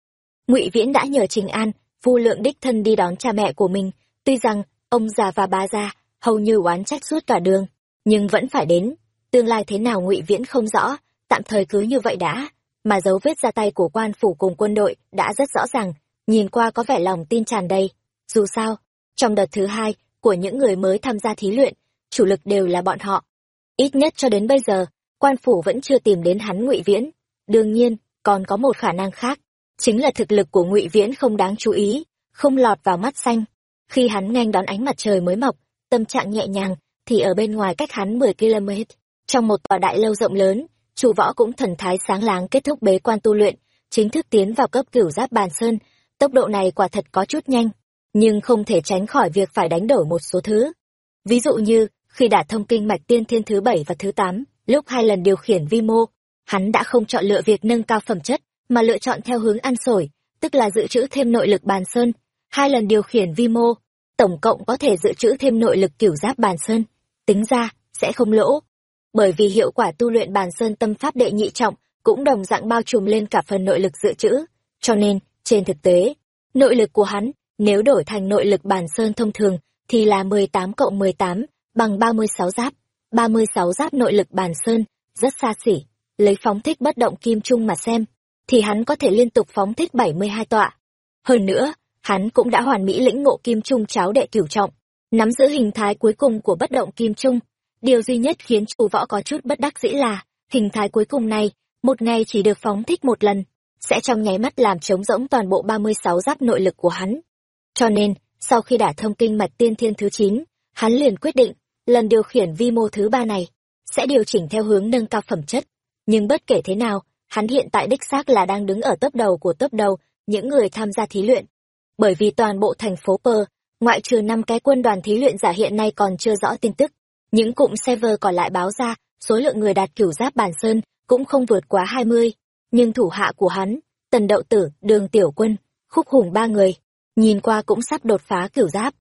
Ngụy viễn đã nhờ trình an vu lượng đích thân đi đón cha mẹ của mình. Tuy rằng ông già và bà già hầu như oán trách suốt cả đường nhưng vẫn phải đến. Tương lai thế nào ngụy viễn không rõ. Tạm thời cứ như vậy đã. Mà dấu vết ra tay của quan phủ cùng quân đội đã rất rõ ràng. Nhìn qua có vẻ lòng tin tràn đầy. Dù sao, trong đợt thứ hai của những người mới tham gia thí luyện, chủ lực đều là bọn họ. Ít nhất cho đến bây giờ, quan phủ vẫn chưa tìm đến hắn ngụy viễn. Đương nhiên, còn có một khả năng khác. Chính là thực lực của ngụy viễn không đáng chú ý, không lọt vào mắt xanh. Khi hắn nhanh đón ánh mặt trời mới mọc, tâm trạng nhẹ nhàng thì ở bên ngoài cách hắn mười km trong một tòa đại lâu rộng lớn, chủ võ cũng thần thái sáng láng kết thúc bế quan tu luyện, chính thức tiến vào cấp cửu giáp bàn sơn. Tốc độ này quả thật có chút nhanh, nhưng không thể tránh khỏi việc phải đánh đổi một số thứ. Ví dụ như, khi đả thông kinh mạch tiên thiên thứ bảy và thứ tám, lúc hai lần điều khiển vi mô, hắn đã không chọn lựa việc nâng cao phẩm chất, mà lựa chọn theo hướng ăn sổi, tức là dự trữ thêm nội lực bàn sơn. Hai lần điều khiển vi mô, tổng cộng có thể dự trữ thêm nội lực cửu giáp bàn sơn tính ra, sẽ không lỗ. Bởi vì hiệu quả tu luyện bàn sơn tâm pháp đệ nhị trọng cũng đồng dạng bao trùm lên cả phần nội lực dự trữ. Cho nên, trên thực tế, nội lực của hắn, nếu đổi thành nội lực bàn sơn thông thường, thì là mười tám cộng mười tám bằng ba mươi sáu giáp. ba mươi sáu giáp nội lực bàn sơn, rất xa xỉ. Lấy phóng thích bất động kim trung mà xem, thì hắn có thể liên tục phóng thích bảy mươi hai tọa. Hơn nữa, hắn cũng đã hoàn mỹ lĩnh ngộ kim trung cháo đệ cửu trọng nắm giữ hình thái cuối cùng của bất động kim trung. Điều duy nhất khiến chủ võ có chút bất đắc dĩ là hình thái cuối cùng này một ngày chỉ được phóng thích một lần sẽ trong nháy mắt làm trống rỗng toàn bộ ba mươi sáu giáp nội lực của hắn. Cho nên sau khi đả thông kinh mạch tiên thiên thứ chín hắn liền quyết định lần điều khiển vi mô thứ ba này sẽ điều chỉnh theo hướng nâng cao phẩm chất. Nhưng bất kể thế nào hắn hiện tại đích xác là đang đứng ở tấp đầu của tấp đầu những người tham gia thí luyện. Bởi vì toàn bộ thành phố Pơ, ngoại trừ năm cái quân đoàn thí luyện giả hiện nay còn chưa rõ tin tức. Những cụm server còn lại báo ra, số lượng người đạt cửu giáp bản sơn cũng không vượt quá hai mươi nhưng thủ hạ của hắn, Tần Đậu Tử, Đường Tiểu Quân, Khúc Hùng ba người, nhìn qua cũng sắp đột phá cửu giáp.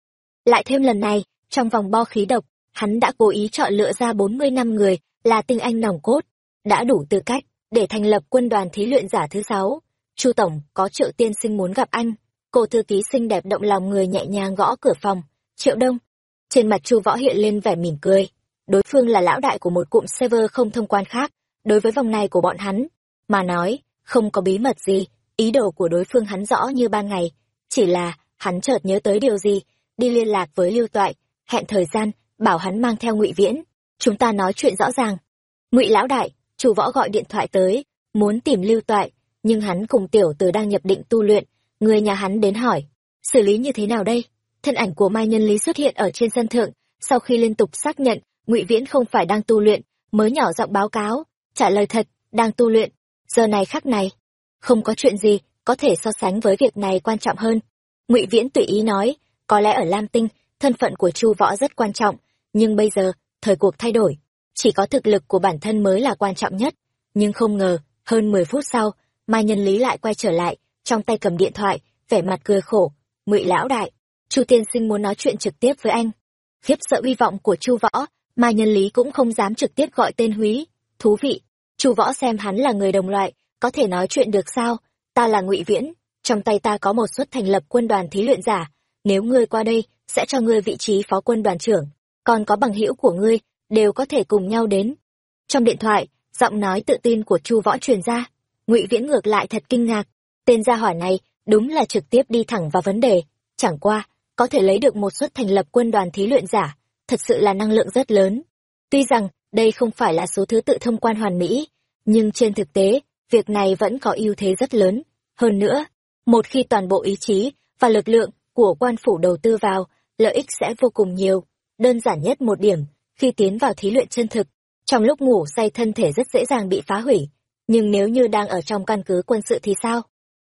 Lại thêm lần này, trong vòng bo khí độc, hắn đã cố ý chọn lựa ra bốn mươi năm người là tinh anh nòng cốt, đã đủ tư cách để thành lập quân đoàn thí luyện giả thứ sáu. Chu tổng, có Triệu tiên sinh muốn gặp anh cô thư ký xinh đẹp động lòng người nhẹ nhàng gõ cửa phòng. Triệu đông. Trên mặt chu võ hiện lên vẻ mỉm cười. Đối phương là lão đại của một cụm server không thông quan khác, đối với vòng này của bọn hắn, mà nói, không có bí mật gì, ý đồ của đối phương hắn rõ như ban ngày. Chỉ là, hắn chợt nhớ tới điều gì, đi liên lạc với lưu toại, hẹn thời gian, bảo hắn mang theo ngụy viễn. Chúng ta nói chuyện rõ ràng. Ngụy lão đại chủ võ gọi điện thoại tới, muốn tìm lưu toại, nhưng hắn cùng tiểu từ đang nhập định tu luyện người nhà hắn đến hỏi, xử lý như thế nào đây? Thân ảnh của mai nhân lý xuất hiện ở trên sân thượng, sau khi liên tục xác nhận, ngụy viễn không phải đang tu luyện, mới nhỏ giọng báo cáo, trả lời thật, đang tu luyện, giờ này khắc này, không có chuyện gì có thể so sánh với việc này quan trọng hơn. Ngụy viễn tùy ý nói, có lẽ ở lam tinh, thân phận của chu võ rất quan trọng, nhưng bây giờ, thời cuộc thay đổi, chỉ có thực lực của bản thân mới là quan trọng nhất. Nhưng không ngờ, hơn mười phút sau, mai nhân lý lại quay trở lại trong tay cầm điện thoại, vẻ mặt cười khổ. Ngụy lão đại, chu tiên sinh muốn nói chuyện trực tiếp với anh. Khiếp sợ uy vọng của chu võ, mà nhân lý cũng không dám trực tiếp gọi tên húy. Thú vị, chu võ xem hắn là người đồng loại, có thể nói chuyện được sao? Ta là ngụy viễn, trong tay ta có một suất thành lập quân đoàn thí luyện giả. Nếu ngươi qua đây, sẽ cho ngươi vị trí phó quân đoàn trưởng. Còn có bằng hữu của ngươi, đều có thể cùng nhau đến. Trong điện thoại, giọng nói tự tin của chu võ truyền ra. Ngụy viễn ngược lại thật kinh ngạc. Tên gia hỏa này đúng là trực tiếp đi thẳng vào vấn đề, chẳng qua, có thể lấy được một suất thành lập quân đoàn thí luyện giả, thật sự là năng lượng rất lớn. Tuy rằng, đây không phải là số thứ tự thông quan hoàn mỹ, nhưng trên thực tế, việc này vẫn có ưu thế rất lớn. Hơn nữa, một khi toàn bộ ý chí và lực lượng của quan phủ đầu tư vào, lợi ích sẽ vô cùng nhiều. Đơn giản nhất một điểm, khi tiến vào thí luyện chân thực, trong lúc ngủ say thân thể rất dễ dàng bị phá hủy. Nhưng nếu như đang ở trong căn cứ quân sự thì sao?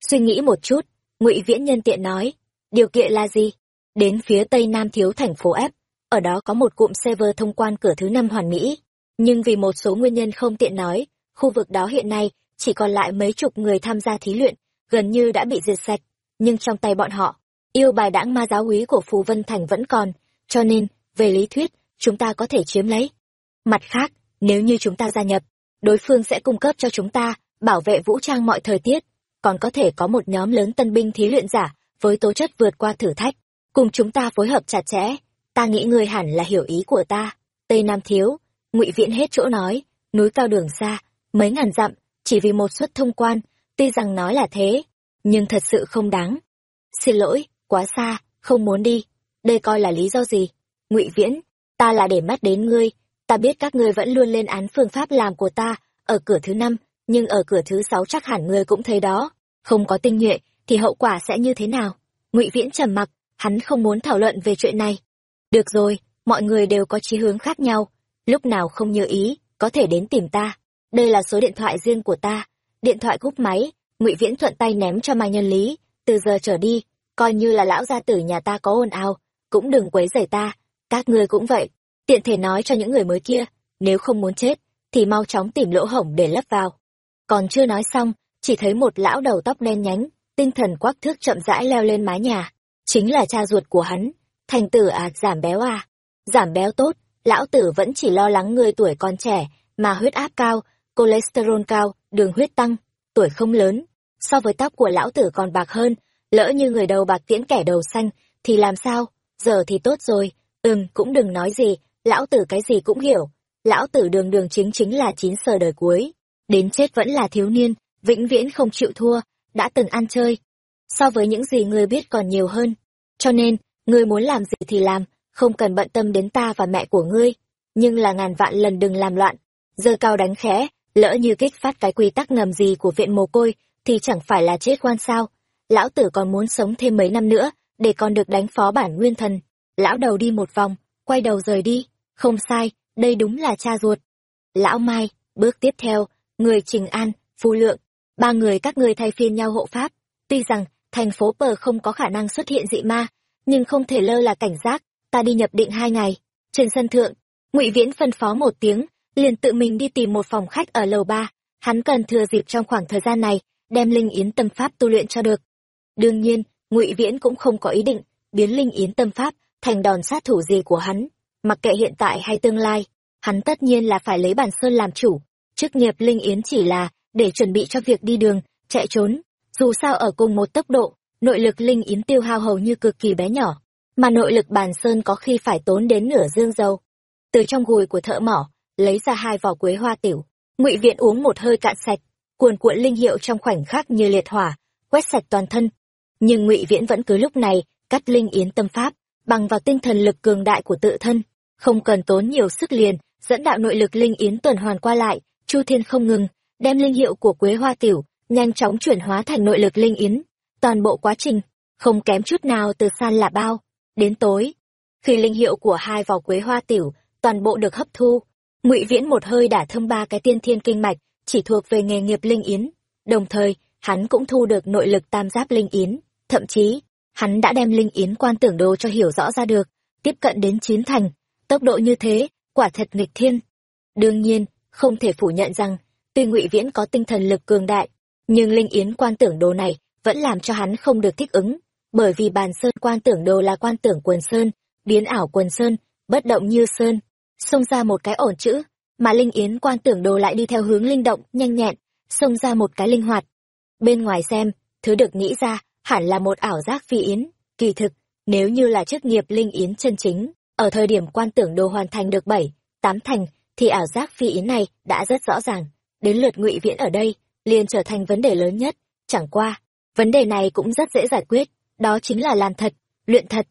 Suy nghĩ một chút, ngụy viễn nhân tiện nói, điều kiện là gì? Đến phía tây nam thiếu thành phố f, ở đó có một cụm server thông quan cửa thứ năm hoàn mỹ. Nhưng vì một số nguyên nhân không tiện nói, khu vực đó hiện nay chỉ còn lại mấy chục người tham gia thí luyện, gần như đã bị diệt sạch. Nhưng trong tay bọn họ, yêu bài đãng ma giáo úy của phù vân thành vẫn còn, cho nên, về lý thuyết, chúng ta có thể chiếm lấy. Mặt khác, nếu như chúng ta gia nhập, đối phương sẽ cung cấp cho chúng ta bảo vệ vũ trang mọi thời tiết còn có thể có một nhóm lớn tân binh thí luyện giả với tố chất vượt qua thử thách, cùng chúng ta phối hợp chặt chẽ. Ta nghĩ ngươi hẳn là hiểu ý của ta. Tây nam thiếu, ngụy viễn hết chỗ nói, núi cao đường xa, mấy ngàn dặm, chỉ vì một suất thông quan, tuy rằng nói là thế, nhưng thật sự không đáng. Xin lỗi, quá xa, không muốn đi. Đây coi là lý do gì? Ngụy viễn, ta là để mắt đến ngươi. Ta biết các ngươi vẫn luôn lên án phương pháp làm của ta ở cửa thứ năm nhưng ở cửa thứ sáu chắc hẳn ngươi cũng thấy đó. Không có tinh nhuệ, thì hậu quả sẽ như thế nào? Ngụy viễn trầm mặc, hắn không muốn thảo luận về chuyện này. Được rồi, mọi người đều có chí hướng khác nhau. Lúc nào không như ý, có thể đến tìm ta. Đây là số điện thoại riêng của ta. Điện thoại cúp máy, ngụy viễn thuận tay ném cho mai nhân lý. Từ giờ trở đi, coi như là lão gia tử nhà ta có ồn ào, cũng đừng quấy rầy ta. Các ngươi cũng vậy. Tiện thể nói cho những người mới kia, nếu không muốn chết, thì mau chóng tìm lỗ hổng để lấp vào còn chưa nói xong, chỉ thấy một lão đầu tóc đen nhánh, tinh thần quắc thước chậm rãi leo lên mái nhà. Chính là cha ruột của hắn, thành tử à giảm béo à. Giảm béo tốt, lão tử vẫn chỉ lo lắng ngươi tuổi còn trẻ, mà huyết áp cao, cholesterol cao, đường huyết tăng, tuổi không lớn. So với tóc của lão tử còn bạc hơn, lỡ như người đầu bạc tiễn kẻ đầu xanh, thì làm sao? Giờ thì tốt rồi, ừm, cũng đừng nói gì, lão tử cái gì cũng hiểu. Lão tử đường đường chính chính là chín sờ đời cuối đến chết vẫn là thiếu niên, vĩnh viễn không chịu thua, đã từng ăn chơi. So với những gì ngươi biết còn nhiều hơn. Cho nên, ngươi muốn làm gì thì làm, không cần bận tâm đến ta và mẹ của ngươi. Nhưng là ngàn vạn lần đừng làm loạn. Giờ cao đánh khẽ, lỡ như kích phát cái quy tắc ngầm gì của viện mồ côi, thì chẳng phải là chết quan sao. Lão tử còn muốn sống thêm mấy năm nữa, để còn được đánh phó bản nguyên thần. Lão đầu đi một vòng, quay đầu rời đi. Không sai, đây đúng là cha ruột. Lão mai, bước tiếp theo người trình an, phu lượng, ba người các ngươi thay phiên nhau hộ pháp. Tuy rằng, thành phố pờ không có khả năng xuất hiện dị ma, nhưng không thể lơ là cảnh giác, ta đi nhập định hai ngày. Trên sân thượng, ngụy viễn phân phó một tiếng, liền tự mình đi tìm một phòng khách ở lầu ba. Hắn cần thừa dịp trong khoảng thời gian này, đem linh yến tâm pháp tu luyện cho được. Đương nhiên, ngụy viễn cũng không có ý định biến linh yến tâm pháp thành đòn sát thủ gì của hắn. Mặc kệ hiện tại hay tương lai, hắn tất nhiên là phải lấy bản sơn làm chủ chức nghiệp linh yến chỉ là để chuẩn bị cho việc đi đường, chạy trốn. Dù sao ở cùng một tốc độ, nội lực linh yến tiêu hao hầu như cực kỳ bé nhỏ, mà nội lực bàn sơn có khi phải tốn đến nửa dương dầu từ trong gùi của thợ mỏ, lấy ra hai vỏ quế hoa tiểu, ngụy viện uống một hơi cạn sạch, cuồn cuộn linh hiệu trong khoảnh khắc như liệt hỏa, quét sạch toàn thân. Nhưng ngụy viễn vẫn cứ lúc này cắt linh yến tâm pháp, bằng vào tinh thần lực cường đại của tự thân, không cần tốn nhiều sức liền, dẫn đạo nội lực linh yến tuần hoàn qua lại chu thiên không ngừng, đem linh hiệu của quế hoa tiểu nhanh chóng chuyển hóa thành nội lực linh yến. Toàn bộ quá trình không kém chút nào từ san là bao. Đến tối, khi linh hiệu của hai vỏ quế hoa tiểu toàn bộ được hấp thu, ngụy viễn một hơi đả thông ba cái tiên thiên kinh mạch chỉ thuộc về nghề nghiệp linh yến. Đồng thời, hắn cũng thu được nội lực tam giáp linh yến. Thậm chí, hắn đã đem linh yến quan tưởng đồ cho hiểu rõ ra được. Tiếp cận đến chín thành, tốc độ như thế, quả thật nghịch thiên. Đương nhiên không thể phủ nhận rằng, tuy ngụy viễn có tinh thần lực cường đại, nhưng linh yến quan tưởng đồ này vẫn làm cho hắn không được thích ứng, bởi vì bàn sơn quan tưởng đồ là quan tưởng quần sơn, biến ảo quần sơn, bất động như sơn, xông ra một cái ổn chữ, mà linh yến quan tưởng đồ lại đi theo hướng linh động, nhanh nhẹn, xông ra một cái linh hoạt. Bên ngoài xem, thứ được nghĩ ra, hẳn là một ảo giác phi yến, kỳ thực, nếu như là chức nghiệp linh yến chân chính, ở thời điểm quan tưởng đồ hoàn thành được bảy, tám thành thì ảo giác phi yến này đã rất rõ ràng. Đến lượt ngụy viễn ở đây, liền trở thành vấn đề lớn nhất. Chẳng qua, vấn đề này cũng rất dễ giải quyết. Đó chính là làm thật, luyện thật.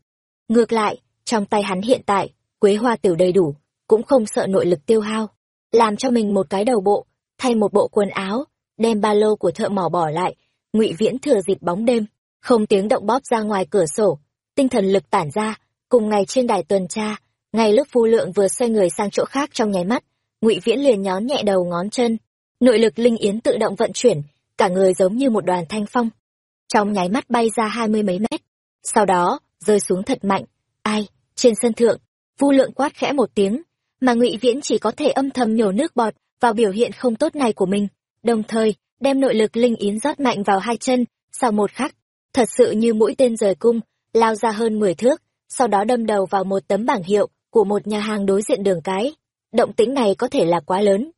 Ngược lại, trong tay hắn hiện tại, quế hoa tiểu đầy đủ, cũng không sợ nội lực tiêu hao. Làm cho mình một cái đầu bộ, thay một bộ quần áo, đem ba lô của thợ mỏ bỏ lại, ngụy viễn thừa dịp bóng đêm, không tiếng động bóp ra ngoài cửa sổ. Tinh thần lực tản ra, cùng ngày trên đài tuần tra ngay lúc phu lượng vừa xoay người sang chỗ khác trong nháy mắt, ngụy viễn liền nhón nhẹ đầu ngón chân. Nội lực linh yến tự động vận chuyển, cả người giống như một đoàn thanh phong. Trong nháy mắt bay ra hai mươi mấy mét. Sau đó, rơi xuống thật mạnh. Ai, trên sân thượng vu lượng quát khẽ một tiếng, mà ngụy viễn chỉ có thể âm thầm nhổ nước bọt vào biểu hiện không tốt này của mình. Đồng thời, đem nội lực linh yến rót mạnh vào hai chân, sau một khắc, thật sự như mũi tên rời cung, lao ra hơn mười thước, sau đó đâm đầu vào một tấm bảng hiệu của một nhà hàng đối diện đường cái. Động tĩnh này có thể là quá lớn.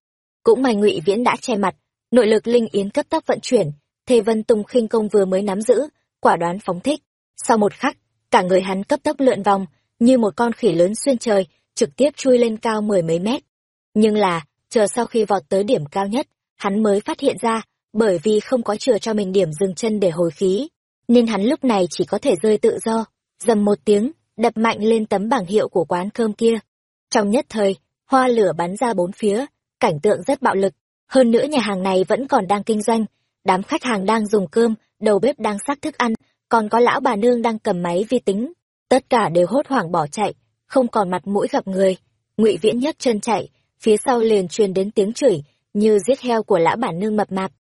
Cũng may ngụy viễn đã che mặt, nội lực linh yến cấp tốc vận chuyển thề vân tung khinh công vừa mới nắm giữ, quả đoán phóng thích. Sau một khắc, cả người hắn cấp tốc lượn vòng, như một con khỉ lớn xuyên trời, trực tiếp chui lên cao mười mấy mét. Nhưng là, chờ sau khi vọt tới điểm cao nhất, hắn mới phát hiện ra, bởi vì không có chừa cho mình điểm dừng chân để hồi khí, nên hắn lúc này chỉ có thể rơi tự do, dầm một tiếng đập mạnh lên tấm bảng hiệu của quán cơm kia. Trong nhất thời hoa lửa bắn ra bốn phía cảnh tượng rất bạo lực. Hơn nữa nhà hàng này vẫn còn đang kinh doanh. Đám khách hàng đang dùng cơm đầu bếp đang sắc thức ăn. Còn có lão bà nương đang cầm máy vi tính. Tất cả đều hốt hoảng bỏ chạy không còn mặt mũi gặp người. Ngụy viễn nhấc chân chạy phía sau liền truyền đến tiếng chửi như giết heo của lão bản nương mập mạp.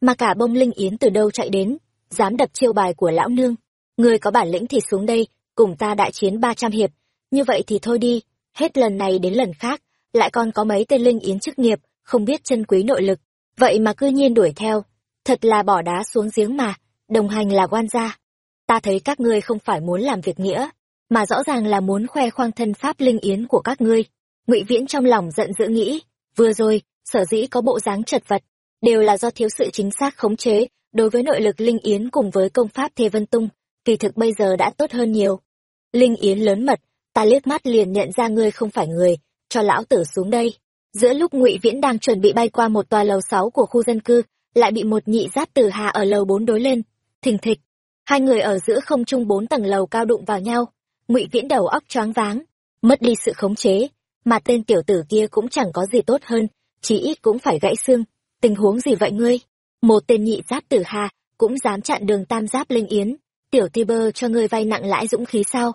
Mà cả bông linh yến từ đâu chạy đến, dám đập chiêu bài của lão nương. Người có bản lĩnh thì xuống đây, cùng ta đại chiến ba trăm hiệp. Như vậy thì thôi đi, hết lần này đến lần khác, lại còn có mấy tên linh yến chức nghiệp, không biết chân quý nội lực. Vậy mà cư nhiên đuổi theo, thật là bỏ đá xuống giếng mà, đồng hành là quan gia. Ta thấy các ngươi không phải muốn làm việc nghĩa, mà rõ ràng là muốn khoe khoang thân pháp linh yến của các ngươi. Ngụy Viễn trong lòng giận dữ nghĩ, vừa rồi, sở dĩ có bộ dáng chật vật, đều là do thiếu sự chính xác khống chế đối với nội lực linh yến cùng với công pháp Thê Vân Tung, kỳ thực bây giờ đã tốt hơn nhiều. Linh yến lớn mật, ta liếc mắt liền nhận ra ngươi không phải người, cho lão tử xuống đây. Giữa lúc Ngụy Viễn đang chuẩn bị bay qua một tòa lầu sáu của khu dân cư, lại bị một nhị giáp tử hà ở lầu bốn đối lên, thình thịch. Hai người ở giữa không trung bốn tầng lầu cao đụng vào nhau, Ngụy Viễn đầu óc choáng váng, mất đi sự khống chế, mà tên tiểu tử kia cũng chẳng có gì tốt hơn, chí ít cũng phải gãy xương. Tình huống gì vậy ngươi? Một tên nhị giáp tử hà cũng dám chặn đường tam giáp linh yến, tiểu ti bơ cho ngươi vay nặng lãi dũng khí sao?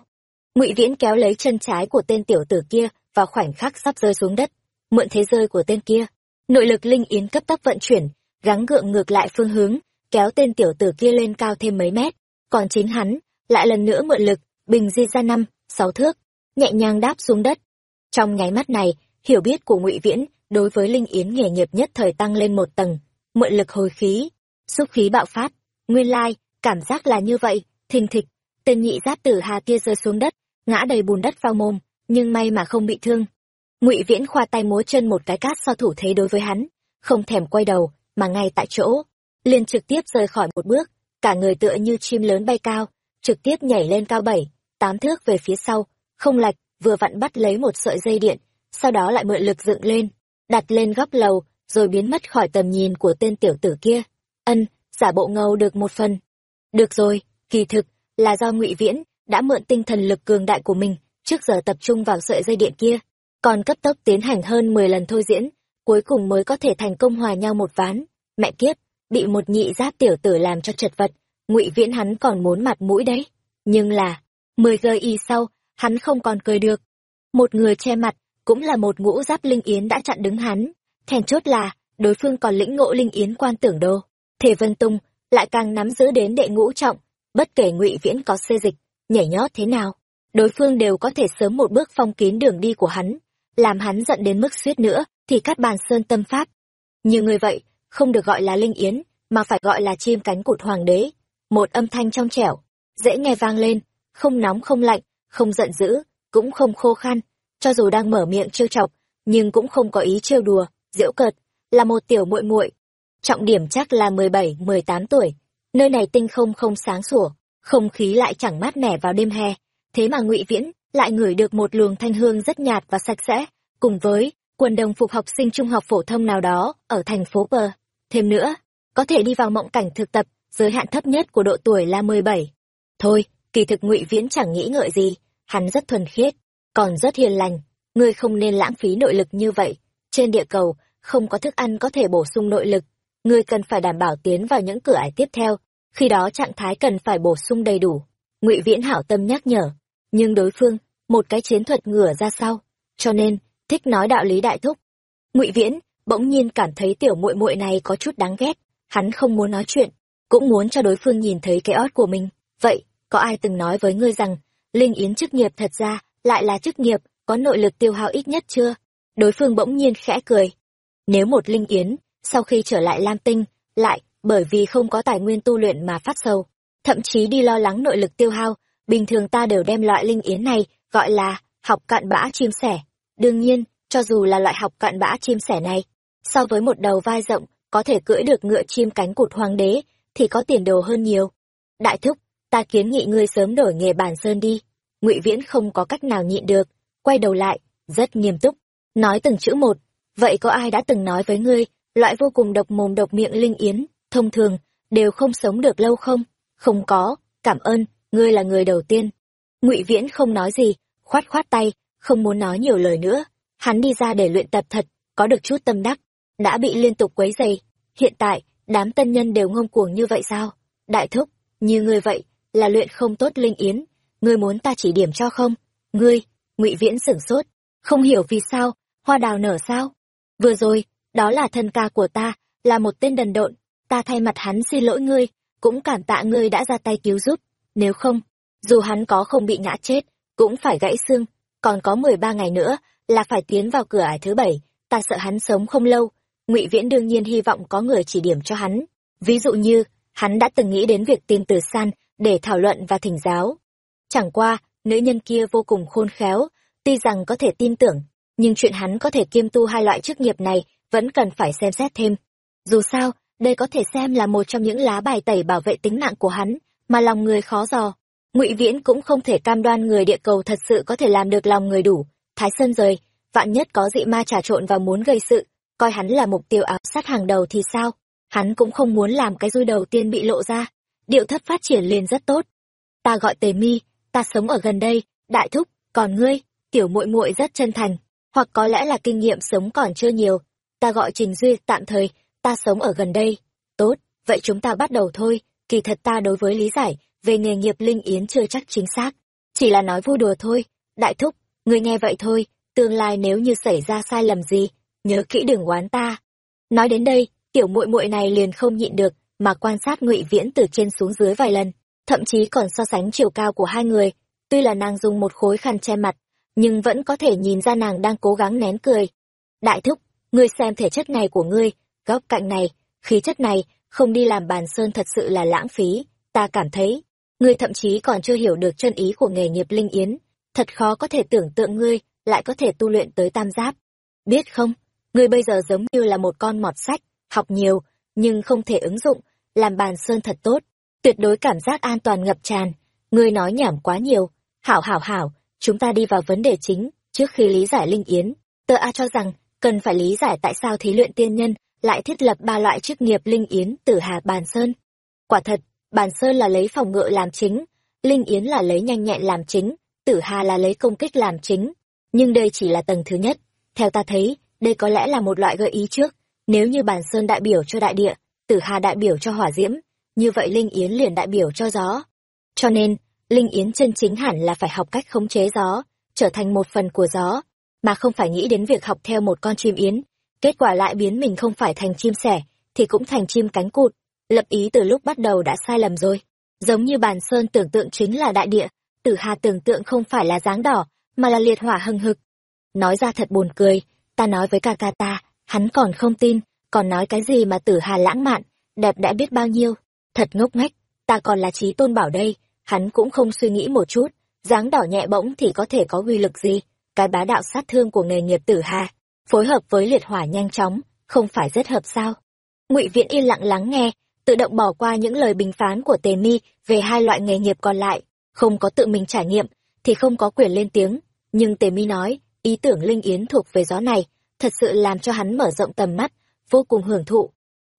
Ngụy Viễn kéo lấy chân trái của tên tiểu tử kia vào khoảnh khắc sắp rơi xuống đất, mượn thế rơi của tên kia, nội lực linh yến cấp tốc vận chuyển, gắng gượng ngược lại phương hướng, kéo tên tiểu tử kia lên cao thêm mấy mét, còn chính hắn lại lần nữa mượn lực, bình di ra năm, sáu thước, nhẹ nhàng đáp xuống đất. Trong nháy mắt này, hiểu biết của Ngụy Viễn đối với linh yến nghề nghiệp nhất thời tăng lên một tầng, mượn lực hồi khí, xúc khí bạo phát, nguyên lai, cảm giác là như vậy, thình thịch, tên nhị giáp tử hà kia rơi xuống đất, ngã đầy bùn đất vào mồm, nhưng may mà không bị thương. Ngụy Viễn khoa tay múa chân một cái cát so thủ thế đối với hắn, không thèm quay đầu, mà ngay tại chỗ, liền trực tiếp rời khỏi một bước, cả người tựa như chim lớn bay cao, trực tiếp nhảy lên cao bảy, tám thước về phía sau, không lạch, vừa vặn bắt lấy một sợi dây điện, sau đó lại mượn lực dựng lên, đặt lên góc lầu, rồi biến mất khỏi tầm nhìn của tên tiểu tử kia. Ân, giả bộ ngầu được một phần. Được rồi, kỳ thực, là do ngụy Viễn đã mượn tinh thần lực cường đại của mình, trước giờ tập trung vào sợi dây điện kia, còn cấp tốc tiến hành hơn 10 lần thôi diễn, cuối cùng mới có thể thành công hòa nhau một ván. Mẹ kiếp, bị một nhị giáp tiểu tử làm cho chật vật, ngụy Viễn hắn còn muốn mặt mũi đấy. Nhưng là, 10 giờ y sau, hắn không còn cười được. Một người che mặt, cũng là một ngũ giáp linh yến đã chặn đứng hắn. Thèn chốt là, đối phương còn lĩnh ngộ linh yến quan tưởng đô. Thể Vân Tung lại càng nắm giữ đến đệ ngũ trọng, bất kể ngụy Viễn có xê dịch, nhảy nhót thế nào, đối phương đều có thể sớm một bước phong kín đường đi của hắn, làm hắn giận đến mức suýt nữa thì cắt bàn sơn tâm pháp. Như người vậy, không được gọi là linh yến, mà phải gọi là chim cánh cụt hoàng đế. Một âm thanh trong trẻo, dễ nghe vang lên, không nóng không lạnh, không giận dữ, cũng không khô khan, cho dù đang mở miệng trêu chọc, nhưng cũng không có ý trêu đùa, giễu cợt, là một tiểu muội muội. Trọng điểm chắc là mười bảy mười tám tuổi. Nơi này tinh không không sáng sủa, không khí lại chẳng mát mẻ vào đêm hè, thế mà Ngụy Viễn lại ngửi được một luồng thanh hương rất nhạt và sạch sẽ, cùng với quần đồng phục học sinh trung học phổ thông nào đó ở thành phố Pờ. Thêm nữa, có thể đi vào mộng cảnh thực tập, giới hạn thấp nhất của độ tuổi là mười bảy. Thôi, kỳ thực Ngụy Viễn chẳng nghĩ ngợi gì, hắn rất thuần khiết, còn rất hiền lành, ngươi không nên lãng phí nội lực như vậy. Trên địa cầu, không có thức ăn có thể bổ sung nội lực, ngươi cần phải đảm bảo tiến vào những cửa ải tiếp theo, khi đó trạng thái cần phải bổ sung đầy đủ. Ngụy Viễn hảo tâm nhắc nhở, nhưng đối phương, một cái chiến thuật ngửa ra sau, cho nên thích nói đạo lý đại thúc. Ngụy Viễn bỗng nhiên cảm thấy tiểu muội muội này có chút đáng ghét, hắn không muốn nói chuyện, cũng muốn cho đối phương nhìn thấy cái ót của mình. Vậy, có ai từng nói với ngươi rằng, linh yến chức nghiệp thật ra lại là chức nghiệp có nội lực tiêu hao ít nhất chưa? Đối phương bỗng nhiên khẽ cười. Nếu một linh yến, sau khi trở lại Lam Tinh, lại, bởi vì không có tài nguyên tu luyện mà phát sầu, thậm chí đi lo lắng nội lực tiêu hao, bình thường ta đều đem loại linh yến này gọi là học cạn bã chim sẻ. Đương nhiên, cho dù là loại học cạn bã chim sẻ này, so với một đầu vai rộng, có thể cưỡi được ngựa chim cánh cụt hoàng đế, thì có tiền đồ hơn nhiều. Đại thúc, ta kiến nghị ngươi sớm đổi nghề bản sơn đi. Ngụy Viễn không có cách nào nhịn được, quay đầu lại, rất nghiêm túc, nói từng chữ một. Vậy có ai đã từng nói với ngươi, loại vô cùng độc mồm độc miệng linh yến, thông thường, đều không sống được lâu không? Không có, cảm ơn, ngươi là người đầu tiên. Ngụy Viễn không nói gì, khoát khoát tay, không muốn nói nhiều lời nữa. Hắn đi ra để luyện tập thật, có được chút tâm đắc, đã bị liên tục quấy dày. Hiện tại, đám tân nhân đều ngông cuồng như vậy sao? Đại thúc, như ngươi vậy, là luyện không tốt linh yến, ngươi muốn ta chỉ điểm cho không? Ngươi, Ngụy Viễn sửng sốt, không hiểu vì sao, hoa đào nở sao? Vừa rồi, đó là thân ca của ta, là một tên đần độn, ta thay mặt hắn xin lỗi ngươi, cũng cảm tạ ngươi đã ra tay cứu giúp, nếu không, dù hắn có không bị ngã chết, cũng phải gãy xương, còn có mười ba ngày nữa là phải tiến vào cửa ải thứ bảy, ta sợ hắn sống không lâu. Ngụy Viễn đương nhiên hy vọng có người chỉ điểm cho hắn, ví dụ như, hắn đã từng nghĩ đến việc tìm Từ San để thảo luận và thỉnh giáo. Chẳng qua, nữ nhân kia vô cùng khôn khéo, tuy rằng có thể tin tưởng, nhưng chuyện hắn có thể kiêm tu hai loại chức nghiệp này vẫn cần phải xem xét thêm. Dù sao, đây có thể xem là một trong những lá bài tẩy bảo vệ tính mạng của hắn, mà lòng người khó dò. Ngụy Viễn cũng không thể cam đoan người địa cầu thật sự có thể làm được lòng người đủ. Thái Sơn rời, vạn nhất có dị ma trà trộn và muốn gây sự, coi hắn là mục tiêu áp sát hàng đầu thì sao? Hắn cũng không muốn làm cái rui đầu tiên bị lộ ra. Điệu thất phát triển liền rất tốt. Ta gọi Tề Mi, ta sống ở gần đây, đại thúc, còn ngươi, tiểu muội muội rất chân thành, hoặc có lẽ là kinh nghiệm sống còn chưa nhiều. Ta gọi Trình Duy, tạm thời, ta sống ở gần đây. Tốt, vậy chúng ta bắt đầu thôi, kỳ thật ta đối với lý giải về nghề nghiệp linh yến chưa chắc chính xác. Chỉ là nói vui đùa thôi, đại thúc, người nghe vậy thôi, tương lai nếu như xảy ra sai lầm gì, nhớ kỹ đừng oán ta. Nói đến đây, tiểu muội muội này liền không nhịn được, mà quan sát ngụy Viễn từ trên xuống dưới vài lần, thậm chí còn so sánh chiều cao của hai người. Tuy là nàng dùng một khối khăn che mặt, nhưng vẫn có thể nhìn ra nàng đang cố gắng nén cười. Đại thúc, ngươi xem thể chất này của ngươi, góc cạnh này, khí chất này, không đi làm bàn sơn thật sự là lãng phí, ta cảm thấy. Ngươi thậm chí còn chưa hiểu được chân ý của nghề nghiệp linh yến, thật khó có thể tưởng tượng ngươi lại có thể tu luyện tới tam giáp. Biết không, ngươi bây giờ giống như là một con mọt sách, học nhiều, nhưng không thể ứng dụng, làm bàn sơn thật tốt, tuyệt đối cảm giác an toàn ngập tràn. Ngươi nói nhảm quá nhiều, hảo hảo hảo, chúng ta đi vào vấn đề chính, trước khi lý giải linh yến. Tờ A cho rằng, cần phải lý giải tại sao thí luyện tiên nhân lại thiết lập ba loại chức nghiệp linh yến tử hà bàn sơn. Quả thật, bàn sơn là lấy phòng ngự làm chính, linh yến là lấy nhanh nhẹn làm chính, tử hà là lấy công kích làm chính. Nhưng đây chỉ là tầng thứ nhất. Theo ta thấy, đây có lẽ là một loại gợi ý trước. Nếu như bàn sơn đại biểu cho đại địa, tử hà đại biểu cho hỏa diễm, như vậy linh yến liền đại biểu cho gió. Cho nên, linh yến chân chính hẳn là phải học cách khống chế gió, trở thành một phần của gió, mà không phải nghĩ đến việc học theo một con chim yến, kết quả lại biến mình không phải thành chim sẻ, thì cũng thành chim cánh cụt. Lập ý từ lúc bắt đầu đã sai lầm rồi. Giống như bàn sơn tưởng tượng chính là đại địa, tử hà tưởng tượng không phải là dáng đỏ, mà là liệt hỏa hừng hực. Nói ra thật buồn cười, ta nói với ca ca ta, hắn còn không tin, còn nói cái gì mà tử hà lãng mạn, đẹp đã biết bao nhiêu. Thật ngốc nghếch, ta còn là trí tôn bảo đây, hắn cũng không suy nghĩ một chút, dáng đỏ nhẹ bỗng thì có thể có uy lực gì, cái bá đạo sát thương của nghề nghiệp tử hà, phối hợp với liệt hỏa nhanh chóng, không phải rất hợp sao? Ngụy viễn yên lặng lắng nghe, tự động bỏ qua những lời bình phán của tề mi về hai loại nghề nghiệp còn lại, không có tự mình trải nghiệm thì không có quyền lên tiếng. Nhưng tề mi nói, ý tưởng linh yến thuộc về gió này, thật sự làm cho hắn mở rộng tầm mắt, vô cùng hưởng thụ.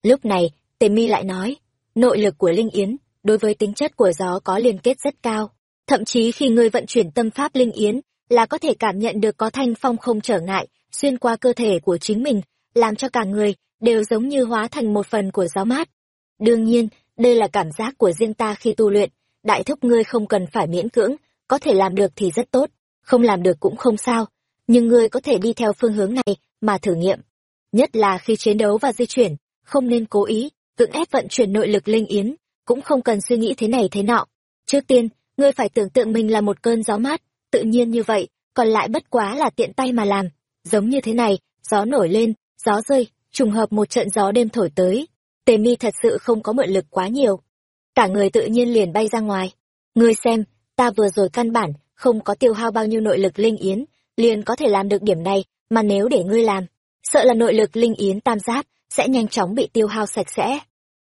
Lúc này, tề mi lại nói, nội lực của linh yến đối với tính chất của gió có liên kết rất cao. Thậm chí khi ngươi vận chuyển tâm pháp linh yến là có thể cảm nhận được có thanh phong không trở ngại xuyên qua cơ thể của chính mình, làm cho cả người đều giống như hóa thành một phần của gió mát. Đương nhiên, đây là cảm giác của riêng ta khi tu luyện, đại thúc ngươi không cần phải miễn cưỡng, có thể làm được thì rất tốt, không làm được cũng không sao, nhưng ngươi có thể đi theo phương hướng này mà thử nghiệm. Nhất là khi chiến đấu và di chuyển, không nên cố ý, cưỡng ép vận chuyển nội lực linh yến, cũng không cần suy nghĩ thế này thế nọ. Trước tiên, ngươi phải tưởng tượng mình là một cơn gió mát, tự nhiên như vậy, còn lại bất quá là tiện tay mà làm. Giống như thế này gió nổi lên gió rơi trùng hợp một trận gió đêm thổi tới. Tề mi thật sự không có mượn lực quá nhiều. Cả người tự nhiên liền bay ra ngoài. Ngươi xem ta vừa rồi căn bản không có tiêu hao bao nhiêu nội lực linh yến liền có thể làm được điểm này mà nếu để ngươi làm sợ là nội lực linh yến tam giáp sẽ nhanh chóng bị tiêu hao sạch sẽ.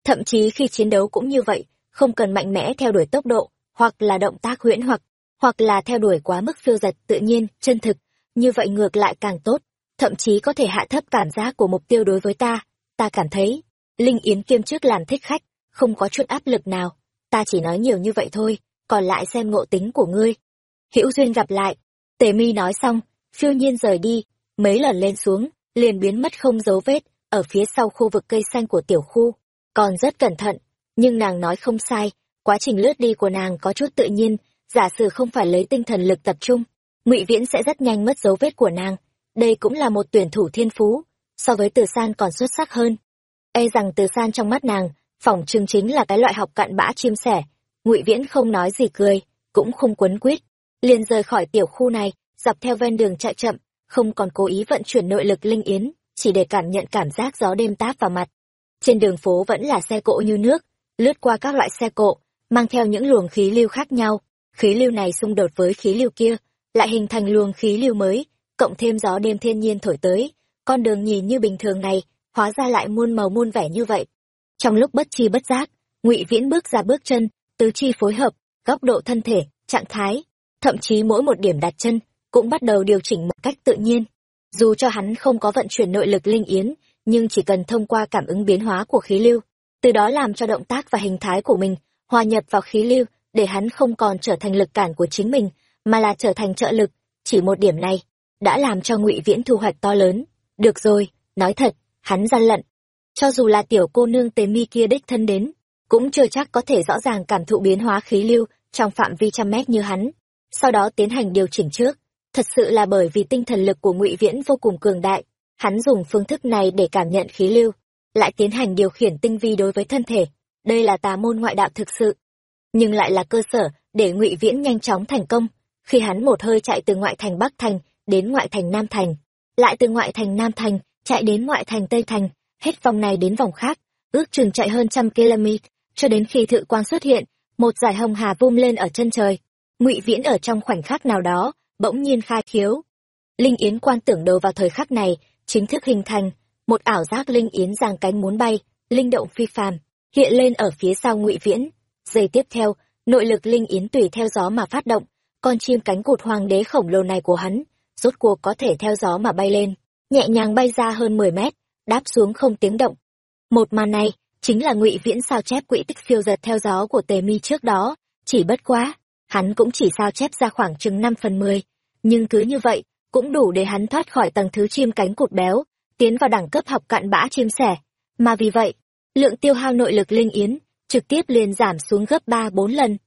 Thậm chí khi chiến đấu cũng như vậy không cần mạnh mẽ theo đuổi tốc độ hoặc là động tác huyễn hoặc hoặc là theo đuổi quá mức phiêu giật tự nhiên chân thực như vậy ngược lại càng tốt, thậm chí có thể hạ thấp cảm giác của mục tiêu đối với ta. Ta cảm thấy, Linh Yến kiêm trước làm thích khách, không có chút áp lực nào. Ta chỉ nói nhiều như vậy thôi, còn lại xem ngộ tính của ngươi. Hữu duyên gặp lại. Tề mi nói xong, phiêu nhiên rời đi, mấy lần lên xuống, liền biến mất không dấu vết, ở phía sau khu vực cây xanh của tiểu khu. Còn rất cẩn thận, nhưng nàng nói không sai, quá trình lướt đi của nàng có chút tự nhiên, giả sử không phải lấy tinh thần lực tập trung, ngụy viễn sẽ rất nhanh mất dấu vết của nàng. Đây cũng là một tuyển thủ thiên phú so với từ san còn xuất sắc hơn. E rằng từ san trong mắt nàng phỏng chừng chính là cái loại học cặn bã chim sẻ. Ngụy viễn không nói gì cười cũng không quấn quýt. Liền rời khỏi tiểu khu này dọc theo ven đường chạy chậm không còn cố ý vận chuyển nội lực linh yến chỉ để cảm nhận cảm giác gió đêm táp vào mặt. Trên đường phố vẫn là xe cộ như nước lướt qua các loại xe cộ mang theo những luồng khí lưu khác nhau khí lưu này xung đột với khí lưu kia, lại hình thành luồng khí lưu mới, cộng thêm gió đêm thiên nhiên thổi tới. Con đường nhìn như bình thường này, hóa ra lại muôn màu muôn vẻ như vậy. Trong lúc bất chi bất giác, ngụy viễn bước ra bước chân, tứ chi phối hợp, góc độ thân thể, trạng thái, thậm chí mỗi một điểm đặt chân, cũng bắt đầu điều chỉnh một cách tự nhiên. Dù cho hắn không có vận chuyển nội lực linh yến, nhưng chỉ cần thông qua cảm ứng biến hóa của khí lưu, từ đó làm cho động tác và hình thái của mình hòa nhập vào khí lưu để hắn không còn trở thành lực cản của chính mình, mà là trở thành trợ lực. Chỉ một điểm này đã làm cho ngụy viễn thu hoạch to lớn. Được rồi, nói thật, hắn gian lận. Cho dù là tiểu cô nương tế mi kia đích thân đến, cũng chưa chắc có thể rõ ràng cảm thụ biến hóa khí lưu trong phạm vi trăm mét như hắn. Sau đó tiến hành điều chỉnh trước. Thật sự là bởi vì tinh thần lực của ngụy viễn vô cùng cường đại, hắn dùng phương thức này để cảm nhận khí lưu, lại tiến hành điều khiển tinh vi đối với thân thể. Đây là tà môn ngoại đạo thực sự nhưng lại là cơ sở để ngụy viễn nhanh chóng thành công. Khi hắn một hơi chạy từ ngoại thành bắc thành đến ngoại thành nam thành, lại từ ngoại thành nam thành chạy đến ngoại thành tây thành, hết vòng này đến vòng khác, ước chừng chạy hơn trăm km, cho đến khi thự quang xuất hiện, một giải hồng hà vung lên ở chân trời. Ngụy viễn ở trong khoảnh khắc nào đó, bỗng nhiên khai khiếu. Linh yến quan tưởng đầu vào thời khắc này, chính thức hình thành, một ảo giác linh yến giang cánh muốn bay, linh động phi phàm, hiện lên ở phía sau ngụy viễn giây tiếp theo, nội lực linh yến tùy theo gió mà phát động, con chim cánh cụt hoàng đế khổng lồ này của hắn, rốt cuộc có thể theo gió mà bay lên, nhẹ nhàng bay ra hơn mười mét, đáp xuống không tiếng động. Một màn này chính là ngụy viễn sao chép quỹ tích phiêu giật theo gió của tề mi trước đó, chỉ bất quá, hắn cũng chỉ sao chép ra khoảng chừng năm phần mười, nhưng cứ như vậy, cũng đủ để hắn thoát khỏi tầng thứ chim cánh cụt béo, tiến vào đẳng cấp học cạn bã chim sẻ. Mà vì vậy, lượng tiêu hao nội lực linh yến trực tiếp liền giảm xuống gấp ba bốn lần.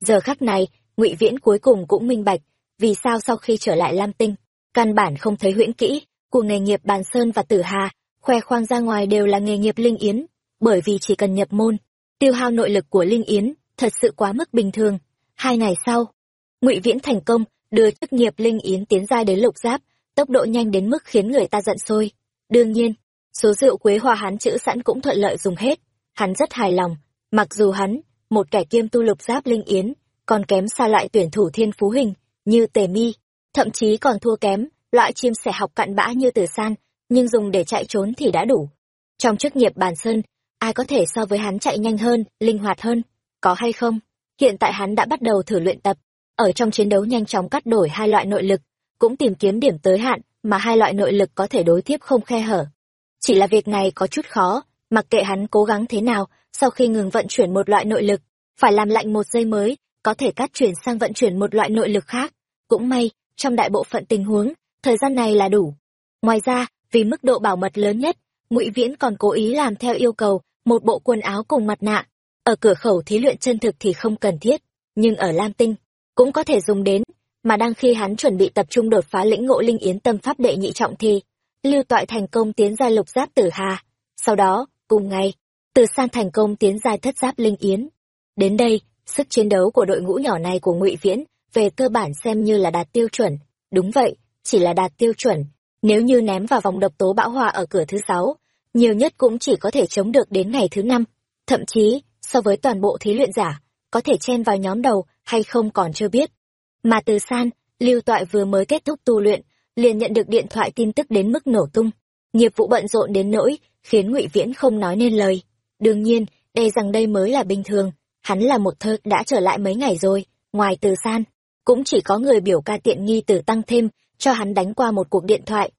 Giờ khắc này, ngụy viễn cuối cùng cũng minh bạch vì sao sau khi trở lại lam tinh, căn bản không thấy huyễn kỹ của nghề nghiệp bàn sơn và tử hà, khoe khoang ra ngoài đều là nghề nghiệp linh yến, bởi vì chỉ cần nhập môn, tiêu hao nội lực của linh yến thật sự quá mức bình thường. Hai ngày sau, ngụy viễn thành công đưa chức nghiệp linh yến tiến ra đến lục giáp, tốc độ nhanh đến mức khiến người ta giận sôi. Đương nhiên, số rượu quế hoa hắn chữ sẵn cũng thuận lợi dùng hết. Hắn rất hài lòng mặc dù hắn, một kẻ kiêm tu lục giáp linh yến, còn kém xa loại tuyển thủ thiên phú hình như tề mi, thậm chí còn thua kém loại chim sẻ học cặn bã như tử san, nhưng dùng để chạy trốn thì đã đủ. Trong chức nghiệp bàn sơn, ai có thể so với hắn chạy nhanh hơn, linh hoạt hơn, có hay không? Hiện tại hắn đã bắt đầu thử luyện tập, ở trong chiến đấu nhanh chóng cắt đổi hai loại nội lực, cũng tìm kiếm điểm tới hạn mà hai loại nội lực có thể đối tiếp không khe hở. Chỉ là việc này có chút khó, mặc kệ hắn cố gắng thế nào sau khi ngừng vận chuyển một loại nội lực, phải làm lạnh một giây mới, có thể cắt chuyển sang vận chuyển một loại nội lực khác. Cũng may, trong đại bộ phận tình huống, thời gian này là đủ. Ngoài ra, vì mức độ bảo mật lớn nhất, ngụy viễn còn cố ý làm theo yêu cầu một bộ quần áo cùng mặt nạ. Ở cửa khẩu thí luyện chân thực thì không cần thiết, nhưng ở lam tinh cũng có thể dùng đến, mà đang khi hắn chuẩn bị tập trung đột phá lĩnh ngộ linh yến tâm pháp đệ nhị trọng thì lưu toại thành công tiến ra lục giáp tử hà. Sau đó, cùng ngày từ san thành công tiến giai thất giáp linh yến. Đến đây, sức chiến đấu của đội ngũ nhỏ này của ngụy viễn về cơ bản xem như là đạt tiêu chuẩn. Đúng vậy, chỉ là đạt tiêu chuẩn. Nếu như ném vào vòng độc tố bão hòa ở cửa thứ sáu, nhiều nhất cũng chỉ có thể chống được đến ngày thứ năm. Thậm chí, so với toàn bộ thí luyện giả, có thể chen vào nhóm đầu hay không còn chưa biết. Mà từ san, lưu toại vừa mới kết thúc tu luyện, liền nhận được điện thoại tin tức đến mức nổ tung. Nghiệp vụ bận rộn đến nỗi, khiến ngụy viễn không nói nên lời đương nhiên đây rằng đây mới là bình thường. Hắn là một thơ đã trở lại mấy ngày rồi, ngoài từ san, cũng chỉ có người biểu ca tiện nghi tử tăng thêm, cho hắn đánh qua một cuộc điện thoại.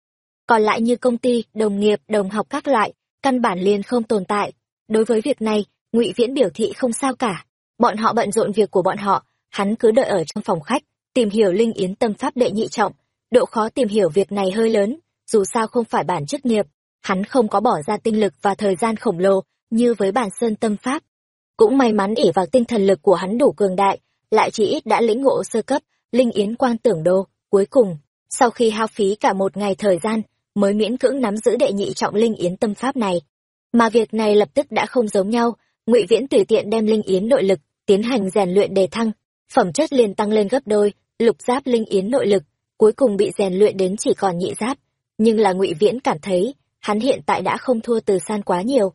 Còn lại như công ty, đồng nghiệp, đồng học các loại, căn bản liền không tồn tại. Đối với việc này, ngụy viễn biểu thị không sao cả. Bọn họ bận rộn việc của bọn họ, hắn cứ đợi ở trong phòng khách, tìm hiểu linh yến tâm pháp đệ nhị trọng. Độ khó tìm hiểu việc này hơi lớn, dù sao không phải bản chức nghiệp, hắn không có bỏ ra tinh lực và thời gian khổng lồ như với bản sơn tâm pháp. Cũng may mắn ỉ vào tinh thần lực của hắn đủ cường đại, lại chỉ ít đã lĩnh ngộ sơ cấp, linh yến quan tưởng đô, cuối cùng, sau khi hao phí cả một ngày thời gian, mới miễn cưỡng nắm giữ đệ nhị trọng linh yến tâm pháp này. Mà việc này lập tức đã không giống nhau, ngụy viễn tùy tiện đem linh yến nội lực tiến hành rèn luyện đề thăng, phẩm chất liền tăng lên gấp đôi, lục giáp linh yến nội lực cuối cùng bị rèn luyện đến chỉ còn nhị giáp. Nhưng là ngụy viễn cảm thấy, hắn hiện tại đã không thua từ san quá nhiều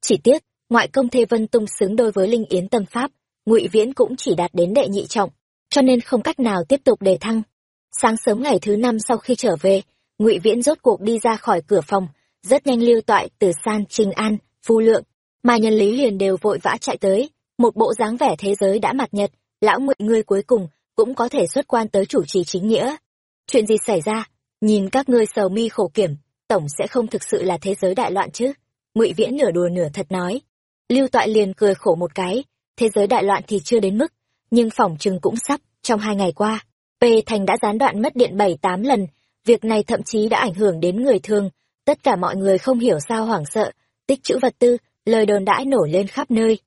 chỉ tiếc, ngoại công thê vân tung xứng đôi với linh yến tâm pháp, ngụy viễn cũng chỉ đạt đến đệ nhị trọng, cho nên không cách nào tiếp tục đề thăng. Sáng sớm ngày thứ năm sau khi trở về, ngụy viễn rốt cuộc đi ra khỏi cửa phòng, rất nhanh lưu toại từ san trình an, phu lượng. Mà nhân lý liền đều vội vã chạy tới, một bộ dáng vẻ thế giới đã mặt nhật, lão ngụy ngươi cuối cùng cũng có thể xuất quan tới chủ trì chính nghĩa. Chuyện gì xảy ra? Nhìn các ngươi sầu mi khổ kiểm, tổng sẽ không thực sự là thế giới đại loạn chứ? Ngụy viễn nửa đùa nửa thật nói. Lưu toại liền cười khổ một cái, thế giới đại loạn thì chưa đến mức, nhưng phỏng chừng cũng sắp, trong hai ngày qua, p thành đã gián đoạn mất điện bảy tám lần, việc này thậm chí đã ảnh hưởng đến người thường, tất cả mọi người không hiểu sao hoảng sợ, tích chữ vật tư, lời đồn đãi nổi lên khắp nơi.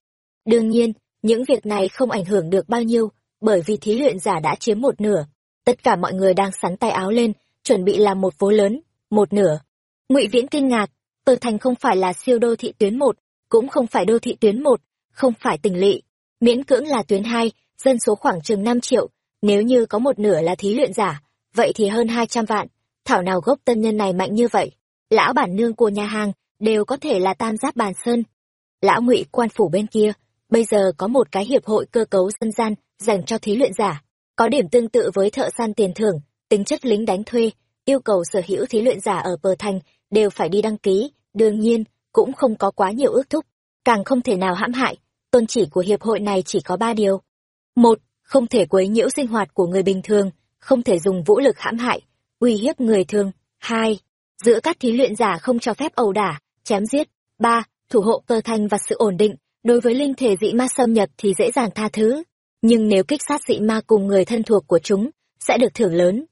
Đương nhiên, những việc này không ảnh hưởng được bao nhiêu, bởi vì thí luyện giả đã chiếm một nửa, tất cả mọi người đang sắn tay áo lên, chuẩn bị làm một phố lớn, một nửa. Ngụy viễn kinh ngạc từ thành không phải là siêu đô thị tuyến một, cũng không phải đô thị tuyến một, không phải tỉnh lỵ. Miễn cưỡng là tuyến hai, dân số khoảng chừng năm triệu, nếu như có một nửa là thí luyện giả, vậy thì hơn hai trăm vạn. Thảo nào gốc tân nhân này mạnh như vậy? Lão bản nương của nhà hàng đều có thể là tam giáp bàn sơn. Lão ngụy quan phủ bên kia, bây giờ có một cái hiệp hội cơ cấu dân gian dành cho thí luyện giả, có điểm tương tự với thợ săn tiền thưởng, tính chất lính đánh thuê, yêu cầu sở hữu thí luyện giả ở bờ thành đều phải đi đăng ký. Đương nhiên, cũng không có quá nhiều ước thúc. Càng không thể nào hãm hại. Tôn chỉ của hiệp hội này chỉ có ba điều. Một, không thể quấy nhiễu sinh hoạt của người bình thường, không thể dùng vũ lực hãm hại, uy hiếp người thường. Hai, giữa các thí luyện giả không cho phép ẩu đả, chém giết. Ba, thủ hộ cơ thành và sự ổn định. Đối với linh thể dị ma xâm nhập thì dễ dàng tha thứ. Nhưng nếu kích sát dị ma cùng người thân thuộc của chúng, sẽ được thưởng lớn.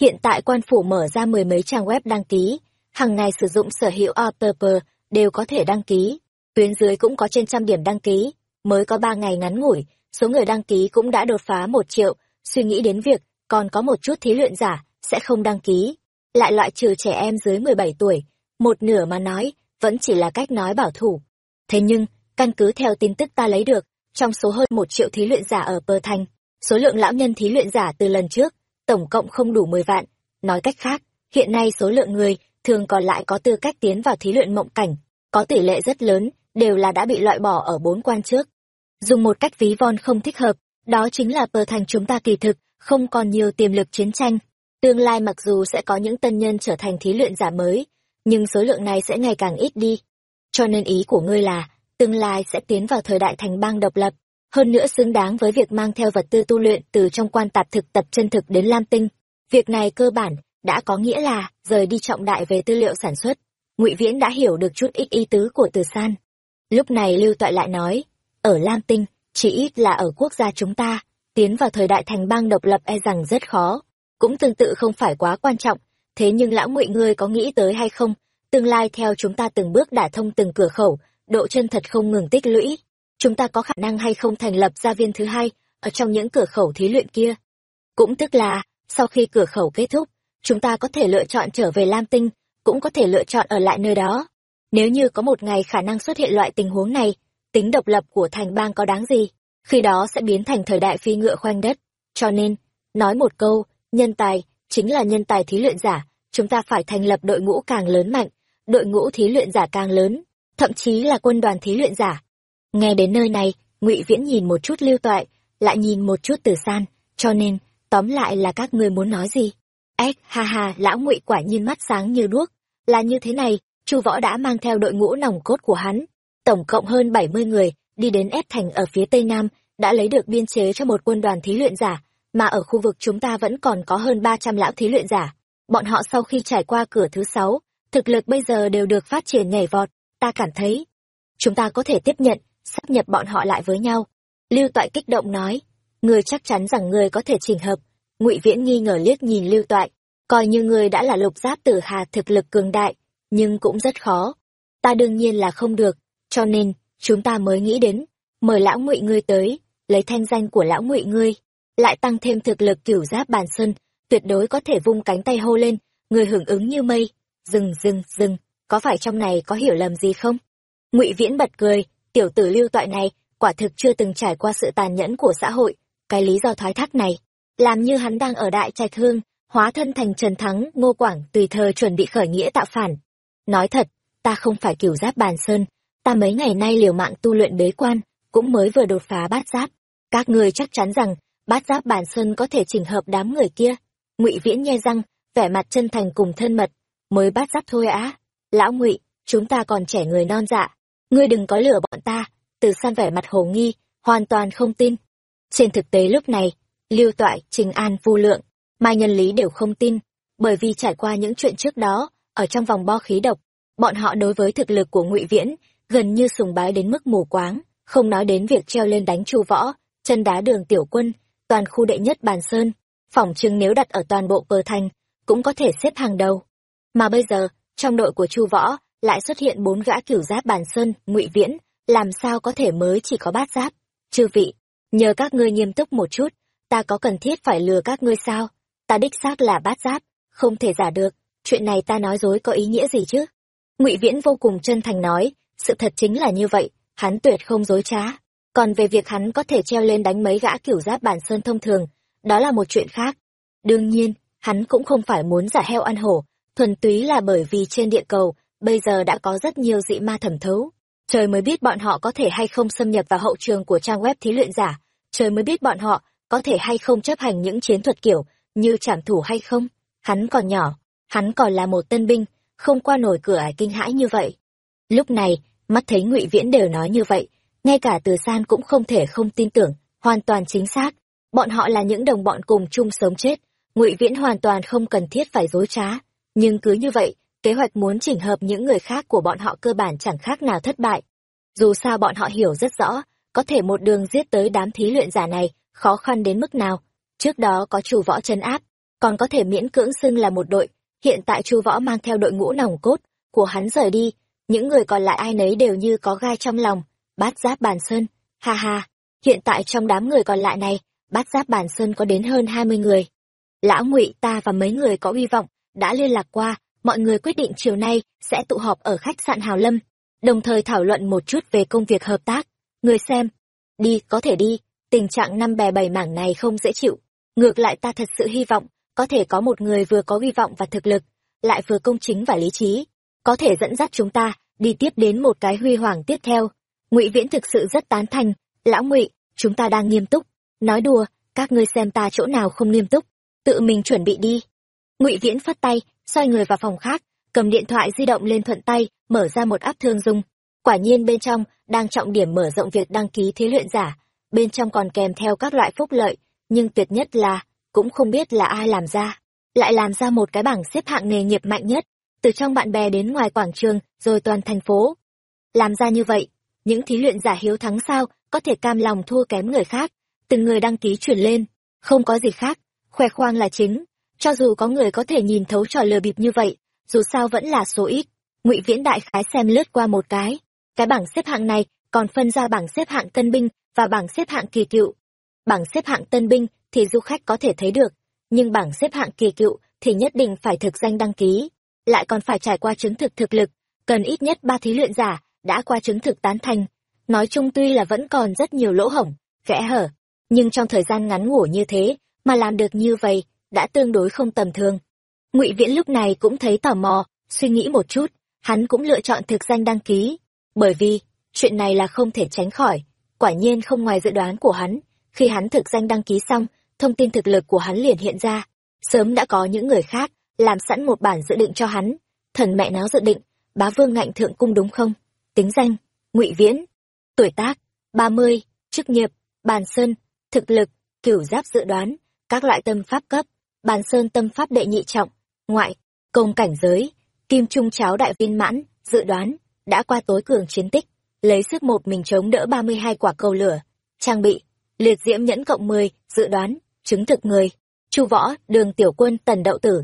Hiện tại quan phủ mở ra mười mấy trang web đăng ký hàng ngày sử dụng sở hữu Autoper đều có thể đăng ký. Tuyến dưới cũng có trên trăm điểm đăng ký. Mới có ba ngày ngắn ngủi số người đăng ký cũng đã đột phá một triệu. Suy nghĩ đến việc còn có một chút thí luyện giả sẽ không đăng ký. Lại loại trừ trẻ em dưới mười bảy tuổi một nửa mà nói vẫn chỉ là cách nói bảo thủ. Thế nhưng căn cứ theo tin tức ta lấy được trong số hơn một triệu thí luyện giả ở Pơ Thanh, số lượng lão nhân thí luyện giả từ lần trước, tổng cộng không đủ mười vạn. Nói cách khác, hiện nay số lượng người thường còn lại có tư cách tiến vào thí luyện mộng cảnh, có tỷ lệ rất lớn, đều là đã bị loại bỏ ở bốn quan trước. Dùng một cách ví von không thích hợp, đó chính là Pơ Thanh chúng ta kỳ thực, không còn nhiều tiềm lực chiến tranh. Tương lai mặc dù sẽ có những tân nhân trở thành thí luyện giả mới, nhưng số lượng này sẽ ngày càng ít đi. Cho nên ý của ngươi là, tương lai sẽ tiến vào thời đại thành bang độc lập, hơn nữa xứng đáng với việc mang theo vật tư tu luyện từ trong quan tạp thực tập chân thực đến Lam Tinh. Việc này cơ bản đã có nghĩa là rời đi trọng đại về tư liệu sản xuất. Ngụy Viễn đã hiểu được chút ít ý tứ của Từ San. Lúc này Lưu Toại lại nói, ở Lam Tinh, chỉ ít là ở quốc gia chúng ta, tiến vào thời đại thành bang độc lập e rằng rất khó, cũng tương tự không phải quá quan trọng, thế nhưng lão Ngụy ngươi có nghĩ tới hay không, tương lai theo chúng ta từng bước đả thông từng cửa khẩu, độ chân thật không ngừng tích lũy chúng ta có khả năng hay không thành lập gia viên thứ hai ở trong những cửa khẩu thí luyện kia cũng tức là sau khi cửa khẩu kết thúc chúng ta có thể lựa chọn trở về lam tinh, cũng có thể lựa chọn ở lại nơi đó. Nếu như có một ngày khả năng xuất hiện loại tình huống này, tính độc lập của thành bang có đáng gì? Khi đó sẽ biến thành thời đại phi ngựa khoanh đất. Cho nên, nói một câu, nhân tài chính là nhân tài thí luyện giả, chúng ta phải thành lập đội ngũ càng lớn mạnh, đội ngũ thí luyện giả càng lớn, thậm chí là quân đoàn thí luyện giả. Nghe đến nơi này, ngụy viễn nhìn một chút lưu toại, lại nhìn một chút từ san, cho nên, tóm lại là các ngươi muốn nói gì? Ếch, ha ha, lão ngụy quả nhiên mắt sáng như đuốc. Là như thế này, chu võ đã mang theo đội ngũ nòng cốt của hắn. Tổng cộng hơn bảy mươi người, đi đến ép thành ở phía tây nam, đã lấy được biên chế cho một quân đoàn thí luyện giả, mà ở khu vực chúng ta vẫn còn có hơn ba trăm lão thí luyện giả. Bọn họ sau khi trải qua cửa thứ sáu, thực lực bây giờ đều được phát triển nhảy vọt, ta cảm thấy. Chúng ta có thể tiếp nhận sắp nhập bọn họ lại với nhau. Lưu toại kích động nói, người chắc chắn rằng người có thể chỉnh hợp ngụy viễn nghi ngờ liếc nhìn lưu toại, coi như người đã là lục giáp tử hà thực lực cường đại, nhưng cũng rất khó. Ta đương nhiên là không được, cho nên, chúng ta mới nghĩ đến, mời lão ngụy ngươi tới, lấy thanh danh của lão ngụy ngươi, lại tăng thêm thực lực cửu giáp bàn sân tuyệt đối có thể vung cánh tay hô lên, người hưởng ứng như mây. Dừng dừng dừng, có phải trong này có hiểu lầm gì không? Ngụy viễn bật cười, tiểu tử lưu toại này, quả thực chưa từng trải qua sự tàn nhẫn của xã hội, cái lý do thoái thác này làm như hắn đang ở đại trạch hương, hóa thân thành trần thắng, ngô quảng tùy thời chuẩn bị khởi nghĩa tạo phản. Nói thật, ta không phải kiểu giáp bàn sơn, ta mấy ngày nay liều mạng tu luyện bế quan, cũng mới vừa đột phá bát giáp. Các ngươi chắc chắn rằng, bát giáp bàn sơn có thể chỉnh hợp đám người kia. Ngụy viễn nhe răng, vẻ mặt chân thành cùng thân mật. Mới bát giáp thôi á. Lão ngụy, chúng ta còn trẻ người non dạ. Ngươi đừng có lừa bọn ta. Từ san vẻ mặt hồ nghi, hoàn toàn không tin. Trên thực tế lúc này lưu toại, trình an, vu lượng, mai nhân lý đều không tin, bởi vì trải qua những chuyện trước đó, ở trong vòng bo khí độc, bọn họ đối với thực lực của ngụy viễn gần như sùng bái đến mức mù quáng, không nói đến việc treo lên đánh chu võ, chân đá đường tiểu quân, toàn khu đệ nhất bàn sơn, phỏng chừng nếu đặt ở toàn bộ cờ thành, cũng có thể xếp hàng đầu. Mà bây giờ, trong đội của chu võ lại xuất hiện bốn gã cửu giáp bàn sơn, ngụy viễn, làm sao có thể mới chỉ có bát giáp? Chư vị, nhờ các ngươi nghiêm túc một chút ta có cần thiết phải lừa các ngươi sao? Ta đích xác là bát giáp, không thể giả được. Chuyện này ta nói dối có ý nghĩa gì chứ? Ngụy viễn vô cùng chân thành nói, sự thật chính là như vậy, hắn tuyệt không dối trá. Còn về việc hắn có thể treo lên đánh mấy gã cửu giáp bản sơn thông thường, đó là một chuyện khác. Đương nhiên, hắn cũng không phải muốn giả heo ăn hổ, thuần túy là bởi vì trên địa cầu, bây giờ đã có rất nhiều dị ma thẩm thấu. Trời mới biết bọn họ có thể hay không xâm nhập vào hậu trường của trang web thí luyện giả. Trời mới biết bọn họ có thể hay không chấp hành những chiến thuật kiểu như trảm thủ hay không? Hắn còn nhỏ, hắn còn là một tân binh, không qua nổi cửa ải kinh hãi như vậy. Lúc này, mắt thấy ngụy viễn đều nói như vậy, ngay cả từ san cũng không thể không tin tưởng, hoàn toàn chính xác. Bọn họ là những đồng bọn cùng chung sống chết, ngụy viễn hoàn toàn không cần thiết phải dối trá. Nhưng cứ như vậy, kế hoạch muốn chỉnh hợp những người khác của bọn họ cơ bản chẳng khác nào thất bại. Dù sao bọn họ hiểu rất rõ, có thể một đường giết tới đám thí luyện giả này khó khăn đến mức nào. Trước đó có chủ võ chân áp, còn có thể miễn cưỡng xưng là một đội. Hiện tại chu võ mang theo đội ngũ nòng cốt của hắn rời đi. Những người còn lại ai nấy đều như có gai trong lòng. Bát giáp bàn sơn, ha ha. Hiện tại trong đám người còn lại này, bát giáp bàn sơn có đến hơn hai mươi người. Lão ngụy, ta và mấy người có hy vọng đã liên lạc qua. Mọi người quyết định chiều nay sẽ tụ họp ở khách sạn hào lâm, đồng thời thảo luận một chút về công việc hợp tác. Người xem, đi, có thể đi tình trạng năm bè bảy mảng này không dễ chịu. Ngược lại ta thật sự hy vọng, có thể có một người vừa có hy vọng và thực lực, lại vừa công chính và lý trí. Có thể dẫn dắt chúng ta đi tiếp đến một cái huy hoàng tiếp theo. Ngụy viễn thực sự rất tán thành. Lão ngụy, chúng ta đang nghiêm túc. Nói đùa, các ngươi xem ta chỗ nào không nghiêm túc. Tự mình chuẩn bị đi. Ngụy viễn phất tay, xoay người vào phòng khác, cầm điện thoại di động lên thuận tay, mở ra một app thương dung. Quả nhiên bên trong đang trọng điểm mở rộng việc đăng ký thí luyện giả bên trong còn kèm theo các loại phúc lợi, nhưng tuyệt nhất là, cũng không biết là ai làm ra. Lại làm ra một cái bảng xếp hạng nghề nghiệp mạnh nhất, từ trong bạn bè đến ngoài quảng trường, rồi toàn thành phố. Làm ra như vậy, những thí luyện giả hiếu thắng sao, có thể cam lòng thua kém người khác, từng người đăng ký chuyển lên, không có gì khác, khoe khoang là chính. Cho dù có người có thể nhìn thấu trò lừa bịp như vậy, dù sao vẫn là số ít, ngụy viễn đại khái xem lướt qua một cái. Cái bảng xếp hạng này còn phân ra bảng xếp hạng tân binh và bảng xếp hạng kỳ cựu. Bảng xếp hạng tân binh thì du khách có thể thấy được, nhưng bảng xếp hạng kỳ cựu thì nhất định phải thực danh đăng ký. Lại còn phải trải qua chứng thực thực lực, cần ít nhất ba thí luyện giả đã qua chứng thực tán thành. Nói chung tuy là vẫn còn rất nhiều lỗ hổng, kẽ hở, nhưng trong thời gian ngắn ngủi như thế mà làm được như vậy đã tương đối không tầm thường. Ngụy viễn lúc này cũng thấy tò mò, suy nghĩ một chút, hắn cũng lựa chọn thực danh đăng ký. Bởi vì, chuyện này là không thể tránh khỏi quả nhiên không ngoài dự đoán của hắn, khi hắn thực danh đăng ký xong, thông tin thực lực của hắn liền hiện ra. Sớm đã có những người khác làm sẵn một bản dự định cho hắn. Thần mẹ nó dự định, bá vương ngạnh thượng cung đúng không? Tính danh, ngụy viễn. Tuổi tác, ba mươi, chức nghiệp, bàn sơn. Thực lực cửu giáp dự đoán, các loại tâm pháp cấp, bàn sơn tâm pháp đệ nhị trọng, ngoại, công cảnh giới, kim trung cháo đại viên mãn, dự đoán, đã qua tối cường chiến tích lấy sức một mình chống đỡ ba mươi hai quả cầu lửa. Trang bị, liệt diễm nhẫn cộng mười, dự đoán, chứng thực người chu võ, đường tiểu quân, tần đậu tử.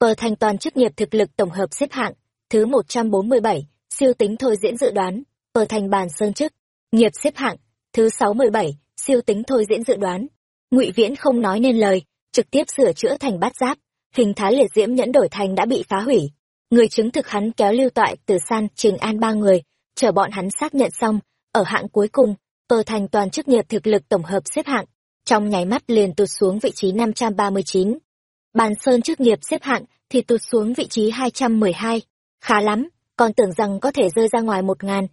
Pờ thành toàn chức nghiệp thực lực tổng hợp xếp hạng, thứ một trăm bốn mươi bảy, siêu tính thôi diễn dự đoán pờ thành bàn sơn chức, nghiệp xếp hạng, thứ sáu mươi bảy, siêu tính thôi diễn dự đoán. Ngụy viễn không nói nên lời, trực tiếp sửa chữa thành bát giáp, hình thái liệt diễm nhẫn đổi thành đã bị phá hủy. Người chứng thực hắn kéo lưu toại từ san trình an ba người chờ bọn hắn xác nhận xong ở hạng cuối cùng tờ thành toàn chức nghiệp thực lực tổng hợp xếp hạng trong nháy mắt liền tụt xuống vị trí 539. Bàn Sơn chức nghiệp xếp hạng thì tụt xuống vị trí 212. Khá lắm, còn tưởng rằng có thể rơi ra ngoài một ngàn,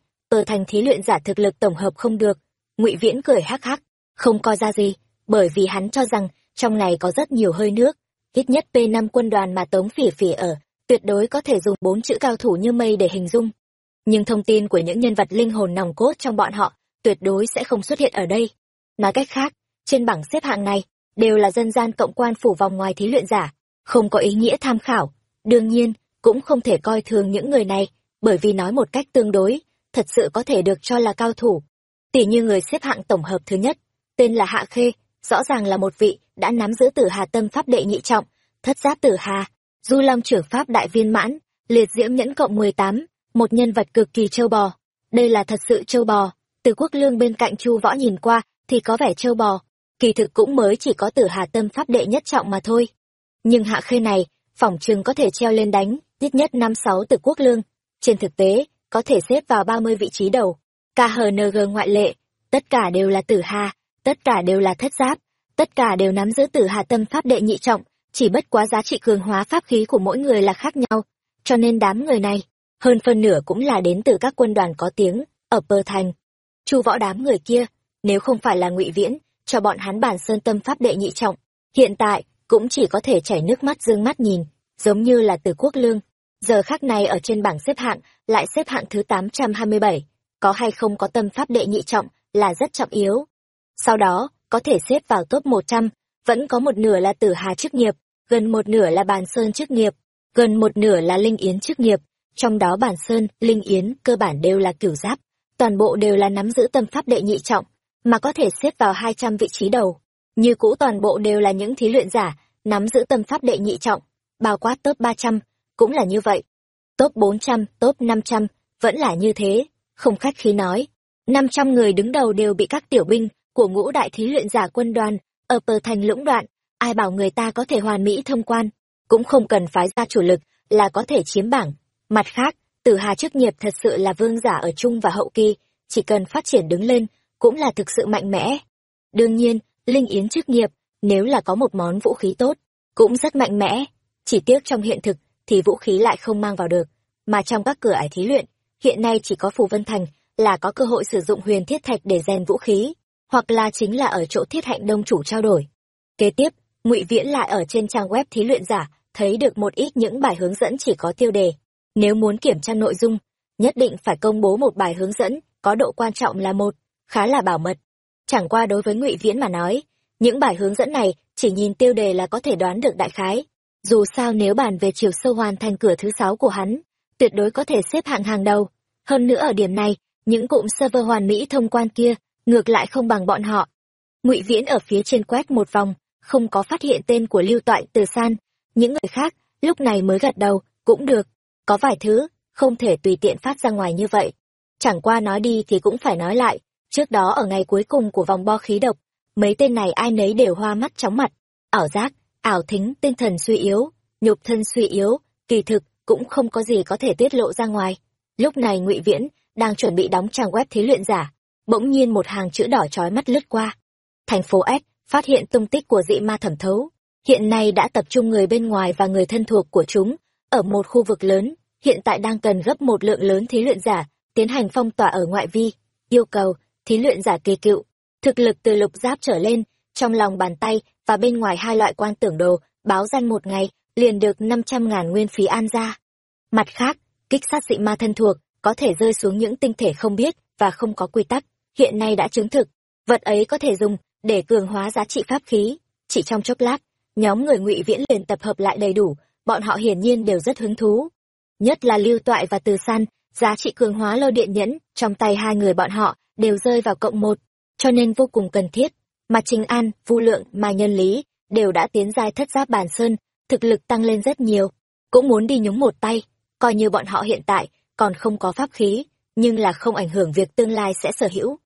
thành thí luyện giả thực lực tổng hợp không được. ngụy Viễn cười hắc hắc, không coi ra gì, bởi vì hắn cho rằng trong này có rất nhiều hơi nước. Ít nhất P5 quân đoàn mà Tống Phỉ Phỉ ở, tuyệt đối có thể dùng bốn chữ cao thủ như mây để hình dung. Nhưng thông tin của những nhân vật linh hồn nòng cốt trong bọn họ tuyệt đối sẽ không xuất hiện ở đây. Nói cách khác, trên bảng xếp hạng này đều là dân gian cộng quan phủ vòng ngoài thí luyện giả không có ý nghĩa tham khảo đương nhiên cũng không thể coi thường những người này bởi vì nói một cách tương đối thật sự có thể được cho là cao thủ tỷ như người xếp hạng tổng hợp thứ nhất tên là hạ khê rõ ràng là một vị đã nắm giữ tử hà tâm pháp đệ nhị trọng thất giáp tử hà du long trưởng pháp đại viên mãn liệt diễm nhẫn cộng mười tám một nhân vật cực kỳ trâu bò đây là thật sự trâu bò từ quốc lương bên cạnh chu võ nhìn qua thì có vẻ trâu bò kỳ thực cũng mới chỉ có tử hà tâm pháp đệ nhất trọng mà thôi. Nhưng hạ khê này, phỏng chừng có thể treo lên đánh, ít nhất năm sáu từ quốc lương. Trên thực tế, có thể xếp vào ba mươi vị trí đầu. KHNG ngoại lệ, tất cả đều là tử hà, tất cả đều là thất giáp, tất cả đều nắm giữ tử hà tâm pháp đệ nhị trọng, chỉ bất quá giá trị cường hóa pháp khí của mỗi người là khác nhau. Cho nên đám người này, hơn phân nửa cũng là đến từ các quân đoàn có tiếng, ở Pơ Thành. Chu võ đám người kia, nếu không phải là ngụy Viễn, cho bọn hắn bản sơn tâm pháp đệ nhị trọng. Hiện tại, cũng chỉ có thể chảy nước mắt dương mắt nhìn, giống như là từ quốc lương. Giờ khắc này ở trên bảng xếp hạng, lại xếp hạng thứ 827, có hay không có tâm pháp đệ nhị trọng là rất trọng yếu. Sau đó, có thể xếp vào top 100, vẫn có một nửa là tử hà chức nghiệp, gần một nửa là bàn sơn chức nghiệp, gần một nửa là linh yến chức nghiệp, trong đó bản sơn, linh yến cơ bản đều là cửu giáp, toàn bộ đều là nắm giữ tâm pháp đệ nhị trọng, mà có thể xếp vào 200 vị trí đầu. Như cũ toàn bộ đều là những thí luyện giả, nắm giữ tâm pháp đệ nhị trọng, bao quát top 300, cũng là như vậy. Top 400, top 500, vẫn là như thế, không khách khí nói. 500 người đứng đầu đều bị các tiểu binh của ngũ đại thí luyện giả quân đoàn, ở pờ thành lũng đoạn, ai bảo người ta có thể hoàn mỹ thông quan, cũng không cần phái ra chủ lực là có thể chiếm bảng. Mặt khác, tử hà chức nghiệp thật sự là vương giả ở trung và hậu kỳ, chỉ cần phát triển đứng lên cũng là thực sự mạnh mẽ. Đương nhiên, Linh Yến chức nghiệp, nếu là có một món vũ khí tốt, cũng rất mạnh mẽ. Chỉ tiếc trong hiện thực, thì vũ khí lại không mang vào được. Mà trong các cửa ải thí luyện, hiện nay chỉ có Phù Vân Thành là có cơ hội sử dụng huyền thiết thạch để rèn vũ khí, hoặc là chính là ở chỗ thiết hạnh đông chủ trao đổi. Kế tiếp, ngụy Viễn lại ở trên trang web thí luyện giả, thấy được một ít những bài hướng dẫn chỉ có tiêu đề. Nếu muốn kiểm tra nội dung, nhất định phải công bố một bài hướng dẫn, có độ quan trọng là một khá là bảo mật. Chẳng qua đối với ngụy Viễn mà nói, những bài hướng dẫn này chỉ nhìn tiêu đề là có thể đoán được đại khái. Dù sao nếu bàn về chiều sâu hoàn thành cửa thứ sáu của hắn, tuyệt đối có thể xếp hạng hàng đầu. Hơn nữa ở điểm này, những cụm server hoàn mỹ thông quan kia, ngược lại không bằng bọn họ. Ngụy Viễn ở phía trên quét một vòng, không có phát hiện tên của Lưu Toại Từ San. Những người khác, lúc này mới gật đầu, cũng được. Có vài thứ, không thể tùy tiện phát ra ngoài như vậy. Chẳng qua nói đi thì cũng phải nói lại, Trước đó ở ngày cuối cùng của vòng bo khí độc, mấy tên này ai nấy đều hoa mắt chóng mặt, ảo giác, ảo thính, tinh thần suy yếu, nhục thân suy yếu, kỳ thực cũng không có gì có thể tiết lộ ra ngoài. Lúc này Ngụy Viễn đang chuẩn bị đóng trang web thí luyện giả, bỗng nhiên một hàng chữ đỏ chói mắt lướt qua. Thành phố S phát hiện tung tích của dị ma thẩm thấu, hiện nay đã tập trung người bên ngoài và người thân thuộc của chúng ở một khu vực lớn, hiện tại đang cần gấp một lượng lớn thí luyện giả tiến hành phong tỏa ở ngoại vi, yêu cầu thí luyện giả kỳ cựu, thực lực từ lục giáp trở lên, trong lòng bàn tay và bên ngoài hai loại quan tưởng đồ, báo danh một ngày, liền được năm trăm ngàn nguyên phí an ra. Mặt khác, kích sát dị ma thân thuộc, có thể rơi xuống những tinh thể không biết và không có quy tắc, hiện nay đã chứng thực, vật ấy có thể dùng để cường hóa giá trị pháp khí. Chỉ trong chốc lát, nhóm người ngụy viễn liền tập hợp lại đầy đủ, bọn họ hiển nhiên đều rất hứng thú. Nhất là lưu toại và từ san, giá trị cường hóa lô điện nhẫn trong tay hai người bọn họ đều rơi vào cộng một, cho nên vô cùng cần thiết. Mà Trình An, Vu Lượng, Mai Nhân Lý đều đã tiến giai thất giáp bản sơn, thực lực tăng lên rất nhiều, cũng muốn đi nhúng một tay, coi như bọn họ hiện tại còn không có pháp khí, nhưng là không ảnh hưởng việc tương lai sẽ sở hữu.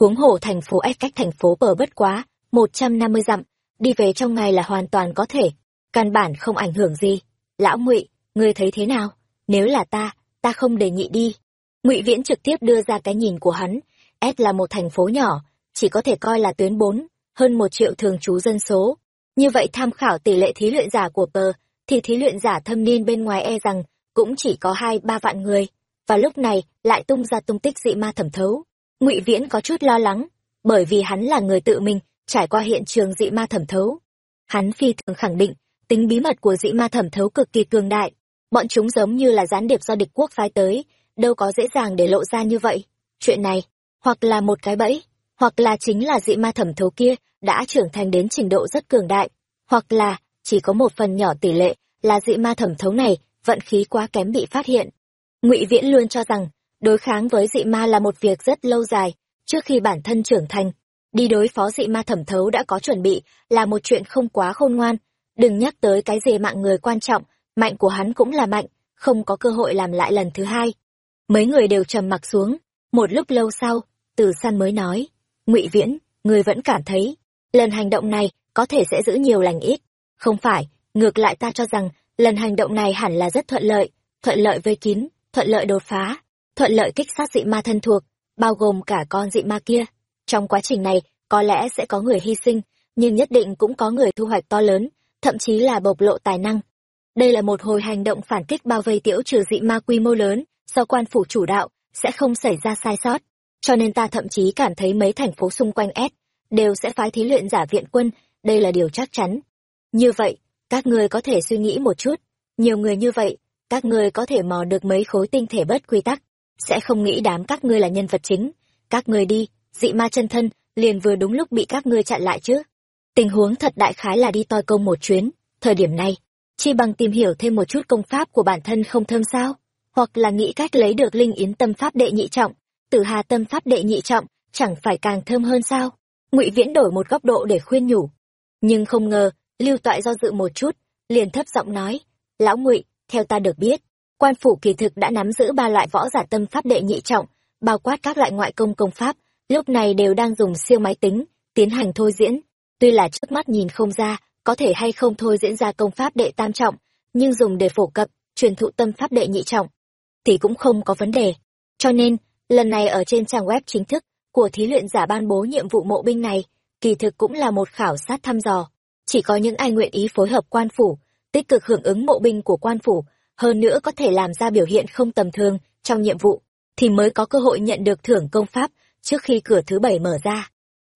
Huống hồ thành phố S cách thành phố bờ bất quá, 150 dặm, đi về trong ngày là hoàn toàn có thể, căn bản không ảnh hưởng gì. Lão Ngụy, ngươi thấy thế nào? nếu là ta ta không đề nghị đi. Ngụy viễn trực tiếp đưa ra cái nhìn của hắn. S là một thành phố nhỏ chỉ có thể coi là tuyến bốn hơn một triệu thường trú dân số. Như vậy tham khảo tỷ lệ thí luyện giả của pờ thì thí luyện giả thâm niên bên ngoài e rằng cũng chỉ có hai ba vạn người. Và lúc này lại tung ra tung tích dị ma thẩm thấu. Ngụy viễn có chút lo lắng bởi vì hắn là người tự mình trải qua hiện trường dị ma thẩm thấu. Hắn phi thường khẳng định tính bí mật của dị ma thẩm thấu cực kỳ cường đại. Bọn chúng giống như là gián điệp do địch quốc phái tới. Đâu có dễ dàng để lộ ra như vậy. Chuyện này, hoặc là một cái bẫy, hoặc là chính là dị ma thẩm thấu kia, đã trưởng thành đến trình độ rất cường đại. Hoặc là, chỉ có một phần nhỏ tỷ lệ, là dị ma thẩm thấu này, vận khí quá kém bị phát hiện. Ngụy viễn luôn cho rằng, đối kháng với dị ma là một việc rất lâu dài, trước khi bản thân trưởng thành. Đi đối phó dị ma thẩm thấu đã có chuẩn bị, là một chuyện không quá khôn ngoan đừng nhắc tới cái gì mạng người quan trọng, mạnh của hắn cũng là mạnh, không có cơ hội làm lại lần thứ hai. Mấy người đều trầm mặc xuống. Một lúc lâu sau, từ san mới nói, ngụy viễn, người vẫn cảm thấy, lần hành động này có thể sẽ giữ nhiều lành ít. Không phải, ngược lại ta cho rằng, lần hành động này hẳn là rất thuận lợi thuận lợi vây kín, thuận lợi đột phá, thuận lợi kích sát dị ma thân thuộc, bao gồm cả con dị ma kia. Trong quá trình này, có lẽ sẽ có người hy sinh, nhưng nhất định cũng có người thu hoạch to lớn thậm chí là bộc lộ tài năng đây là một hồi hành động phản kích bao vây tiễu trừ dị ma quy mô lớn do quan phủ chủ đạo sẽ không xảy ra sai sót cho nên ta thậm chí cảm thấy mấy thành phố xung quanh S đều sẽ phái thí luyện giả viện quân, đây là điều chắc chắn. Như vậy, các ngươi có thể suy nghĩ một chút, nhiều người như vậy, các ngươi có thể mò được mấy khối tinh thể bất quy tắc, sẽ không nghĩ đám các ngươi là nhân vật chính. Các ngươi đi, dị ma chân thân, liền vừa đúng lúc bị các ngươi chặn lại chứ. Tình huống thật đại khái là đi toi công một chuyến, thời điểm này, chi bằng tìm hiểu thêm một chút công pháp của bản thân không thơm sao, hoặc là nghĩ cách lấy được linh yến tâm pháp đệ nhị trọng, tử hà tâm pháp đệ nhị trọng, chẳng phải càng thơm hơn sao? ngụy viễn đổi một góc độ để khuyên nhủ. Nhưng không ngờ lưu toại do dự một chút liền thấp giọng nói lão ngụy theo ta được biết quan phủ kỳ thực đã nắm giữ ba loại võ giả tâm pháp đệ nhị trọng bao quát các loại ngoại công công pháp lúc này đều đang dùng siêu máy tính tiến hành thôi diễn tuy là trước mắt nhìn không ra có thể hay không thôi diễn ra công pháp đệ tam trọng nhưng dùng để phổ cập truyền thụ tâm pháp đệ nhị trọng thì cũng không có vấn đề cho nên lần này ở trên trang web chính thức của thí luyện giả ban bố nhiệm vụ mộ binh này, kỳ thực cũng là một khảo sát thăm dò. Chỉ có những ai nguyện ý phối hợp quan phủ, tích cực hưởng ứng mộ binh của quan phủ, hơn nữa có thể làm ra biểu hiện không tầm thường trong nhiệm vụ, thì mới có cơ hội nhận được thưởng công pháp trước khi cửa thứ bảy mở ra.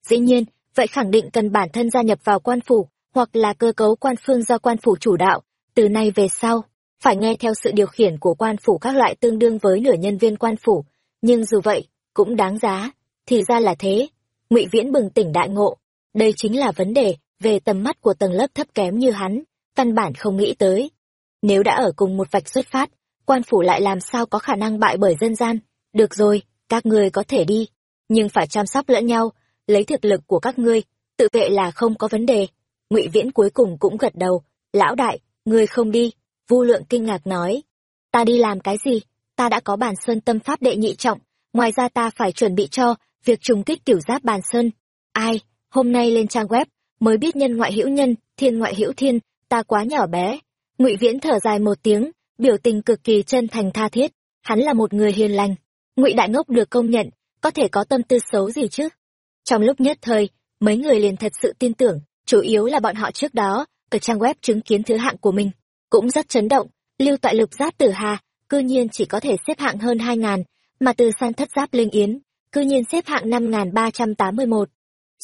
Dĩ nhiên, vậy khẳng định cần bản thân gia nhập vào quan phủ, hoặc là cơ cấu quan phương do quan phủ chủ đạo, từ nay về sau, phải nghe theo sự điều khiển của quan phủ các loại tương đương với nửa nhân viên quan phủ, nhưng dù vậy, cũng đáng giá. Thì ra là thế. Ngụy viễn bừng tỉnh đại ngộ. Đây chính là vấn đề về tầm mắt của tầng lớp thấp kém như hắn căn bản không nghĩ tới. Nếu đã ở cùng một vạch xuất phát quan phủ lại làm sao có khả năng bại bởi dân gian? Được rồi các ngươi có thể đi. Nhưng phải chăm sóc lẫn nhau lấy thực lực của các ngươi, tự vệ là không có vấn đề. Ngụy viễn cuối cùng cũng gật đầu, lão đại, ngươi không đi. Vu lượng kinh ngạc nói, ta đi làm cái gì? Ta đã có bản sơn tâm pháp đệ nhị trọng, ngoài ra ta phải chuẩn bị cho việc trùng kích kiểu giáp bàn sơn. Ai, hôm nay lên trang web, mới biết nhân ngoại hữu nhân, thiên ngoại hữu thiên, ta quá nhỏ bé. Ngụy viễn thở dài một tiếng, biểu tình cực kỳ chân thành tha thiết, hắn là một người hiền lành, ngụy đại ngốc được công nhận, có thể có tâm tư xấu gì chứ? Trong lúc nhất thời mấy người liền thật sự tin tưởng chủ yếu là bọn họ trước đó ở trang web chứng kiến thứ hạng của mình cũng rất chấn động lưu tại lục giáp tử hà cư nhiên chỉ có thể xếp hạng hơn hai ngàn mà từ san thất giáp linh yến cư nhiên xếp hạng 5381.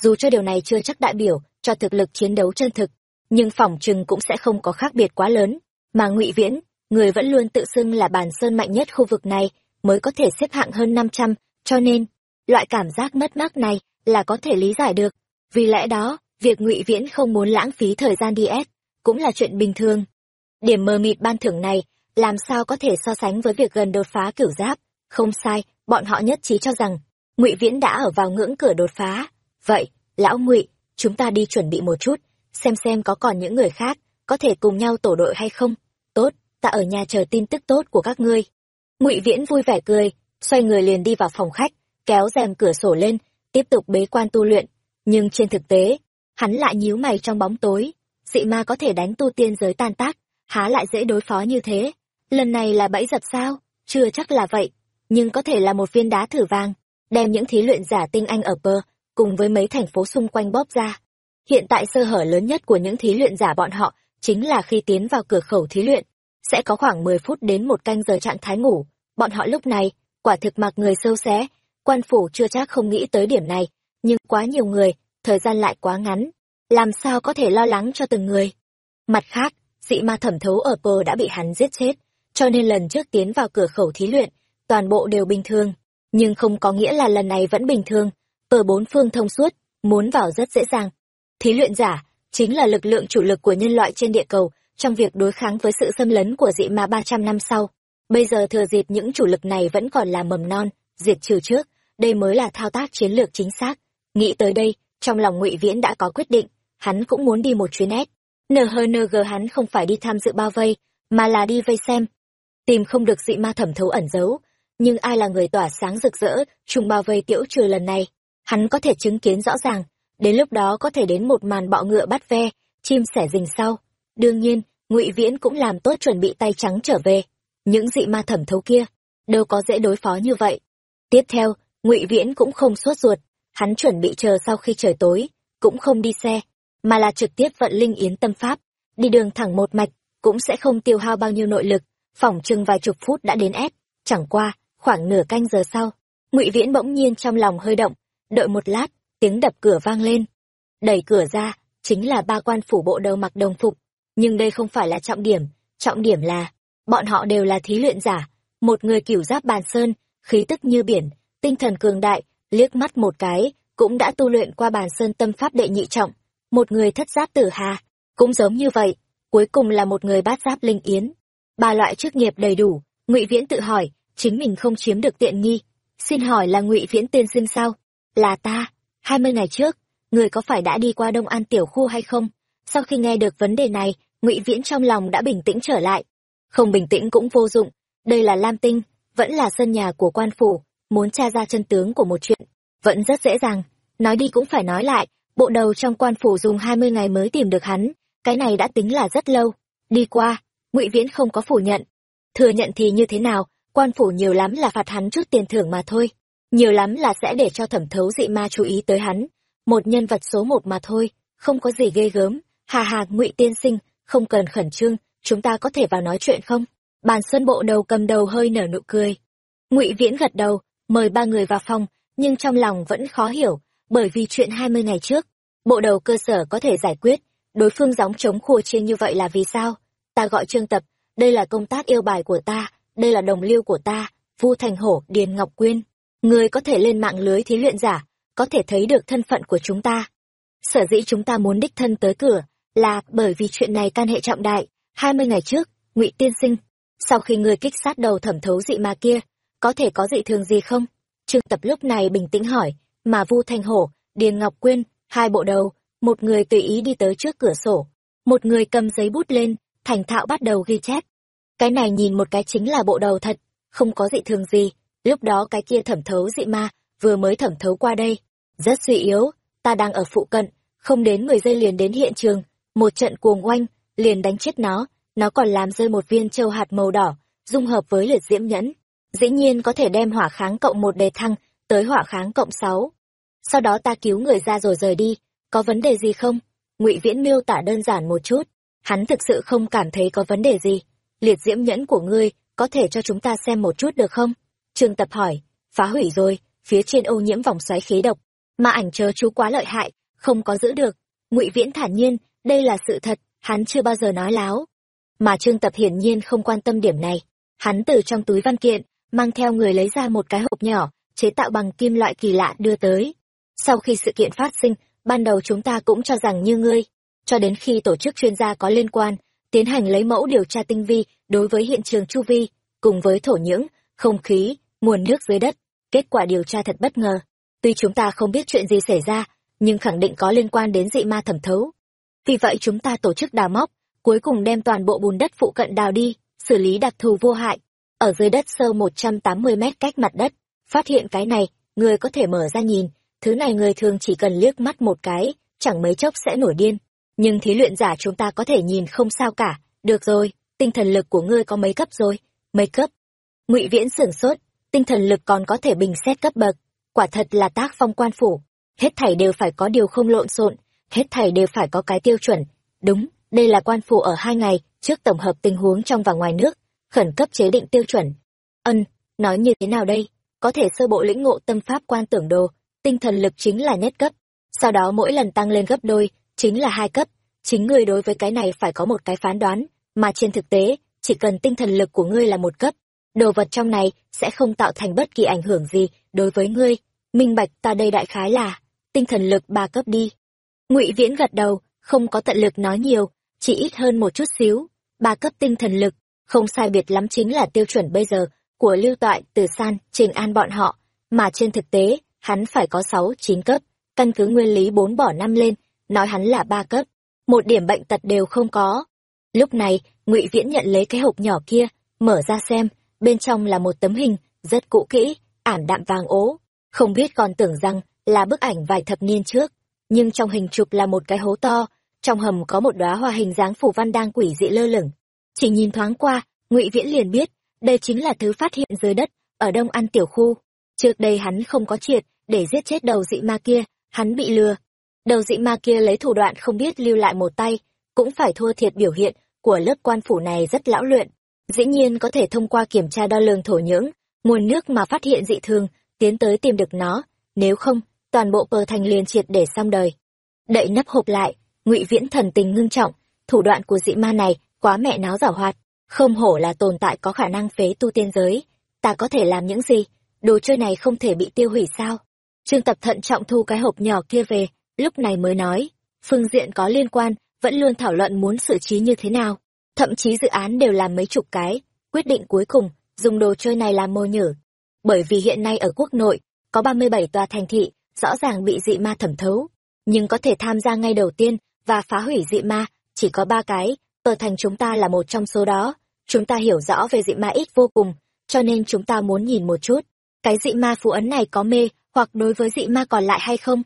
Dù cho điều này chưa chắc đại biểu cho thực lực chiến đấu chân thực, nhưng phỏng chừng cũng sẽ không có khác biệt quá lớn, mà Ngụy Viễn, người vẫn luôn tự xưng là bản sơn mạnh nhất khu vực này, mới có thể xếp hạng hơn 500, cho nên, loại cảm giác mất mát này là có thể lý giải được. Vì lẽ đó, việc Ngụy Viễn không muốn lãng phí thời gian đi ép, cũng là chuyện bình thường. Điểm mờ mịt ban thưởng này, làm sao có thể so sánh với việc gần đột phá cửu giáp, không sai, bọn họ nhất trí cho rằng ngụy viễn đã ở vào ngưỡng cửa đột phá. Vậy lão ngụy chúng ta đi chuẩn bị một chút xem xem có còn những người khác có thể cùng nhau tổ đội hay không. Tốt ta ở nhà chờ tin tức tốt của các ngươi. Ngụy viễn vui vẻ cười xoay người liền đi vào phòng khách kéo rèm cửa sổ lên, tiếp tục bế quan tu luyện. Nhưng trên thực tế, hắn lại nhíu mày trong bóng tối. Dị ma có thể đánh tu tiên giới tan tác, há lại dễ đối phó như thế. Lần này là bẫy dập sao? Chưa chắc là vậy, nhưng có thể là một viên đá thử vàng, đem những thí luyện giả tinh anh ở bờ, cùng với mấy thành phố xung quanh bóp ra. Hiện tại sơ hở lớn nhất của những thí luyện giả bọn họ chính là khi tiến vào cửa khẩu thí luyện, sẽ có khoảng mười phút đến một canh giờ trạng thái ngủ. Bọn họ lúc này, quả thực mặc người sâu xé quan phủ chưa chắc không nghĩ tới điểm này, nhưng quá nhiều người, thời gian lại quá ngắn, làm sao có thể lo lắng cho từng người? Mặt khác, dị ma thẩm thấu ở pờ đã bị hắn giết chết, cho nên lần trước tiến vào cửa khẩu thí luyện, toàn bộ đều bình thường. Nhưng không có nghĩa là lần này vẫn bình thường pờ bốn phương thông suốt, muốn vào rất dễ dàng. Thí luyện giả chính là lực lượng chủ lực của nhân loại trên địa cầu, trong việc đối kháng với sự xâm lấn của dị ma ba trăm năm sau. Bây giờ thừa dịp những chủ lực này vẫn còn là mầm non, diệt trừ trước đây mới là thao tác chiến lược chính xác. Nghĩ tới đây, trong lòng ngụy viễn đã có quyết định, hắn cũng muốn đi một chuyến ép nhng hắn không phải đi tham dự bao vây, mà là đi vây xem. Tìm không được dị ma thẩm thấu ẩn giấu, nhưng ai là người tỏa sáng rực rỡ trùng bao vây tiễu trừ lần này, hắn có thể chứng kiến rõ ràng. Đến lúc đó có thể đến một màn bọ ngựa bắt ve, chim sẻ rình sau. Đương nhiên, ngụy viễn cũng làm tốt chuẩn bị tay trắng trở về. Những dị ma thẩm thấu kia, đâu có dễ đối phó như vậy. Tiếp theo ngụy viễn cũng không sốt ruột, hắn chuẩn bị chờ sau khi trời tối, cũng không đi xe, mà là trực tiếp vận linh yến tâm pháp, đi đường thẳng một mạch, cũng sẽ không tiêu hao bao nhiêu nội lực, phỏng chừng vài chục phút đã đến ép, chẳng qua, khoảng nửa canh giờ sau, ngụy viễn bỗng nhiên trong lòng hơi động, đợi một lát, tiếng đập cửa vang lên. Đẩy cửa ra, chính là ba quan phủ bộ đầu mặc đồng phục, nhưng đây không phải là trọng điểm trọng điểm là, bọn họ đều là thí luyện giả, một người cửu giáp bàn sơn, khí tức như biển tinh thần cường đại, liếc mắt một cái, cũng đã tu luyện qua bàn sơn tâm pháp đệ nhị trọng. Một người thất giáp tử hà, cũng giống như vậy, cuối cùng là một người bát giáp linh yến. Ba loại chức nghiệp đầy đủ, ngụy viễn tự hỏi, chính mình không chiếm được tiện nghi. Xin hỏi là ngụy viễn tiên sinh sao? Là ta, hai mươi ngày trước, người có phải đã đi qua đông an tiểu khu hay không? Sau khi nghe được vấn đề này, ngụy viễn trong lòng đã bình tĩnh trở lại. Không bình tĩnh cũng vô dụng, đây là lam tinh, vẫn là sân nhà của quan phủ muốn tra ra chân tướng của một chuyện, vẫn rất dễ dàng. Nói đi cũng phải nói lại, bộ đầu trong quan phủ dùng hai mươi ngày mới tìm được hắn, cái này đã tính là rất lâu. Đi qua, ngụy viễn không có phủ nhận. Thừa nhận thì như thế nào, quan phủ nhiều lắm là phạt hắn chút tiền thưởng mà thôi. Nhiều lắm là sẽ để cho thẩm thấu dị ma chú ý tới hắn. Một nhân vật số một mà thôi, không có gì ghê gớm. Hà hà, ngụy tiên sinh, không cần khẩn trương, chúng ta có thể vào nói chuyện không? Bàn sơn bộ đầu cầm đầu hơi nở nụ cười. Ngụy viễn gật đầu mời ba người vào phòng, nhưng trong lòng vẫn khó hiểu, bởi vì chuyện hai mươi ngày trước, bộ đầu cơ sở có thể giải quyết, đối phương gióng chống khua chiêng như vậy là vì sao? Ta gọi trương tập, đây là công tác yêu bài của ta, đây là đồng lưu của ta, vu thành hổ, điền ngọc quyên, người có thể lên mạng lưới thí luyện giả, có thể thấy được thân phận của chúng ta. Sở dĩ chúng ta muốn đích thân tới cửa là bởi vì chuyện này can hệ trọng đại. Hai mươi ngày trước, ngụy tiên sinh, sau khi người kích sát đầu thẩm thấu dị ma kia có thể có dị thường gì không? Trương tập lúc này bình tĩnh hỏi. Mà vu thanh hổ, điền ngọc quyên, hai bộ đầu, một người tùy ý đi tới trước cửa sổ, một người cầm giấy bút lên, thành thạo bắt đầu ghi chép. Cái này nhìn một cái chính là bộ đầu thật, không có dị thường gì. Lúc đó cái kia thẩm thấu dị ma, vừa mới thẩm thấu qua đây. Rất suy yếu, ta đang ở phụ cận, không đến mười giây liền đến hiện trường. Một trận cuồng oanh, liền đánh chết nó. Nó còn làm rơi một viên châu hạt màu đỏ, dung hợp với liệt diễm nhẫn dĩ nhiên có thể đem hỏa kháng cộng một đề thăng tới hỏa kháng cộng sáu. Sau đó ta cứu người ra rồi rời đi. Có vấn đề gì không? Ngụy viễn miêu tả đơn giản một chút. Hắn thực sự không cảm thấy có vấn đề gì. Liệt diễm nhẫn của ngươi có thể cho chúng ta xem một chút được không? Trương tập hỏi. Phá hủy rồi. Phía trên ô nhiễm vòng xoáy khí độc. Mà ảnh chớ chú quá lợi hại. Không có giữ được. Ngụy viễn thản nhiên. Đây là sự thật. Hắn chưa bao giờ nói láo. Mà trương tập hiển nhiên không quan tâm điểm này. Hắn từ trong túi văn kiện mang theo người lấy ra một cái hộp nhỏ, chế tạo bằng kim loại kỳ lạ đưa tới. Sau khi sự kiện phát sinh, ban đầu chúng ta cũng cho rằng như ngươi. Cho đến khi tổ chức chuyên gia có liên quan, tiến hành lấy mẫu điều tra tinh vi đối với hiện trường chu vi, cùng với thổ nhưỡng, không khí, nguồn nước dưới đất, kết quả điều tra thật bất ngờ. Tuy chúng ta không biết chuyện gì xảy ra, nhưng khẳng định có liên quan đến dị ma thẩm thấu. Vì vậy chúng ta tổ chức đào móc, cuối cùng đem toàn bộ bùn đất phụ cận đào đi, xử lý đặc thù vô hại ở dưới đất sâu một trăm tám mươi mét cách mặt đất, phát hiện cái này, người có thể mở ra nhìn. Thứ này người thường chỉ cần liếc mắt một cái, chẳng mấy chốc sẽ nổi điên. Nhưng thí luyện giả chúng ta có thể nhìn không sao cả. Được rồi, tinh thần lực của ngươi có mấy cấp rồi? Mấy cấp? Ngụy viễn sửng sốt, tinh thần lực còn có thể bình xét cấp bậc. Quả thật là tác phong quan phủ. Hết thảy đều phải có điều không lộn xộn, hết thảy đều phải có cái tiêu chuẩn. Đúng, đây là quan phủ ở hai ngày, trước tổng hợp tình huống trong và ngoài nước khẩn cấp chế định tiêu chuẩn. Ân, nói như thế nào đây? Có thể sơ bộ lĩnh ngộ tâm pháp quan tưởng đồ, tinh thần lực chính là nhất cấp. Sau đó mỗi lần tăng lên gấp đôi, chính là hai cấp. Chính ngươi đối với cái này phải có một cái phán đoán, mà trên thực tế, chỉ cần tinh thần lực của ngươi là một cấp, đồ vật trong này sẽ không tạo thành bất kỳ ảnh hưởng gì đối với ngươi. Minh bạch, ta đây đại khái là tinh thần lực ba cấp đi. Ngụy viễn gật đầu, không có tận lực nói nhiều, chỉ ít hơn một chút xíu. Ba cấp tinh thần lực không sai biệt lắm chính là tiêu chuẩn bây giờ của lưu toại, từ san, trình an bọn họ. Mà trên thực tế, hắn phải có sáu, chín cấp. Căn cứ nguyên lý bốn bỏ năm lên, nói hắn là ba cấp. Một điểm bệnh tật đều không có. Lúc này, ngụy viễn nhận lấy cái hộp nhỏ kia, mở ra xem. Bên trong là một tấm hình, rất cũ kỹ, ảm đạm vàng ố. Không biết còn tưởng rằng là bức ảnh vài thập niên trước, nhưng trong hình chụp là một cái hố to. Trong hầm có một đóa hoa hình dáng phủ văn đang quỷ dị lơ lửng chỉ nhìn thoáng qua, ngụy viễn liền biết, đây chính là thứ phát hiện dưới đất, ở đông an tiểu khu. Trước đây hắn không có triệt, để giết chết đầu dị ma kia, hắn bị lừa. Đầu dị ma kia lấy thủ đoạn không biết lưu lại một tay, cũng phải thua thiệt biểu hiện của lớp quan phủ này rất lão luyện. Dĩ nhiên có thể thông qua kiểm tra đo lường thổ nhưỡng, nguồn nước mà phát hiện dị thường, tiến tới tìm được nó. Nếu không, toàn bộ pờ thành liền triệt để xong đời. Đậy nắp hộp lại, ngụy viễn thần tình ngưng trọng, thủ đoạn của dị ma này quá mẹ nó giảo hoạt, không hổ là tồn tại có khả năng phế tu tiên giới. Ta có thể làm những gì? Đồ chơi này không thể bị tiêu hủy sao? Trương tập thận trọng thu cái hộp nhỏ kia về, lúc này mới nói, phương diện có liên quan, vẫn luôn thảo luận muốn xử trí như thế nào. Thậm chí dự án đều làm mấy chục cái, quyết định cuối cùng, dùng đồ chơi này làm mồi nhử. Bởi vì hiện nay ở quốc nội, có ba mươi bảy tòa thành thị, rõ ràng bị dị ma thẩm thấu. Nhưng có thể tham gia ngay đầu tiên và phá hủy dị ma, chỉ có ba cái ở thành chúng ta là một trong số đó. Chúng ta hiểu rõ về dị ma ít vô cùng, cho nên chúng ta muốn nhìn một chút. Cái dị ma phù ấn này có mê, hoặc đối với dị ma còn lại hay không?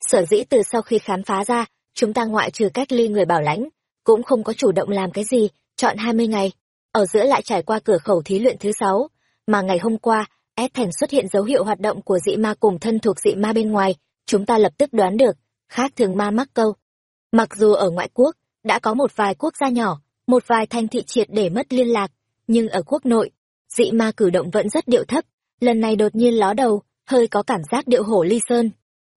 Sở dĩ từ sau khi khám phá ra, chúng ta ngoại trừ cách ly người bảo lãnh, cũng không có chủ động làm cái gì, chọn hai mươi ngày. Ở giữa lại trải qua cửa khẩu thí luyện thứ sáu, mà ngày hôm qua, S thành xuất hiện dấu hiệu hoạt động của dị ma cùng thân thuộc dị ma bên ngoài, chúng ta lập tức đoán được, khác thường ma mắc câu. Mặc dù ở ngoại quốc đã có một vài quốc gia nhỏ, một vài thành thị triệt để mất liên lạc, nhưng ở quốc nội, dị ma cử động vẫn rất điệu thấp. Lần này đột nhiên ló đầu, hơi có cảm giác điệu hổ ly sơn.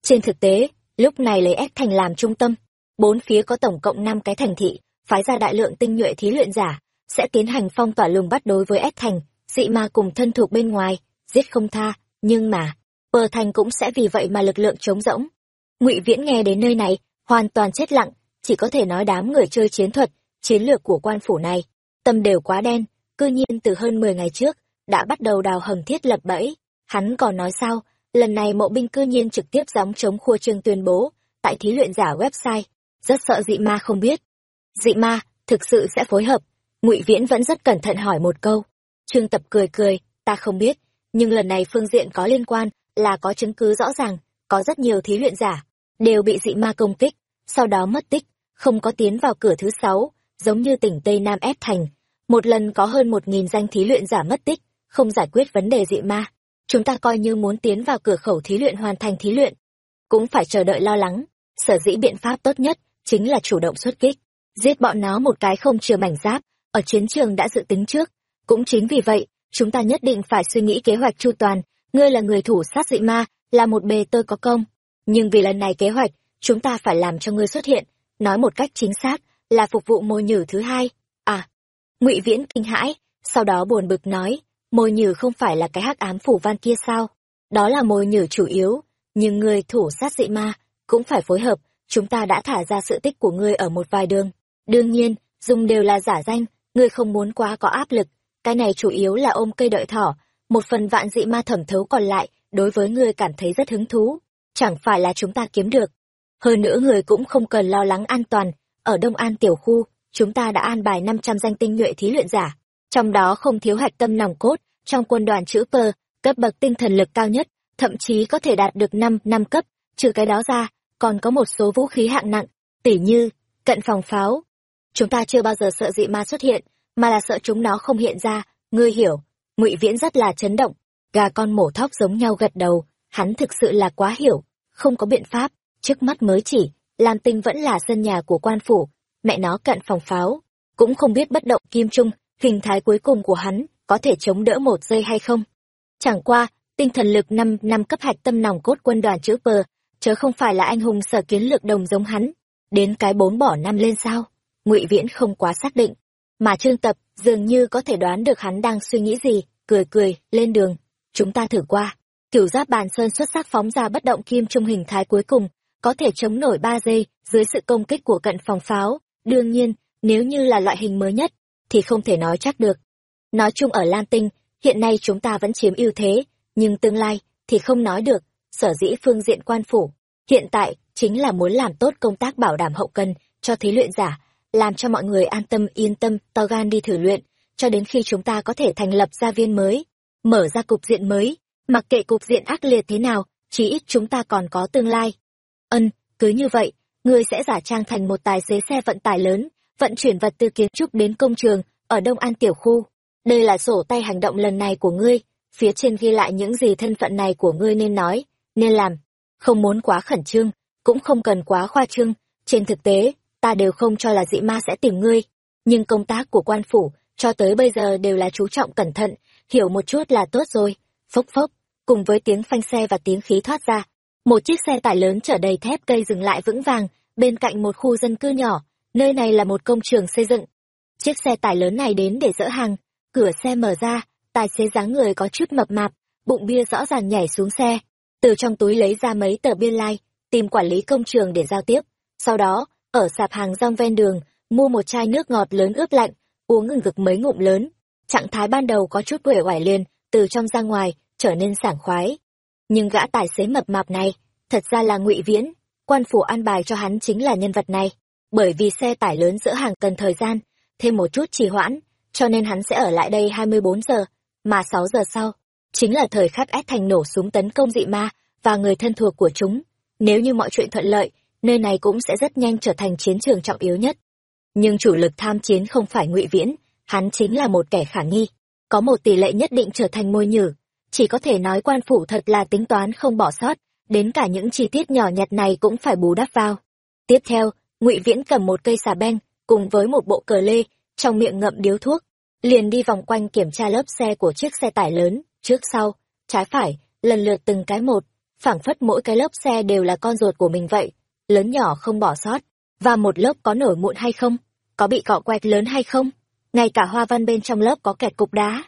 Trên thực tế, lúc này lấy ép thành làm trung tâm, bốn phía có tổng cộng năm cái thành thị, phái ra đại lượng tinh nhuệ thí luyện giả, sẽ tiến hành phong tỏa lùng bắt đối với ép thành, dị ma cùng thân thuộc bên ngoài, giết không tha, nhưng mà Bờ thành cũng sẽ vì vậy mà lực lượng trống rỗng. Ngụy viễn nghe đến nơi này, hoàn toàn chết lặng chỉ có thể nói đám người chơi chiến thuật, chiến lược của quan phủ này, tâm đều quá đen, cư nhiên từ hơn mười ngày trước, đã bắt đầu đào hầm thiết lập bẫy. Hắn còn nói sao, lần này mộ binh cư nhiên trực tiếp gióng chống khua trương tuyên bố, tại thí luyện giả website. Rất sợ dị ma không biết. Dị ma, thực sự sẽ phối hợp. Ngụy viễn vẫn rất cẩn thận hỏi một câu. Trương tập cười cười, ta không biết, nhưng lần này phương diện có liên quan, là có chứng cứ rõ ràng, có rất nhiều thí luyện giả, đều bị dị ma công kích, sau đó mất tích không có tiến vào cửa thứ sáu, giống như tỉnh tây nam ép thành. Một lần có hơn một nghìn danh thí luyện giả mất tích, không giải quyết vấn đề dị ma chúng ta coi như muốn tiến vào cửa khẩu thí luyện hoàn thành thí luyện. Cũng phải chờ đợi lo lắng. Sở dĩ biện pháp tốt nhất chính là chủ động xuất kích. Giết bọn nó một cái không chừa mảnh giáp, ở chiến trường đã dự tính trước. Cũng chính vì vậy, chúng ta nhất định phải suy nghĩ kế hoạch chu toàn. Ngươi là người thủ sát dị ma, là một bề tôi có công. Nhưng vì lần này kế hoạch, chúng ta phải làm cho ngươi xuất hiện nói một cách chính xác là phục vụ môi nhử thứ hai. À ngụy viễn kinh hãi, sau đó buồn bực nói, môi nhử không phải là cái hắc ám phủ văn kia sao? Đó là môi nhử chủ yếu, nhưng người thủ sát dị ma cũng phải phối hợp, chúng ta đã thả ra sự tích của ngươi ở một vài đường. Đương nhiên, dùng đều là giả danh, ngươi không muốn quá có áp lực. Cái này chủ yếu là ôm cây đợi thỏ, một phần vạn dị ma thẩm thấu còn lại, đối với ngươi cảm thấy rất hứng thú. Chẳng phải là chúng ta kiếm được hơn nữa người cũng không cần lo lắng an toàn. Ở đông an tiểu khu, chúng ta đã an bài năm trăm danh tinh nhuệ thí luyện giả. Trong đó không thiếu hạch tâm nòng cốt, trong quân đoàn chữ pơ, cấp bậc tinh thần lực cao nhất, thậm chí có thể đạt được năm năm cấp. Trừ cái đó ra, còn có một số vũ khí hạng nặng, tỉ như cận phòng pháo. Chúng ta chưa bao giờ sợ dị ma xuất hiện, mà là sợ chúng nó không hiện ra. Ngươi hiểu, ngụy viễn rất là chấn động. Gà con mổ thóc giống nhau gật đầu, hắn thực sự là quá hiểu, không có biện pháp trước mắt mới chỉ, lam tinh vẫn là sân nhà của quan phủ, mẹ nó cận phòng pháo, cũng không biết bất động kim trung, hình thái cuối cùng của hắn có thể chống đỡ một giây hay không. Chẳng qua, tinh thần lực năm năm cấp hạch tâm nòng cốt quân đoàn chữ pờ chớ không phải là anh hùng sở kiến lược đồng giống hắn, đến cái bốn bỏ năm lên sao, ngụy viễn không quá xác định. Mà trương tập dường như có thể đoán được hắn đang suy nghĩ gì, cười cười, lên đường, chúng ta thử qua. Kiểu giáp bàn sơn xuất sắc phóng ra bất động kim trung hình thái cuối cùng có thể chống nổi ba giây dưới sự công kích của cận phòng pháo. Đương nhiên, nếu như là loại hình mới nhất, thì không thể nói chắc được. Nói chung ở lan tinh, hiện nay chúng ta vẫn chiếm ưu thế, nhưng tương lai thì không nói được, sở dĩ phương diện quan phủ hiện tại chính là muốn làm tốt công tác bảo đảm hậu cần cho thí luyện giả, làm cho mọi người an tâm, yên tâm, to gan đi thử luyện, cho đến khi chúng ta có thể thành lập gia viên mới, mở ra cục diện mới. Mặc kệ cục diện ác liệt thế nào chí ít chúng ta còn có tương lai ân, cứ như vậy, ngươi sẽ giả trang thành một tài xế xe vận tải lớn, vận chuyển vật tư kiến trúc đến công trường, ở đông an tiểu khu. Đây là sổ tay hành động lần này của ngươi, phía trên ghi lại những gì thân phận này của ngươi nên nói, nên làm. Không muốn quá khẩn trương, cũng không cần quá khoa trương, trên thực tế, ta đều không cho là dị ma sẽ tìm ngươi. Nhưng công tác của quan phủ, cho tới bây giờ đều là chú trọng cẩn thận, hiểu một chút là tốt rồi. Phốc phốc, cùng với tiếng phanh xe và tiếng khí thoát ra một chiếc xe tải lớn chở đầy thép cây dừng lại vững vàng bên cạnh một khu dân cư nhỏ nơi này là một công trường xây dựng. Chiếc xe tải lớn này đến để dỡ hàng cửa xe mở ra tài xế dáng người có chút mập mạp bụng bia rõ ràng nhảy xuống xe. Từ trong túi lấy ra mấy tờ biên lai、like, tìm quản lý công trường để giao tiếp. Sau đó ở sạp hàng rong ven đường mua một chai nước ngọt lớn ướp lạnh uống ngừng ngực mấy ngụm lớn. Trạng thái ban đầu có chút quể oải liền từ trong ra ngoài trở nên sảng khoái nhưng gã tài xế mập mạp này, thật ra là ngụy viễn. Quan phủ an bài cho hắn chính là nhân vật này. Bởi vì xe tải lớn giữa hàng cần thời gian, thêm một chút trì hoãn, cho nên hắn sẽ ở lại đây 24 giờ, mà sáu giờ sau, chính là thời khắc ép thành nổ súng tấn công dị ma và người thân thuộc của chúng. Nếu như mọi chuyện thuận lợi, nơi này cũng sẽ rất nhanh trở thành chiến trường trọng yếu nhất. Nhưng chủ lực tham chiến không phải ngụy viễn, hắn chính là một kẻ khả nghi. Có một tỷ lệ nhất định trở thành môi nhử chỉ có thể nói quan phủ thật là tính toán không bỏ sót, đến cả những chi tiết nhỏ nhặt này cũng phải bù đắp vào. Tiếp theo, ngụy viễn cầm một cây xà beng, cùng với một bộ cờ lê, trong miệng ngậm điếu thuốc, liền đi vòng quanh kiểm tra lớp xe của chiếc xe tải lớn, trước sau, trái phải, lần lượt từng cái một, phảng phất mỗi cái lớp xe đều là con ruột của mình vậy, lớn nhỏ không bỏ sót. Và một lớp có nổi mụn hay không? Có bị cọ quẹt lớn hay không? Ngay cả hoa văn bên trong lớp có kẹt cục đá.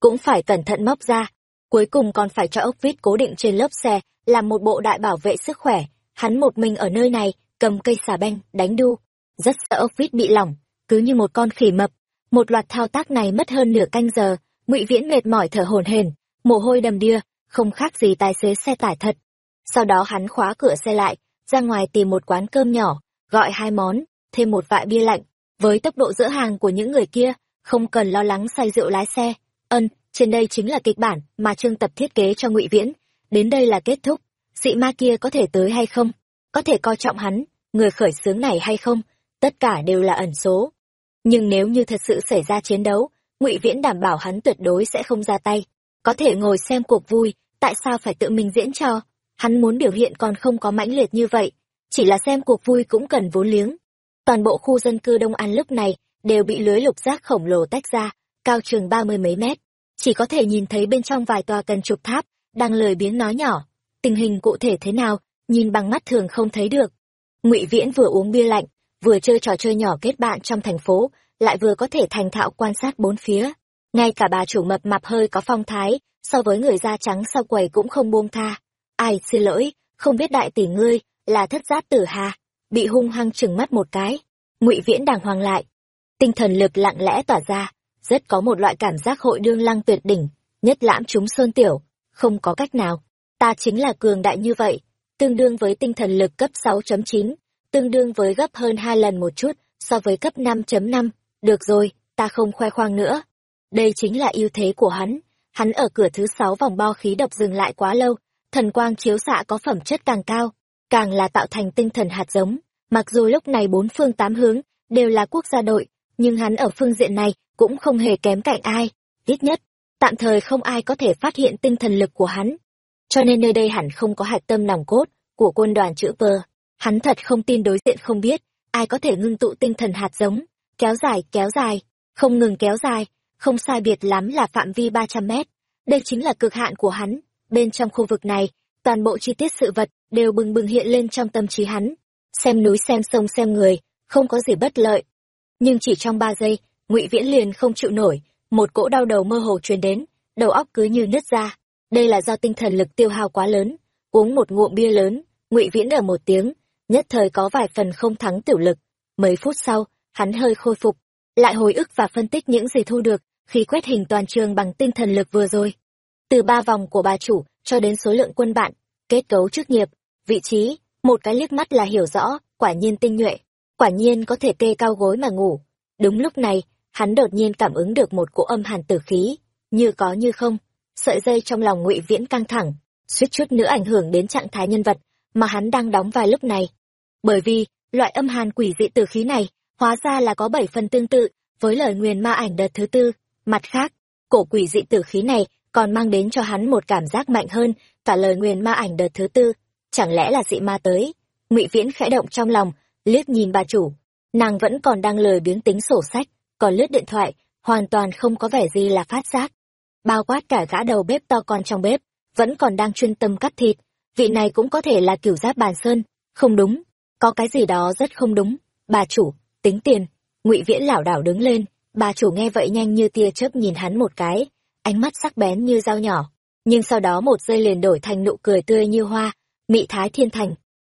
Cũng phải cẩn thận móc ra cuối cùng còn phải cho ốc vít cố định trên lớp xe, làm một bộ đại bảo vệ sức khỏe. Hắn một mình ở nơi này, cầm cây xà beng đánh đu. Rất sợ ốc vít bị lỏng, cứ như một con khỉ mập. Một loạt thao tác này mất hơn nửa canh giờ. Ngụy viễn mệt mỏi thở hổn hển, mồ hôi đầm đìa, không khác gì tài xế xe tải thật. Sau đó hắn khóa cửa xe lại, ra ngoài tìm một quán cơm nhỏ, gọi hai món, thêm một vại bia lạnh. Với tốc độ dỡ hàng của những người kia, không cần lo lắng say rượu lái xe. Ân trên đây chính là kịch bản mà trương tập thiết kế cho ngụy viễn. Đến đây là kết thúc. Dị ma kia có thể tới hay không? Có thể coi trọng hắn, người khởi xướng này hay không? Tất cả đều là ẩn số. Nhưng nếu như thật sự xảy ra chiến đấu, ngụy viễn đảm bảo hắn tuyệt đối sẽ không ra tay. Có thể ngồi xem cuộc vui, tại sao phải tự mình diễn cho? Hắn muốn biểu hiện còn không có mãnh liệt như vậy. Chỉ là xem cuộc vui cũng cần vốn liếng. Toàn bộ khu dân cư đông an lúc này đều bị lưới lục giác khổng lồ tách ra, cao chừng ba mươi mấy mét chỉ có thể nhìn thấy bên trong vài tòa cần trục tháp, đang lười biếng nói nhỏ. Tình hình cụ thể thế nào, nhìn bằng mắt thường không thấy được. Ngụy viễn vừa uống bia lạnh, vừa chơi trò chơi nhỏ kết bạn trong thành phố, lại vừa có thể thành thạo quan sát bốn phía. Ngay cả bà chủ mập mạp hơi có phong thái, so với người da trắng sau quầy cũng không buông tha. Ai, xin lỗi, không biết đại tỷ ngươi là thất giác tử hà? Bị hung hăng chừng mắt một cái. Ngụy viễn đàng hoàng lại. Tinh thần lực lặng lẽ tỏa ra rất có một loại cảm giác hội đương lăng tuyệt đỉnh nhất lãm chúng sơn tiểu không có cách nào ta chính là cường đại như vậy tương đương với tinh thần lực cấp 6.9, tương đương với gấp hơn hai lần một chút so với cấp 5.5. Được rồi, ta không khoe khoang nữa. Đây chính là ưu thế của hắn. Hắn ở cửa thứ sáu vòng bo khí độc dừng lại quá lâu, thần quang chiếu xạ có phẩm chất càng cao, càng là tạo thành tinh thần hạt giống. Mặc dù lúc này bốn phương tám hướng đều là quốc gia đội, nhưng hắn ở phương diện này cũng không hề kém cạnh ai, ít nhất, tạm thời không ai có thể phát hiện tinh thần lực của hắn. Cho nên nơi đây hẳn không có hạch tâm nòng cốt của quân đoàn chữ pơ. Hắn thật không tin đối diện không biết, ai có thể ngưng tụ tinh thần hạt giống, kéo dài, kéo dài, không ngừng kéo dài, không sai biệt lắm là phạm vi 300 mét. Đây chính là cực hạn của hắn. Bên trong khu vực này, toàn bộ chi tiết sự vật đều bừng bừng hiện lên trong tâm trí hắn. Xem núi xem sông xem người, không có gì bất lợi. Nhưng chỉ trong ba giây, ngụy Viễn liền không chịu nổi, một cỗ đau đầu mơ hồ truyền đến, đầu óc cứ như nứt ra. Đây là do tinh thần lực tiêu hao quá lớn, uống một ngụm bia lớn, ngụy Viễn ở một tiếng, nhất thời có vài phần không thắng tiểu lực. Mấy phút sau, hắn hơi khôi phục, lại hồi ức và phân tích những gì thu được khi quét hình toàn trường bằng tinh thần lực vừa rồi. Từ ba vòng của bà chủ cho đến số lượng quân bạn, kết cấu chức nghiệp, vị trí, một cái liếc mắt là hiểu rõ, quả nhiên tinh nhuệ, quả nhiên có thể kê cao gối mà ngủ. Đúng lúc này, hắn đột nhiên cảm ứng được một cỗ âm hàn tử khí, như có như không, sợi dây trong lòng ngụy viễn căng thẳng, suýt chút nữa ảnh hưởng đến trạng thái nhân vật mà hắn đang đóng vai lúc này. Bởi vì, loại âm hàn quỷ dị tử khí này, hóa ra là có bảy phần tương tự với lời nguyền ma ảnh đợt thứ tư. Mặt khác, cổ quỷ dị tử khí này còn mang đến cho hắn một cảm giác mạnh hơn cả lời nguyền ma ảnh đợt thứ tư. Chẳng lẽ là dị ma tới? ngụy Viễn khẽ động trong lòng, liếc nhìn bà chủ. Nàng vẫn còn đang lời biếng tính sổ sách, còn lướt điện thoại, hoàn toàn không có vẻ gì là phát giác. Bao quát cả gã đầu bếp to con trong bếp, vẫn còn đang chuyên tâm cắt thịt. Vị này cũng có thể là kiểu giáp bàn sơn. Không đúng, có cái gì đó rất không đúng. Bà chủ, tính tiền. ngụy Viễn lảo đảo đứng lên, bà chủ nghe vậy nhanh như tia chớp nhìn hắn một cái, ánh mắt sắc bén như dao nhỏ. Nhưng sau đó một giây liền đổi thành nụ cười tươi như hoa, mị thái thiên thành.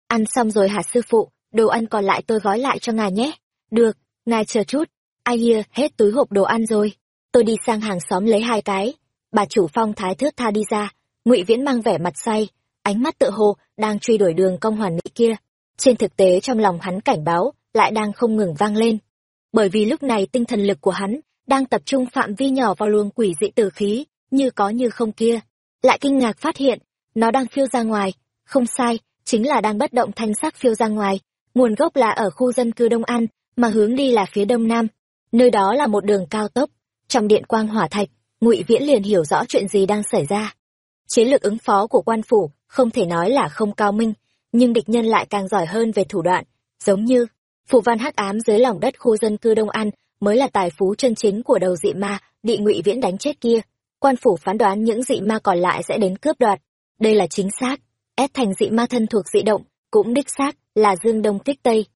Ăn xong rồi hả sư phụ, đồ ăn còn lại tôi gói lại cho ngài nhé. Được, ngài chờ chút. Ai kia, hết túi hộp đồ ăn rồi. Tôi đi sang hàng xóm lấy hai cái. Bà chủ phong thái thước tha đi ra. ngụy Viễn mang vẻ mặt say, ánh mắt tự hồ đang truy đuổi đường công hoàn mỹ kia. Trên thực tế trong lòng hắn cảnh báo, lại đang không ngừng vang lên. Bởi vì lúc này tinh thần lực của hắn đang tập trung phạm vi nhỏ vào luồng quỷ dị tử khí, như có như không kia. Lại kinh ngạc phát hiện, nó đang phiêu ra ngoài. Không sai, chính là đang bất động thanh sắc phiêu ra ngoài. Nguồn gốc là ở khu dân cư Đông An, mà hướng đi là phía đông nam. Nơi đó là một đường cao tốc. Trong điện quang hỏa thạch, ngụy Viễn liền hiểu rõ chuyện gì đang xảy ra. Chiến lược ứng phó của quan phủ không thể nói là không cao minh, nhưng địch nhân lại càng giỏi hơn về thủ đoạn, giống như phù văn hắc ám dưới lòng đất khu dân cư Đông An mới là tài phú chân chính của đầu dị ma bị ngụy Viễn đánh chết kia. Quan phủ phán đoán những dị ma còn lại sẽ đến cướp đoạt. Đây là chính xác. ép thành dị ma thân thuộc dị động, cũng đích xác là Dương Đông Kích Tây.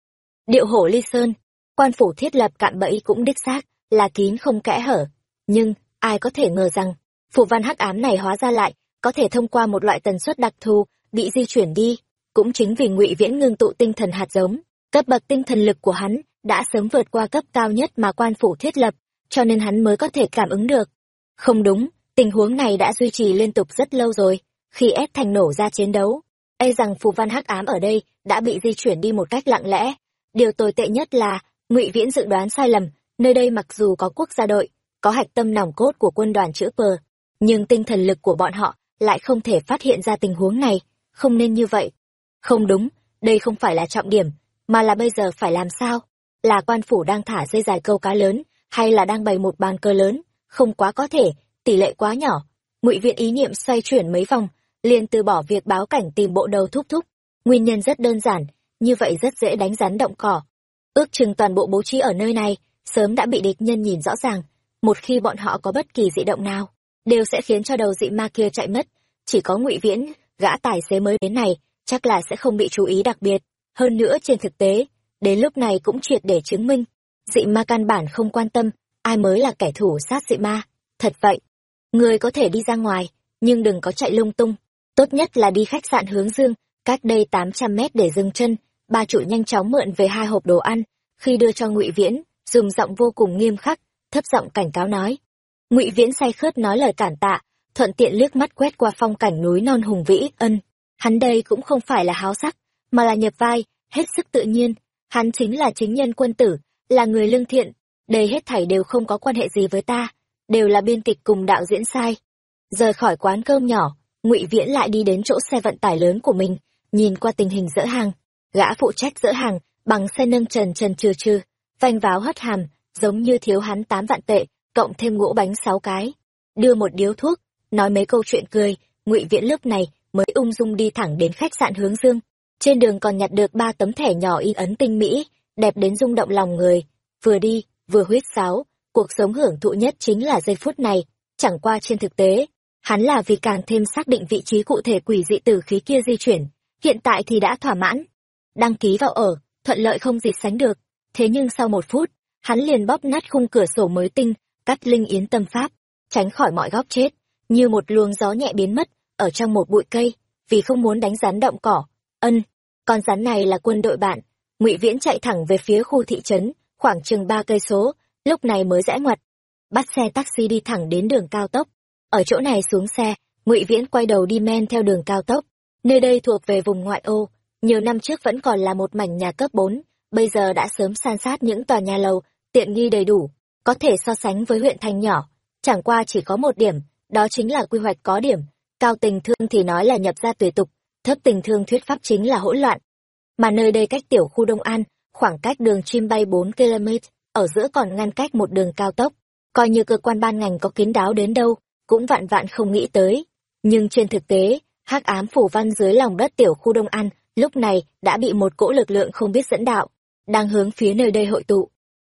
Điệu hổ ly sơn, quan phủ thiết lập cạm bẫy cũng đích xác là kín không kẽ hở. Nhưng, ai có thể ngờ rằng, phù văn hắc ám này hóa ra lại, có thể thông qua một loại tần suất đặc thù, bị di chuyển đi. Cũng chính vì ngụy Viễn ngưng tụ tinh thần hạt giống, cấp bậc tinh thần lực của hắn đã sớm vượt qua cấp cao nhất mà quan phủ thiết lập, cho nên hắn mới có thể cảm ứng được. Không đúng, tình huống này đã duy trì liên tục rất lâu rồi, khi ép thành nổ ra chiến đấu. E rằng phù văn hắc ám ở đây đã bị di chuyển đi một cách lặng lẽ. Điều tồi tệ nhất là, ngụy Viễn dự đoán sai lầm, nơi đây mặc dù có quốc gia đội, có hạch tâm nòng cốt của quân đoàn chữ pờ, nhưng tinh thần lực của bọn họ lại không thể phát hiện ra tình huống này, không nên như vậy. Không đúng, đây không phải là trọng điểm, mà là bây giờ phải làm sao? Là quan phủ đang thả dây dài câu cá lớn, hay là đang bày một bàn cờ lớn? Không quá có thể, tỷ lệ quá nhỏ. Ngụy Viện ý niệm xoay chuyển mấy vòng, liền từ bỏ việc báo cảnh tìm bộ đầu thúc thúc. Nguyên nhân rất đơn giản, như vậy rất dễ đánh rắn động cỏ. Ước chừng toàn bộ bố trí ở nơi này, sớm đã bị địch nhân nhìn rõ ràng. Một khi bọn họ có bất kỳ dị động nào, đều sẽ khiến cho đầu dị ma kia chạy mất. Chỉ có ngụy Viễn, gã tài xế mới đến này, chắc là sẽ không bị chú ý đặc biệt. Hơn nữa trên thực tế, đến lúc này cũng triệt để chứng minh, dị ma căn bản không quan tâm, ai mới là kẻ thủ sát dị ma. Thật vậy, người có thể đi ra ngoài, nhưng đừng có chạy lung tung. Tốt nhất là đi khách sạn hướng dương, cách đây tám trăm mét để dừng chân. Ba chủ nhanh chóng mượn về hai hộp đồ ăn, khi đưa cho ngụy Viễn, dùng giọng vô cùng nghiêm khắc, thấp giọng cảnh cáo nói. ngụy Viễn say khớt nói lời cản tạ, thuận tiện liếc mắt quét qua phong cảnh núi non hùng vĩ ân. Hắn đây cũng không phải là háo sắc, mà là nhập vai, hết sức tự nhiên. Hắn chính là chính nhân quân tử, là người lương thiện. Đây hết thảy đều không có quan hệ gì với ta, đều là biên kịch cùng đạo diễn sai. Rời khỏi quán cơm nhỏ, ngụy Viễn lại đi đến chỗ xe vận tải lớn của mình, nhìn qua tình hình dỡ hàng. Gã phụ trách dỡ hàng, bằng xe nâng trần trần trừ trừ, vanh váo hất hàm, giống như thiếu hắn tám vạn tệ, cộng thêm ngũ bánh sáu cái. Đưa một điếu thuốc nói mấy câu chuyện cười ngụy viễn lúc này mới ung dung đi thẳng đến khách sạn hướng dương. Trên đường còn nhặt được ba tấm thẻ nhỏ in ấn tinh mỹ đẹp đến rung động lòng người. Vừa đi vừa huýt sáo cuộc sống hưởng thụ nhất chính là giây phút này. Chẳng qua trên thực tế hắn là vì càng thêm xác định vị trí cụ thể quỷ dị tử khí kia di chuyển hiện tại thì đã thỏa mãn đăng ký vào ở, thuận lợi không gì sánh được. Thế nhưng sau một phút, hắn liền bóp nát khung cửa sổ mới tinh, cắt linh yến tâm pháp, tránh khỏi mọi góc chết, như một luồng gió nhẹ biến mất ở trong một bụi cây, vì không muốn đánh rắn động cỏ. Ân, con rắn này là quân đội bạn. Ngụy viễn chạy thẳng về phía khu thị trấn, khoảng chừng ba cây số, lúc này mới rẽ ngoặt. Bắt xe taxi đi thẳng đến đường cao tốc. Ở chỗ này xuống xe, ngụy viễn quay đầu đi men theo đường cao tốc. Nơi đây thuộc về vùng ngoại ô nhiều năm trước vẫn còn là một mảnh nhà cấp bốn, bây giờ đã sớm san sát những tòa nhà lầu, tiện nghi đầy đủ, có thể so sánh với huyện thành nhỏ. Chẳng qua chỉ có một điểm, đó chính là quy hoạch có điểm, cao tình thương thì nói là nhập ra tùy tục, thấp tình thương thuyết pháp chính là hỗn loạn. Mà nơi đây cách tiểu khu đông an, khoảng cách đường chim bay bốn km, ở giữa còn ngăn cách một đường cao tốc, coi như cơ quan ban ngành có kín đáo đến đâu, cũng vạn vạn không nghĩ tới. Nhưng trên thực tế, hắc ám phủ văn dưới lòng đất tiểu khu đông an lúc này, đã bị một cỗ lực lượng không biết dẫn đạo, đang hướng phía nơi đây hội tụ.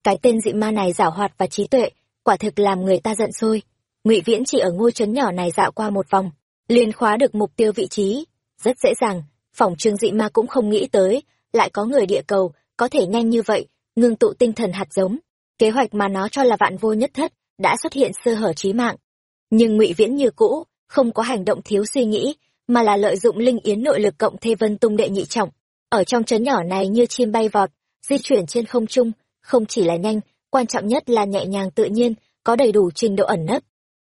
Cái tên dị ma này giảo hoạt và trí tuệ, quả thực làm người ta giận sôi. Ngụy viễn chỉ ở ngôi trấn nhỏ này dạo qua một vòng, liền khóa được mục tiêu vị trí. Rất dễ dàng phòng trương dị ma cũng không nghĩ tới, lại có người địa cầu, có thể nhanh như vậy, ngưng tụ tinh thần hạt giống. Kế hoạch mà nó cho là vạn vô nhất thất, đã xuất hiện sơ hở trí mạng. Nhưng ngụy viễn như cũ, không có hành động thiếu suy nghĩ mà là lợi dụng linh yến nội lực cộng thê vân tung đệ nhị trọng. Ở trong trấn nhỏ này như chim bay vọt, di chuyển trên không trung, không chỉ là nhanh, quan trọng nhất là nhẹ nhàng tự nhiên, có đầy đủ trình độ ẩn nấp.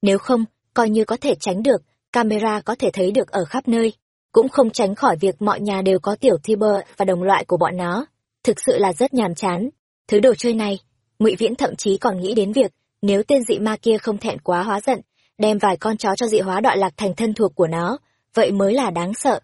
Nếu không, coi như có thể tránh được, camera có thể thấy được ở khắp nơi. Cũng không tránh khỏi việc mọi nhà đều có tiểu thi bơ và đồng loại của bọn nó. Thực sự là rất nhàm chán. Thứ đồ chơi này, ngụy viễn thậm chí còn nghĩ đến việc, nếu tên dị ma kia không thẹn quá hóa giận, đem vài con chó cho dị hóa đoạn lạc thành thân thuộc của nó vậy mới là đáng sợ.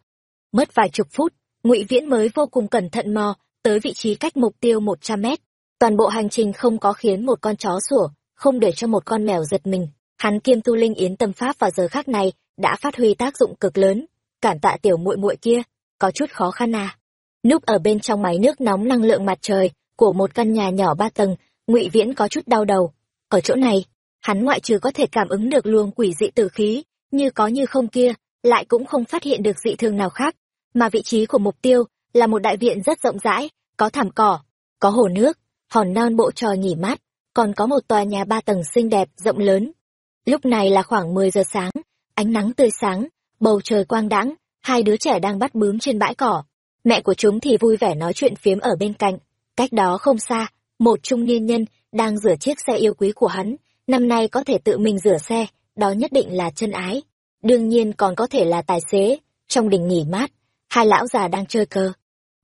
Mất vài chục phút, ngụy viễn mới vô cùng cẩn thận mò tới vị trí cách mục tiêu một trăm mét. Toàn bộ hành trình không có khiến một con chó sủa, không để cho một con mèo giật mình. Hắn kiêm tu linh yến tâm pháp vào giờ khác này đã phát huy tác dụng cực lớn. Cản tạ tiểu muội muội kia, có chút khó khăn à? Núp ở bên trong máy nước nóng năng lượng mặt trời của một căn nhà nhỏ ba tầng, ngụy viễn có chút đau đầu. Ở chỗ này, hắn ngoại trừ có thể cảm ứng được luồng quỷ dị tử khí, như có như không kia lại cũng không phát hiện được dị thường nào khác, mà vị trí của mục tiêu là một đại viện rất rộng rãi, có thảm cỏ, có hồ nước, hòn non bộ trò nghỉ mát, còn có một tòa nhà ba tầng xinh đẹp, rộng lớn. Lúc này là khoảng mười giờ sáng, ánh nắng tươi sáng, bầu trời quang đãng, hai đứa trẻ đang bắt bướm trên bãi cỏ. Mẹ của chúng thì vui vẻ nói chuyện phiếm ở bên cạnh. Cách đó không xa, một trung niên nhân đang rửa chiếc xe yêu quý của hắn, năm nay có thể tự mình rửa xe, đó nhất định là chân ái đương nhiên còn có thể là tài xế. Trong đình nghỉ mát, hai lão già đang chơi cờ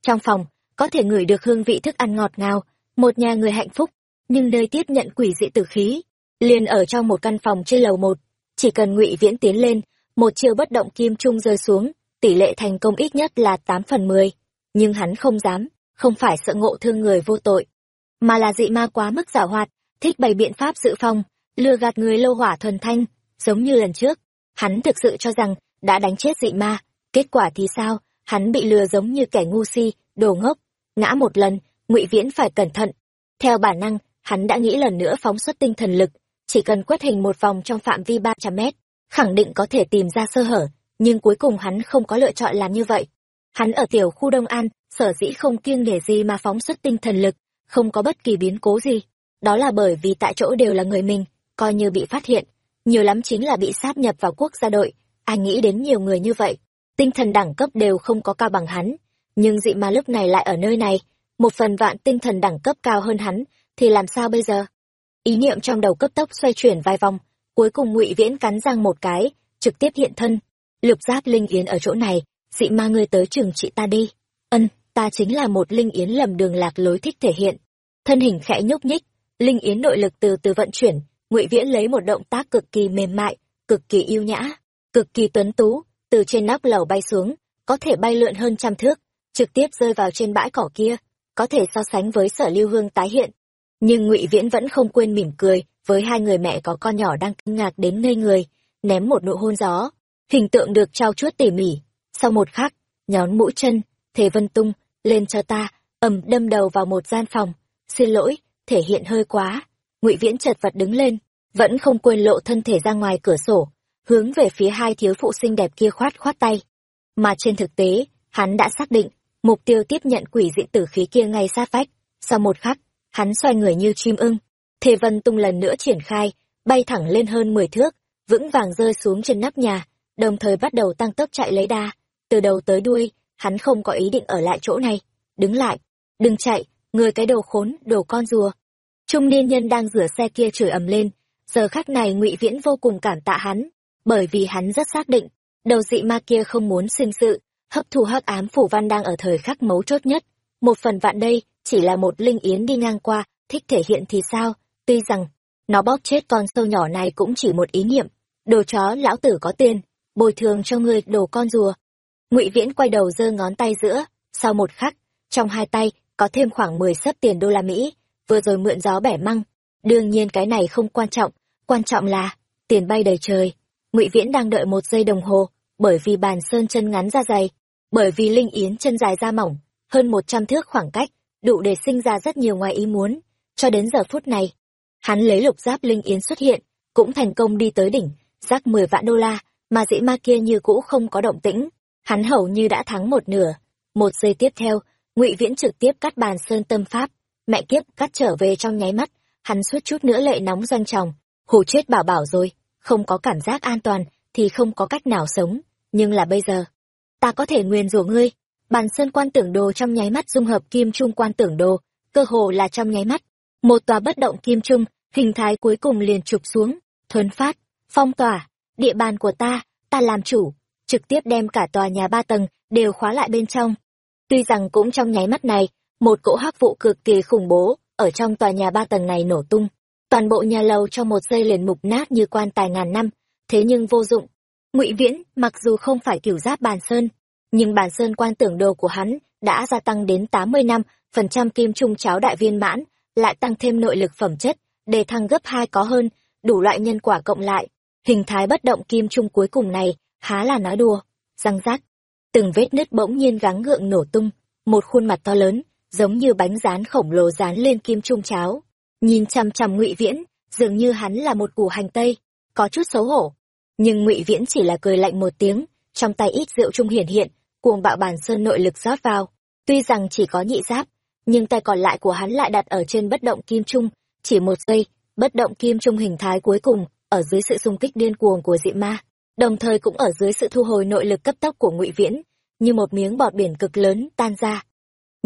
trong phòng, có thể ngửi được hương vị thức ăn ngọt ngào, một nhà người hạnh phúc, nhưng nơi tiếp nhận quỷ dị tử khí, liền ở trong một căn phòng trên lầu một. Chỉ cần ngụy viễn tiến lên, một chiêu bất động kim trung rơi xuống, tỷ lệ thành công ít nhất là tám phần mười. Nhưng hắn không dám, không phải sợ ngộ thương người vô tội, mà là dị ma quá mức giả hoạt, thích bày biện pháp dự phòng, lừa gạt người lâu hỏa thuần thanh, giống như lần trước hắn thực sự cho rằng, đã đánh chết dị ma, kết quả thì sao? Hắn bị lừa giống như kẻ ngu si, đồ ngốc, ngã một lần, ngụy viễn phải cẩn thận. Theo bản năng, hắn đã nghĩ lần nữa phóng xuất tinh thần lực, chỉ cần quét hình một vòng trong phạm vi ba trăm mét, khẳng định có thể tìm ra sơ hở, nhưng cuối cùng hắn không có lựa chọn làm như vậy. Hắn ở tiểu khu đông an, sở dĩ không kiêng nể gì mà phóng xuất tinh thần lực, không có bất kỳ biến cố gì. Đó là bởi vì tại chỗ đều là người mình, coi như bị phát hiện nhiều lắm chính là bị sáp nhập vào quốc gia đội. Ai nghĩ đến nhiều người như vậy? Tinh thần đẳng cấp đều không có cao bằng hắn. Nhưng dị ma lúc này lại ở nơi này. Một phần vạn tinh thần đẳng cấp cao hơn hắn, thì làm sao bây giờ? Ý niệm trong đầu cấp tốc xoay chuyển vài vòng. Cuối cùng ngụy viễn cắn răng một cái, trực tiếp hiện thân. Lục giác linh yến ở chỗ này. Dị ma ngươi tới trường chị ta đi. Ân, ta chính là một linh yến lầm đường lạc lối thích thể hiện. Thân hình khẽ nhúc nhích. Linh yến nội lực từ từ vận chuyển ngụy viễn lấy một động tác cực kỳ mềm mại, cực kỳ yêu nhã, cực kỳ tuấn tú, từ trên nóc lầu bay xuống, có thể bay lượn hơn trăm thước, trực tiếp rơi vào trên bãi cỏ kia, có thể so sánh với sở lưu hương tái hiện. Nhưng ngụy viễn vẫn không quên mỉm cười với hai người mẹ có con nhỏ đang kinh ngạc đến ngây người, ném một nụ hôn gió. Hình tượng được trao chuốt tỉ mỉ. Sau một khắc, nhón mũi chân thế vân tung, lên cho ta, ầm đâm đầu vào một gian phòng. Xin lỗi, thể hiện hơi quá ngụy viễn chật vật đứng lên, vẫn không quên lộ thân thể ra ngoài cửa sổ, hướng về phía hai thiếu phụ xinh đẹp kia khoát khoát tay. Mà trên thực tế, hắn đã xác định, mục tiêu tiếp nhận quỷ dị tử khí kia ngay sát vách. Sau một khắc, hắn xoay người như chim ưng. Thề vân tung lần nữa triển khai, bay thẳng lên hơn mười thước, vững vàng rơi xuống trên nắp nhà, đồng thời bắt đầu tăng tốc chạy lấy đa. Từ đầu tới đuôi, hắn không có ý định ở lại chỗ này. Đứng lại, đừng chạy, người cái đồ khốn, đồ con rùa trung niên nhân đang rửa xe kia chửi ầm lên. Giờ khắc này ngụy viễn vô cùng cảm tạ hắn, bởi vì hắn rất xác định, đầu dị ma kia không muốn sinh sự, hấp thu hắc ám phủ văn đang ở thời khắc mấu chốt nhất. Một phần vạn đây, chỉ là một linh yến đi ngang qua, thích thể hiện thì sao? Tuy rằng, nó bóp chết con sâu nhỏ này cũng chỉ một ý niệm. Đồ chó lão tử có tiền, bồi thường cho ngươi đồ con rùa. Ngụy viễn quay đầu giơ ngón tay giữa, sau một khắc, trong hai tay có thêm khoảng mười sấp tiền đô la mỹ vừa rồi mượn gió bẻ măng. Đương nhiên cái này không quan trọng quan trọng là, tiền bay đầy trời. Ngụy viễn đang đợi một giây đồng hồ, bởi vì bàn sơn chân ngắn ra dày, bởi vì linh yến chân dài ra mỏng, hơn một trăm thước khoảng cách, đủ để sinh ra rất nhiều ngoài ý muốn. Cho đến giờ phút này, hắn lấy lục giáp linh yến xuất hiện, cũng thành công đi tới đỉnh rác mười vạn đô la, mà dĩ ma kia như cũ không có động tĩnh. Hắn hầu như đã thắng một nửa. Một giây tiếp theo, ngụy viễn trực tiếp cắt bàn sơn tâm pháp mẹ kiếp, cắt trở về trong nháy mắt. Hắn suốt chút nữa lệ nóng doanh tròng. Hù chết bảo bảo rồi. Không có cảm giác an toàn, thì không có cách nào sống. Nhưng là bây giờ, ta có thể nguyền rủa ngươi. Bàn sơn quan tưởng đồ trong nháy mắt dung hợp kim trung quan tưởng đồ. Cơ hồ là trong nháy mắt, một tòa bất động kim trung, hình thái cuối cùng liền chụp xuống, thuấn phát, phong tỏa. Địa bàn của ta ta làm chủ, trực tiếp đem cả tòa nhà ba tầng đều khóa lại bên trong. Tuy rằng cũng trong nháy mắt này một cỗ hắc vụ cực kỳ khủng bố, ở trong tòa nhà ba tầng này nổ tung. Toàn bộ nhà lầu trong một giây liền mục nát như quan tài ngàn năm, thế nhưng vô dụng. Ngụy viễn, mặc dù không phải kiểu giáp bàn sơn, nhưng bàn sơn quan tưởng đồ của hắn đã gia tăng đến tám mươi năm, phần trăm kim trung cháo đại viên mãn, lại tăng thêm nội lực phẩm chất, đề thăng gấp hai có hơn, đủ loại nhân quả cộng lại. Hình thái bất động kim trung cuối cùng này, há là nói đùa. Răng rác. Từng vết nứt bỗng nhiên gắng gượng nổ tung, một khuôn mặt to lớn giống như bánh rán khổng lồ rán lên kim trung cháo. Nhìn chằm chằm ngụy viễn, dường như hắn là một củ hành tây, có chút xấu hổ. Nhưng ngụy viễn chỉ là cười lạnh một tiếng, trong tay ít rượu trung hiển hiện, cuồng bạo bàn sơn nội lực rót vào. Tuy rằng chỉ có nhị giáp, nhưng tay còn lại của hắn lại đặt ở trên bất động kim trung. Chỉ một giây, bất động kim trung hình thái cuối cùng, ở dưới sự xung kích điên cuồng của dị ma. Đồng thời cũng ở dưới sự thu hồi nội lực cấp tốc của ngụy viễn, như một miếng bọt biển cực lớn tan ra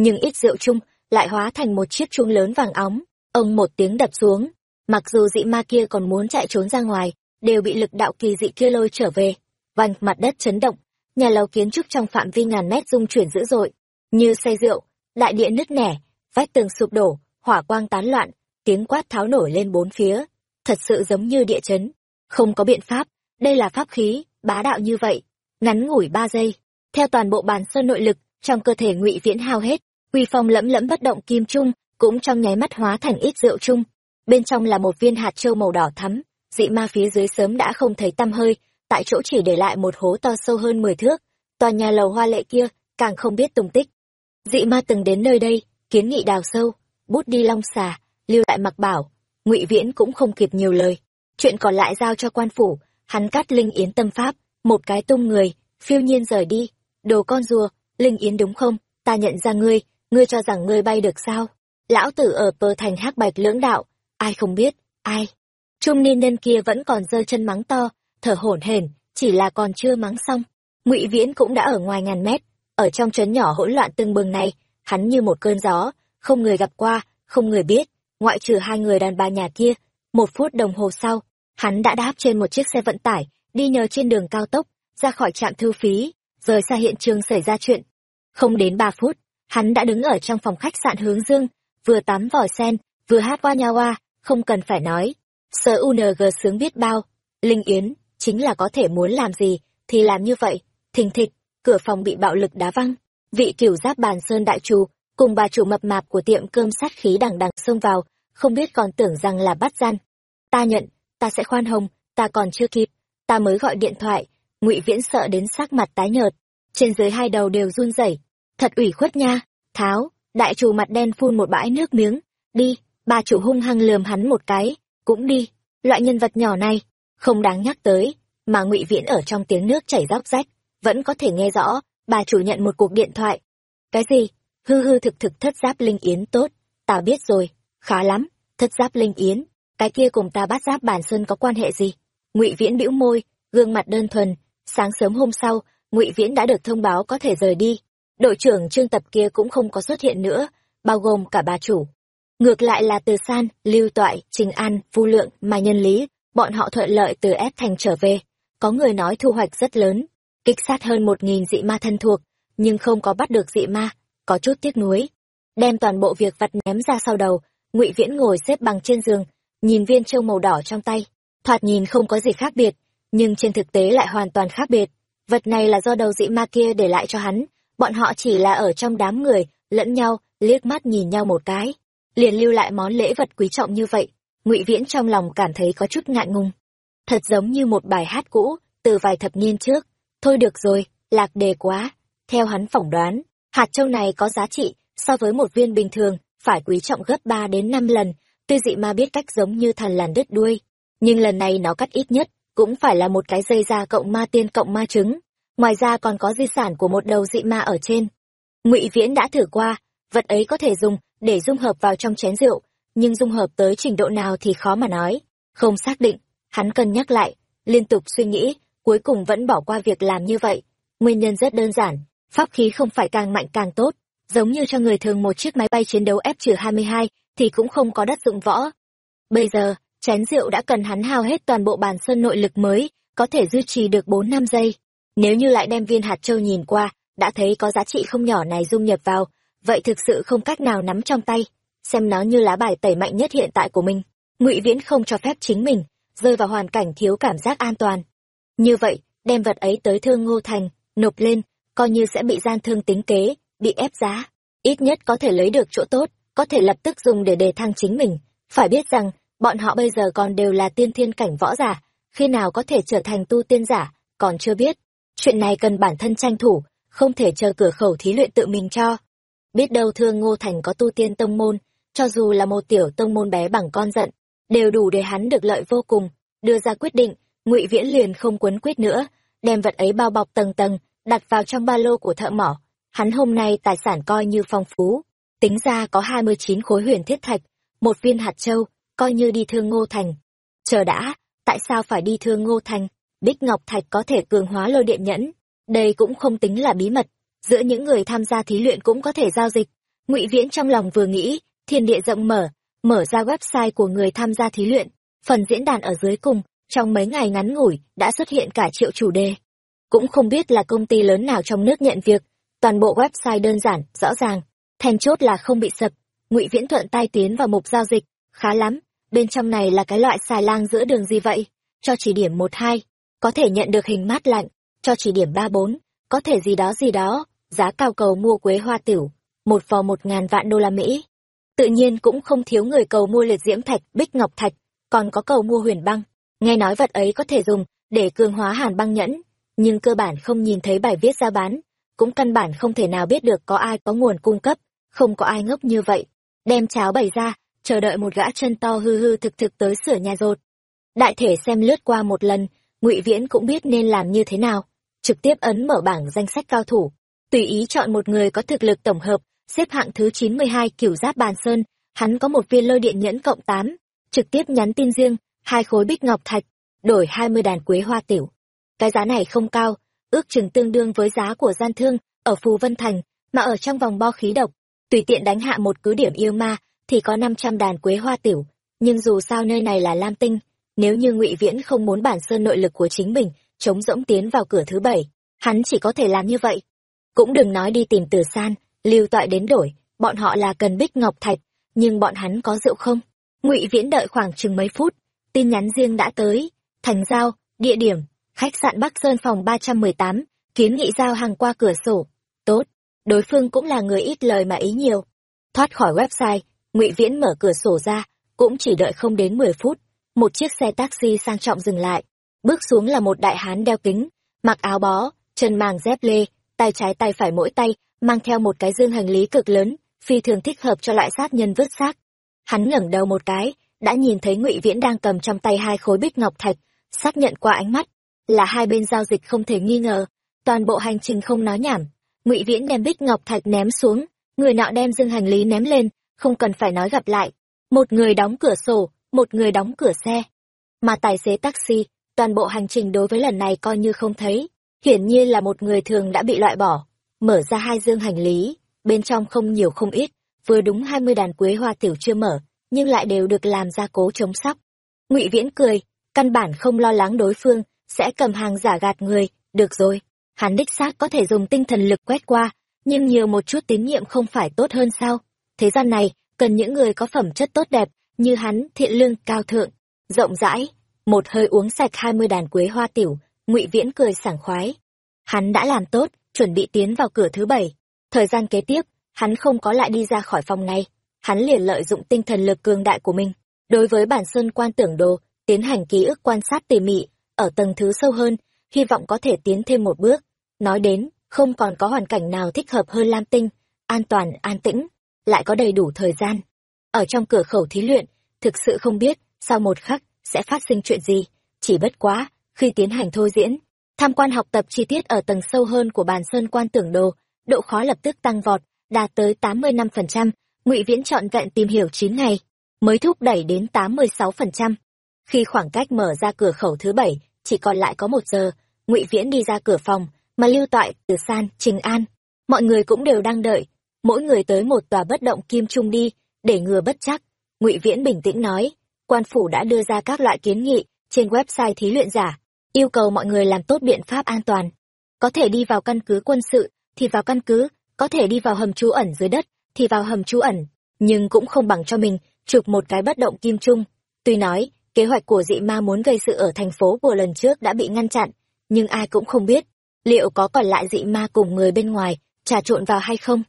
nhưng ít rượu chung, lại hóa thành một chiếc chuông lớn vàng óng. Ông một tiếng đập xuống. Mặc dù dị ma kia còn muốn chạy trốn ra ngoài, đều bị lực đạo kỳ dị kia lôi trở về. Vành mặt đất chấn động, nhà lầu kiến trúc trong phạm vi ngàn mét rung chuyển dữ dội. Như say rượu, đại địa nứt nẻ, vách tường sụp đổ, hỏa quang tán loạn, tiếng quát tháo nổi lên bốn phía. Thật sự giống như địa chấn. Không có biện pháp, đây là pháp khí, bá đạo như vậy. Ngắn ngủi ba giây, theo toàn bộ bàn sơn nội lực, trong cơ thể ngụy viễn hao hết quy phong lẫm lẫm bất động kim trung, cũng trong nháy mắt hóa thành ít rượu chung. Bên trong là một viên hạt trâu màu đỏ thắm, dị ma phía dưới sớm đã không thấy tăm hơi, tại chỗ chỉ để lại một hố to sâu hơn mười thước, tòa nhà lầu hoa lệ kia, càng không biết tung tích. Dị ma từng đến nơi đây, kiến nghị đào sâu, bút đi long xà, lưu lại mặc bảo, ngụy viễn cũng không kịp nhiều lời. Chuyện còn lại giao cho quan phủ, hắn cắt linh yến tâm pháp, một cái tung người, phiêu nhiên rời đi. Đồ con rùa, linh yến đúng không? Ta nhận ra ngươi ngươi cho rằng ngươi bay được sao? Lão tử ở pơ thành hắc bạch lưỡng đạo, ai không biết, ai? Trung niên nhân kia vẫn còn giơ chân mắng to, thở hổn hển, chỉ là còn chưa mắng xong. Ngụy viễn cũng đã ở ngoài ngàn mét, ở trong trấn nhỏ hỗn loạn tưng bừng này, hắn như một cơn gió, không người gặp qua, không người biết, ngoại trừ hai người đàn bà nhà kia, một phút đồng hồ sau, hắn đã đáp trên một chiếc xe vận tải, đi nhờ trên đường cao tốc, ra khỏi trạm thu phí, rời xa hiện trường xảy ra chuyện. Không đến ba phút hắn đã đứng ở trong phòng khách sạn hướng dương vừa tắm vòi sen vừa hát qua nha hoa không cần phải nói. Sở ung sướng biết bao. Linh yến chính là có thể muốn làm gì thì làm như vậy. Thình thịch cửa phòng bị bạo lực đá văng. Vị cửu giáp bàn sơn đại trù cùng bà chủ mập mạp của tiệm cơm sát khí đằng đằng xông vào không biết còn tưởng rằng là bắt gian. Ta nhận, ta sẽ khoan hồng, ta còn chưa kịp, ta mới gọi điện thoại, ngụy Viễn sợ đến sắc mặt tái nhợt, trên dưới hai đầu đều run rẩy, thật ủy khuất nha. Tháo, đại chủ mặt đen phun một bãi nước miếng, đi, bà chủ hung hăng lườm hắn một cái, cũng đi, loại nhân vật nhỏ này, không đáng nhắc tới, mà ngụy Viễn ở trong tiếng nước chảy róc rách, vẫn có thể nghe rõ, bà chủ nhận một cuộc điện thoại. Cái gì? Hư hư thực thực thất giáp linh yến tốt, ta biết rồi, khá lắm, thất giáp linh yến, cái kia cùng ta bắt giáp bản sơn có quan hệ gì? Ngụy Viễn bĩu môi, gương mặt đơn thuần, sáng sớm hôm sau, Ngụy Viễn đã được thông báo có thể rời đi. Đội trưởng Trương Tập kia cũng không có xuất hiện nữa, bao gồm cả bà chủ. Ngược lại là Từ San, Lưu Toại, Trình An, Vu Lượng, mà nhân lý, bọn họ thuận lợi từ ép thành trở về. Có người nói thu hoạch rất lớn, kích sát hơn một nghìn dị ma thân thuộc, nhưng không có bắt được dị ma, có chút tiếc nuối. Đem toàn bộ việc vặt ném ra sau đầu, Ngụy Viễn ngồi xếp bằng trên giường, nhìn viên châu màu đỏ trong tay, thoạt nhìn không có gì khác biệt, nhưng trên thực tế lại hoàn toàn khác biệt. Vật này là do đầu dị ma kia để lại cho hắn, bọn họ chỉ là ở trong đám người, lẫn nhau, liếc mắt nhìn nhau một cái, liền lưu lại món lễ vật quý trọng như vậy. Ngụy Viễn trong lòng cảm thấy có chút ngại ngùng. Thật giống như một bài hát cũ, từ vài thập niên trước. Thôi được rồi, lạc đề quá. Theo hắn phỏng đoán, hạt châu này có giá trị so với một viên bình thường, phải quý trọng gấp ba đến năm lần, tư dị ma biết cách giống như thần làn đứt đuôi. Nhưng lần này nó cắt ít nhất, cũng phải là một cái dây da cộng ma tiên cộng ma trứng. Ngoài ra còn có di sản của một đầu dị ma ở trên. Ngụy Viễn đã thử qua, vật ấy có thể dùng để dung hợp vào trong chén rượu, nhưng dung hợp tới trình độ nào thì khó mà nói. Không xác định, hắn cân nhắc lại, liên tục suy nghĩ, cuối cùng vẫn bỏ qua việc làm như vậy. Nguyên nhân rất đơn giản, pháp khí không phải càng mạnh càng tốt, giống như cho người thường một chiếc máy bay chiến đấu F-22 thì cũng không có đất dụng võ. Bây giờ, chén rượu đã cần hắn hao hết toàn bộ bàn sơn nội lực mới, có thể duy trì được bốn năm giây. Nếu như lại đem viên hạt châu nhìn qua, đã thấy có giá trị không nhỏ này dung nhập vào, vậy thực sự không cách nào nắm trong tay, xem nó như lá bài tẩy mạnh nhất hiện tại của mình. Ngụy Viễn không cho phép chính mình rơi vào hoàn cảnh thiếu cảm giác an toàn. Như vậy, đem vật ấy tới thương Ngô Thành, nộp lên, coi như sẽ bị gian thương tính kế, bị ép giá. Ít nhất có thể lấy được chỗ tốt, có thể lập tức dùng để đề thăng chính mình. Phải biết rằng, bọn họ bây giờ còn đều là tiên thiên cảnh võ giả, khi nào có thể trở thành tu tiên giả, còn chưa biết. Chuyện này cần bản thân tranh thủ, không thể chờ cửa khẩu thí luyện tự mình cho. Biết đâu thương Ngô Thành có tu tiên tông môn, cho dù là một tiểu tông môn bé bằng con giận, đều đủ để hắn được lợi vô cùng. Đưa ra quyết định, ngụy Viễn liền không quấn quyết nữa, đem vật ấy bao bọc tầng tầng, đặt vào trong ba lô của thợ mỏ. Hắn hôm nay tài sản coi như phong phú, tính ra có hai mươi chín khối huyền thiết thạch, một viên hạt châu, coi như đi thương Ngô Thành. Chờ đã, tại sao phải đi thương Ngô Thành? Bích Ngọc Thạch có thể cường hóa lôi điện nhẫn, đây cũng không tính là bí mật, giữa những người tham gia thí luyện cũng có thể giao dịch. Ngụy Viễn trong lòng vừa nghĩ, thiên địa rộng mở, mở ra website của người tham gia thí luyện, phần diễn đàn ở dưới cùng, trong mấy ngày ngắn ngủi đã xuất hiện cả triệu chủ đề. Cũng không biết là công ty lớn nào trong nước nhận việc, toàn bộ website đơn giản, rõ ràng, then chốt là không bị sập. Ngụy Viễn thuận tay tiến vào mục giao dịch, khá lắm, bên trong này là cái loại xài lang giữa đường gì vậy? Cho chỉ điểm một hai, có thể nhận được hình mát lạnh, cho chỉ điểm ba bốn, có thể gì đó gì đó, giá cao cầu mua quế hoa tiểu, một vò một ngàn vạn đô la Mỹ. Tự nhiên cũng không thiếu người cầu mua liệt diễm thạch, bích ngọc thạch, còn có cầu mua huyền băng. Nghe nói vật ấy có thể dùng để cường hóa hàn băng nhẫn, nhưng cơ bản không nhìn thấy bài viết ra bán, cũng căn bản không thể nào biết được có ai có nguồn cung cấp, không có ai ngốc như vậy. Đem cháo bày ra, chờ đợi một gã chân to hư hư thực thực tới sửa nhà rột. Đại thể xem lướt qua một lần, ngụy Viễn cũng biết nên làm như thế nào, trực tiếp ấn mở bảng danh sách cao thủ, tùy ý chọn một người có thực lực tổng hợp, xếp hạng thứ 92 kiểu giáp bàn sơn, hắn có một viên lôi điện nhẫn cộng tám. trực tiếp nhắn tin riêng, hai khối bích ngọc thạch, đổi 20 đàn quế hoa tiểu. Cái giá này không cao, ước chừng tương đương với giá của gian thương ở Phù Vân Thành, mà ở trong vòng bo khí độc, tùy tiện đánh hạ một cứ điểm yêu ma thì có 500 đàn quế hoa tiểu, nhưng dù sao nơi này là Lam Tinh, nếu như Ngụy Viễn không muốn bản sơn nội lực của chính mình chống rỗng tiến vào cửa thứ bảy, hắn chỉ có thể làm như vậy. Cũng đừng nói đi tìm Từ San, lưu toại đến đổi, bọn họ là cần bích ngọc thạch, nhưng bọn hắn có rượu không? Ngụy Viễn đợi khoảng chừng mấy phút, tin nhắn riêng đã tới, thành giao, địa điểm, khách sạn Bắc Sơn phòng 318, kiến nghị giao hàng qua cửa sổ. Tốt, đối phương cũng là người ít lời mà ý nhiều. Thoát khỏi website, Ngụy Viễn mở cửa sổ ra, cũng chỉ đợi không đến mười phút một chiếc xe taxi sang trọng dừng lại. Bước xuống là một đại hán đeo kính, mặc áo bó, chân màng dép lê, tay trái tay phải mỗi tay, mang theo một cái dương hành lý cực lớn, phi thường thích hợp cho loại sát nhân vứt xác. Hắn ngẩng đầu một cái, đã nhìn thấy ngụy viễn đang cầm trong tay hai khối bích ngọc thạch, xác nhận qua ánh mắt. Là hai bên giao dịch không thể nghi ngờ, toàn bộ hành trình không nói nhảm. Ngụy viễn đem bích ngọc thạch ném xuống, người nọ đem dương hành lý ném lên, không cần phải nói gặp lại. Một người đóng cửa sổ một người đóng cửa xe. Mà tài xế taxi, toàn bộ hành trình đối với lần này coi như không thấy. Hiển nhiên là một người thường đã bị loại bỏ. Mở ra hai dương hành lý, bên trong không nhiều không ít, vừa đúng hai mươi đàn quế hoa tiểu chưa mở, nhưng lại đều được làm ra cố chống sóc. Ngụy viễn cười, căn bản không lo lắng đối phương, sẽ cầm hàng giả gạt người, được rồi. Hắn đích xác có thể dùng tinh thần lực quét qua, nhưng nhiều một chút tín nhiệm không phải tốt hơn sao? Thế gian này, cần những người có phẩm chất tốt đẹp như hắn, thiện lương cao thượng, rộng rãi. Một hơi uống sạch hai mươi đàn quế hoa tiểu, ngụy viễn cười sảng khoái. Hắn đã làm tốt, chuẩn bị tiến vào cửa thứ bảy. Thời gian kế tiếp, hắn không có lại đi ra khỏi phòng này hắn liền lợi dụng tinh thần lực cường đại của mình, đối với bản sơn quan tưởng đồ, tiến hành ký ức quan sát tỉ mỉ, ở tầng thứ sâu hơn, hy vọng có thể tiến thêm một bước. Nói đến, không còn có hoàn cảnh nào thích hợp hơn lam tinh, an toàn, an tĩnh, lại có đầy đủ thời gian ở trong cửa khẩu thí luyện, thực sự không biết sau một khắc sẽ phát sinh chuyện gì, chỉ bất quá, khi tiến hành thôi diễn, tham quan học tập chi tiết ở tầng sâu hơn của bàn sơn quan tưởng đồ, độ khó lập tức tăng vọt, đạt tới tám mươi năm phần trăm, ngụy viễn chọn vẹn tìm hiểu chín ngày, mới thúc đẩy đến tám mươi sáu phần trăm. Khi khoảng cách mở ra cửa khẩu thứ bảy, chỉ còn lại có một giờ, ngụy viễn đi ra cửa phòng, mà lưu toại từ san trình an. Mọi người cũng đều đang đợi, mỗi người tới một tòa bất động kim trung đi để ngừa bất chắc, ngụy viễn bình tĩnh nói, quan phủ đã đưa ra các loại kiến nghị trên website thí luyện giả, yêu cầu mọi người làm tốt biện pháp an toàn. Có thể đi vào căn cứ quân sự thì vào căn cứ, có thể đi vào hầm trú ẩn dưới đất thì vào hầm trú ẩn, nhưng cũng không bằng cho mình chụp một cái bất động kim trung. Tuy nói, kế hoạch của dị ma muốn gây sự ở thành phố của lần trước đã bị ngăn chặn, nhưng ai cũng không biết liệu có còn lại dị ma cùng người bên ngoài trà trộn vào hay không.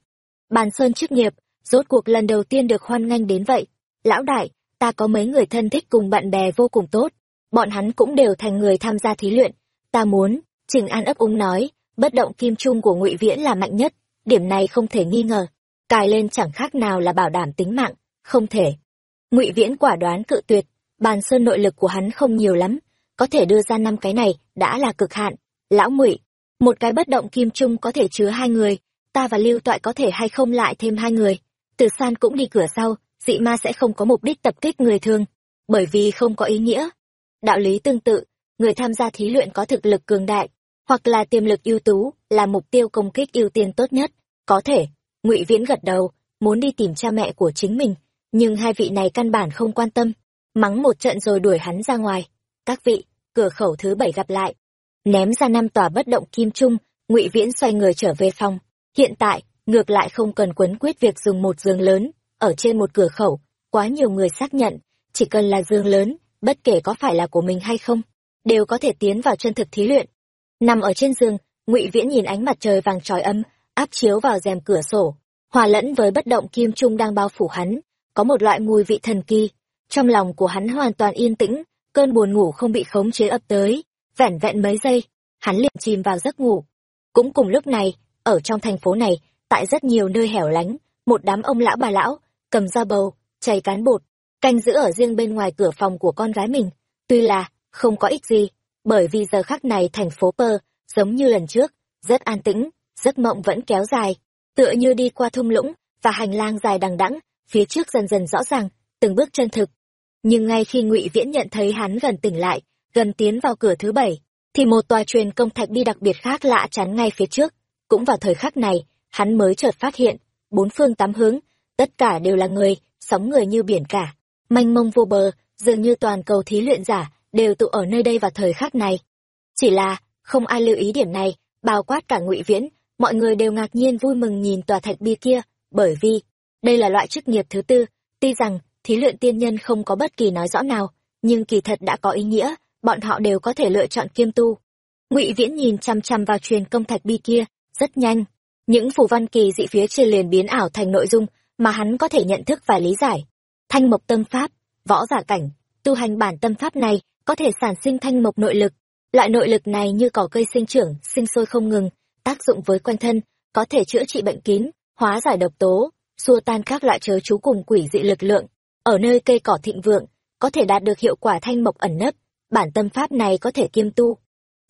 Bàn sơn chức nghiệp rốt cuộc lần đầu tiên được hoan nghênh đến vậy. Lão đại, ta có mấy người thân thích cùng bạn bè vô cùng tốt. Bọn hắn cũng đều thành người tham gia thí luyện. Ta muốn, trình an ấp úng nói, bất động kim trung của ngụy viễn là mạnh nhất, điểm này không thể nghi ngờ. Cài lên chẳng khác nào là bảo đảm tính mạng, không thể. Ngụy viễn quả đoán cự tuyệt, bàn sơn nội lực của hắn không nhiều lắm, có thể đưa ra năm cái này đã là cực hạn. Lão ngụy, một cái bất động kim trung có thể chứa hai người, ta và lưu toại có thể hay không lại thêm hai người? Từ san cũng đi cửa sau, dị ma sẽ không có mục đích tập kích người thường, bởi vì không có ý nghĩa. Đạo lý tương tự, người tham gia thí luyện có thực lực cường đại, hoặc là tiềm lực ưu tú, là mục tiêu công kích ưu tiên tốt nhất. Có thể, ngụy viễn gật đầu, muốn đi tìm cha mẹ của chính mình, nhưng hai vị này căn bản không quan tâm, mắng một trận rồi đuổi hắn ra ngoài. Các vị, cửa khẩu thứ bảy gặp lại. Ném ra năm tòa bất động kim trung, ngụy viễn xoay người trở về phòng. Hiện tại ngược lại không cần quấn quyết việc dùng một giường lớn, ở trên một cửa khẩu, quá nhiều người xác nhận, chỉ cần là giường lớn, bất kể có phải là của mình hay không, đều có thể tiến vào chân thực thí luyện. Nằm ở trên giường, ngụy viễn nhìn ánh mặt trời vàng trói ấm, áp chiếu vào rèm cửa sổ, hòa lẫn với bất động kim trung đang bao phủ hắn, có một loại mùi vị thần kỳ. Trong lòng của hắn hoàn toàn yên tĩnh, cơn buồn ngủ không bị khống chế ập tới, vẻn vẹn mấy giây, hắn liền chìm vào giấc ngủ. Cũng cùng lúc này, ở trong thành phố này tại rất nhiều nơi hẻo lánh, một đám ông lão bà lão, cầm dao bầu, chày cán bột canh giữ ở riêng bên ngoài cửa phòng của con gái mình. Tuy là không có ích gì, bởi vì giờ khắc này thành phố pơ giống như lần trước, rất an tĩnh, giấc mộng vẫn kéo dài. Tựa như đi qua thung lũng và hành lang dài đằng đẵng, phía trước dần dần rõ ràng, từng bước chân thực. Nhưng ngay khi ngụy viễn nhận thấy hắn gần tỉnh lại, gần tiến vào cửa thứ bảy, thì một tòa truyền công thạch bi đặc biệt khác lạ chắn ngay phía trước. Cũng vào thời khắc này hắn mới chợt phát hiện, bốn phương tám hướng, tất cả đều là người, sóng người như biển cả. Mênh mông vô bờ, dường như toàn cầu thí luyện giả đều tụ ở nơi đây vào thời khắc này. Chỉ là, không ai lưu ý điểm này, bao quát cả ngụy viễn, mọi người đều ngạc nhiên vui mừng nhìn tòa thạch bi kia, bởi vì, đây là loại chức nghiệp thứ tư, tuy rằng, thí luyện tiên nhân không có bất kỳ nói rõ nào, nhưng kỳ thật đã có ý nghĩa, bọn họ đều có thể lựa chọn kiêm tu. Ngụy viễn nhìn chăm chăm vào truyền công thạch bi kia, rất nhanh những phù văn kỳ dị phía trên liền biến ảo thành nội dung mà hắn có thể nhận thức và lý giải thanh mộc tâm pháp võ giả cảnh, tu hành bản tâm pháp này có thể sản sinh thanh mộc nội lực. Loại nội lực này như cỏ cây sinh trưởng, sinh sôi không ngừng, tác dụng với quanh thân, có thể chữa trị bệnh kín, hóa giải độc tố, xua tan các loại chớ chú cùng quỷ dị lực lượng. Ở nơi cây cỏ thịnh vượng, có thể đạt được hiệu quả thanh mộc ẩn nấp, bản tâm pháp này có thể kiêm tu.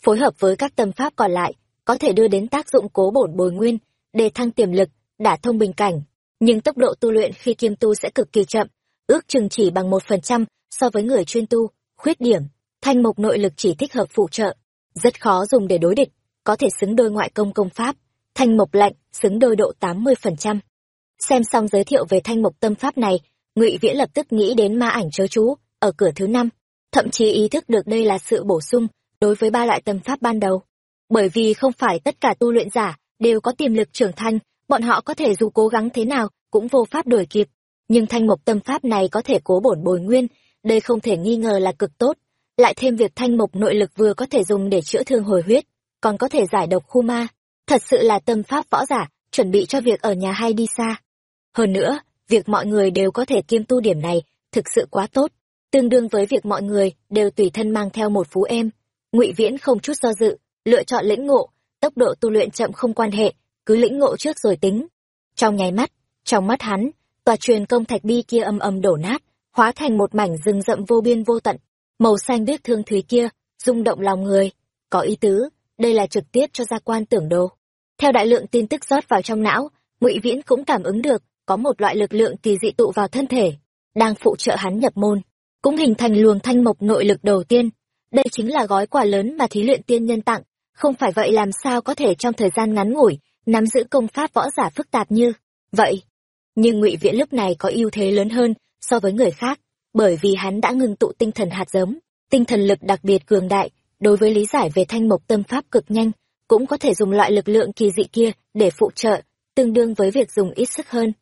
Phối hợp với các tâm pháp còn lại, có thể đưa đến tác dụng cố bổn bồi nguyên, đề thăng tiềm lực, đả thông bình cảnh. Nhưng tốc độ tu luyện khi kiêm tu sẽ cực kỳ chậm, ước chừng chỉ bằng một phần trăm so với người chuyên tu. Khuyết điểm, thanh mộc nội lực chỉ thích hợp phụ trợ, rất khó dùng để đối địch, có thể xứng đôi ngoại công công pháp. Thanh mộc lạnh, xứng đôi độ tám mươi phần trăm Xem xong giới thiệu về thanh mộc tâm pháp này, ngụy Viễn lập tức nghĩ đến ma ảnh chớ chú, ở cửa thứ năm thậm chí ý thức được đây là sự bổ sung đối với ba loại tâm pháp ban đầu. Bởi vì không phải tất cả tu luyện giả đều có tiềm lực trưởng thành, bọn họ có thể dù cố gắng thế nào cũng vô pháp đuổi kịp. Nhưng thanh mộc tâm pháp này có thể cố bổn bồi nguyên, đây không thể nghi ngờ là cực tốt. Lại thêm việc thanh mộc nội lực vừa có thể dùng để chữa thương hồi huyết, còn có thể giải độc khu ma. Thật sự là tâm pháp võ giả, chuẩn bị cho việc ở nhà hay đi xa. Hơn nữa, việc mọi người đều có thể kiêm tu điểm này, thực sự quá tốt tương đương với việc mọi người đều tùy thân mang theo một phú em ngụy viễn không chút do dự lựa chọn lĩnh ngộ tốc độ tu luyện chậm không quan hệ cứ lĩnh ngộ trước rồi tính. Trong nháy mắt trong mắt hắn tòa truyền công thạch bi kia âm âm đổ nát hóa thành một mảnh rừng rậm vô biên vô tận. Màu xanh biếc thương thúy kia rung động lòng người. Có ý tứ đây là trực tiếp cho gia quan tưởng đồ. Theo đại lượng tin tức rót vào trong não ngụy viễn cũng cảm ứng được có một loại lực lượng kỳ dị tụ vào thân thể đang phụ trợ hắn nhập môn cũng hình thành luồng thanh mộc nội lực đầu tiên. Đây chính là gói quà lớn mà thí luyện tiên nhân tặng, không phải vậy làm sao có thể trong thời gian ngắn ngủi, nắm giữ công pháp võ giả phức tạp như vậy. Nhưng ngụy Viễn lúc này có ưu thế lớn hơn so với người khác, bởi vì hắn đã ngưng tụ tinh thần hạt giống, tinh thần lực đặc biệt cường đại, đối với lý giải về thanh mộc tâm pháp cực nhanh, cũng có thể dùng loại lực lượng kỳ dị kia để phụ trợ, tương đương với việc dùng ít sức hơn.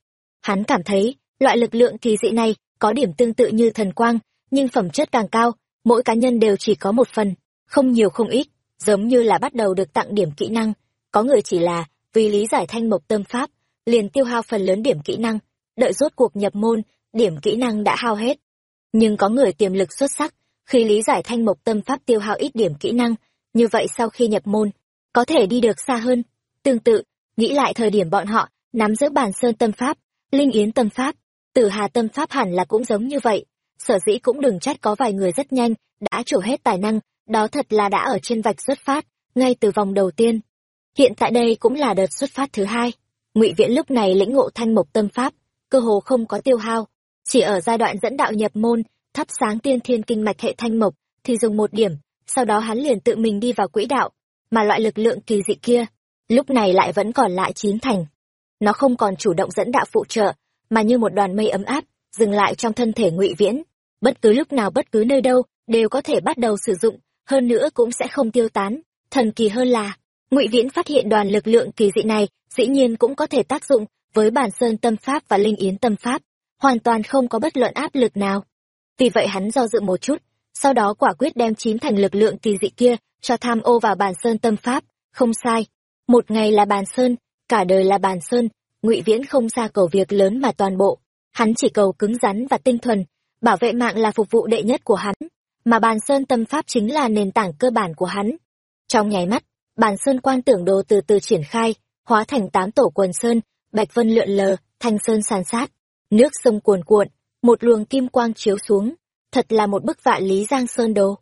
Hắn cảm thấy, loại lực lượng kỳ dị này có điểm tương tự như thần quang, nhưng phẩm chất càng cao, mỗi cá nhân đều chỉ có một phần, không nhiều không ít, giống như là bắt đầu được tặng điểm kỹ năng. Có người chỉ là vì lý giải thanh mộc tâm pháp, liền tiêu hao phần lớn điểm kỹ năng, đợi rốt cuộc nhập môn, điểm kỹ năng đã hao hết. Nhưng có người tiềm lực xuất sắc, khi lý giải thanh mộc tâm pháp tiêu hao ít điểm kỹ năng, như vậy sau khi nhập môn, có thể đi được xa hơn. Tương tự, nghĩ lại thời điểm bọn họ nắm giữ bản sơn tâm pháp, linh yến tâm pháp, tử hà tâm pháp hẳn là cũng giống như vậy, sở dĩ cũng đừng trách có vài người rất nhanh đã trổ hết tài năng đó thật là đã ở trên vạch xuất phát, ngay từ vòng đầu tiên. Hiện tại đây cũng là đợt xuất phát thứ hai. Ngụy viễn lúc này lĩnh ngộ thanh mộc tâm pháp, cơ hồ không có tiêu hao. Chỉ ở giai đoạn dẫn đạo nhập môn, thắp sáng tiên thiên kinh mạch hệ thanh mộc, thì dùng một điểm, sau đó hắn liền tự mình đi vào quỹ đạo. Mà loại lực lượng kỳ dị kia, lúc này lại vẫn còn lại chín thành. Nó không còn chủ động dẫn đạo phụ trợ, mà như một đoàn mây ấm áp, dừng lại trong thân thể ngụy viễn. Bất cứ lúc nào bất cứ nơi đâu, đều có thể bắt đầu sử dụng hơn nữa cũng sẽ không tiêu tán. Thần kỳ hơn là ngụy viễn phát hiện đoàn lực lượng kỳ dị này dĩ nhiên cũng có thể tác dụng với bản sơn tâm pháp và linh yến tâm pháp hoàn toàn không có bất luận áp lực nào. Vì vậy hắn do dự một chút sau đó quả quyết đem chín thành lực lượng kỳ dị kia cho tham ô vào bản sơn tâm pháp. Không sai một ngày là bàn sơn cả đời là bàn sơn ngụy viễn không ra cầu việc lớn mà toàn bộ. Hắn chỉ cầu cứng rắn và tinh thuần bảo vệ mạng là phục vụ đệ nhất của hắn, mà bàn sơn tâm pháp chính là nền tảng cơ bản của hắn. Trong nháy mắt, bàn sơn quan tưởng đồ từ từ triển khai, hóa thành tám tổ quần sơn, bạch vân lượn lờ, thanh sơn sàn sát, nước sông cuồn cuộn, một luồng kim quang chiếu xuống, thật là một bức vạn lý giang sơn đồ.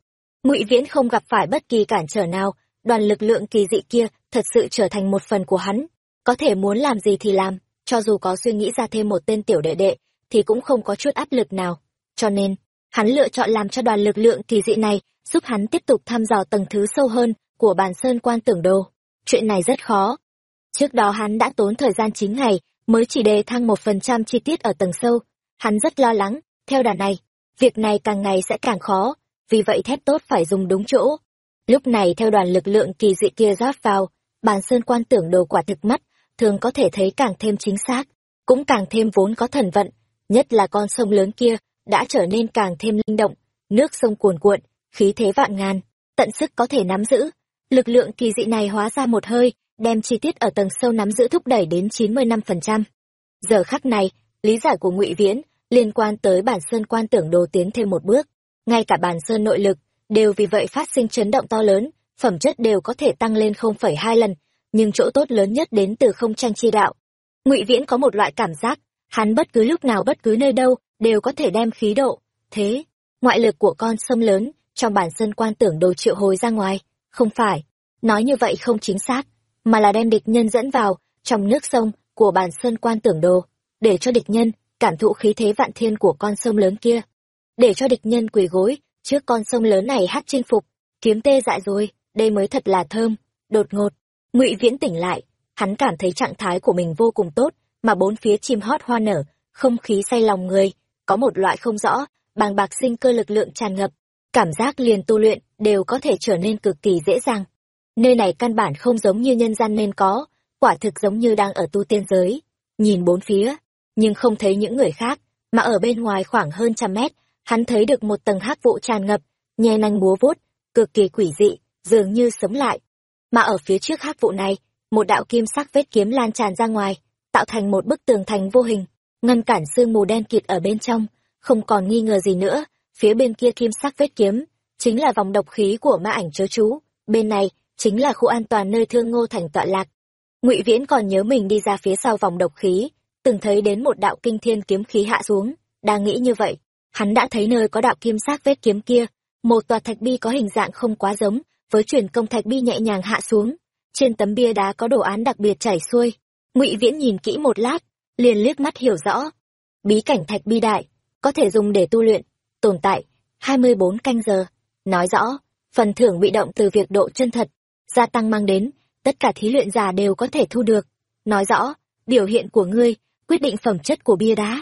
Ngụy Viễn không gặp phải bất kỳ cản trở nào, đoàn lực lượng kỳ dị kia thật sự trở thành một phần của hắn, có thể muốn làm gì thì làm, cho dù có suy nghĩ ra thêm một tên tiểu đệ đệ, thì cũng không có chút áp lực nào. Cho nên, hắn lựa chọn làm cho đoàn lực lượng kỳ dị này giúp hắn tiếp tục thăm dò tầng thứ sâu hơn của bàn sơn quan tưởng đồ. Chuyện này rất khó. Trước đó hắn đã tốn thời gian 9 ngày mới chỉ đề thăng một phần trăm chi tiết ở tầng sâu. Hắn rất lo lắng, theo đà này, việc này càng ngày sẽ càng khó, vì vậy thép tốt phải dùng đúng chỗ. Lúc này theo đoàn lực lượng kỳ dị kia rót vào, bàn sơn quan tưởng đồ quả thực mắt, thường có thể thấy càng thêm chính xác, cũng càng thêm vốn có thần vận, nhất là con sông lớn kia đã trở nên càng thêm linh động, nước sông cuồn cuộn, khí thế vạn ngàn, tận sức có thể nắm giữ. Lực lượng kỳ dị này hóa ra một hơi, đem chi tiết ở tầng sâu nắm giữ thúc đẩy đến chín mươi năm phần trăm Giờ khắc này, lý giải của Ngụy Viễn liên quan tới bản sơn quan tưởng đồ tiến thêm một bước. Ngay cả bản sơn nội lực, đều vì vậy phát sinh chấn động to lớn, phẩm chất đều có thể tăng lên 0,2 lần, nhưng chỗ tốt lớn nhất đến từ không tranh chi đạo. Ngụy Viễn có một loại cảm giác, hắn bất cứ lúc nào bất cứ nơi đâu, đều có thể đem khí độ. Thế, ngoại lực của con sông lớn, trong bản sơn quan tưởng đồ triệu hồi ra ngoài, không phải. Nói như vậy không chính xác, mà là đem địch nhân dẫn vào, trong nước sông của bản sơn quan tưởng đồ, để cho địch nhân cảm thụ khí thế vạn thiên của con sông lớn kia. Để cho địch nhân quỳ gối, trước con sông lớn này hát chinh phục, kiếm tê dại rồi, đây mới thật là thơm. Đột ngột, ngụy Viễn tỉnh lại, hắn cảm thấy trạng thái của mình vô cùng tốt, mà bốn phía chim hót hoa nở, không khí say lòng người, có một loại không rõ, bàng bạc sinh cơ lực lượng tràn ngập, cảm giác liền tu luyện đều có thể trở nên cực kỳ dễ dàng. Nơi này căn bản không giống như nhân gian nên có, quả thực giống như đang ở tu tiên giới. Nhìn bốn phía, nhưng không thấy những người khác, mà ở bên ngoài khoảng hơn trăm mét, hắn thấy được một tầng hắc vụ tràn ngập, nhe nanh búa vuốt, cực kỳ quỷ dị, dường như sống lại. Mà ở phía trước hắc vụ này, một đạo kim sắc vết kiếm lan tràn ra ngoài, tạo thành một bức tường thành vô hình, ngăn cản sương mù đen kịt ở bên trong, không còn nghi ngờ gì nữa, phía bên kia kim sắc vết kiếm, chính là vòng độc khí của ma ảnh chớ chú, bên này chính là khu an toàn nơi Thương Ngô thành tọa lạc. Ngụy Viễn còn nhớ mình đi ra phía sau vòng độc khí, từng thấy đến một đạo kinh thiên kiếm khí hạ xuống, đang nghĩ như vậy, hắn đã thấy nơi có đạo kim sắc vết kiếm kia, một tòa thạch bi có hình dạng không quá giống với truyền công thạch bi nhẹ nhàng hạ xuống, trên tấm bia đá có đồ án đặc biệt chảy xuôi. Ngụy Viễn nhìn kỹ một lát, liền liếc mắt hiểu rõ. Bí cảnh thạch bi đại, có thể dùng để tu luyện, tồn tại 24 canh giờ. Nói rõ, phần thưởng bị động từ việc độ chân thật, gia tăng mang đến, tất cả thí luyện giả đều có thể thu được. Nói rõ, biểu hiện của ngươi quyết định phẩm chất của bia đá.